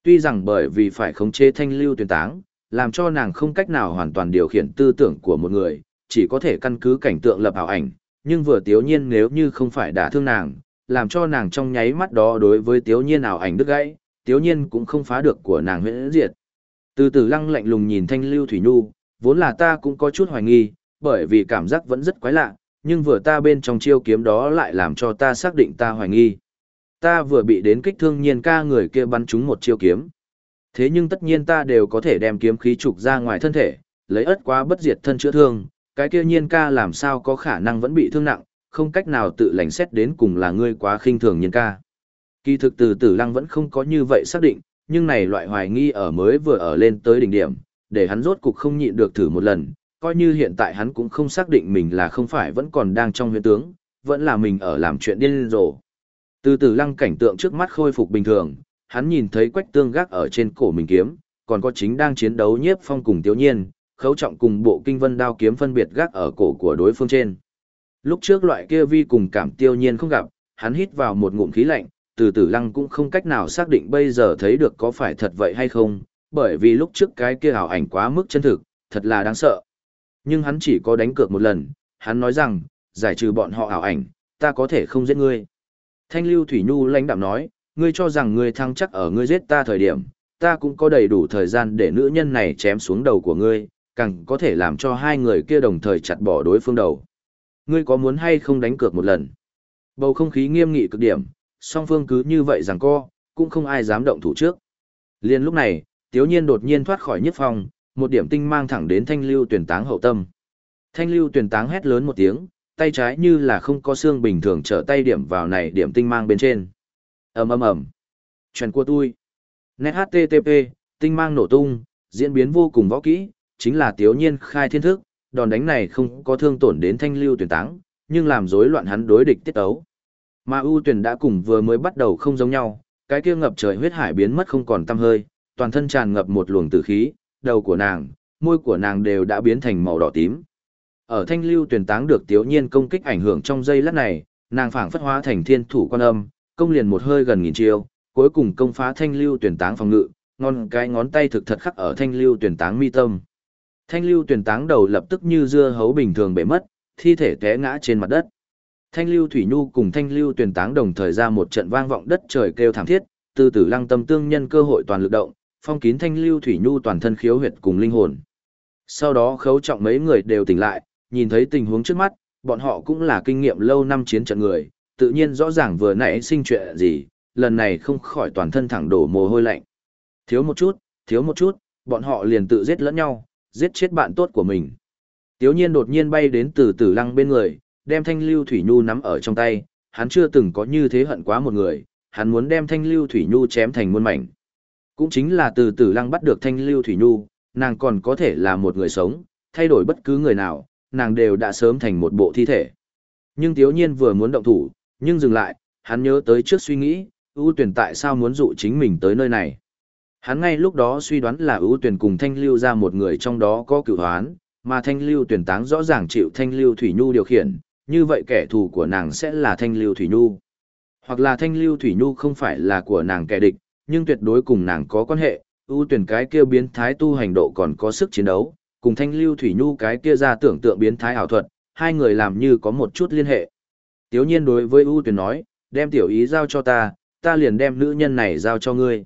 Tuy rằng bởi vì phải khống chế thanh lưu tuyển táng, làm cho nàng không cách nào hoàn toàn điều khiển tư tưởng của một người, chỉ có thể căn cứ cảnh tượng lập ảo ảnh, nhưng vừa tiếu nhiên nếu như không phải đả thương nàng, làm cho nàng trong nháy mắt đó đối với tiếu nhiên ảo ảnh đứt gãy, tiếu nhiên cũng không phá được của nàng huyễn diệt. Từ từ lăng lạnh lùng nhìn thanh lưu thủy nhu, vốn là ta cũng có chút hoài nghi, bởi vì cảm giác vẫn rất quái lạ, nhưng vừa ta bên trong chiêu kiếm đó lại làm cho ta xác định ta hoài nghi. Ta vừa bị đến kích thương nhiên ca người kia bắn trúng một chiêu kiếm. Thế nhưng tất nhiên ta đều có thể đem kiếm khí trục ra ngoài thân thể, lấy ớt quá bất diệt thân chữa thương, cái kia nhiên ca làm sao có khả năng vẫn bị thương nặng, không cách nào tự lành xét đến cùng là ngươi quá khinh thường nhiên ca. Kỳ thực từ tử lăng vẫn không có như vậy xác định, nhưng này loại hoài nghi ở mới vừa ở lên tới đỉnh điểm, để hắn rốt cục không nhịn được thử một lần, coi như hiện tại hắn cũng không xác định mình là không phải vẫn còn đang trong huyễn tướng, vẫn là mình ở làm chuyện điên rồ. Từ từ lăng cảnh tượng trước mắt khôi phục bình thường, hắn nhìn thấy quách tương gác ở trên cổ mình kiếm, còn có chính đang chiến đấu nhiếp phong cùng tiểu nhiên, khấu trọng cùng bộ kinh vân đao kiếm phân biệt gác ở cổ của đối phương trên. Lúc trước loại kia vi cùng cảm tiêu nhiên không gặp, hắn hít vào một ngụm khí lạnh, từ từ lăng cũng không cách nào xác định bây giờ thấy được có phải thật vậy hay không, bởi vì lúc trước cái kia ảo ảnh quá mức chân thực, thật là đáng sợ. Nhưng hắn chỉ có đánh cược một lần, hắn nói rằng, giải trừ bọn họ ảo ảnh, ta có thể không giết ngươi. Thanh lưu Thủy Nhu lãnh đạm nói, ngươi cho rằng ngươi thăng chắc ở ngươi giết ta thời điểm, ta cũng có đầy đủ thời gian để nữ nhân này chém xuống đầu của ngươi, càng có thể làm cho hai người kia đồng thời chặt bỏ đối phương đầu. Ngươi có muốn hay không đánh cược một lần? Bầu không khí nghiêm nghị cực điểm, song phương cứ như vậy rằng co, cũng không ai dám động thủ trước. Liên lúc này, Tiếu Nhiên đột nhiên thoát khỏi nhất phòng, một điểm tinh mang thẳng đến Thanh Lưu tuyển táng hậu tâm. Thanh Lưu tuyển táng hét lớn một tiếng, tay trái như là không có xương bình thường trở tay điểm vào này điểm tinh mang bên trên. ầm ầm ầm, truyền của tôi. Net HTTP, tinh mang nổ tung, diễn biến vô cùng võ kỹ, chính là Tiếu Nhiên khai thiên thức, đòn đánh này không có thương tổn đến Thanh Lưu tuyển táng, nhưng làm rối loạn hắn đối địch tiết tấu. Mà ưu tuyển đã cùng vừa mới bắt đầu không giống nhau, cái kia ngập trời huyết hải biến mất không còn tăm hơi, toàn thân tràn ngập một luồng tử khí, đầu của nàng, môi của nàng đều đã biến thành màu đỏ tím. Ở thanh lưu tuyển táng được tiếu nhiên công kích ảnh hưởng trong giây lát này, nàng phảng phất hóa thành thiên thủ quan âm, công liền một hơi gần nghìn chiêu, cuối cùng công phá thanh lưu tuyển táng phòng ngự, ngon cái ngón tay thực thật khắc ở thanh lưu tuyển táng mi tâm. Thanh lưu tuyển táng đầu lập tức như dưa hấu bình thường bể mất, thi thể té ngã trên mặt đất. Thanh lưu thủy nhu cùng thanh lưu tuyển táng đồng thời ra một trận vang vọng đất trời kêu thảm thiết, từ tử lăng tâm tương nhân cơ hội toàn lực động, phong kín thanh lưu thủy nhu toàn thân khiếu huyệt cùng linh hồn. Sau đó khấu trọng mấy người đều tỉnh lại, nhìn thấy tình huống trước mắt, bọn họ cũng là kinh nghiệm lâu năm chiến trận người, tự nhiên rõ ràng vừa nãy sinh chuyện gì, lần này không khỏi toàn thân thẳng đổ mồ hôi lạnh. Thiếu một chút, thiếu một chút, bọn họ liền tự giết lẫn nhau, giết chết bạn tốt của mình. Tiếu nhiên đột nhiên bay đến từ tử lăng bên người, đem thanh lưu thủy nhu nắm ở trong tay, hắn chưa từng có như thế hận quá một người, hắn muốn đem thanh lưu thủy nhu chém thành muôn mảnh. Cũng chính là từ tử lăng bắt được thanh lưu thủy nhu, nàng còn có thể là một người sống, thay đổi bất cứ người nào, nàng đều đã sớm thành một bộ thi thể. Nhưng tiếu nhiên vừa muốn động thủ, nhưng dừng lại, hắn nhớ tới trước suy nghĩ, ưu tuyển tại sao muốn dụ chính mình tới nơi này. Hắn ngay lúc đó suy đoán là ưu tuyển cùng thanh lưu ra một người trong đó có cựu hoán, mà thanh lưu tuyển táng rõ ràng chịu thanh lưu thủy nhu điều khiển, như vậy kẻ thù của nàng sẽ là thanh lưu thủy nhu. Hoặc là thanh lưu thủy nhu không phải là của nàng kẻ địch, nhưng tuyệt đối cùng nàng có quan hệ, ưu tuyển cái kia biến thái tu hành độ còn có sức chiến đấu, cùng thanh lưu thủy nhu cái kia ra tưởng tượng biến thái ảo thuật, hai người làm như có một chút liên hệ. Tiếu nhiên đối với ưu tuyển nói, đem tiểu ý giao cho ta, ta liền đem nữ nhân này giao cho ngươi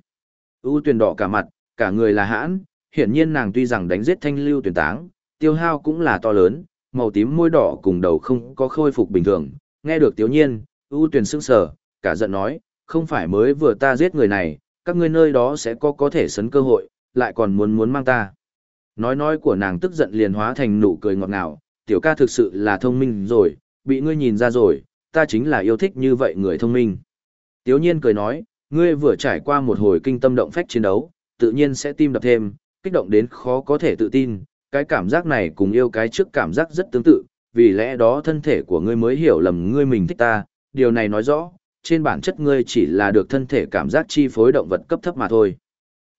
ưu tuyển đỏ cả mặt, cả người là hãn, hiển nhiên nàng tuy rằng đánh giết thanh lưu tuyển táng, tiêu hao cũng là to lớn, màu tím môi đỏ cùng đầu không có khôi phục bình thường, nghe được tiếu nhiên, ưu tuyển sững sờ, cả giận nói, không phải mới vừa ta giết người này, các ngươi nơi đó sẽ có có thể sấn cơ hội, lại còn muốn muốn mang ta. Nói nói của nàng tức giận liền hóa thành nụ cười ngọt ngào, tiểu ca thực sự là thông minh rồi, bị ngươi nhìn ra rồi, ta chính là yêu thích như vậy người thông minh. Tiếu nhiên cười nói, ngươi vừa trải qua một hồi kinh tâm động phách chiến đấu, tự nhiên sẽ tim đập thêm, kích động đến khó có thể tự tin, cái cảm giác này cùng yêu cái trước cảm giác rất tương tự, vì lẽ đó thân thể của ngươi mới hiểu lầm ngươi mình thích ta, điều này nói rõ, trên bản chất ngươi chỉ là được thân thể cảm giác chi phối động vật cấp thấp mà thôi.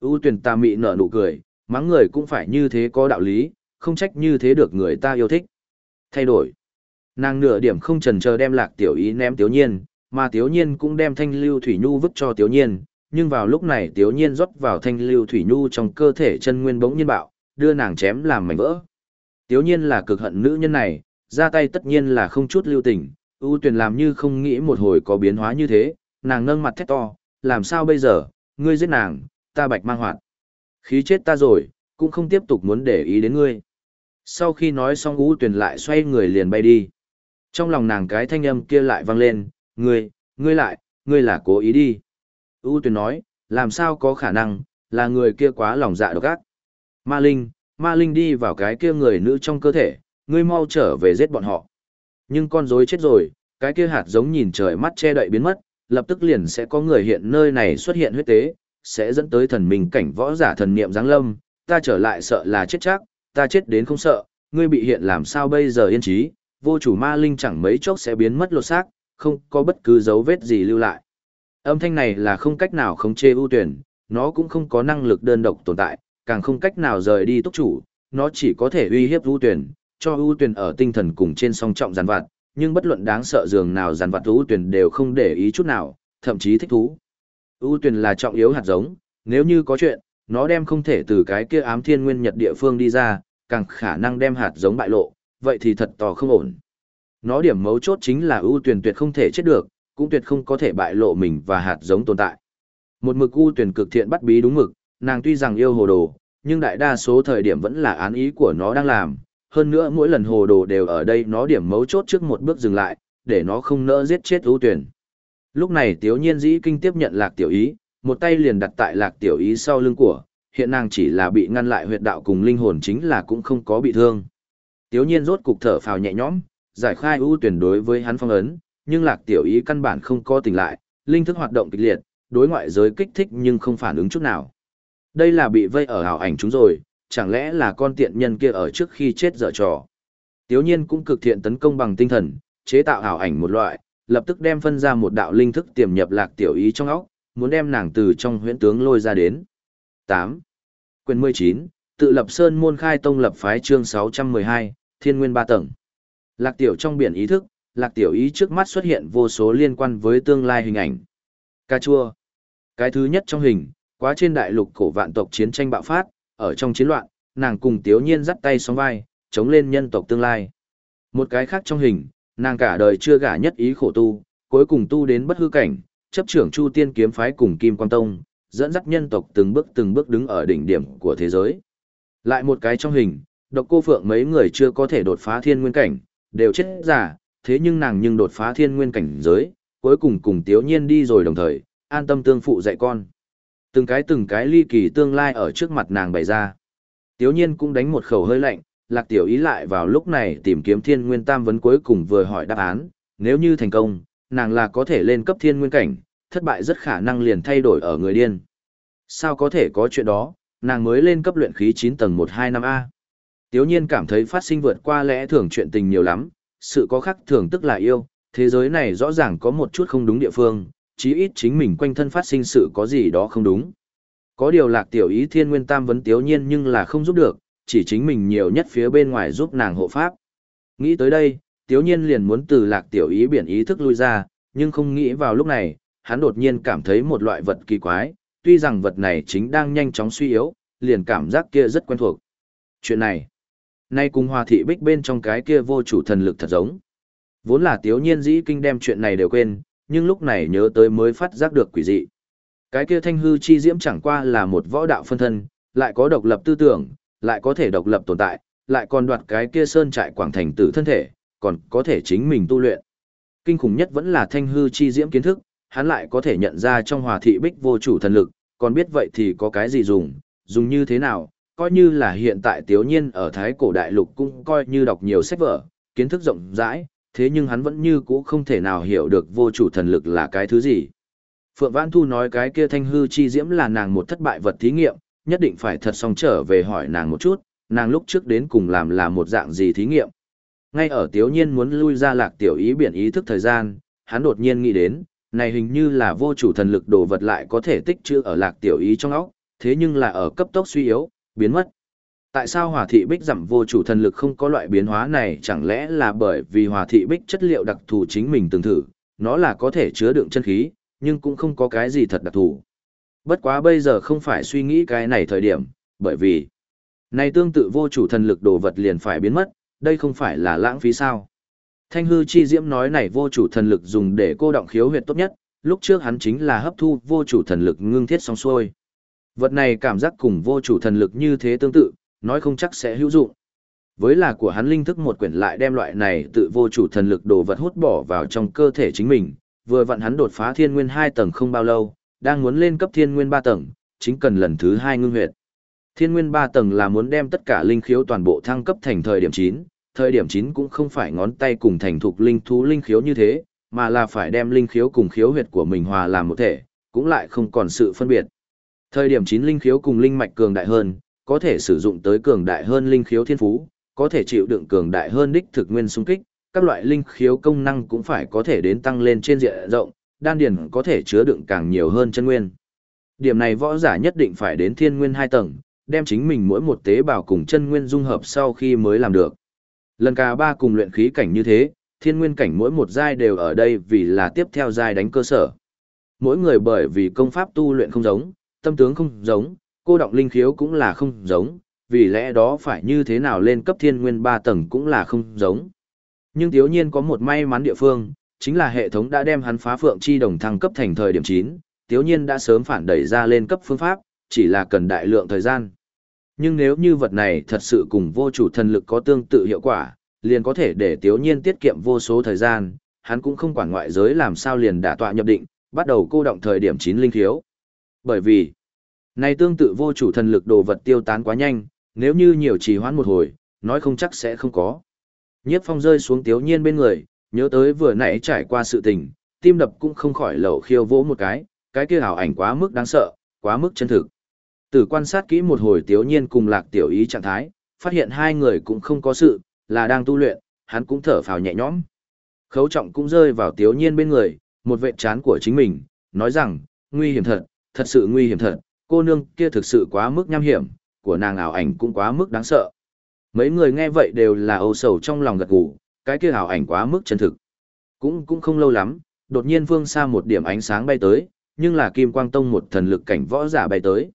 U tuyển ta mị nở nụ cười, mắng người cũng phải như thế có đạo lý, không trách như thế được người ta yêu thích. Thay đổi. Nàng nửa điểm không trần chờ đem lạc tiểu ý ném tiểu nhiên, mà Tiếu nhiên cũng đem thanh lưu thủy nhu vứt cho Tiếu nhiên, nhưng vào lúc này Tiếu nhiên rót vào thanh lưu thủy nhu trong cơ thể chân nguyên bỗng nhiên bạo, đưa nàng chém làm mảnh vỡ. Tiếu nhiên là cực hận nữ nhân này, ra tay tất nhiên là không chút lưu tình, ưu tuyển làm như không nghĩ một hồi có biến hóa như thế, nàng nâng mặt thét to, làm sao bây giờ, ngươi giết nàng, ta bạch mang hoạt. Khí chết ta rồi, cũng không tiếp tục muốn để ý đến ngươi. Sau khi nói xong ưu tuyển lại xoay người liền bay đi. Trong lòng nàng cái thanh âm kia lại vang lên, ngươi, ngươi lại, ngươi là cố ý đi. U tuyển nói, làm sao có khả năng, là người kia quá lòng dạ độc ác. Ma Linh, Ma Linh đi vào cái kia người nữ trong cơ thể, ngươi mau trở về giết bọn họ. Nhưng con rối chết rồi, cái kia hạt giống nhìn trời mắt che đậy biến mất, lập tức liền sẽ có người hiện nơi này xuất hiện huyết tế, sẽ dẫn tới thần minh cảnh võ giả thần niệm giáng lâm, ta trở lại sợ là chết chắc, ta chết đến không sợ, ngươi bị hiện làm sao bây giờ yên trí, vô chủ ma linh chẳng mấy chốc sẽ biến mất lột xác, không có bất cứ dấu vết gì lưu lại. Âm thanh này là không cách nào khống chế ưu tuyển, nó cũng không có năng lực đơn độc tồn tại, càng không cách nào rời đi túc chủ, nó chỉ có thể uy hiếp ưu tuyển, cho ưu tuyển ở tinh thần cùng trên song trọng giàn vặt, nhưng bất luận đáng sợ dường nào giàn vặt ưu tuyển đều không để ý chút nào, thậm chí thích thú. ưu tuyển là trọng yếu hạt giống, nếu như có chuyện, nó đem không thể từ cái kia ám thiên nguyên nhật địa phương đi ra, càng khả năng đem hạt giống bại lộ, vậy thì thật to không ổn. Nó điểm mấu chốt chính là ưu tuyển tuyệt không thể chết được, cũng tuyệt không có thể bại lộ mình và hạt giống tồn tại. Một mực ưu tuyển cực thiện bắt bí đúng mực, nàng tuy rằng yêu hồ đồ, nhưng đại đa số thời điểm vẫn là án ý của nó đang làm. Hơn nữa mỗi lần hồ đồ đều ở đây nó điểm mấu chốt trước một bước dừng lại, để nó không nỡ giết chết ưu tuyển. Lúc này tiếu nhiên dĩ kinh tiếp nhận lạc tiểu ý, một tay liền đặt tại lạc tiểu ý sau lưng của, hiện nàng chỉ là bị ngăn lại huyệt đạo cùng linh hồn chính là cũng không có bị thương. Tiếu nhiên rốt cục thở phào nhẹ nhõm, giải khai ưu tuyển đối với hắn phong ấn, nhưng lạc tiểu ý căn bản không có tỉnh lại, linh thức hoạt động kịch liệt, đối ngoại giới kích thích nhưng không phản ứng chút nào. Đây là bị vây ở ảo ảnh chúng rồi, chẳng lẽ là con tiện nhân kia ở trước khi chết dở trò. Tiếu nhiên cũng cực thiện tấn công bằng tinh thần, chế tạo ảo ảnh một loại, lập tức đem phân ra một đạo linh thức tiềm nhập lạc tiểu ý trong óc, muốn đem nàng từ trong huyễn tướng lôi ra đến. 8. Quyền 19, tự lập sơn môn khai tông lập phái chương 612, thiên nguyên ba tầng. Lạc tiểu trong biển ý thức, lạc tiểu ý trước mắt xuất hiện vô số liên quan với tương lai hình ảnh. Cà chua. Cái thứ nhất trong hình, quá trên đại lục cổ vạn tộc chiến tranh bạo phát, ở trong chiến loạn, nàng cùng Tiếu Nhiên dắt tay sóng vai, chống lên nhân tộc tương lai. Một cái khác trong hình, nàng cả đời chưa gả nhất ý khổ tu, cuối cùng tu đến bất hư cảnh, chấp trưởng Chu Tiên kiếm phái cùng Kim Quang Tông, dẫn dắt nhân tộc từng bước từng bước đứng ở đỉnh điểm của thế giới. Lại một cái trong hình, độc cô phượng mấy người chưa có thể đột phá thiên nguyên cảnh, đều chết giả, thế nhưng nàng nhưng đột phá thiên nguyên cảnh giới, cuối cùng cùng Tiếu Nhiên đi rồi đồng thời, an tâm tương phụ dạy con. Từng cái từng cái ly kỳ tương lai ở trước mặt nàng bày ra. Tiếu Nhiên cũng đánh một khẩu hơi lạnh, Lạc Tiểu Ý lại vào lúc này tìm kiếm Thiên Nguyên Tam vấn cuối cùng vừa hỏi đáp án, nếu như thành công, nàng là có thể lên cấp Thiên Nguyên cảnh, thất bại rất khả năng liền thay đổi ở người điên. Sao có thể có chuyện đó, nàng mới lên cấp luyện khí 9 tầng 125A. Tiếu nhiên cảm thấy phát sinh vượt qua lẽ thường chuyện tình nhiều lắm, sự có khắc thường tức là yêu, thế giới này rõ ràng có một chút không đúng địa phương, chí ít chính mình quanh thân phát sinh sự có gì đó không đúng. Có điều lạc tiểu ý thiên nguyên tam vấn tiếu nhiên nhưng là không giúp được, chỉ chính mình nhiều nhất phía bên ngoài giúp nàng hộ pháp. Nghĩ tới đây, tiếu nhiên liền muốn từ lạc tiểu ý biển ý thức lui ra, nhưng không nghĩ vào lúc này, hắn đột nhiên cảm thấy một loại vật kỳ quái, tuy rằng vật này chính đang nhanh chóng suy yếu, liền cảm giác kia rất quen thuộc. Chuyện này, nay cùng hòa thị bích bên trong cái kia vô chủ thần lực thật giống. Vốn là tiếu nhiên dĩ kinh đem chuyện này đều quên, nhưng lúc này nhớ tới mới phát giác được quỷ dị. Cái kia thanh hư chi diễm chẳng qua là một võ đạo phân thân, lại có độc lập tư tưởng, lại có thể độc lập tồn tại, lại còn đoạt cái kia sơn trại quảng thành tử thân thể, còn có thể chính mình tu luyện. Kinh khủng nhất vẫn là thanh hư chi diễm kiến thức, hắn lại có thể nhận ra trong hòa thị bích vô chủ thần lực, còn biết vậy thì có cái gì dùng, dùng như thế nào, coi như là hiện tại tiếu nhiên ở Thái cổ đại lục cũng coi như đọc nhiều sách vở, kiến thức rộng rãi, thế nhưng hắn vẫn như cũ không thể nào hiểu được vô chủ thần lực là cái thứ gì. Phượng Vãn Thu nói cái kia thanh hư chi diễm là nàng một thất bại vật thí nghiệm, nhất định phải thật xong trở về hỏi nàng một chút, nàng lúc trước đến cùng làm là một dạng gì thí nghiệm. Ngay ở tiếu nhiên muốn lui ra lạc tiểu ý biển ý thức thời gian, hắn đột nhiên nghĩ đến, này hình như là vô chủ thần lực đồ vật lại có thể tích trữ ở lạc tiểu ý trong óc, thế nhưng là ở cấp tốc suy yếu, biến mất. Tại sao hỏa thị bích giảm vô chủ thần lực không có loại biến hóa này chẳng lẽ là bởi vì hỏa thị bích chất liệu đặc thù chính mình từng thử, nó là có thể chứa đựng chân khí, nhưng cũng không có cái gì thật đặc thù. Bất quá bây giờ không phải suy nghĩ cái này thời điểm, bởi vì Này tương tự vô chủ thần lực đồ vật liền phải biến mất, đây không phải là lãng phí sao. Thanh hư chi diễm nói này vô chủ thần lực dùng để cô động khiếu huyệt tốt nhất, lúc trước hắn chính là hấp thu vô chủ thần lực ngưng thiết xong xuôi. Vật này cảm giác cùng vô chủ thần lực như thế tương tự, nói không chắc sẽ hữu dụng. Với là của hắn linh thức một quyển lại đem loại này tự vô chủ thần lực đồ vật hút bỏ vào trong cơ thể chính mình, vừa vặn hắn đột phá thiên nguyên 2 tầng không bao lâu, đang muốn lên cấp thiên nguyên 3 tầng, chính cần lần thứ 2 ngưng huyệt. Thiên nguyên 3 tầng là muốn đem tất cả linh khiếu toàn bộ thăng cấp thành thời điểm 9, thời điểm 9 cũng không phải ngón tay cùng thành thục linh thú linh khiếu như thế, mà là phải đem linh khiếu cùng khiếu huyệt của mình hòa làm một thể, cũng lại không còn sự phân biệt. Thời điểm chín linh khiếu cùng linh mạch cường đại hơn, có thể sử dụng tới cường đại hơn linh khiếu thiên phú, có thể chịu đựng cường đại hơn đích thực nguyên xung kích, các loại linh khiếu công năng cũng phải có thể đến tăng lên trên diện rộng, đan điền có thể chứa đựng càng nhiều hơn chân nguyên. Điểm này võ giả nhất định phải đến thiên nguyên hai tầng, đem chính mình mỗi một tế bào cùng chân nguyên dung hợp sau khi mới làm được. Lần cả ba cùng luyện khí cảnh như thế, thiên nguyên cảnh mỗi một giai đều ở đây vì là tiếp theo giai đánh cơ sở. Mỗi người bởi vì công pháp tu luyện không giống, tâm tướng không giống, cô động linh khiếu cũng là không giống, vì lẽ đó phải như thế nào lên cấp thiên nguyên 3 tầng cũng là không giống. Nhưng thiếu nhiên có một may mắn địa phương, chính là hệ thống đã đem hắn phá phượng chi đồng thăng cấp thành thời điểm 9, thiếu nhiên đã sớm phản đẩy ra lên cấp phương pháp, chỉ là cần đại lượng thời gian. Nhưng nếu như vật này thật sự cùng vô chủ thần lực có tương tự hiệu quả, liền có thể để thiếu nhiên tiết kiệm vô số thời gian, hắn cũng không quản ngoại giới làm sao liền đả tọa nhập định, bắt đầu cô động thời điểm 9 linh thiếu. Bởi vì, này tương tự vô chủ thần lực đồ vật tiêu tán quá nhanh, nếu như nhiều trì hoãn một hồi, nói không chắc sẽ không có. Nhiếp phong rơi xuống tiếu nhiên bên người, nhớ tới vừa nãy trải qua sự tình, tim đập cũng không khỏi lẩu khiêu vỗ một cái, cái kia ảo ảnh quá mức đáng sợ, quá mức chân thực. Từ quan sát kỹ một hồi tiếu nhiên cùng lạc tiểu ý trạng thái, phát hiện hai người cũng không có sự, là đang tu luyện, hắn cũng thở phào nhẹ nhõm. Khấu trọng cũng rơi vào tiếu nhiên bên người, một vệ chán của chính mình, nói rằng, nguy hiểm thật, thật sự nguy hiểm thật, cô nương kia thực sự quá mức nham hiểm, của nàng ảo ảnh cũng quá mức đáng sợ. Mấy người nghe vậy đều là âu sầu trong lòng gật gù, cái kia ảo ảnh quá mức chân thực. Cũng cũng không lâu lắm, đột nhiên phương xa một điểm ánh sáng bay tới, nhưng là Kim Quang Tông một thần lực cảnh võ giả bay tới.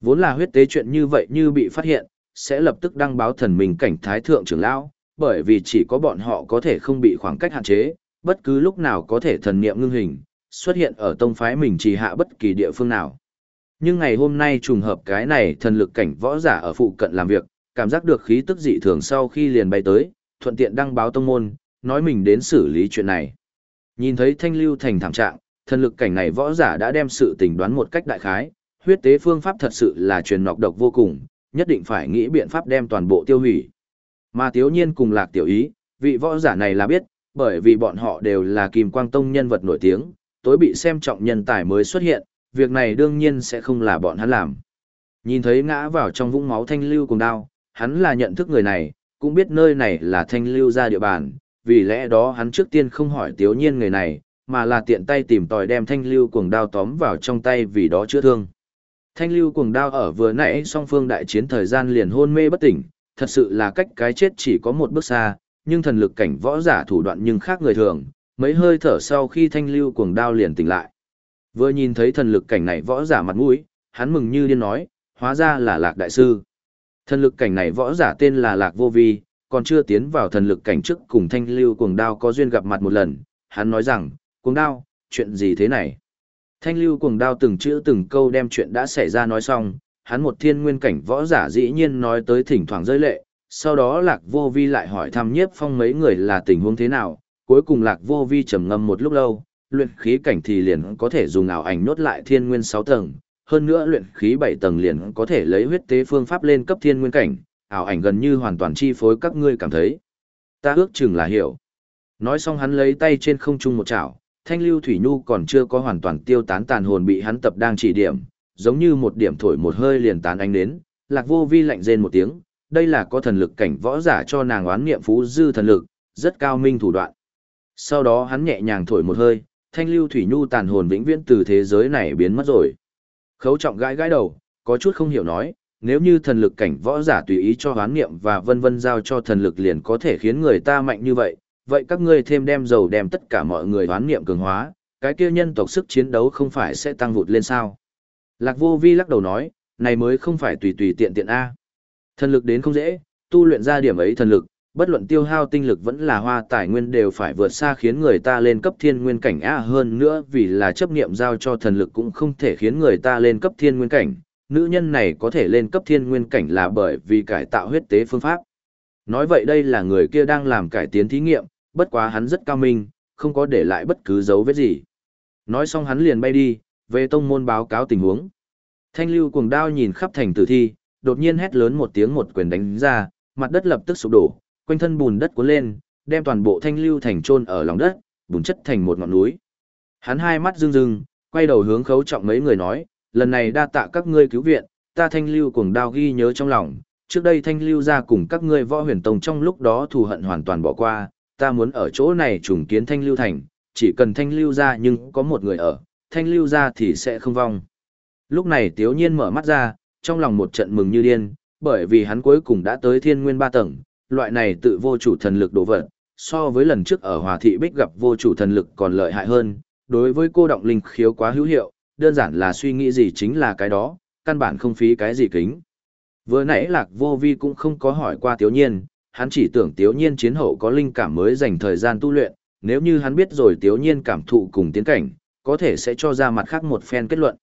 Vốn là huyết tế chuyện như vậy như bị phát hiện, sẽ lập tức đăng báo thần mình cảnh thái thượng trưởng lão, bởi vì chỉ có bọn họ có thể không bị khoảng cách hạn chế, bất cứ lúc nào có thể thần niệm ngưng hình, xuất hiện ở tông phái mình chỉ hạ bất kỳ địa phương nào. Nhưng ngày hôm nay trùng hợp cái này thần lực cảnh võ giả ở phụ cận làm việc, cảm giác được khí tức dị thường sau khi liền bay tới, thuận tiện đăng báo tông môn, nói mình đến xử lý chuyện này. Nhìn thấy thanh lưu thành thảm trạng, thần lực cảnh này võ giả đã đem sự tình đoán một cách đại khái, huyết tế phương pháp thật sự là truyền nọc độc vô cùng, nhất định phải nghĩ biện pháp đem toàn bộ tiêu hủy. Mà tiếu nhiên cùng lạc tiểu ý, vị võ giả này là biết, bởi vì bọn họ đều là kim quang tông nhân vật nổi tiếng, tối bị xem trọng nhân tài mới xuất hiện, việc này đương nhiên sẽ không là bọn hắn làm. Nhìn thấy ngã vào trong vũng máu thanh lưu cùng đao, hắn là nhận thức người này, cũng biết nơi này là thanh lưu ra địa bàn, vì lẽ đó hắn trước tiên không hỏi tiếu nhiên người này, mà là tiện tay tìm tòi đem thanh lưu cuồng đao tóm vào trong tay vì đó chữa thương. Thanh lưu cuồng đao ở vừa nãy song phương đại chiến thời gian liền hôn mê bất tỉnh, thật sự là cách cái chết chỉ có một bước xa, nhưng thần lực cảnh võ giả thủ đoạn nhưng khác người thường, mấy hơi thở sau khi thanh lưu cuồng đao liền tỉnh lại. Vừa nhìn thấy thần lực cảnh này võ giả mặt mũi, hắn mừng như điên nói, hóa ra là lạc đại sư. Thần lực cảnh này võ giả tên là lạc vô vi, còn chưa tiến vào thần lực cảnh trước cùng thanh lưu cuồng đao có duyên gặp mặt một lần, hắn nói rằng, cuồng đao, chuyện gì thế này? Thanh lưu cuồng đao từng chữ từng câu đem chuyện đã xảy ra nói xong, hắn một thiên nguyên cảnh võ giả dĩ nhiên nói tới thỉnh thoảng rơi lệ, sau đó lạc vô vi lại hỏi thăm nhiếp phong mấy người là tình huống thế nào, cuối cùng lạc vô vi trầm ngâm một lúc lâu, luyện khí cảnh thì liền có thể dùng ảo ảnh nhốt lại thiên nguyên 6 tầng, hơn nữa luyện khí 7 tầng liền có thể lấy huyết tế phương pháp lên cấp thiên nguyên cảnh, ảo ảnh gần như hoàn toàn chi phối các ngươi cảm thấy. Ta ước chừng là hiểu. Nói xong hắn lấy tay trên không trung một chảo, thanh lưu thủy nhu còn chưa có hoàn toàn tiêu tán tàn hồn bị hắn tập đang chỉ điểm, giống như một điểm thổi một hơi liền tán ánh đến, lạc vô vi lạnh rên một tiếng, đây là có thần lực cảnh võ giả cho nàng oán niệm phú dư thần lực, rất cao minh thủ đoạn. Sau đó hắn nhẹ nhàng thổi một hơi, thanh lưu thủy nhu tàn hồn vĩnh viễn từ thế giới này biến mất rồi. Khấu trọng gãi gãi đầu, có chút không hiểu nói, nếu như thần lực cảnh võ giả tùy ý cho hoán niệm và vân vân giao cho thần lực liền có thể khiến người ta mạnh như vậy, vậy các ngươi thêm đem dầu đem tất cả mọi người hoán niệm cường hóa, cái kia nhân tộc sức chiến đấu không phải sẽ tăng vụt lên sao? Lạc vô vi lắc đầu nói, này mới không phải tùy tùy tiện tiện A. Thần lực đến không dễ, tu luyện ra điểm ấy thần lực, bất luận tiêu hao tinh lực vẫn là hoa tài nguyên đều phải vượt xa khiến người ta lên cấp thiên nguyên cảnh a hơn nữa vì là chấp niệm giao cho thần lực cũng không thể khiến người ta lên cấp thiên nguyên cảnh. Nữ nhân này có thể lên cấp thiên nguyên cảnh là bởi vì cải tạo huyết tế phương pháp. Nói vậy đây là người kia đang làm cải tiến thí nghiệm, bất quá hắn rất cao minh, không có để lại bất cứ dấu vết gì. Nói xong hắn liền bay đi, về tông môn báo cáo tình huống. Thanh lưu cuồng đao nhìn khắp thành tử thi, đột nhiên hét lớn một tiếng một quyền đánh ra, mặt đất lập tức sụp đổ, quanh thân bùn đất cuốn lên, đem toàn bộ thanh lưu thành trôn ở lòng đất, bùn chất thành một ngọn núi. Hắn hai mắt rưng rưng, quay đầu hướng khấu trọng mấy người nói, lần này đa tạ các ngươi cứu viện, ta thanh lưu cuồng đao ghi nhớ trong lòng, trước đây thanh lưu ra cùng các ngươi võ huyền tông trong lúc đó thù hận hoàn toàn bỏ qua, ta muốn ở chỗ này trùng kiến thanh lưu thành, chỉ cần thanh lưu ra nhưng có một người ở, thanh lưu ra thì sẽ không vong. Lúc này tiếu nhiên mở mắt ra, trong lòng một trận mừng như điên, bởi vì hắn cuối cùng đã tới thiên nguyên ba tầng, loại này tự vô chủ thần lực đổ vật, so với lần trước ở hòa thị bích gặp vô chủ thần lực còn lợi hại hơn, đối với cô động linh khiếu quá hữu hiệu, đơn giản là suy nghĩ gì chính là cái đó, căn bản không phí cái gì kính. Vừa nãy lạc vô vi cũng không có hỏi qua tiếu nhiên, hắn chỉ tưởng tiếu nhiên chiến hậu có linh cảm mới dành thời gian tu luyện, nếu như hắn biết rồi tiếu nhiên cảm thụ cùng tiến cảnh, có thể sẽ cho ra mặt khác một phen kết luận.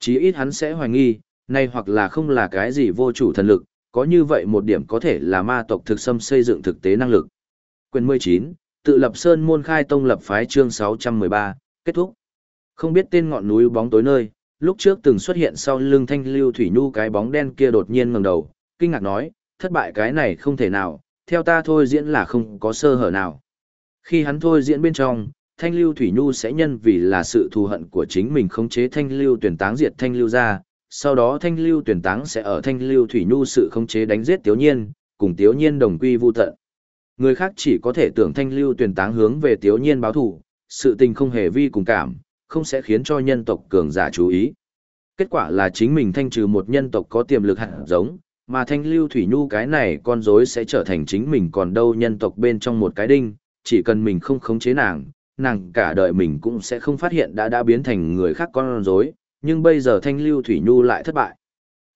Chí ít hắn sẽ hoài nghi, nay hoặc là không là cái gì vô chủ thần lực, có như vậy một điểm có thể là ma tộc thực xâm xây dựng thực tế năng lực. Quyền 19, tự lập sơn môn khai tông lập phái chương 613, kết thúc. Không biết tên ngọn núi bóng tối nơi, lúc trước từng xuất hiện sau lưng thanh lưu thủy nhu cái bóng đen kia đột nhiên ngẩng đầu, kinh ngạc nói, thất bại cái này không thể nào, theo ta thôi diễn là không có sơ hở nào. Khi hắn thôi diễn bên trong, thanh lưu thủy nhu sẽ nhân vì là sự thù hận của chính mình khống chế thanh lưu tuyển táng diệt thanh lưu ra, sau đó thanh lưu tuyển táng sẽ ở thanh lưu thủy nhu sự khống chế đánh giết tiểu nhiên, cùng tiểu nhiên đồng quy vu tận. Người khác chỉ có thể tưởng thanh lưu tuyển táng hướng về tiểu nhiên báo thù, sự tình không hề vi cùng cảm, không sẽ khiến cho nhân tộc cường giả chú ý. Kết quả là chính mình thanh trừ một nhân tộc có tiềm lực hạt giống, mà thanh lưu thủy nhu cái này con rối sẽ trở thành chính mình còn đâu nhân tộc bên trong một cái đinh, chỉ cần mình không khống chế nàng, nàng cả đời mình cũng sẽ không phát hiện đã đã biến thành người khác con rối, nhưng bây giờ thanh lưu thủy nhu lại thất bại.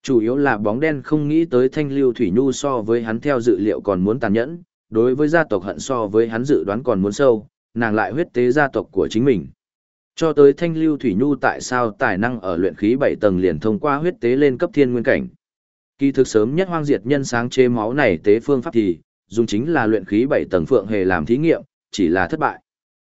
Chủ yếu là bóng đen không nghĩ tới thanh lưu thủy nhu so với hắn theo dự liệu còn muốn tàn nhẫn, đối với gia tộc hận so với hắn dự đoán còn muốn sâu, nàng lại huyết tế gia tộc của chính mình. Cho tới thanh lưu thủy nhu tại sao tài năng ở luyện khí 7 tầng liền thông qua huyết tế lên cấp thiên nguyên cảnh. Kỳ thực sớm nhất hoang diệt nhân sáng chế máu này tế phương pháp thì, dùng chính là luyện khí 7 tầng phượng hề làm thí nghiệm, chỉ là thất bại.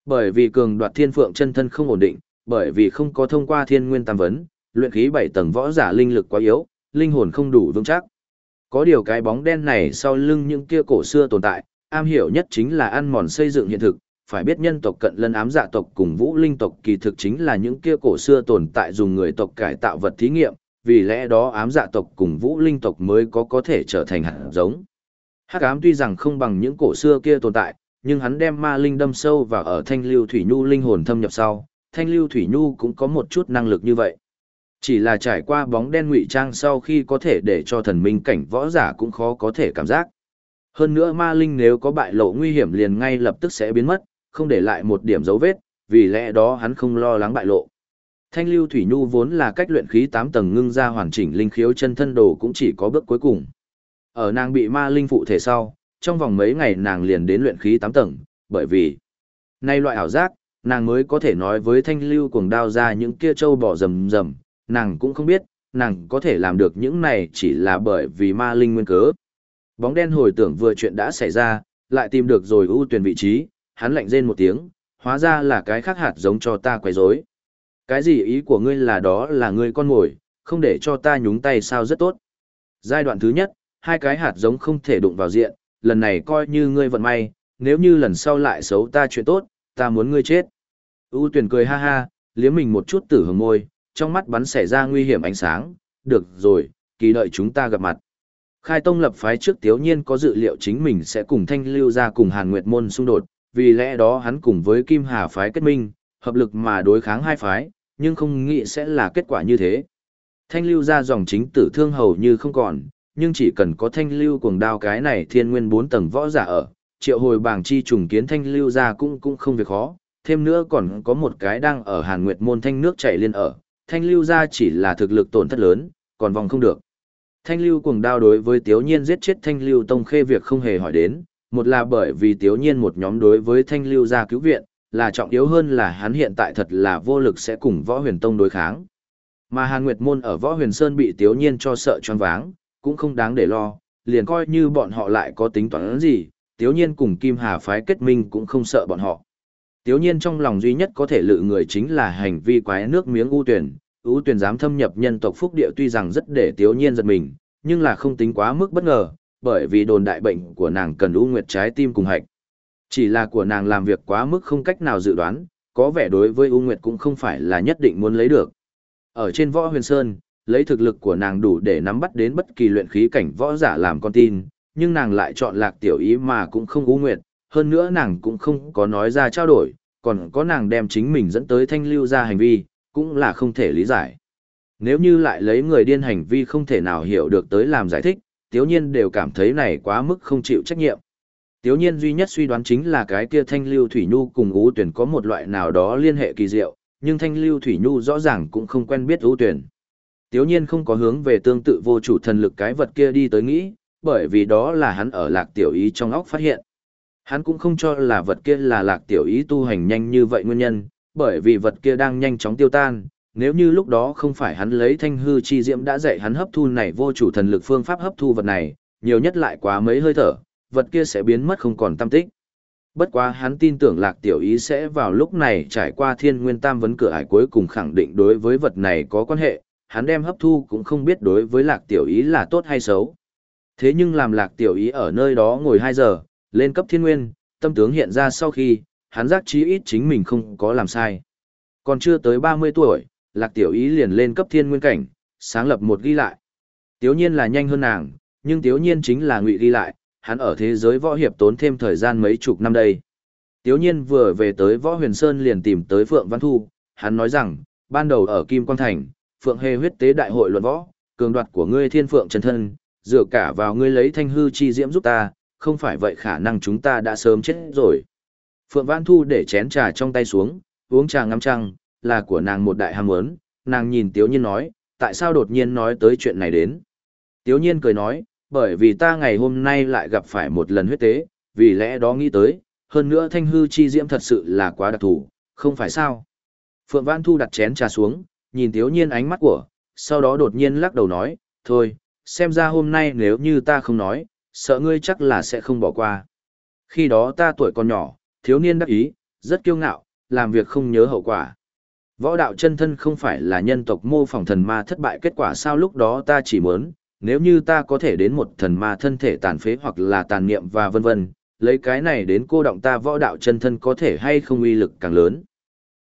Bởi vì cường đoạt thiên phượng chân thân không ổn định, bởi vì không có thông qua thiên nguyên tam vấn, luyện khí 7 tầng võ giả linh lực quá yếu, linh hồn không đủ vững chắc. Có điều cái bóng đen này sau lưng những kia cổ xưa tồn tại, am hiểu nhất chính là ăn mòn xây dựng hiện thực, phải biết nhân tộc cận lân ám dạ tộc cùng vũ linh tộc kỳ thực chính là những kia cổ xưa tồn tại dùng người tộc cải tạo vật thí nghiệm, vì lẽ đó ám dạ tộc cùng vũ linh tộc mới có có thể trở thành hạt giống. Hắc ám tuy rằng không bằng những cổ xưa kia tồn tại, nhưng hắn đem ma linh đâm sâu vào ở thanh lưu thủy nhu linh hồn thâm nhập sau, thanh lưu thủy nhu cũng có một chút năng lực như vậy. Chỉ là trải qua bóng đen ngụy trang sau khi có thể để cho thần minh cảnh võ giả cũng khó có thể cảm giác. Hơn nữa ma linh nếu có bại lộ nguy hiểm liền ngay lập tức sẽ biến mất, không để lại một điểm dấu vết, vì lẽ đó hắn không lo lắng bại lộ. Thanh lưu thủy nhu vốn là cách luyện khí 8 tầng ngưng ra hoàn chỉnh linh khiếu chân thân đồ cũng chỉ có bước cuối cùng. Ở nàng bị ma linh phụ thể sau, trong vòng mấy ngày nàng liền đến luyện khí 8 tầng, bởi vì nay loại ảo giác, nàng mới có thể nói với thanh lưu cuồng đao ra những kia trâu bỏ rầm rầm, nàng cũng không biết, nàng có thể làm được những này chỉ là bởi vì ma linh nguyên cớ. Bóng đen hồi tưởng vừa chuyện đã xảy ra, lại tìm được rồi ưu tuyển vị trí, hắn lạnh rên một tiếng, hóa ra là cái khác hạt giống cho ta quấy rối. Cái gì ý của ngươi là đó là ngươi con ngồi, không để cho ta nhúng tay sao rất tốt. Giai đoạn thứ nhất, hai cái hạt giống không thể đụng vào diện, lần này coi như ngươi vận may, nếu như lần sau lại xấu ta chuyện tốt, ta muốn ngươi chết. U tuyển cười ha ha, liếm mình một chút tử hồng môi, trong mắt bắn xảy ra nguy hiểm ánh sáng, được rồi, kỳ đợi chúng ta gặp mặt. Khai tông lập phái trước tiếu nhiên có dự liệu chính mình sẽ cùng thanh lưu ra cùng Hàn Nguyệt Môn xung đột, vì lẽ đó hắn cùng với Kim Hà phái kết minh, hợp lực mà đối kháng hai phái, nhưng không nghĩ sẽ là kết quả như thế. Thanh lưu ra dòng chính tử thương hầu như không còn, nhưng chỉ cần có thanh lưu cuồng đao cái này thiên nguyên bốn tầng võ giả ở, triệu hồi bảng chi trùng kiến thanh lưu ra cũng cũng không việc khó, thêm nữa còn có một cái đang ở Hàn Nguyệt môn thanh nước chảy liên ở, thanh lưu ra chỉ là thực lực tổn thất lớn, còn vòng không được. Thanh lưu cuồng đao đối với Tiếu Nhiên giết chết Thanh lưu tông khê việc không hề hỏi đến, một là bởi vì Tiếu Nhiên một nhóm đối với Thanh lưu gia cứu viện, là trọng yếu hơn là hắn hiện tại thật là vô lực sẽ cùng võ huyền tông đối kháng. Mà Hàn Nguyệt Môn ở võ huyền sơn bị Tiếu Nhiên cho sợ choáng váng, cũng không đáng để lo, liền coi như bọn họ lại có tính toán gì, Tiếu Nhiên cùng Kim Hà phái kết minh cũng không sợ bọn họ. Tiếu Nhiên trong lòng duy nhất có thể lự người chính là hành vi quái nước miếng ưu tuyển, ưu tuyển dám thâm nhập nhân tộc phúc địa tuy rằng rất để Tiếu Nhiên giật mình, nhưng là không tính quá mức bất ngờ, bởi vì đồn đại bệnh của nàng cần ưu nguyệt trái tim cùng hạch. Chỉ là của nàng làm việc quá mức không cách nào dự đoán, có vẻ đối với ưu nguyệt cũng không phải là nhất định muốn lấy được. Ở trên võ huyền sơn, lấy thực lực của nàng đủ để nắm bắt đến bất kỳ luyện khí cảnh võ giả làm con tin, nhưng nàng lại chọn lạc tiểu ý mà cũng không ưu nguyệt, hơn nữa nàng cũng không có nói ra trao đổi, còn có nàng đem chính mình dẫn tới thanh lưu ra hành vi, cũng là không thể lý giải. Nếu như lại lấy người điên hành vi không thể nào hiểu được tới làm giải thích, tiếu nhiên đều cảm thấy này quá mức không chịu trách nhiệm. Tiếu nhiên duy nhất suy đoán chính là cái kia thanh lưu thủy nhu cùng ú tuyển có một loại nào đó liên hệ kỳ diệu, nhưng thanh lưu thủy nhu rõ ràng cũng không quen biết ú tuyển. Tiếu nhiên không có hướng về tương tự vô chủ thần lực cái vật kia đi tới nghĩ, bởi vì đó là hắn ở lạc tiểu ý trong óc phát hiện. Hắn cũng không cho là vật kia là lạc tiểu ý tu hành nhanh như vậy nguyên nhân, bởi vì vật kia đang nhanh chóng tiêu tan. Nếu như lúc đó không phải hắn lấy thanh hư chi diễm đã dạy hắn hấp thu này vô chủ thần lực phương pháp hấp thu vật này, nhiều nhất lại quá mấy hơi thở, vật kia sẽ biến mất không còn tâm tích. Bất quá hắn tin tưởng lạc tiểu ý sẽ vào lúc này trải qua thiên nguyên tam vấn cửa ải cuối cùng khẳng định đối với vật này có quan hệ, hắn đem hấp thu cũng không biết đối với lạc tiểu ý là tốt hay xấu. Thế nhưng làm lạc tiểu ý ở nơi đó ngồi 2 giờ, lên cấp thiên nguyên, tâm tướng hiện ra sau khi, hắn giác chí ít chính mình không có làm sai. Còn chưa tới 30 tuổi, lạc tiểu ý liền lên cấp thiên nguyên cảnh, sáng lập một ghi lại. Tiếu nhiên là nhanh hơn nàng, nhưng tiếu nhiên chính là ngụy ghi lại, hắn ở thế giới võ hiệp tốn thêm thời gian mấy chục năm đây. Tiếu nhiên vừa về tới võ huyền sơn liền tìm tới Phượng Văn Thu, hắn nói rằng, ban đầu ở Kim Quang Thành, Phượng Hề huyết tế đại hội luận võ, cường đoạt của ngươi thiên phượng chân thân, dựa cả vào ngươi lấy thanh hư chi diễm giúp ta, không phải vậy khả năng chúng ta đã sớm chết rồi. Phượng Văn Thu để chén trà trong tay xuống, uống trà ngắm trăng, là của nàng một đại ham muốn, nàng nhìn Tiếu Nhiên nói, tại sao đột nhiên nói tới chuyện này đến. Tiếu Nhiên cười nói, bởi vì ta ngày hôm nay lại gặp phải một lần huyết tế, vì lẽ đó nghĩ tới, hơn nữa thanh hư chi diễm thật sự là quá đặc thù, không phải sao. Phượng Văn Thu đặt chén trà xuống, nhìn Tiếu Nhiên ánh mắt của, sau đó đột nhiên lắc đầu nói, thôi, xem ra hôm nay nếu như ta không nói, sợ ngươi chắc là sẽ không bỏ qua. Khi đó ta tuổi còn nhỏ, thiếu niên đắc ý, rất kiêu ngạo, làm việc không nhớ hậu quả. Võ đạo chân thân không phải là nhân tộc mô phỏng thần ma thất bại kết quả sao lúc đó ta chỉ muốn, nếu như ta có thể đến một thần ma thân thể tàn phế hoặc là tàn niệm và vân vân, lấy cái này đến cô động ta võ đạo chân thân có thể hay không uy lực càng lớn.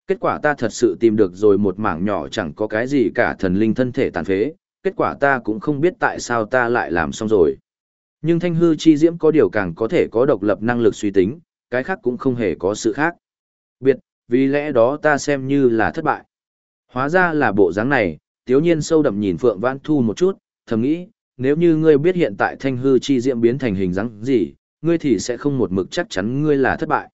Kết quả ta thật sự tìm được rồi một mảng nhỏ chẳng có cái gì cả thần linh thân thể tàn phế, kết quả ta cũng không biết tại sao ta lại làm xong rồi. Nhưng thanh hư chi diễm có điều càng có thể có độc lập năng lực suy tính, cái khác cũng không hề có sự khác. Biệt, vì lẽ đó ta xem như là thất bại. Hóa ra là bộ dáng này, tiếu nhiên sâu đậm nhìn Phượng Vãn Thu một chút, thầm nghĩ, nếu như ngươi biết hiện tại thanh hư chi diễm biến thành hình dáng gì, ngươi thì sẽ không một mực chắc chắn ngươi là thất bại.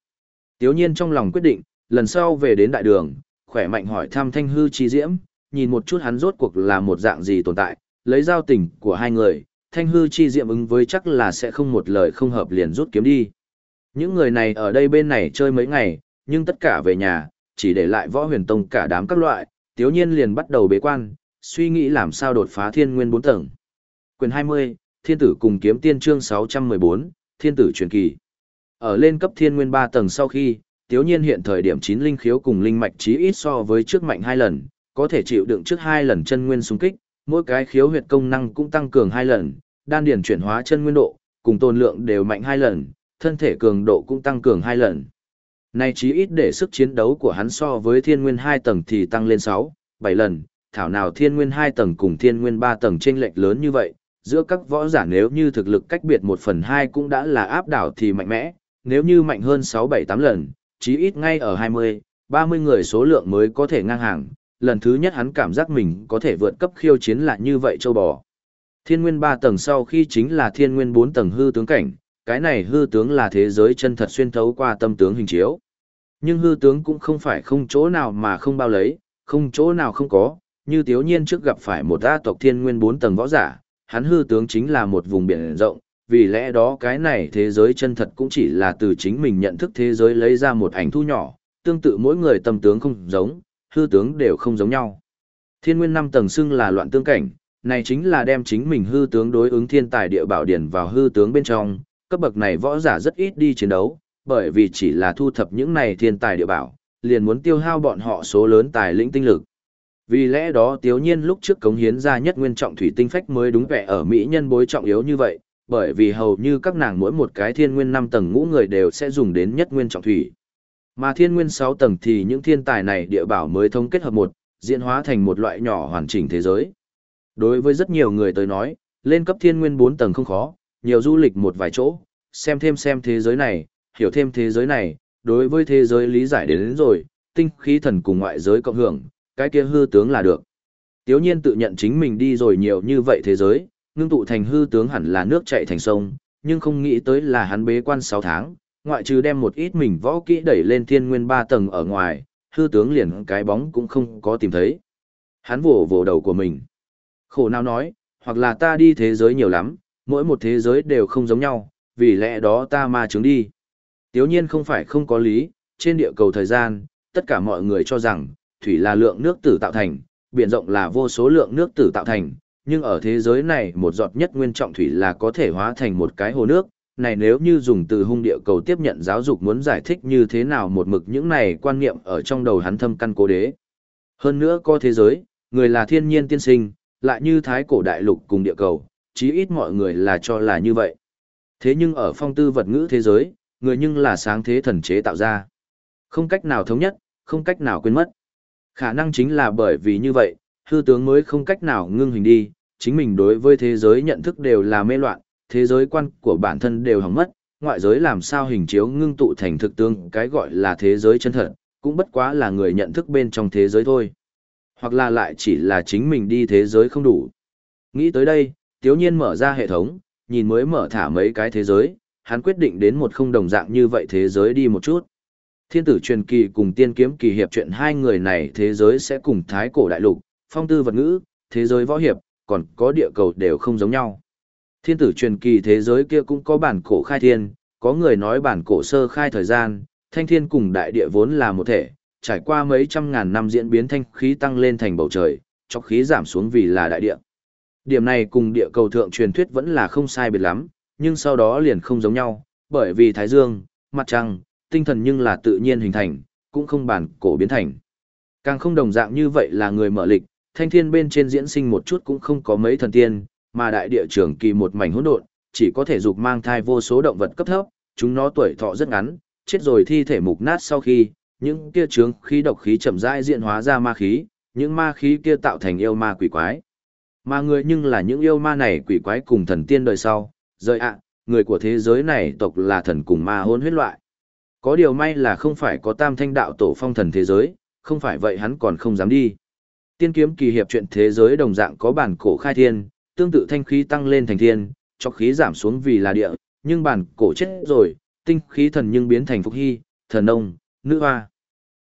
Tiếu nhiên trong lòng quyết định, lần sau về đến đại đường, khỏe mạnh hỏi thăm thanh hư chi diễm, nhìn một chút hắn rốt cuộc là một dạng gì tồn tại, lấy giao tình của hai người, thanh hư chi diệm ứng với chắc là sẽ không một lời không hợp liền rút kiếm đi. Những người này ở đây bên này chơi mấy ngày, nhưng tất cả về nhà, chỉ để lại võ huyền tông cả đám các loại, tiếu nhiên liền bắt đầu bế quan, suy nghĩ làm sao đột phá thiên nguyên bốn tầng. Quyền 20, Thiên tử cùng kiếm tiên chương 614, Thiên tử truyền kỳ. Ở lên cấp thiên nguyên 3 tầng sau khi, tiếu nhiên hiện thời điểm 9 linh khiếu cùng linh mạch chí ít so với trước mạnh 2 lần, có thể chịu đựng trước 2 lần chân nguyên xung kích, mỗi cái khiếu huyệt công năng cũng tăng cường 2 lần, đan điền chuyển hóa chân nguyên độ, cùng tồn lượng đều mạnh 2 lần, thân thể cường độ cũng tăng cường 2 lần. Này chí ít để sức chiến đấu của hắn so với thiên nguyên 2 tầng thì tăng lên 6, 7 lần, thảo nào thiên nguyên 2 tầng cùng thiên nguyên 3 tầng chênh lệch lớn như vậy, giữa các võ giả nếu như thực lực cách biệt 1 phần 2 cũng đã là áp đảo thì mạnh mẽ, nếu như mạnh hơn 6 7 8 lần, chí ít ngay ở 20, 30 người số lượng mới có thể ngang hàng, lần thứ nhất hắn cảm giác mình có thể vượt cấp khiêu chiến lại như vậy châu bò. Thiên nguyên 3 tầng sau khi chính là thiên nguyên 4 tầng hư tướng cảnh, cái này hư tướng là thế giới chân thật xuyên thấu qua tâm tướng hình chiếu. Nhưng hư tướng cũng không phải không chỗ nào mà không bao lấy, không chỗ nào không có, như tiếu nhiên trước gặp phải một A tộc thiên nguyên 4 tầng võ giả, hắn hư tướng chính là một vùng biển rộng, vì lẽ đó cái này thế giới chân thật cũng chỉ là từ chính mình nhận thức thế giới lấy ra một ảnh thu nhỏ, tương tự mỗi người tâm tướng không giống, hư tướng đều không giống nhau. Thiên nguyên năm tầng xưng là loạn tương cảnh, này chính là đem chính mình hư tướng đối ứng thiên tài địa bảo điển vào hư tướng bên trong, cấp bậc này võ giả rất ít đi chiến đấu, bởi vì chỉ là thu thập những này thiên tài địa bảo, liền muốn tiêu hao bọn họ số lớn tài lĩnh tinh lực. Vì lẽ đó Tiếu Nhiên lúc trước cống hiến ra nhất nguyên trọng thủy tinh phách mới đúng vẻ ở Mỹ nhân bối trọng yếu như vậy, bởi vì hầu như các nàng mỗi một cái thiên nguyên năm tầng ngũ người đều sẽ dùng đến nhất nguyên trọng thủy. Mà thiên nguyên 6 tầng thì những thiên tài này địa bảo mới thông kết hợp một, diễn hóa thành một loại nhỏ hoàn chỉnh thế giới. Đối với rất nhiều người tới nói, lên cấp thiên nguyên 4 tầng không khó, nhiều du lịch một vài chỗ, xem thêm xem thế giới này, hiểu thêm thế giới này, đối với thế giới lý giải đến, đến rồi, tinh khí thần cùng ngoại giới cộng hưởng, cái kia hư tướng là được. Tiếu nhiên tự nhận chính mình đi rồi nhiều như vậy thế giới, ngưng tụ thành hư tướng hẳn là nước chạy thành sông, nhưng không nghĩ tới là hắn bế quan 6 tháng, ngoại trừ đem một ít mình võ kỹ đẩy lên thiên nguyên ba tầng ở ngoài, hư tướng liền cái bóng cũng không có tìm thấy. Hắn vỗ vỗ đầu của mình. Khổ nào nói, hoặc là ta đi thế giới nhiều lắm, mỗi một thế giới đều không giống nhau, vì lẽ đó ta ma chứng đi. Tiếu nhiên không phải không có lý, trên địa cầu thời gian, tất cả mọi người cho rằng, thủy là lượng nước tử tạo thành, biển rộng là vô số lượng nước tử tạo thành, nhưng ở thế giới này một giọt nhất nguyên trọng thủy là có thể hóa thành một cái hồ nước, này nếu như dùng từ hung địa cầu tiếp nhận giáo dục muốn giải thích như thế nào một mực những này quan niệm ở trong đầu hắn thâm căn cố đế. Hơn nữa có thế giới, người là thiên nhiên tiên sinh, lại như thái cổ đại lục cùng địa cầu, chí ít mọi người là cho là như vậy. Thế nhưng ở phong tư vật ngữ thế giới, người nhưng là sáng thế thần chế tạo ra. Không cách nào thống nhất, không cách nào quên mất. Khả năng chính là bởi vì như vậy, hư tướng mới không cách nào ngưng hình đi, chính mình đối với thế giới nhận thức đều là mê loạn, thế giới quan của bản thân đều hỏng mất, ngoại giới làm sao hình chiếu ngưng tụ thành thực tương cái gọi là thế giới chân thật, cũng bất quá là người nhận thức bên trong thế giới thôi. Hoặc là lại chỉ là chính mình đi thế giới không đủ. Nghĩ tới đây, tiếu nhiên mở ra hệ thống, nhìn mới mở thả mấy cái thế giới, hắn quyết định đến một không đồng dạng như vậy thế giới đi một chút. Thiên tử truyền kỳ cùng tiên kiếm kỳ hiệp chuyện hai người này thế giới sẽ cùng thái cổ đại lục, phong tư vật ngữ, thế giới võ hiệp, còn có địa cầu đều không giống nhau. Thiên tử truyền kỳ thế giới kia cũng có bản cổ khai thiên, có người nói bản cổ sơ khai thời gian, thanh thiên cùng đại địa vốn là một thể, trải qua mấy trăm ngàn năm diễn biến thanh khí tăng lên thành bầu trời, chọc khí giảm xuống vì là đại địa. Điểm này cùng địa cầu thượng truyền thuyết vẫn là không sai biệt lắm, nhưng sau đó liền không giống nhau, bởi vì thái dương, mặt trăng, tinh thần nhưng là tự nhiên hình thành, cũng không bản cổ biến thành. Càng không đồng dạng như vậy là người mở lịch, thanh thiên bên trên diễn sinh một chút cũng không có mấy thần tiên, mà đại địa trường kỳ một mảnh hỗn độn, chỉ có thể dục mang thai vô số động vật cấp thấp, chúng nó tuổi thọ rất ngắn, chết rồi thi thể mục nát sau khi, những kia trướng khí độc khí chậm rãi diễn hóa ra ma khí, những ma khí kia tạo thành yêu ma quỷ quái. Mà người nhưng là những yêu ma này quỷ quái cùng thần tiên đời sau, rời ạ, người của thế giới này tộc là thần cùng ma hôn huyết loại. Có điều may là không phải có tam thanh đạo tổ phong thần thế giới, không phải vậy hắn còn không dám đi. Tiên kiếm kỳ hiệp chuyện thế giới đồng dạng có bản cổ khai thiên, tương tự thanh khí tăng lên thành thiên, cho khí giảm xuống vì là địa, nhưng bản cổ chết rồi, tinh khí thần nhưng biến thành phục hy, thần nông, nữ hoa.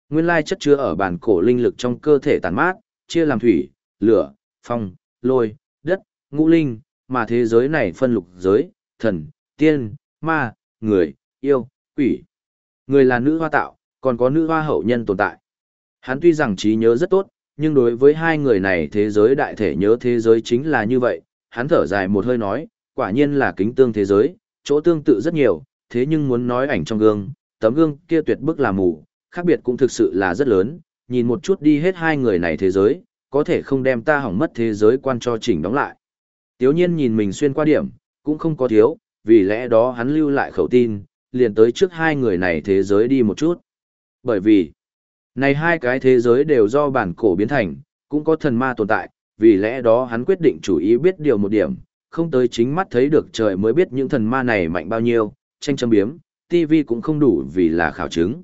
Nguyên lai chất chứa ở bản cổ linh lực trong cơ thể tàn mát, chia làm thủy, lửa, phong, lôi, đất, ngũ linh, mà thế giới này phân lục giới, thần, tiên, ma, người, yêu, quỷ. Người là nữ hoa tạo, còn có nữ hoa hậu nhân tồn tại. Hắn tuy rằng trí nhớ rất tốt, nhưng đối với hai người này thế giới đại thể nhớ thế giới chính là như vậy, hắn thở dài một hơi nói, quả nhiên là kính tương thế giới, chỗ tương tự rất nhiều, thế nhưng muốn nói ảnh trong gương, tấm gương kia tuyệt bức là mù, khác biệt cũng thực sự là rất lớn, nhìn một chút đi hết hai người này thế giới, có thể không đem ta hỏng mất thế giới quan cho chỉnh đóng lại. Tiếu nhiên nhìn mình xuyên qua điểm, cũng không có thiếu, vì lẽ đó hắn lưu lại khẩu tin, liền tới trước hai người này thế giới đi một chút. Bởi vì, này hai cái thế giới đều do bản cổ biến thành, cũng có thần ma tồn tại, vì lẽ đó hắn quyết định chủ ý biết điều một điểm, không tới chính mắt thấy được trời mới biết những thần ma này mạnh bao nhiêu, tranh châm biếm, TV cũng không đủ vì là khảo chứng.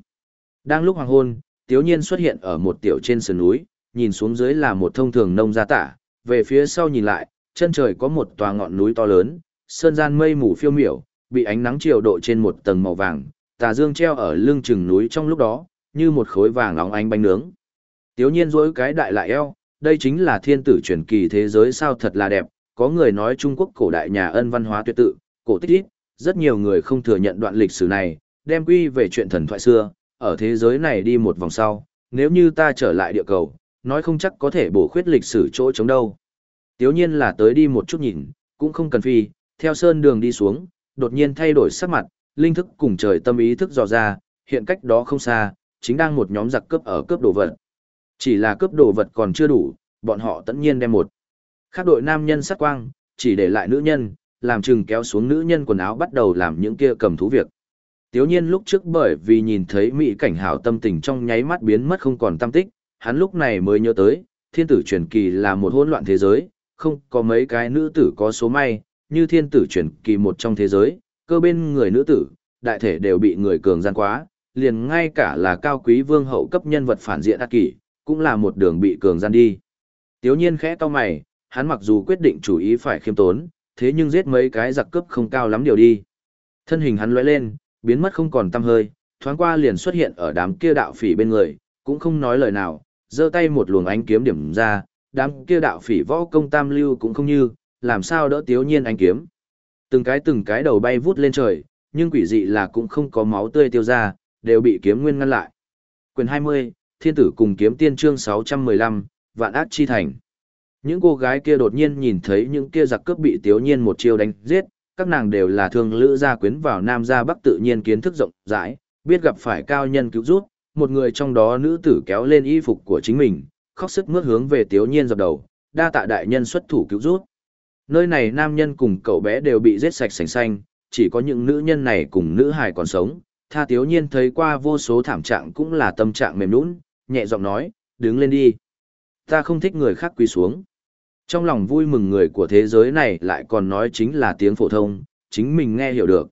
Đang lúc hoàng hôn, Tiếu Nhiên xuất hiện ở một tiểu trên sườn núi, nhìn xuống dưới là một thông thường nông gia tả, về phía sau nhìn lại, chân trời có một tòa ngọn núi to lớn, sơn gian mây mù phiêu miểu, bị ánh nắng chiều độ trên một tầng màu vàng, tà dương treo ở lưng chừng núi trong lúc đó, như một khối vàng óng ánh bánh nướng. Tiếu nhiên dối cái đại lại eo, đây chính là thiên tử truyền kỳ thế giới sao thật là đẹp, có người nói Trung Quốc cổ đại nhà ân văn hóa tuyệt tự, cổ tích ít, rất nhiều người không thừa nhận đoạn lịch sử này, đem quy về chuyện thần thoại xưa, ở thế giới này đi một vòng sau, nếu như ta trở lại địa cầu, nói không chắc có thể bổ khuyết lịch sử chỗ chống đâu. Tiếu nhiên là tới đi một chút nhìn, cũng không cần phi, theo sơn đường đi xuống, đột nhiên thay đổi sắc mặt, linh thức cùng trời tâm ý thức dò ra, hiện cách đó không xa, chính đang một nhóm giặc cướp ở cướp đồ vật. Chỉ là cướp đồ vật còn chưa đủ, bọn họ tất nhiên đem một. Khác đội nam nhân sát quang, chỉ để lại nữ nhân, làm chừng kéo xuống nữ nhân quần áo bắt đầu làm những kia cầm thú việc. Tiếu nhiên lúc trước bởi vì nhìn thấy mỹ cảnh hảo tâm tình trong nháy mắt biến mất không còn tâm tích, hắn lúc này mới nhớ tới, thiên tử truyền kỳ là một hỗn loạn thế giới, không có mấy cái nữ tử có số may, như thiên tử truyền kỳ một trong thế giới, cơ bên người nữ tử, đại thể đều bị người cường gian quá, liền ngay cả là cao quý vương hậu cấp nhân vật phản diện ác kỷ, cũng là một đường bị cường gian đi. Tiếu nhiên khẽ to mày, hắn mặc dù quyết định chủ ý phải khiêm tốn, thế nhưng giết mấy cái giặc cướp không cao lắm điều đi. Thân hình hắn lóe lên, biến mất không còn tăm hơi, thoáng qua liền xuất hiện ở đám kia đạo phỉ bên người, cũng không nói lời nào, giơ tay một luồng ánh kiếm điểm ra, đám kia đạo phỉ võ công tam lưu cũng không như, làm sao đỡ tiếu nhiên ánh kiếm. Từng cái từng cái đầu bay vút lên trời, nhưng quỷ dị là cũng không có máu tươi tiêu ra, đều bị kiếm nguyên ngăn lại. Quyền 20, Thiên tử cùng kiếm tiên chương 615, Vạn ác chi thành. Những cô gái kia đột nhiên nhìn thấy những kia giặc cướp bị tiếu nhiên một chiêu đánh giết, các nàng đều là thương lữ gia quyến vào nam gia bắc tự nhiên kiến thức rộng rãi, biết gặp phải cao nhân cứu giúp, một người trong đó nữ tử kéo lên y phục của chính mình, khóc sức mướt hướng về tiếu nhiên dập đầu, đa tạ đại nhân xuất thủ cứu giúp. Nơi này nam nhân cùng cậu bé đều bị giết sạch sành xanh, chỉ có những nữ nhân này cùng nữ hài còn sống. Tha tiếu nhiên thấy qua vô số thảm trạng cũng là tâm trạng mềm nũng, nhẹ giọng nói, đứng lên đi. Ta không thích người khác quỳ xuống. Trong lòng vui mừng người của thế giới này lại còn nói chính là tiếng phổ thông, chính mình nghe hiểu được.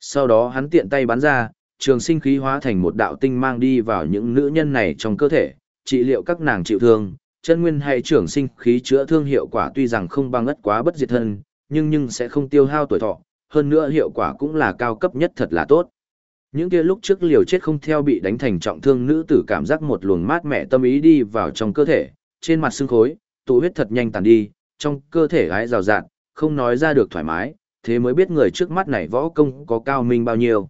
Sau đó hắn tiện tay bắn ra, trường sinh khí hóa thành một đạo tinh mang đi vào những nữ nhân này trong cơ thể, trị liệu các nàng chịu thương, chân nguyên hay trường sinh khí chữa thương hiệu quả tuy rằng không bằng ất quá bất diệt thân, nhưng nhưng sẽ không tiêu hao tuổi thọ, hơn nữa hiệu quả cũng là cao cấp nhất thật là tốt. Những kia lúc trước liều chết không theo bị đánh thành trọng thương nữ tử cảm giác một luồng mát mẻ tâm ý đi vào trong cơ thể, trên mặt xương khối, tụ huyết thật nhanh tàn đi, trong cơ thể gái rào rạt, không nói ra được thoải mái, thế mới biết người trước mắt này võ công có cao minh bao nhiêu.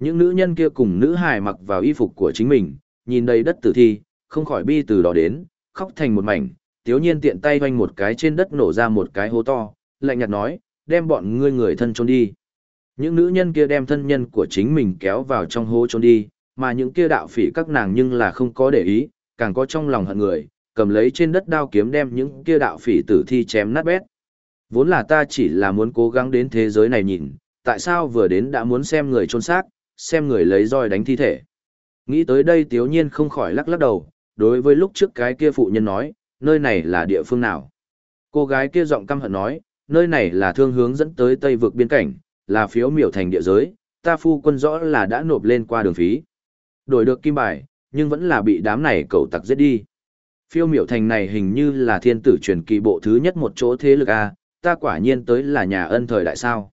Những nữ nhân kia cùng nữ hài mặc vào y phục của chính mình, nhìn đầy đất tử thi, không khỏi bi từ đó đến, khóc thành một mảnh, tiếu nhiên tiện tay hoanh một cái trên đất nổ ra một cái hố to, lạnh nhạt nói, đem bọn ngươi người thân trốn đi. Những nữ nhân kia đem thân nhân của chính mình kéo vào trong hố trốn đi, mà những kia đạo phỉ các nàng nhưng là không có để ý, càng có trong lòng hận người, cầm lấy trên đất đao kiếm đem những kia đạo phỉ tử thi chém nát bét. Vốn là ta chỉ là muốn cố gắng đến thế giới này nhìn, tại sao vừa đến đã muốn xem người trôn xác, xem người lấy roi đánh thi thể. Nghĩ tới đây tiếu nhiên không khỏi lắc lắc đầu, đối với lúc trước cái kia phụ nhân nói, nơi này là địa phương nào. Cô gái kia giọng căm hận nói, nơi này là thương hướng dẫn tới Tây vực biên cảnh, là phiếu miểu thành địa giới, ta phu quân rõ là đã nộp lên qua đường phí. Đổi được kim bài, nhưng vẫn là bị đám này cầu tặc giết đi. Phiêu miểu thành này hình như là thiên tử truyền kỳ bộ thứ nhất một chỗ thế lực A, ta quả nhiên tới là nhà ân thời đại sao.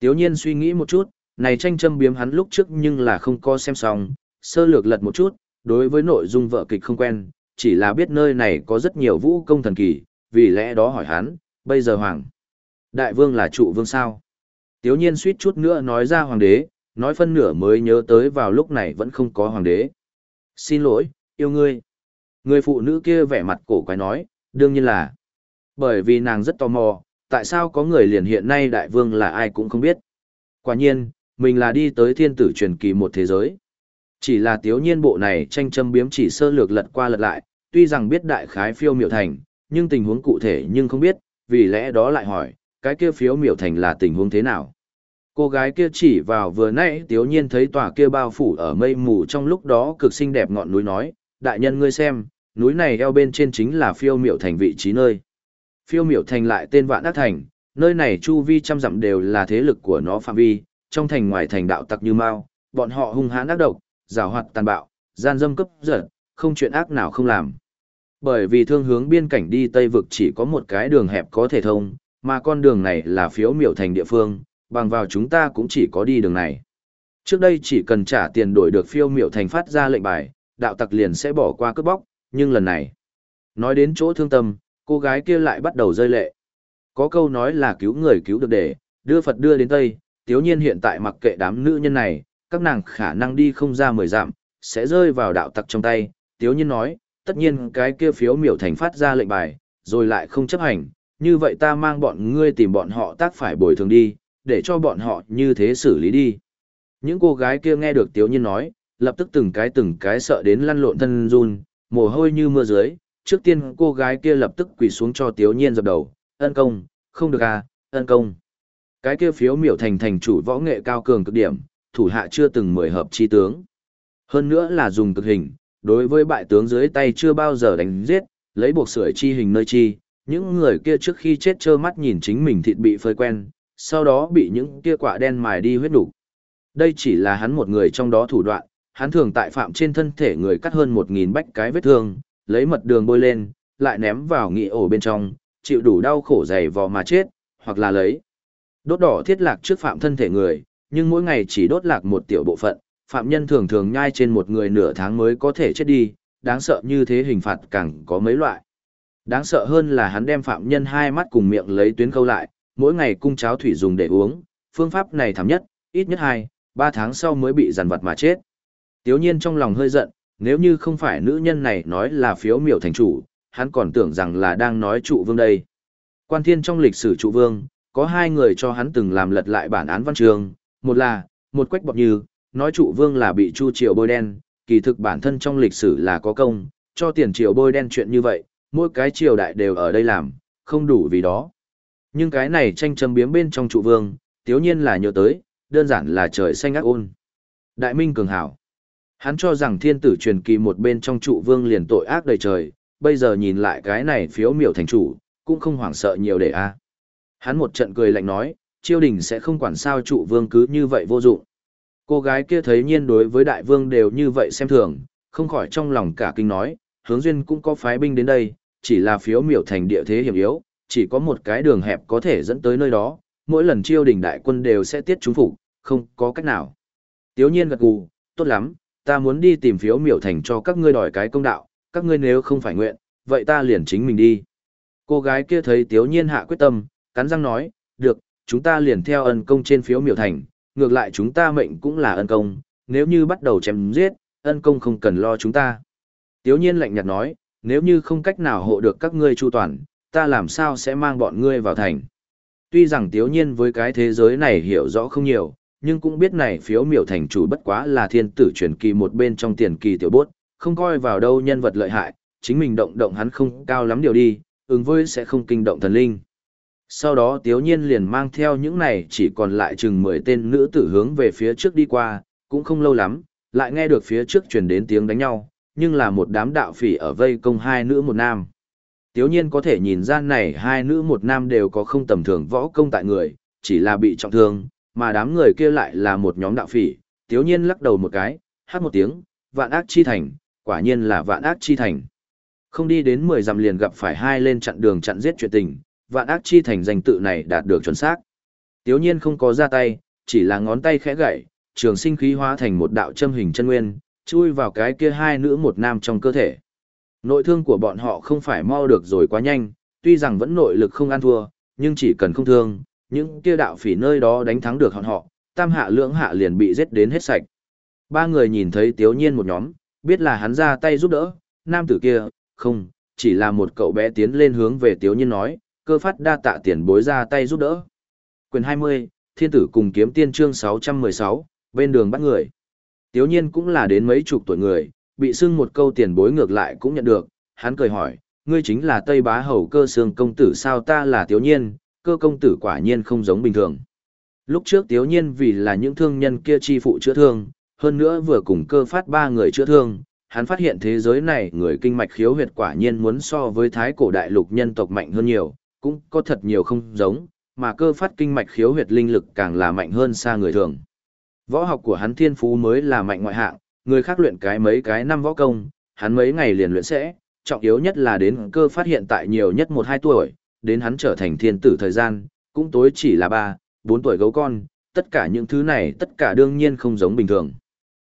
Tiếu nhiên suy nghĩ một chút, này tranh châm biếm hắn lúc trước nhưng là không có xem xong, sơ lược lật một chút, đối với nội dung vợ kịch không quen, chỉ là biết nơi này có rất nhiều vũ công thần kỳ, vì lẽ đó hỏi hắn, bây giờ hoàng. Đại vương là trụ vương sao? Tiếu nhiên suýt chút nữa nói ra hoàng đế, nói phân nửa mới nhớ tới vào lúc này vẫn không có hoàng đế. Xin lỗi, yêu ngươi. Người phụ nữ kia vẻ mặt cổ quái nói, đương nhiên là. Bởi vì nàng rất tò mò, tại sao có người liền hiện nay đại vương là ai cũng không biết. Quả nhiên, mình là đi tới thiên tử truyền kỳ một thế giới. Chỉ là tiếu nhiên bộ này tranh châm biếm chỉ sơ lược lật qua lật lại, tuy rằng biết đại khái phiêu miểu thành, nhưng tình huống cụ thể nhưng không biết, vì lẽ đó lại hỏi, cái kia phiếu miểu thành là tình huống thế nào? Cô gái kia chỉ vào vừa nãy tiếu nhiên thấy tòa kia bao phủ ở mây mù trong lúc đó cực xinh đẹp ngọn núi nói, đại nhân ngươi xem, núi này eo bên trên chính là phiêu miểu thành vị trí nơi. Phiêu miểu thành lại tên vạn ác thành, nơi này chu vi trăm dặm đều là thế lực của nó phạm vi, trong thành ngoài thành đạo tặc như mau, bọn họ hung hãn ác độc, giảo hoạt tàn bạo, gian dâm cấp giật, không chuyện ác nào không làm. Bởi vì thương hướng biên cảnh đi Tây vực chỉ có một cái đường hẹp có thể thông, mà con đường này là phiếu miểu thành địa phương, bằng vào chúng ta cũng chỉ có đi đường này. Trước đây chỉ cần trả tiền đổi được phiêu miểu thành phát ra lệnh bài, đạo tặc liền sẽ bỏ qua cướp bóc, nhưng lần này, nói đến chỗ thương tâm, cô gái kia lại bắt đầu rơi lệ. Có câu nói là cứu người cứu được để, đưa Phật đưa đến Tây, tiếu nhiên hiện tại mặc kệ đám nữ nhân này, các nàng khả năng đi không ra mười dặm, sẽ rơi vào đạo tặc trong tay. Tiếu nhiên nói, tất nhiên cái kia phiếu miểu thành phát ra lệnh bài, rồi lại không chấp hành, như vậy ta mang bọn ngươi tìm bọn họ tác phải bồi thường đi, để cho bọn họ như thế xử lý đi. Những cô gái kia nghe được Tiếu Nhiên nói, lập tức từng cái từng cái sợ đến lăn lộn thân run, mồ hôi như mưa dưới. Trước tiên cô gái kia lập tức quỳ xuống cho Tiếu Nhiên dập đầu, ân công, không được à, ân công. Cái kia phiếu miểu thành thành chủ võ nghệ cao cường cực điểm, thủ hạ chưa từng mười hợp chi tướng. Hơn nữa là dùng cực hình, đối với bại tướng dưới tay chưa bao giờ đánh giết, lấy buộc sưởi chi hình nơi chi, những người kia trước khi chết trơ mắt nhìn chính mình thịt bị phơi quen, sau đó bị những kia quả đen mài đi huyết đủ. Đây chỉ là hắn một người trong đó thủ đoạn, hắn thường tại phạm trên thân thể người cắt hơn một nghìn bách cái vết thương, lấy mật đường bôi lên, lại ném vào nghị ổ bên trong, chịu đủ đau khổ dày vò mà chết, hoặc là lấy đốt đỏ thiết lạc trước phạm thân thể người, nhưng mỗi ngày chỉ đốt lạc một tiểu bộ phận, phạm nhân thường thường nhai trên một người nửa tháng mới có thể chết đi, đáng sợ như thế hình phạt càng có mấy loại. Đáng sợ hơn là hắn đem phạm nhân hai mắt cùng miệng lấy tuyến câu lại, mỗi ngày cung cháo thủy dùng để uống, phương pháp này thảm nhất, ít nhất hai, ba tháng sau mới bị giàn vật mà chết. Tiếu nhiên trong lòng hơi giận, nếu như không phải nữ nhân này nói là phiếu miểu thành chủ, hắn còn tưởng rằng là đang nói trụ vương đây. Quan thiên trong lịch sử trụ vương, có hai người cho hắn từng làm lật lại bản án văn trường, một là, một quách bọc như, nói trụ vương là bị chu triều bôi đen, kỳ thực bản thân trong lịch sử là có công, cho tiền triều bôi đen chuyện như vậy, mỗi cái triều đại đều ở đây làm, không đủ vì đó. Nhưng cái này tranh châm biếm bên trong trụ vương, tiếu nhiên là nhớ tới, đơn giản là trời xanh ác ôn. Đại minh cường hảo. Hắn cho rằng thiên tử truyền kỳ một bên trong trụ vương liền tội ác đầy trời, bây giờ nhìn lại cái này phiếu miểu thành chủ, cũng không hoảng sợ nhiều để a. Hắn một trận cười lạnh nói, triều đình sẽ không quản sao trụ vương cứ như vậy vô dụng. Cô gái kia thấy nhiên đối với đại vương đều như vậy xem thường, không khỏi trong lòng cả kinh nói, hướng duyên cũng có phái binh đến đây, chỉ là phiếu miểu thành địa thế hiểm yếu, chỉ có một cái đường hẹp có thể dẫn tới nơi đó, mỗi lần chiêu đình đại quân đều sẽ tiết chúng phục, không có cách nào. Tiếu nhiên gật gù, tốt lắm, ta muốn đi tìm phiếu miểu thành cho các ngươi đòi cái công đạo, các ngươi nếu không phải nguyện, vậy ta liền chính mình đi. Cô gái kia thấy tiếu nhiên hạ quyết tâm, cắn răng nói, được, chúng ta liền theo ân công trên phiếu miểu thành, ngược lại chúng ta mệnh cũng là ân công, nếu như bắt đầu chém giết, ân công không cần lo chúng ta. Tiếu nhiên lạnh nhạt nói, nếu như không cách nào hộ được các ngươi chu toàn, ta làm sao sẽ mang bọn ngươi vào thành. Tuy rằng tiếu nhiên với cái thế giới này hiểu rõ không nhiều, nhưng cũng biết này phiếu miểu thành chủ bất quá là thiên tử truyền kỳ một bên trong tiền kỳ tiểu bốt, không coi vào đâu nhân vật lợi hại, chính mình động động hắn không cao lắm điều đi, ứng với sẽ không kinh động thần linh. Sau đó tiếu nhiên liền mang theo những này chỉ còn lại chừng 10 tên nữ tử hướng về phía trước đi qua, cũng không lâu lắm, lại nghe được phía trước truyền đến tiếng đánh nhau, nhưng là một đám đạo phỉ ở vây công hai nữ một nam. Tiếu nhiên có thể nhìn ra này hai nữ một nam đều có không tầm thường võ công tại người, chỉ là bị trọng thương, mà đám người kia lại là một nhóm đạo phỉ. Tiếu nhiên lắc đầu một cái, hát một tiếng, vạn ác chi thành, quả nhiên là vạn ác chi thành. Không đi đến 10 dặm liền gặp phải hai lên chặn đường chặn giết chuyện tình, vạn ác chi thành danh tự này đạt được chuẩn xác. Tiếu nhiên không có ra tay, chỉ là ngón tay khẽ gậy, trường sinh khí hóa thành một đạo châm hình chân nguyên, chui vào cái kia hai nữ một nam trong cơ thể. Nội thương của bọn họ không phải mau được rồi quá nhanh, tuy rằng vẫn nội lực không ăn thua, nhưng chỉ cần không thương, những kia đạo phỉ nơi đó đánh thắng được hòn họ, tam hạ lưỡng hạ liền bị giết đến hết sạch. Ba người nhìn thấy tiếu nhiên một nhóm, biết là hắn ra tay giúp đỡ, nam tử kia, không, chỉ là một cậu bé tiến lên hướng về tiếu nhiên nói, cơ phát đa tạ tiền bối ra tay giúp đỡ. Quyền 20, Thiên tử cùng kiếm tiên chương 616, bên đường bắt người. Tiếu nhiên cũng là đến mấy chục tuổi người, bị xưng một câu tiền bối ngược lại cũng nhận được, hắn cười hỏi, ngươi chính là Tây Bá Hầu cơ xương công tử sao ta là Tiếu nhiên, cơ công tử quả nhiên không giống bình thường. Lúc trước Tiếu nhiên vì là những thương nhân kia chi phụ chữa thương, hơn nữa vừa cùng cơ phát ba người chữa thương, hắn phát hiện thế giới này người kinh mạch khiếu huyệt quả nhiên muốn so với thái cổ đại lục nhân tộc mạnh hơn nhiều, cũng có thật nhiều không giống, mà cơ phát kinh mạch khiếu huyệt linh lực càng là mạnh hơn xa người thường. Võ học của hắn thiên phú mới là mạnh ngoại hạng, người khác luyện cái mấy cái năm võ công, hắn mấy ngày liền luyện sẽ, trọng yếu nhất là đến cơ phát hiện tại nhiều nhất 1-2 tuổi, đến hắn trở thành thiên tử thời gian, cũng tối chỉ là 3, 4 tuổi gấu con, tất cả những thứ này tất cả đương nhiên không giống bình thường.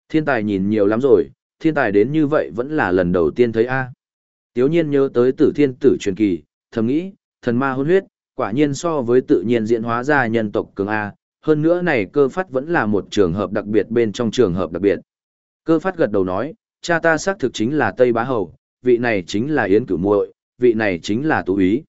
Thiên tài nhìn nhiều lắm rồi, thiên tài đến như vậy vẫn là lần đầu tiên thấy A. Tiếu nhiên nhớ tới tử thiên tử truyền kỳ, thầm nghĩ, thần ma hôn huyết, Quả nhiên so với tự nhiên diễn hóa ra nhân tộc cường A, hơn nữa này cơ phát vẫn là một trường hợp đặc biệt bên trong trường hợp đặc biệt. Cơ phát gật đầu nói, cha ta xác thực chính là Tây Bá Hầu, vị này chính là Yến Cửu muội, vị này chính là Tú Úy.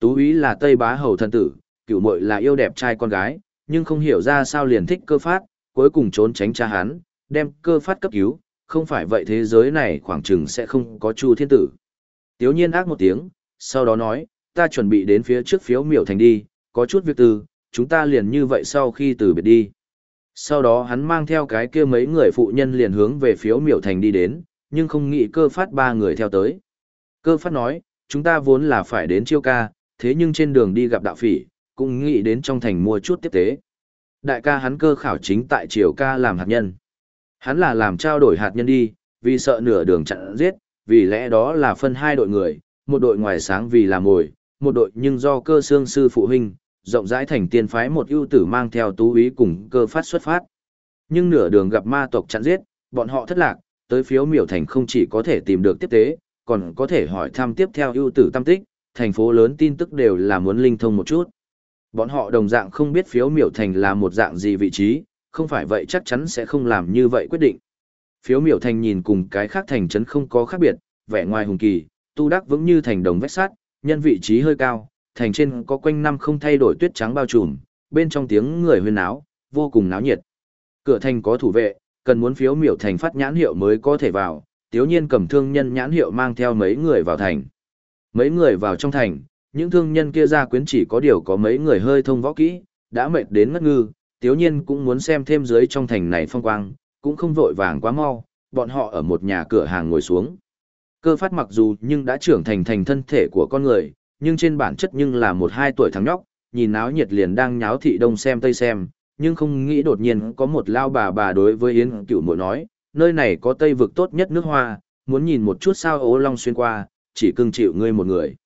Tú Úy là Tây Bá Hầu thân tử, Cửu muội là yêu đẹp trai con gái, nhưng không hiểu ra sao liền thích cơ phát, cuối cùng trốn tránh cha hắn, đem cơ phát cấp cứu, không phải vậy thế giới này khoảng chừng sẽ không có Chu Thiên Tử. Tiếu nhiên ác một tiếng, sau đó nói, ta chuẩn bị đến phía trước phiếu miểu thành đi, có chút việc từ, chúng ta liền như vậy sau khi từ biệt đi. Sau đó hắn mang theo cái kia mấy người phụ nhân liền hướng về phiếu miểu thành đi đến, nhưng không nghĩ cơ phát ba người theo tới. Cơ phát nói, chúng ta vốn là phải đến chiêu ca, thế nhưng trên đường đi gặp đạo phỉ, cũng nghĩ đến trong thành mua chút tiếp tế. Đại ca hắn cơ khảo chính tại triều ca làm hạt nhân. Hắn là làm trao đổi hạt nhân đi, vì sợ nửa đường chặn giết, vì lẽ đó là phân hai đội người, một đội ngoài sáng vì làm mồi, một đội nhưng do cơ xương sư phụ huynh, rộng rãi thành tiên phái một ưu tử mang theo tú ý cùng cơ phát xuất phát. Nhưng nửa đường gặp ma tộc chặn giết, bọn họ thất lạc, tới phiếu miểu thành không chỉ có thể tìm được tiếp tế, còn có thể hỏi thăm tiếp theo ưu tử tâm tích, thành phố lớn tin tức đều là muốn linh thông một chút. Bọn họ đồng dạng không biết phiếu miểu thành là một dạng gì vị trí, không phải vậy chắc chắn sẽ không làm như vậy quyết định. Phiếu miểu thành nhìn cùng cái khác thành trấn không có khác biệt, vẻ ngoài hùng kỳ, tu đắc vững như thành đồng vách sắt, nhân vị trí hơi cao, thành trên có quanh năm không thay đổi tuyết trắng bao trùm, bên trong tiếng người huyên náo, vô cùng náo nhiệt. Cửa thành có thủ vệ, cần muốn phiếu miểu thành phát nhãn hiệu mới có thể vào, tiếu nhiên cầm thương nhân nhãn hiệu mang theo mấy người vào thành. Mấy người vào trong thành, những thương nhân kia ra quyến chỉ có điều có mấy người hơi thông võ kỹ, đã mệt đến ngất ngư, tiếu nhiên cũng muốn xem thêm dưới trong thành này phong quang, cũng không vội vàng quá mau, bọn họ ở một nhà cửa hàng ngồi xuống. Cơ phát mặc dù nhưng đã trưởng thành thành thân thể của con người, nhưng trên bản chất nhưng là một hai tuổi thằng nhóc, nhìn náo nhiệt liền đang nháo thị đông xem tây xem, nhưng không nghĩ đột nhiên có một lao bà bà đối với Yến cửu mội nói, nơi này có tây vực tốt nhất nước hoa, muốn nhìn một chút sao ố long xuyên qua, chỉ cưng chịu ngươi một người.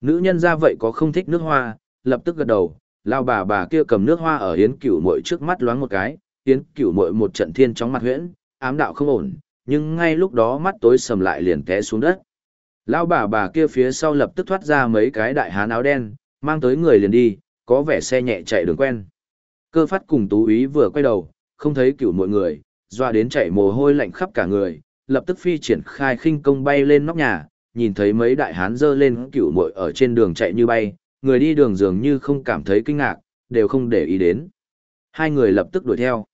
Nữ nhân ra vậy có không thích nước hoa, lập tức gật đầu, lao bà bà kia cầm nước hoa ở Yến cửu mội trước mắt loáng một cái, Yến cửu mội một trận thiên chóng mặt huyễn, ám đạo không ổn, nhưng ngay lúc đó mắt tối sầm lại liền té xuống đất. Lão bà bà kia phía sau lập tức thoát ra mấy cái đại hán áo đen, mang tới người liền đi, có vẻ xe nhẹ chạy đường quen. Cơ phát cùng tú ý vừa quay đầu, không thấy cửu mọi người, doa đến chạy mồ hôi lạnh khắp cả người, lập tức phi triển khai khinh công bay lên nóc nhà, nhìn thấy mấy đại hán dơ lên cửu muội ở trên đường chạy như bay, người đi đường dường như không cảm thấy kinh ngạc, đều không để ý đến. Hai người lập tức đuổi theo.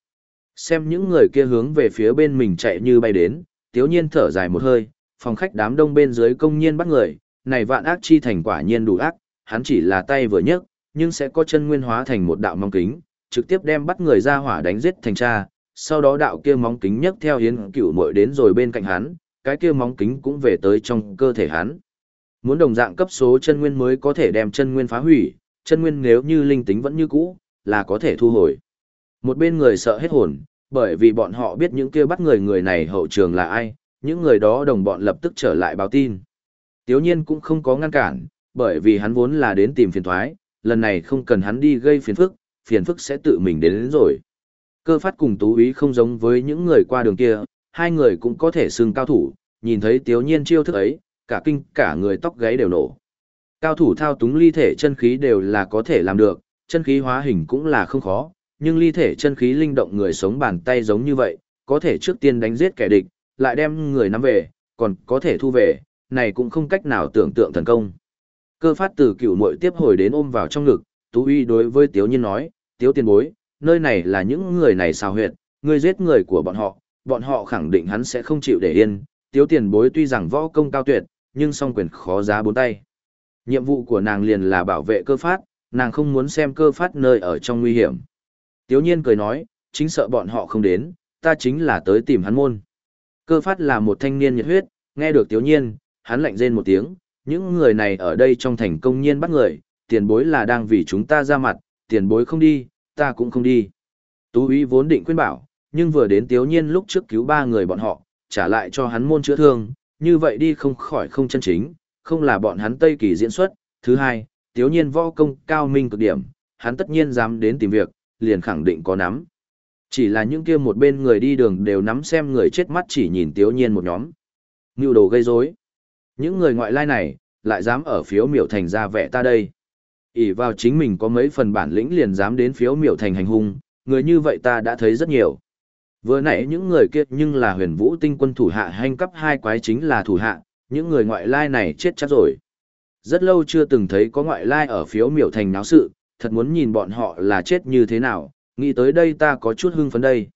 Xem những người kia hướng về phía bên mình chạy như bay đến, tiếu nhiên thở dài một hơi, phòng khách đám đông bên dưới công nhiên bắt người, này vạn ác chi thành quả nhiên đủ ác, hắn chỉ là tay vừa nhấc, nhưng sẽ có chân nguyên hóa thành một đạo mong kính, trực tiếp đem bắt người ra hỏa đánh giết thành cha, sau đó đạo kia móng kính nhấc theo hiến cửu muội đến rồi bên cạnh hắn, cái kia móng kính cũng về tới trong cơ thể hắn. Muốn đồng dạng cấp số chân nguyên mới có thể đem chân nguyên phá hủy, chân nguyên nếu như linh tính vẫn như cũ, là có thể thu hồi. Một bên người sợ hết hồn, bởi vì bọn họ biết những kia bắt người người này hậu trường là ai, những người đó đồng bọn lập tức trở lại báo tin. Tiếu nhiên cũng không có ngăn cản, bởi vì hắn vốn là đến tìm phiền thoái, lần này không cần hắn đi gây phiền phức, phiền phức sẽ tự mình đến, đến rồi. Cơ phát cùng tú ý không giống với những người qua đường kia, hai người cũng có thể xưng cao thủ, nhìn thấy tiếu nhiên chiêu thức ấy, cả kinh cả người tóc gáy đều nổ. Cao thủ thao túng ly thể chân khí đều là có thể làm được, chân khí hóa hình cũng là không khó, nhưng ly thể chân khí linh động người sống bàn tay giống như vậy, có thể trước tiên đánh giết kẻ địch, lại đem người nắm về, còn có thể thu về, này cũng không cách nào tưởng tượng thần công. Cơ phát từ cựu muội tiếp hồi đến ôm vào trong ngực, Tú Uy đối với Tiếu Nhiên nói, Tiếu tiền bối, nơi này là những người này xào huyệt, ngươi giết người của bọn họ, bọn họ khẳng định hắn sẽ không chịu để yên, Tiếu tiền bối tuy rằng võ công cao tuyệt, nhưng song quyền khó giá bốn tay. Nhiệm vụ của nàng liền là bảo vệ cơ phát, nàng không muốn xem cơ phát nơi ở trong nguy hiểm. Tiếu nhiên cười nói, chính sợ bọn họ không đến, ta chính là tới tìm hắn môn. Cơ phát là một thanh niên nhiệt huyết, nghe được tiếu nhiên, hắn lạnh rên một tiếng, những người này ở đây trong thành công nhiên bắt người, tiền bối là đang vì chúng ta ra mặt, tiền bối không đi, ta cũng không đi. Tú ý vốn định khuyên bảo, nhưng vừa đến tiếu nhiên lúc trước cứu ba người bọn họ, trả lại cho hắn môn chữa thương, như vậy đi không khỏi không chân chính, không là bọn hắn Tây Kỳ diễn xuất. Thứ hai, tiếu nhiên võ công cao minh cực điểm, hắn tất nhiên dám đến tìm việc, liền khẳng định có nắm. Chỉ là những kia một bên người đi đường đều nắm xem người chết mắt chỉ nhìn tiếu nhiên một nhóm. Ngưu đồ gây rối. Những người ngoại lai này, lại dám ở phiếu miểu thành ra vẻ ta đây. ỷ vào chính mình có mấy phần bản lĩnh liền dám đến phiếu miểu thành hành hung, người như vậy ta đã thấy rất nhiều. Vừa nãy những người kia nhưng là huyền vũ tinh quân thủ hạ hành cấp hai quái chính là thủ hạ, những người ngoại lai này chết chắc rồi. Rất lâu chưa từng thấy có ngoại lai ở phiếu miểu thành náo sự, thật muốn nhìn bọn họ là chết như thế nào, nghĩ tới đây ta có chút hưng phấn đây.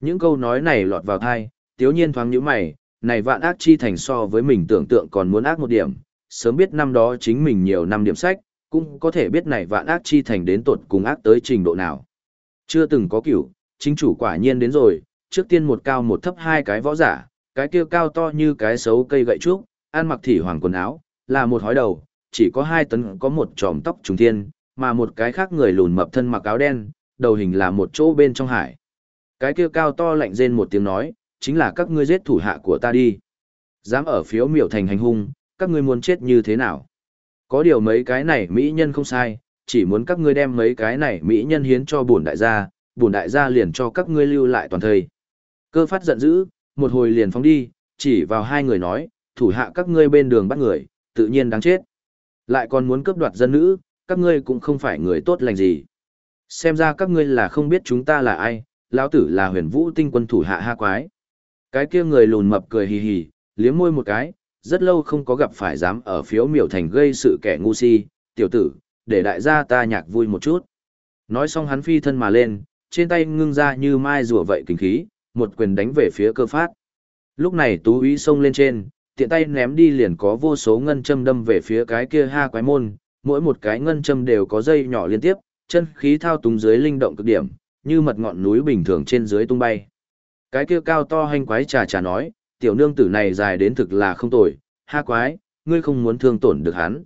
Những câu nói này lọt vào thai, tiếu nhiên thoáng nhíu mày, này vạn ác chi thành so với mình tưởng tượng còn muốn ác một điểm, sớm biết năm đó chính mình nhiều năm điểm sách, cũng có thể biết này vạn ác chi thành đến tột cùng ác tới trình độ nào. Chưa từng có kiểu, chính chủ quả nhiên đến rồi, trước tiên một cao một thấp hai cái võ giả, cái kia cao to như cái xấu cây gậy trúc, ăn mặc thỉ hoàng quần áo, là một hói đầu, chỉ có hai tấn có một tròm tóc trùng thiên, mà một cái khác người lùn mập thân mặc áo đen, đầu hình là một chỗ bên trong hải. Cái kia cao to lạnh rên một tiếng nói, chính là các ngươi giết thủ hạ của ta đi. Dám ở phiếu miểu thành hành hung, các ngươi muốn chết như thế nào? Có điều mấy cái này mỹ nhân không sai, chỉ muốn các ngươi đem mấy cái này mỹ nhân hiến cho bổn đại gia, bổn đại gia liền cho các ngươi lưu lại toàn thời. Cơ phát giận dữ, một hồi liền phóng đi, chỉ vào hai người nói, thủ hạ các ngươi bên đường bắt người, tự nhiên đáng chết. Lại còn muốn cướp đoạt dân nữ, các ngươi cũng không phải người tốt lành gì. Xem ra các ngươi là không biết chúng ta là ai, lão tử là huyền vũ tinh quân thủ hạ ha quái. Cái kia người lùn mập cười hì hì, liếm môi một cái, rất lâu không có gặp phải dám ở phiếu miểu thành gây sự kẻ ngu si, tiểu tử, để đại gia ta nhạc vui một chút. Nói xong hắn phi thân mà lên, trên tay ngưng ra như mai rùa vậy kinh khí, một quyền đánh về phía cơ phát. Lúc này tú úy xông lên trên, tiện tay ném đi liền có vô số ngân châm đâm về phía cái kia ha quái môn, mỗi một cái ngân châm đều có dây nhỏ liên tiếp, chân khí thao túng dưới linh động cực điểm, như mật ngọn núi bình thường trên dưới tung bay. Cái kia cao to hành quái trà trà nói, tiểu nương tử này dài đến thực là không tồi, ha quái, ngươi không muốn thương tổn được hắn.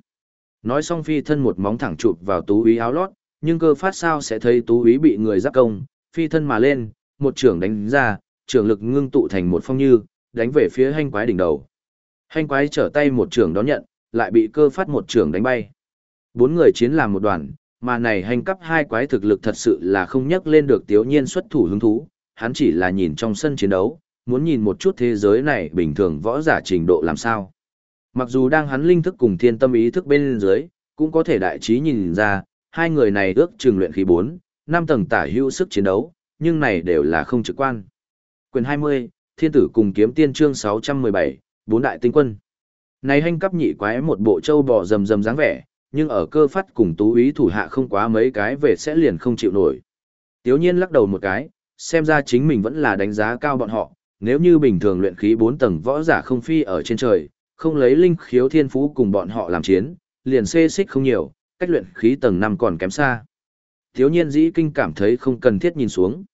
Nói xong phi thân một móng thẳng chụp vào tú úy áo lót, nhưng cơ phát sao sẽ thấy tú úy bị người giáp công, phi thân mà lên, một trưởng đánh ra, trưởng lực ngưng tụ thành một phong như, đánh về phía hành quái đỉnh đầu. Hành quái trở tay một trưởng đón nhận, lại bị cơ phát một trưởng đánh bay. Bốn người chiến làm một đoàn, mà này hành cấp hai quái thực lực thật sự là không nhắc lên được tiếu nhiên xuất thủ hứng thú, hắn chỉ là nhìn trong sân chiến đấu, muốn nhìn một chút thế giới này bình thường võ giả trình độ làm sao. Mặc dù đang hắn linh thức cùng thiên tâm ý thức bên dưới, cũng có thể đại trí nhìn ra, hai người này ước trường luyện khí 4, 5 tầng tả hữu sức chiến đấu, nhưng này đều là không trực quan. Quyền 20, Thiên tử cùng kiếm tiên chương 617, bốn đại tinh quân. Này hành cấp nhị quái một bộ châu bò rầm rầm dáng vẻ, nhưng ở cơ phát cùng tú ý thủ hạ không quá mấy cái về sẽ liền không chịu nổi. Tiếu nhiên lắc đầu một cái, xem ra chính mình vẫn là đánh giá cao bọn họ, nếu như bình thường luyện khí 4 tầng võ giả không phi ở trên trời, không lấy linh khiếu thiên phú cùng bọn họ làm chiến, liền xê xích không nhiều, cách luyện khí tầng 5 còn kém xa. Thiếu nhiên dĩ kinh cảm thấy không cần thiết nhìn xuống.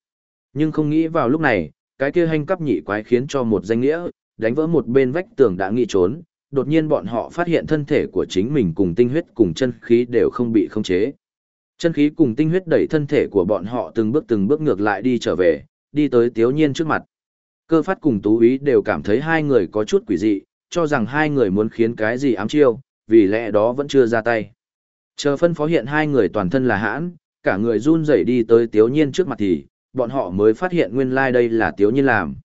Nhưng không nghĩ vào lúc này, cái kia hành cấp nhị quái khiến cho một danh nghĩa, đánh vỡ một bên vách tường đã nghị trốn, đột nhiên bọn họ phát hiện thân thể của chính mình cùng tinh huyết cùng chân khí đều không bị khống chế. Chân khí cùng tinh huyết đẩy thân thể của bọn họ từng bước từng bước ngược lại đi trở về, đi tới Tiếu Nhiên trước mặt. Cơ phát cùng Tú Ý đều cảm thấy hai người có chút quỷ dị, cho rằng hai người muốn khiến cái gì ám chiêu, vì lẽ đó vẫn chưa ra tay. Chờ phân phó hiện hai người toàn thân là hãn, cả người run rẩy đi tới Tiếu Nhiên trước mặt thì, bọn họ mới phát hiện nguyên lai like đây là Tiếu Nhiên làm.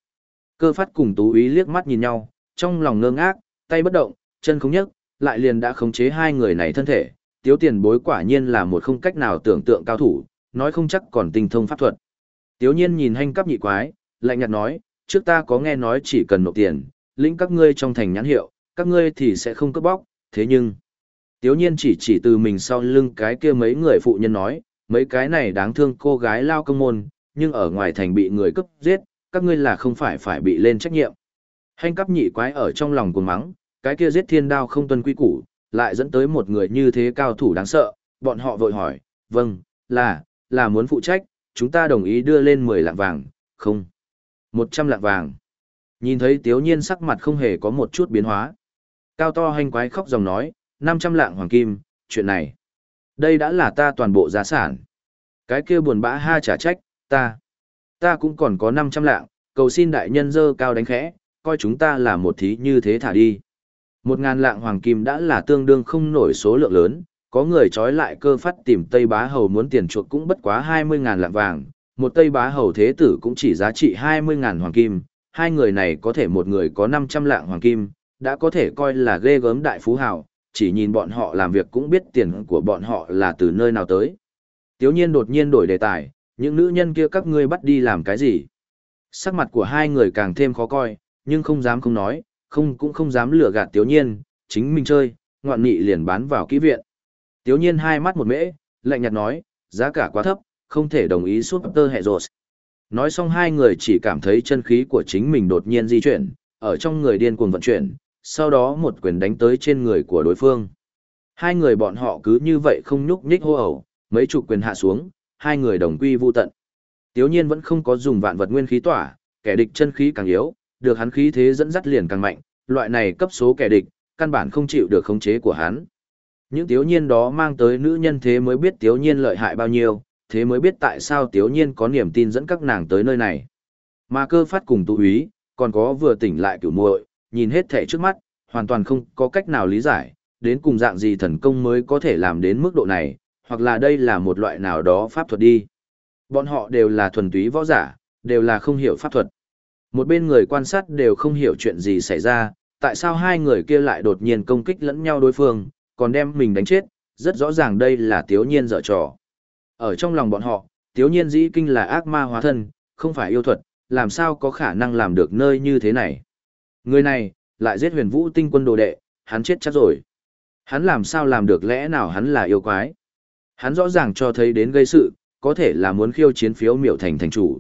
Cơ phát cùng Tú Ý liếc mắt nhìn nhau, trong lòng ngơ ngác, tay bất động, chân không nhấc, lại liền đã khống chế hai người này thân thể. Tiếu tiền bối quả nhiên là một không cách nào tưởng tượng cao thủ, nói không chắc còn tinh thông pháp thuật. Tiếu nhiên nhìn hành cấp nhị quái, lạnh nhạt nói, trước ta có nghe nói chỉ cần nộp tiền, lĩnh các ngươi trong thành nhãn hiệu, các ngươi thì sẽ không cướp bóc, thế nhưng... Tiếu nhiên chỉ chỉ từ mình sau lưng cái kia mấy người phụ nhân nói, mấy cái này đáng thương cô gái lao công môn, nhưng ở ngoài thành bị người cướp giết, các ngươi là không phải phải bị lên trách nhiệm. Hành cấp nhị quái ở trong lòng cuồng mắng, cái kia giết thiên đao không tuân quy củ, lại dẫn tới một người như thế cao thủ đáng sợ, bọn họ vội hỏi, vâng, là, là muốn phụ trách, chúng ta đồng ý đưa lên 10 lạng vàng, không, 100 lạng vàng. Nhìn thấy tiếu nhiên sắc mặt không hề có một chút biến hóa. Cao to hành quái khóc dòng nói, 500 lạng hoàng kim, chuyện này. Đây đã là ta toàn bộ giá sản. Cái kia buồn bã ha trả trách, ta. Ta cũng còn có 500 lạng, cầu xin đại nhân dơ cao đánh khẽ, coi chúng ta là một thí như thế thả đi. Một ngàn lạng hoàng kim đã là tương đương không nổi số lượng lớn, có người trói lại cơ phát tìm Tây Bá Hầu muốn tiền chuộc cũng bất quá 20 ngàn lạng vàng, một Tây Bá Hầu thế tử cũng chỉ giá trị 20 ngàn hoàng kim, hai người này có thể một người có 500 lạng hoàng kim, đã có thể coi là ghê gớm đại phú hào, chỉ nhìn bọn họ làm việc cũng biết tiền của bọn họ là từ nơi nào tới. Tiếu nhiên đột nhiên đổi đề tài, những nữ nhân kia các ngươi bắt đi làm cái gì? Sắc mặt của hai người càng thêm khó coi, nhưng không dám không nói, không cũng không dám lừa gạt tiếu nhiên, chính mình chơi, ngoạn nghị liền bán vào kỹ viện. Tiếu nhiên hai mắt một mễ, lạnh nhạt nói, giá cả quá thấp, không thể đồng ý suốt tơ hệ rột. Nói xong hai người chỉ cảm thấy chân khí của chính mình đột nhiên di chuyển, ở trong người điên cuồng vận chuyển, sau đó một quyền đánh tới trên người của đối phương. Hai người bọn họ cứ như vậy không nhúc nhích hô ẩu, mấy chục quyền hạ xuống, hai người đồng quy vu tận. Tiếu nhiên vẫn không có dùng vạn vật nguyên khí tỏa, kẻ địch chân khí càng yếu, được hắn khí thế dẫn dắt liền càng mạnh, loại này cấp số kẻ địch, căn bản không chịu được khống chế của hắn. Những tiếu nhiên đó mang tới nữ nhân thế mới biết tiếu nhiên lợi hại bao nhiêu, thế mới biết tại sao tiếu nhiên có niềm tin dẫn các nàng tới nơi này. Mà cơ phát cùng tụ ý, còn có vừa tỉnh lại cửu muội, nhìn hết thể trước mắt, hoàn toàn không có cách nào lý giải, đến cùng dạng gì thần công mới có thể làm đến mức độ này, hoặc là đây là một loại nào đó pháp thuật đi. Bọn họ đều là thuần túy võ giả, đều là không hiểu pháp thuật. Một bên người quan sát đều không hiểu chuyện gì xảy ra, tại sao hai người kia lại đột nhiên công kích lẫn nhau đối phương, còn đem mình đánh chết, rất rõ ràng đây là tiếu nhiên dở trò. Ở trong lòng bọn họ, tiếu nhiên dĩ kinh là ác ma hóa thân, không phải yêu thuật, làm sao có khả năng làm được nơi như thế này. Người này, lại giết huyền vũ tinh quân đồ đệ, hắn chết chắc rồi. Hắn làm sao làm được lẽ nào hắn là yêu quái. Hắn rõ ràng cho thấy đến gây sự, có thể là muốn khiêu chiến phiếu miểu thành thành chủ.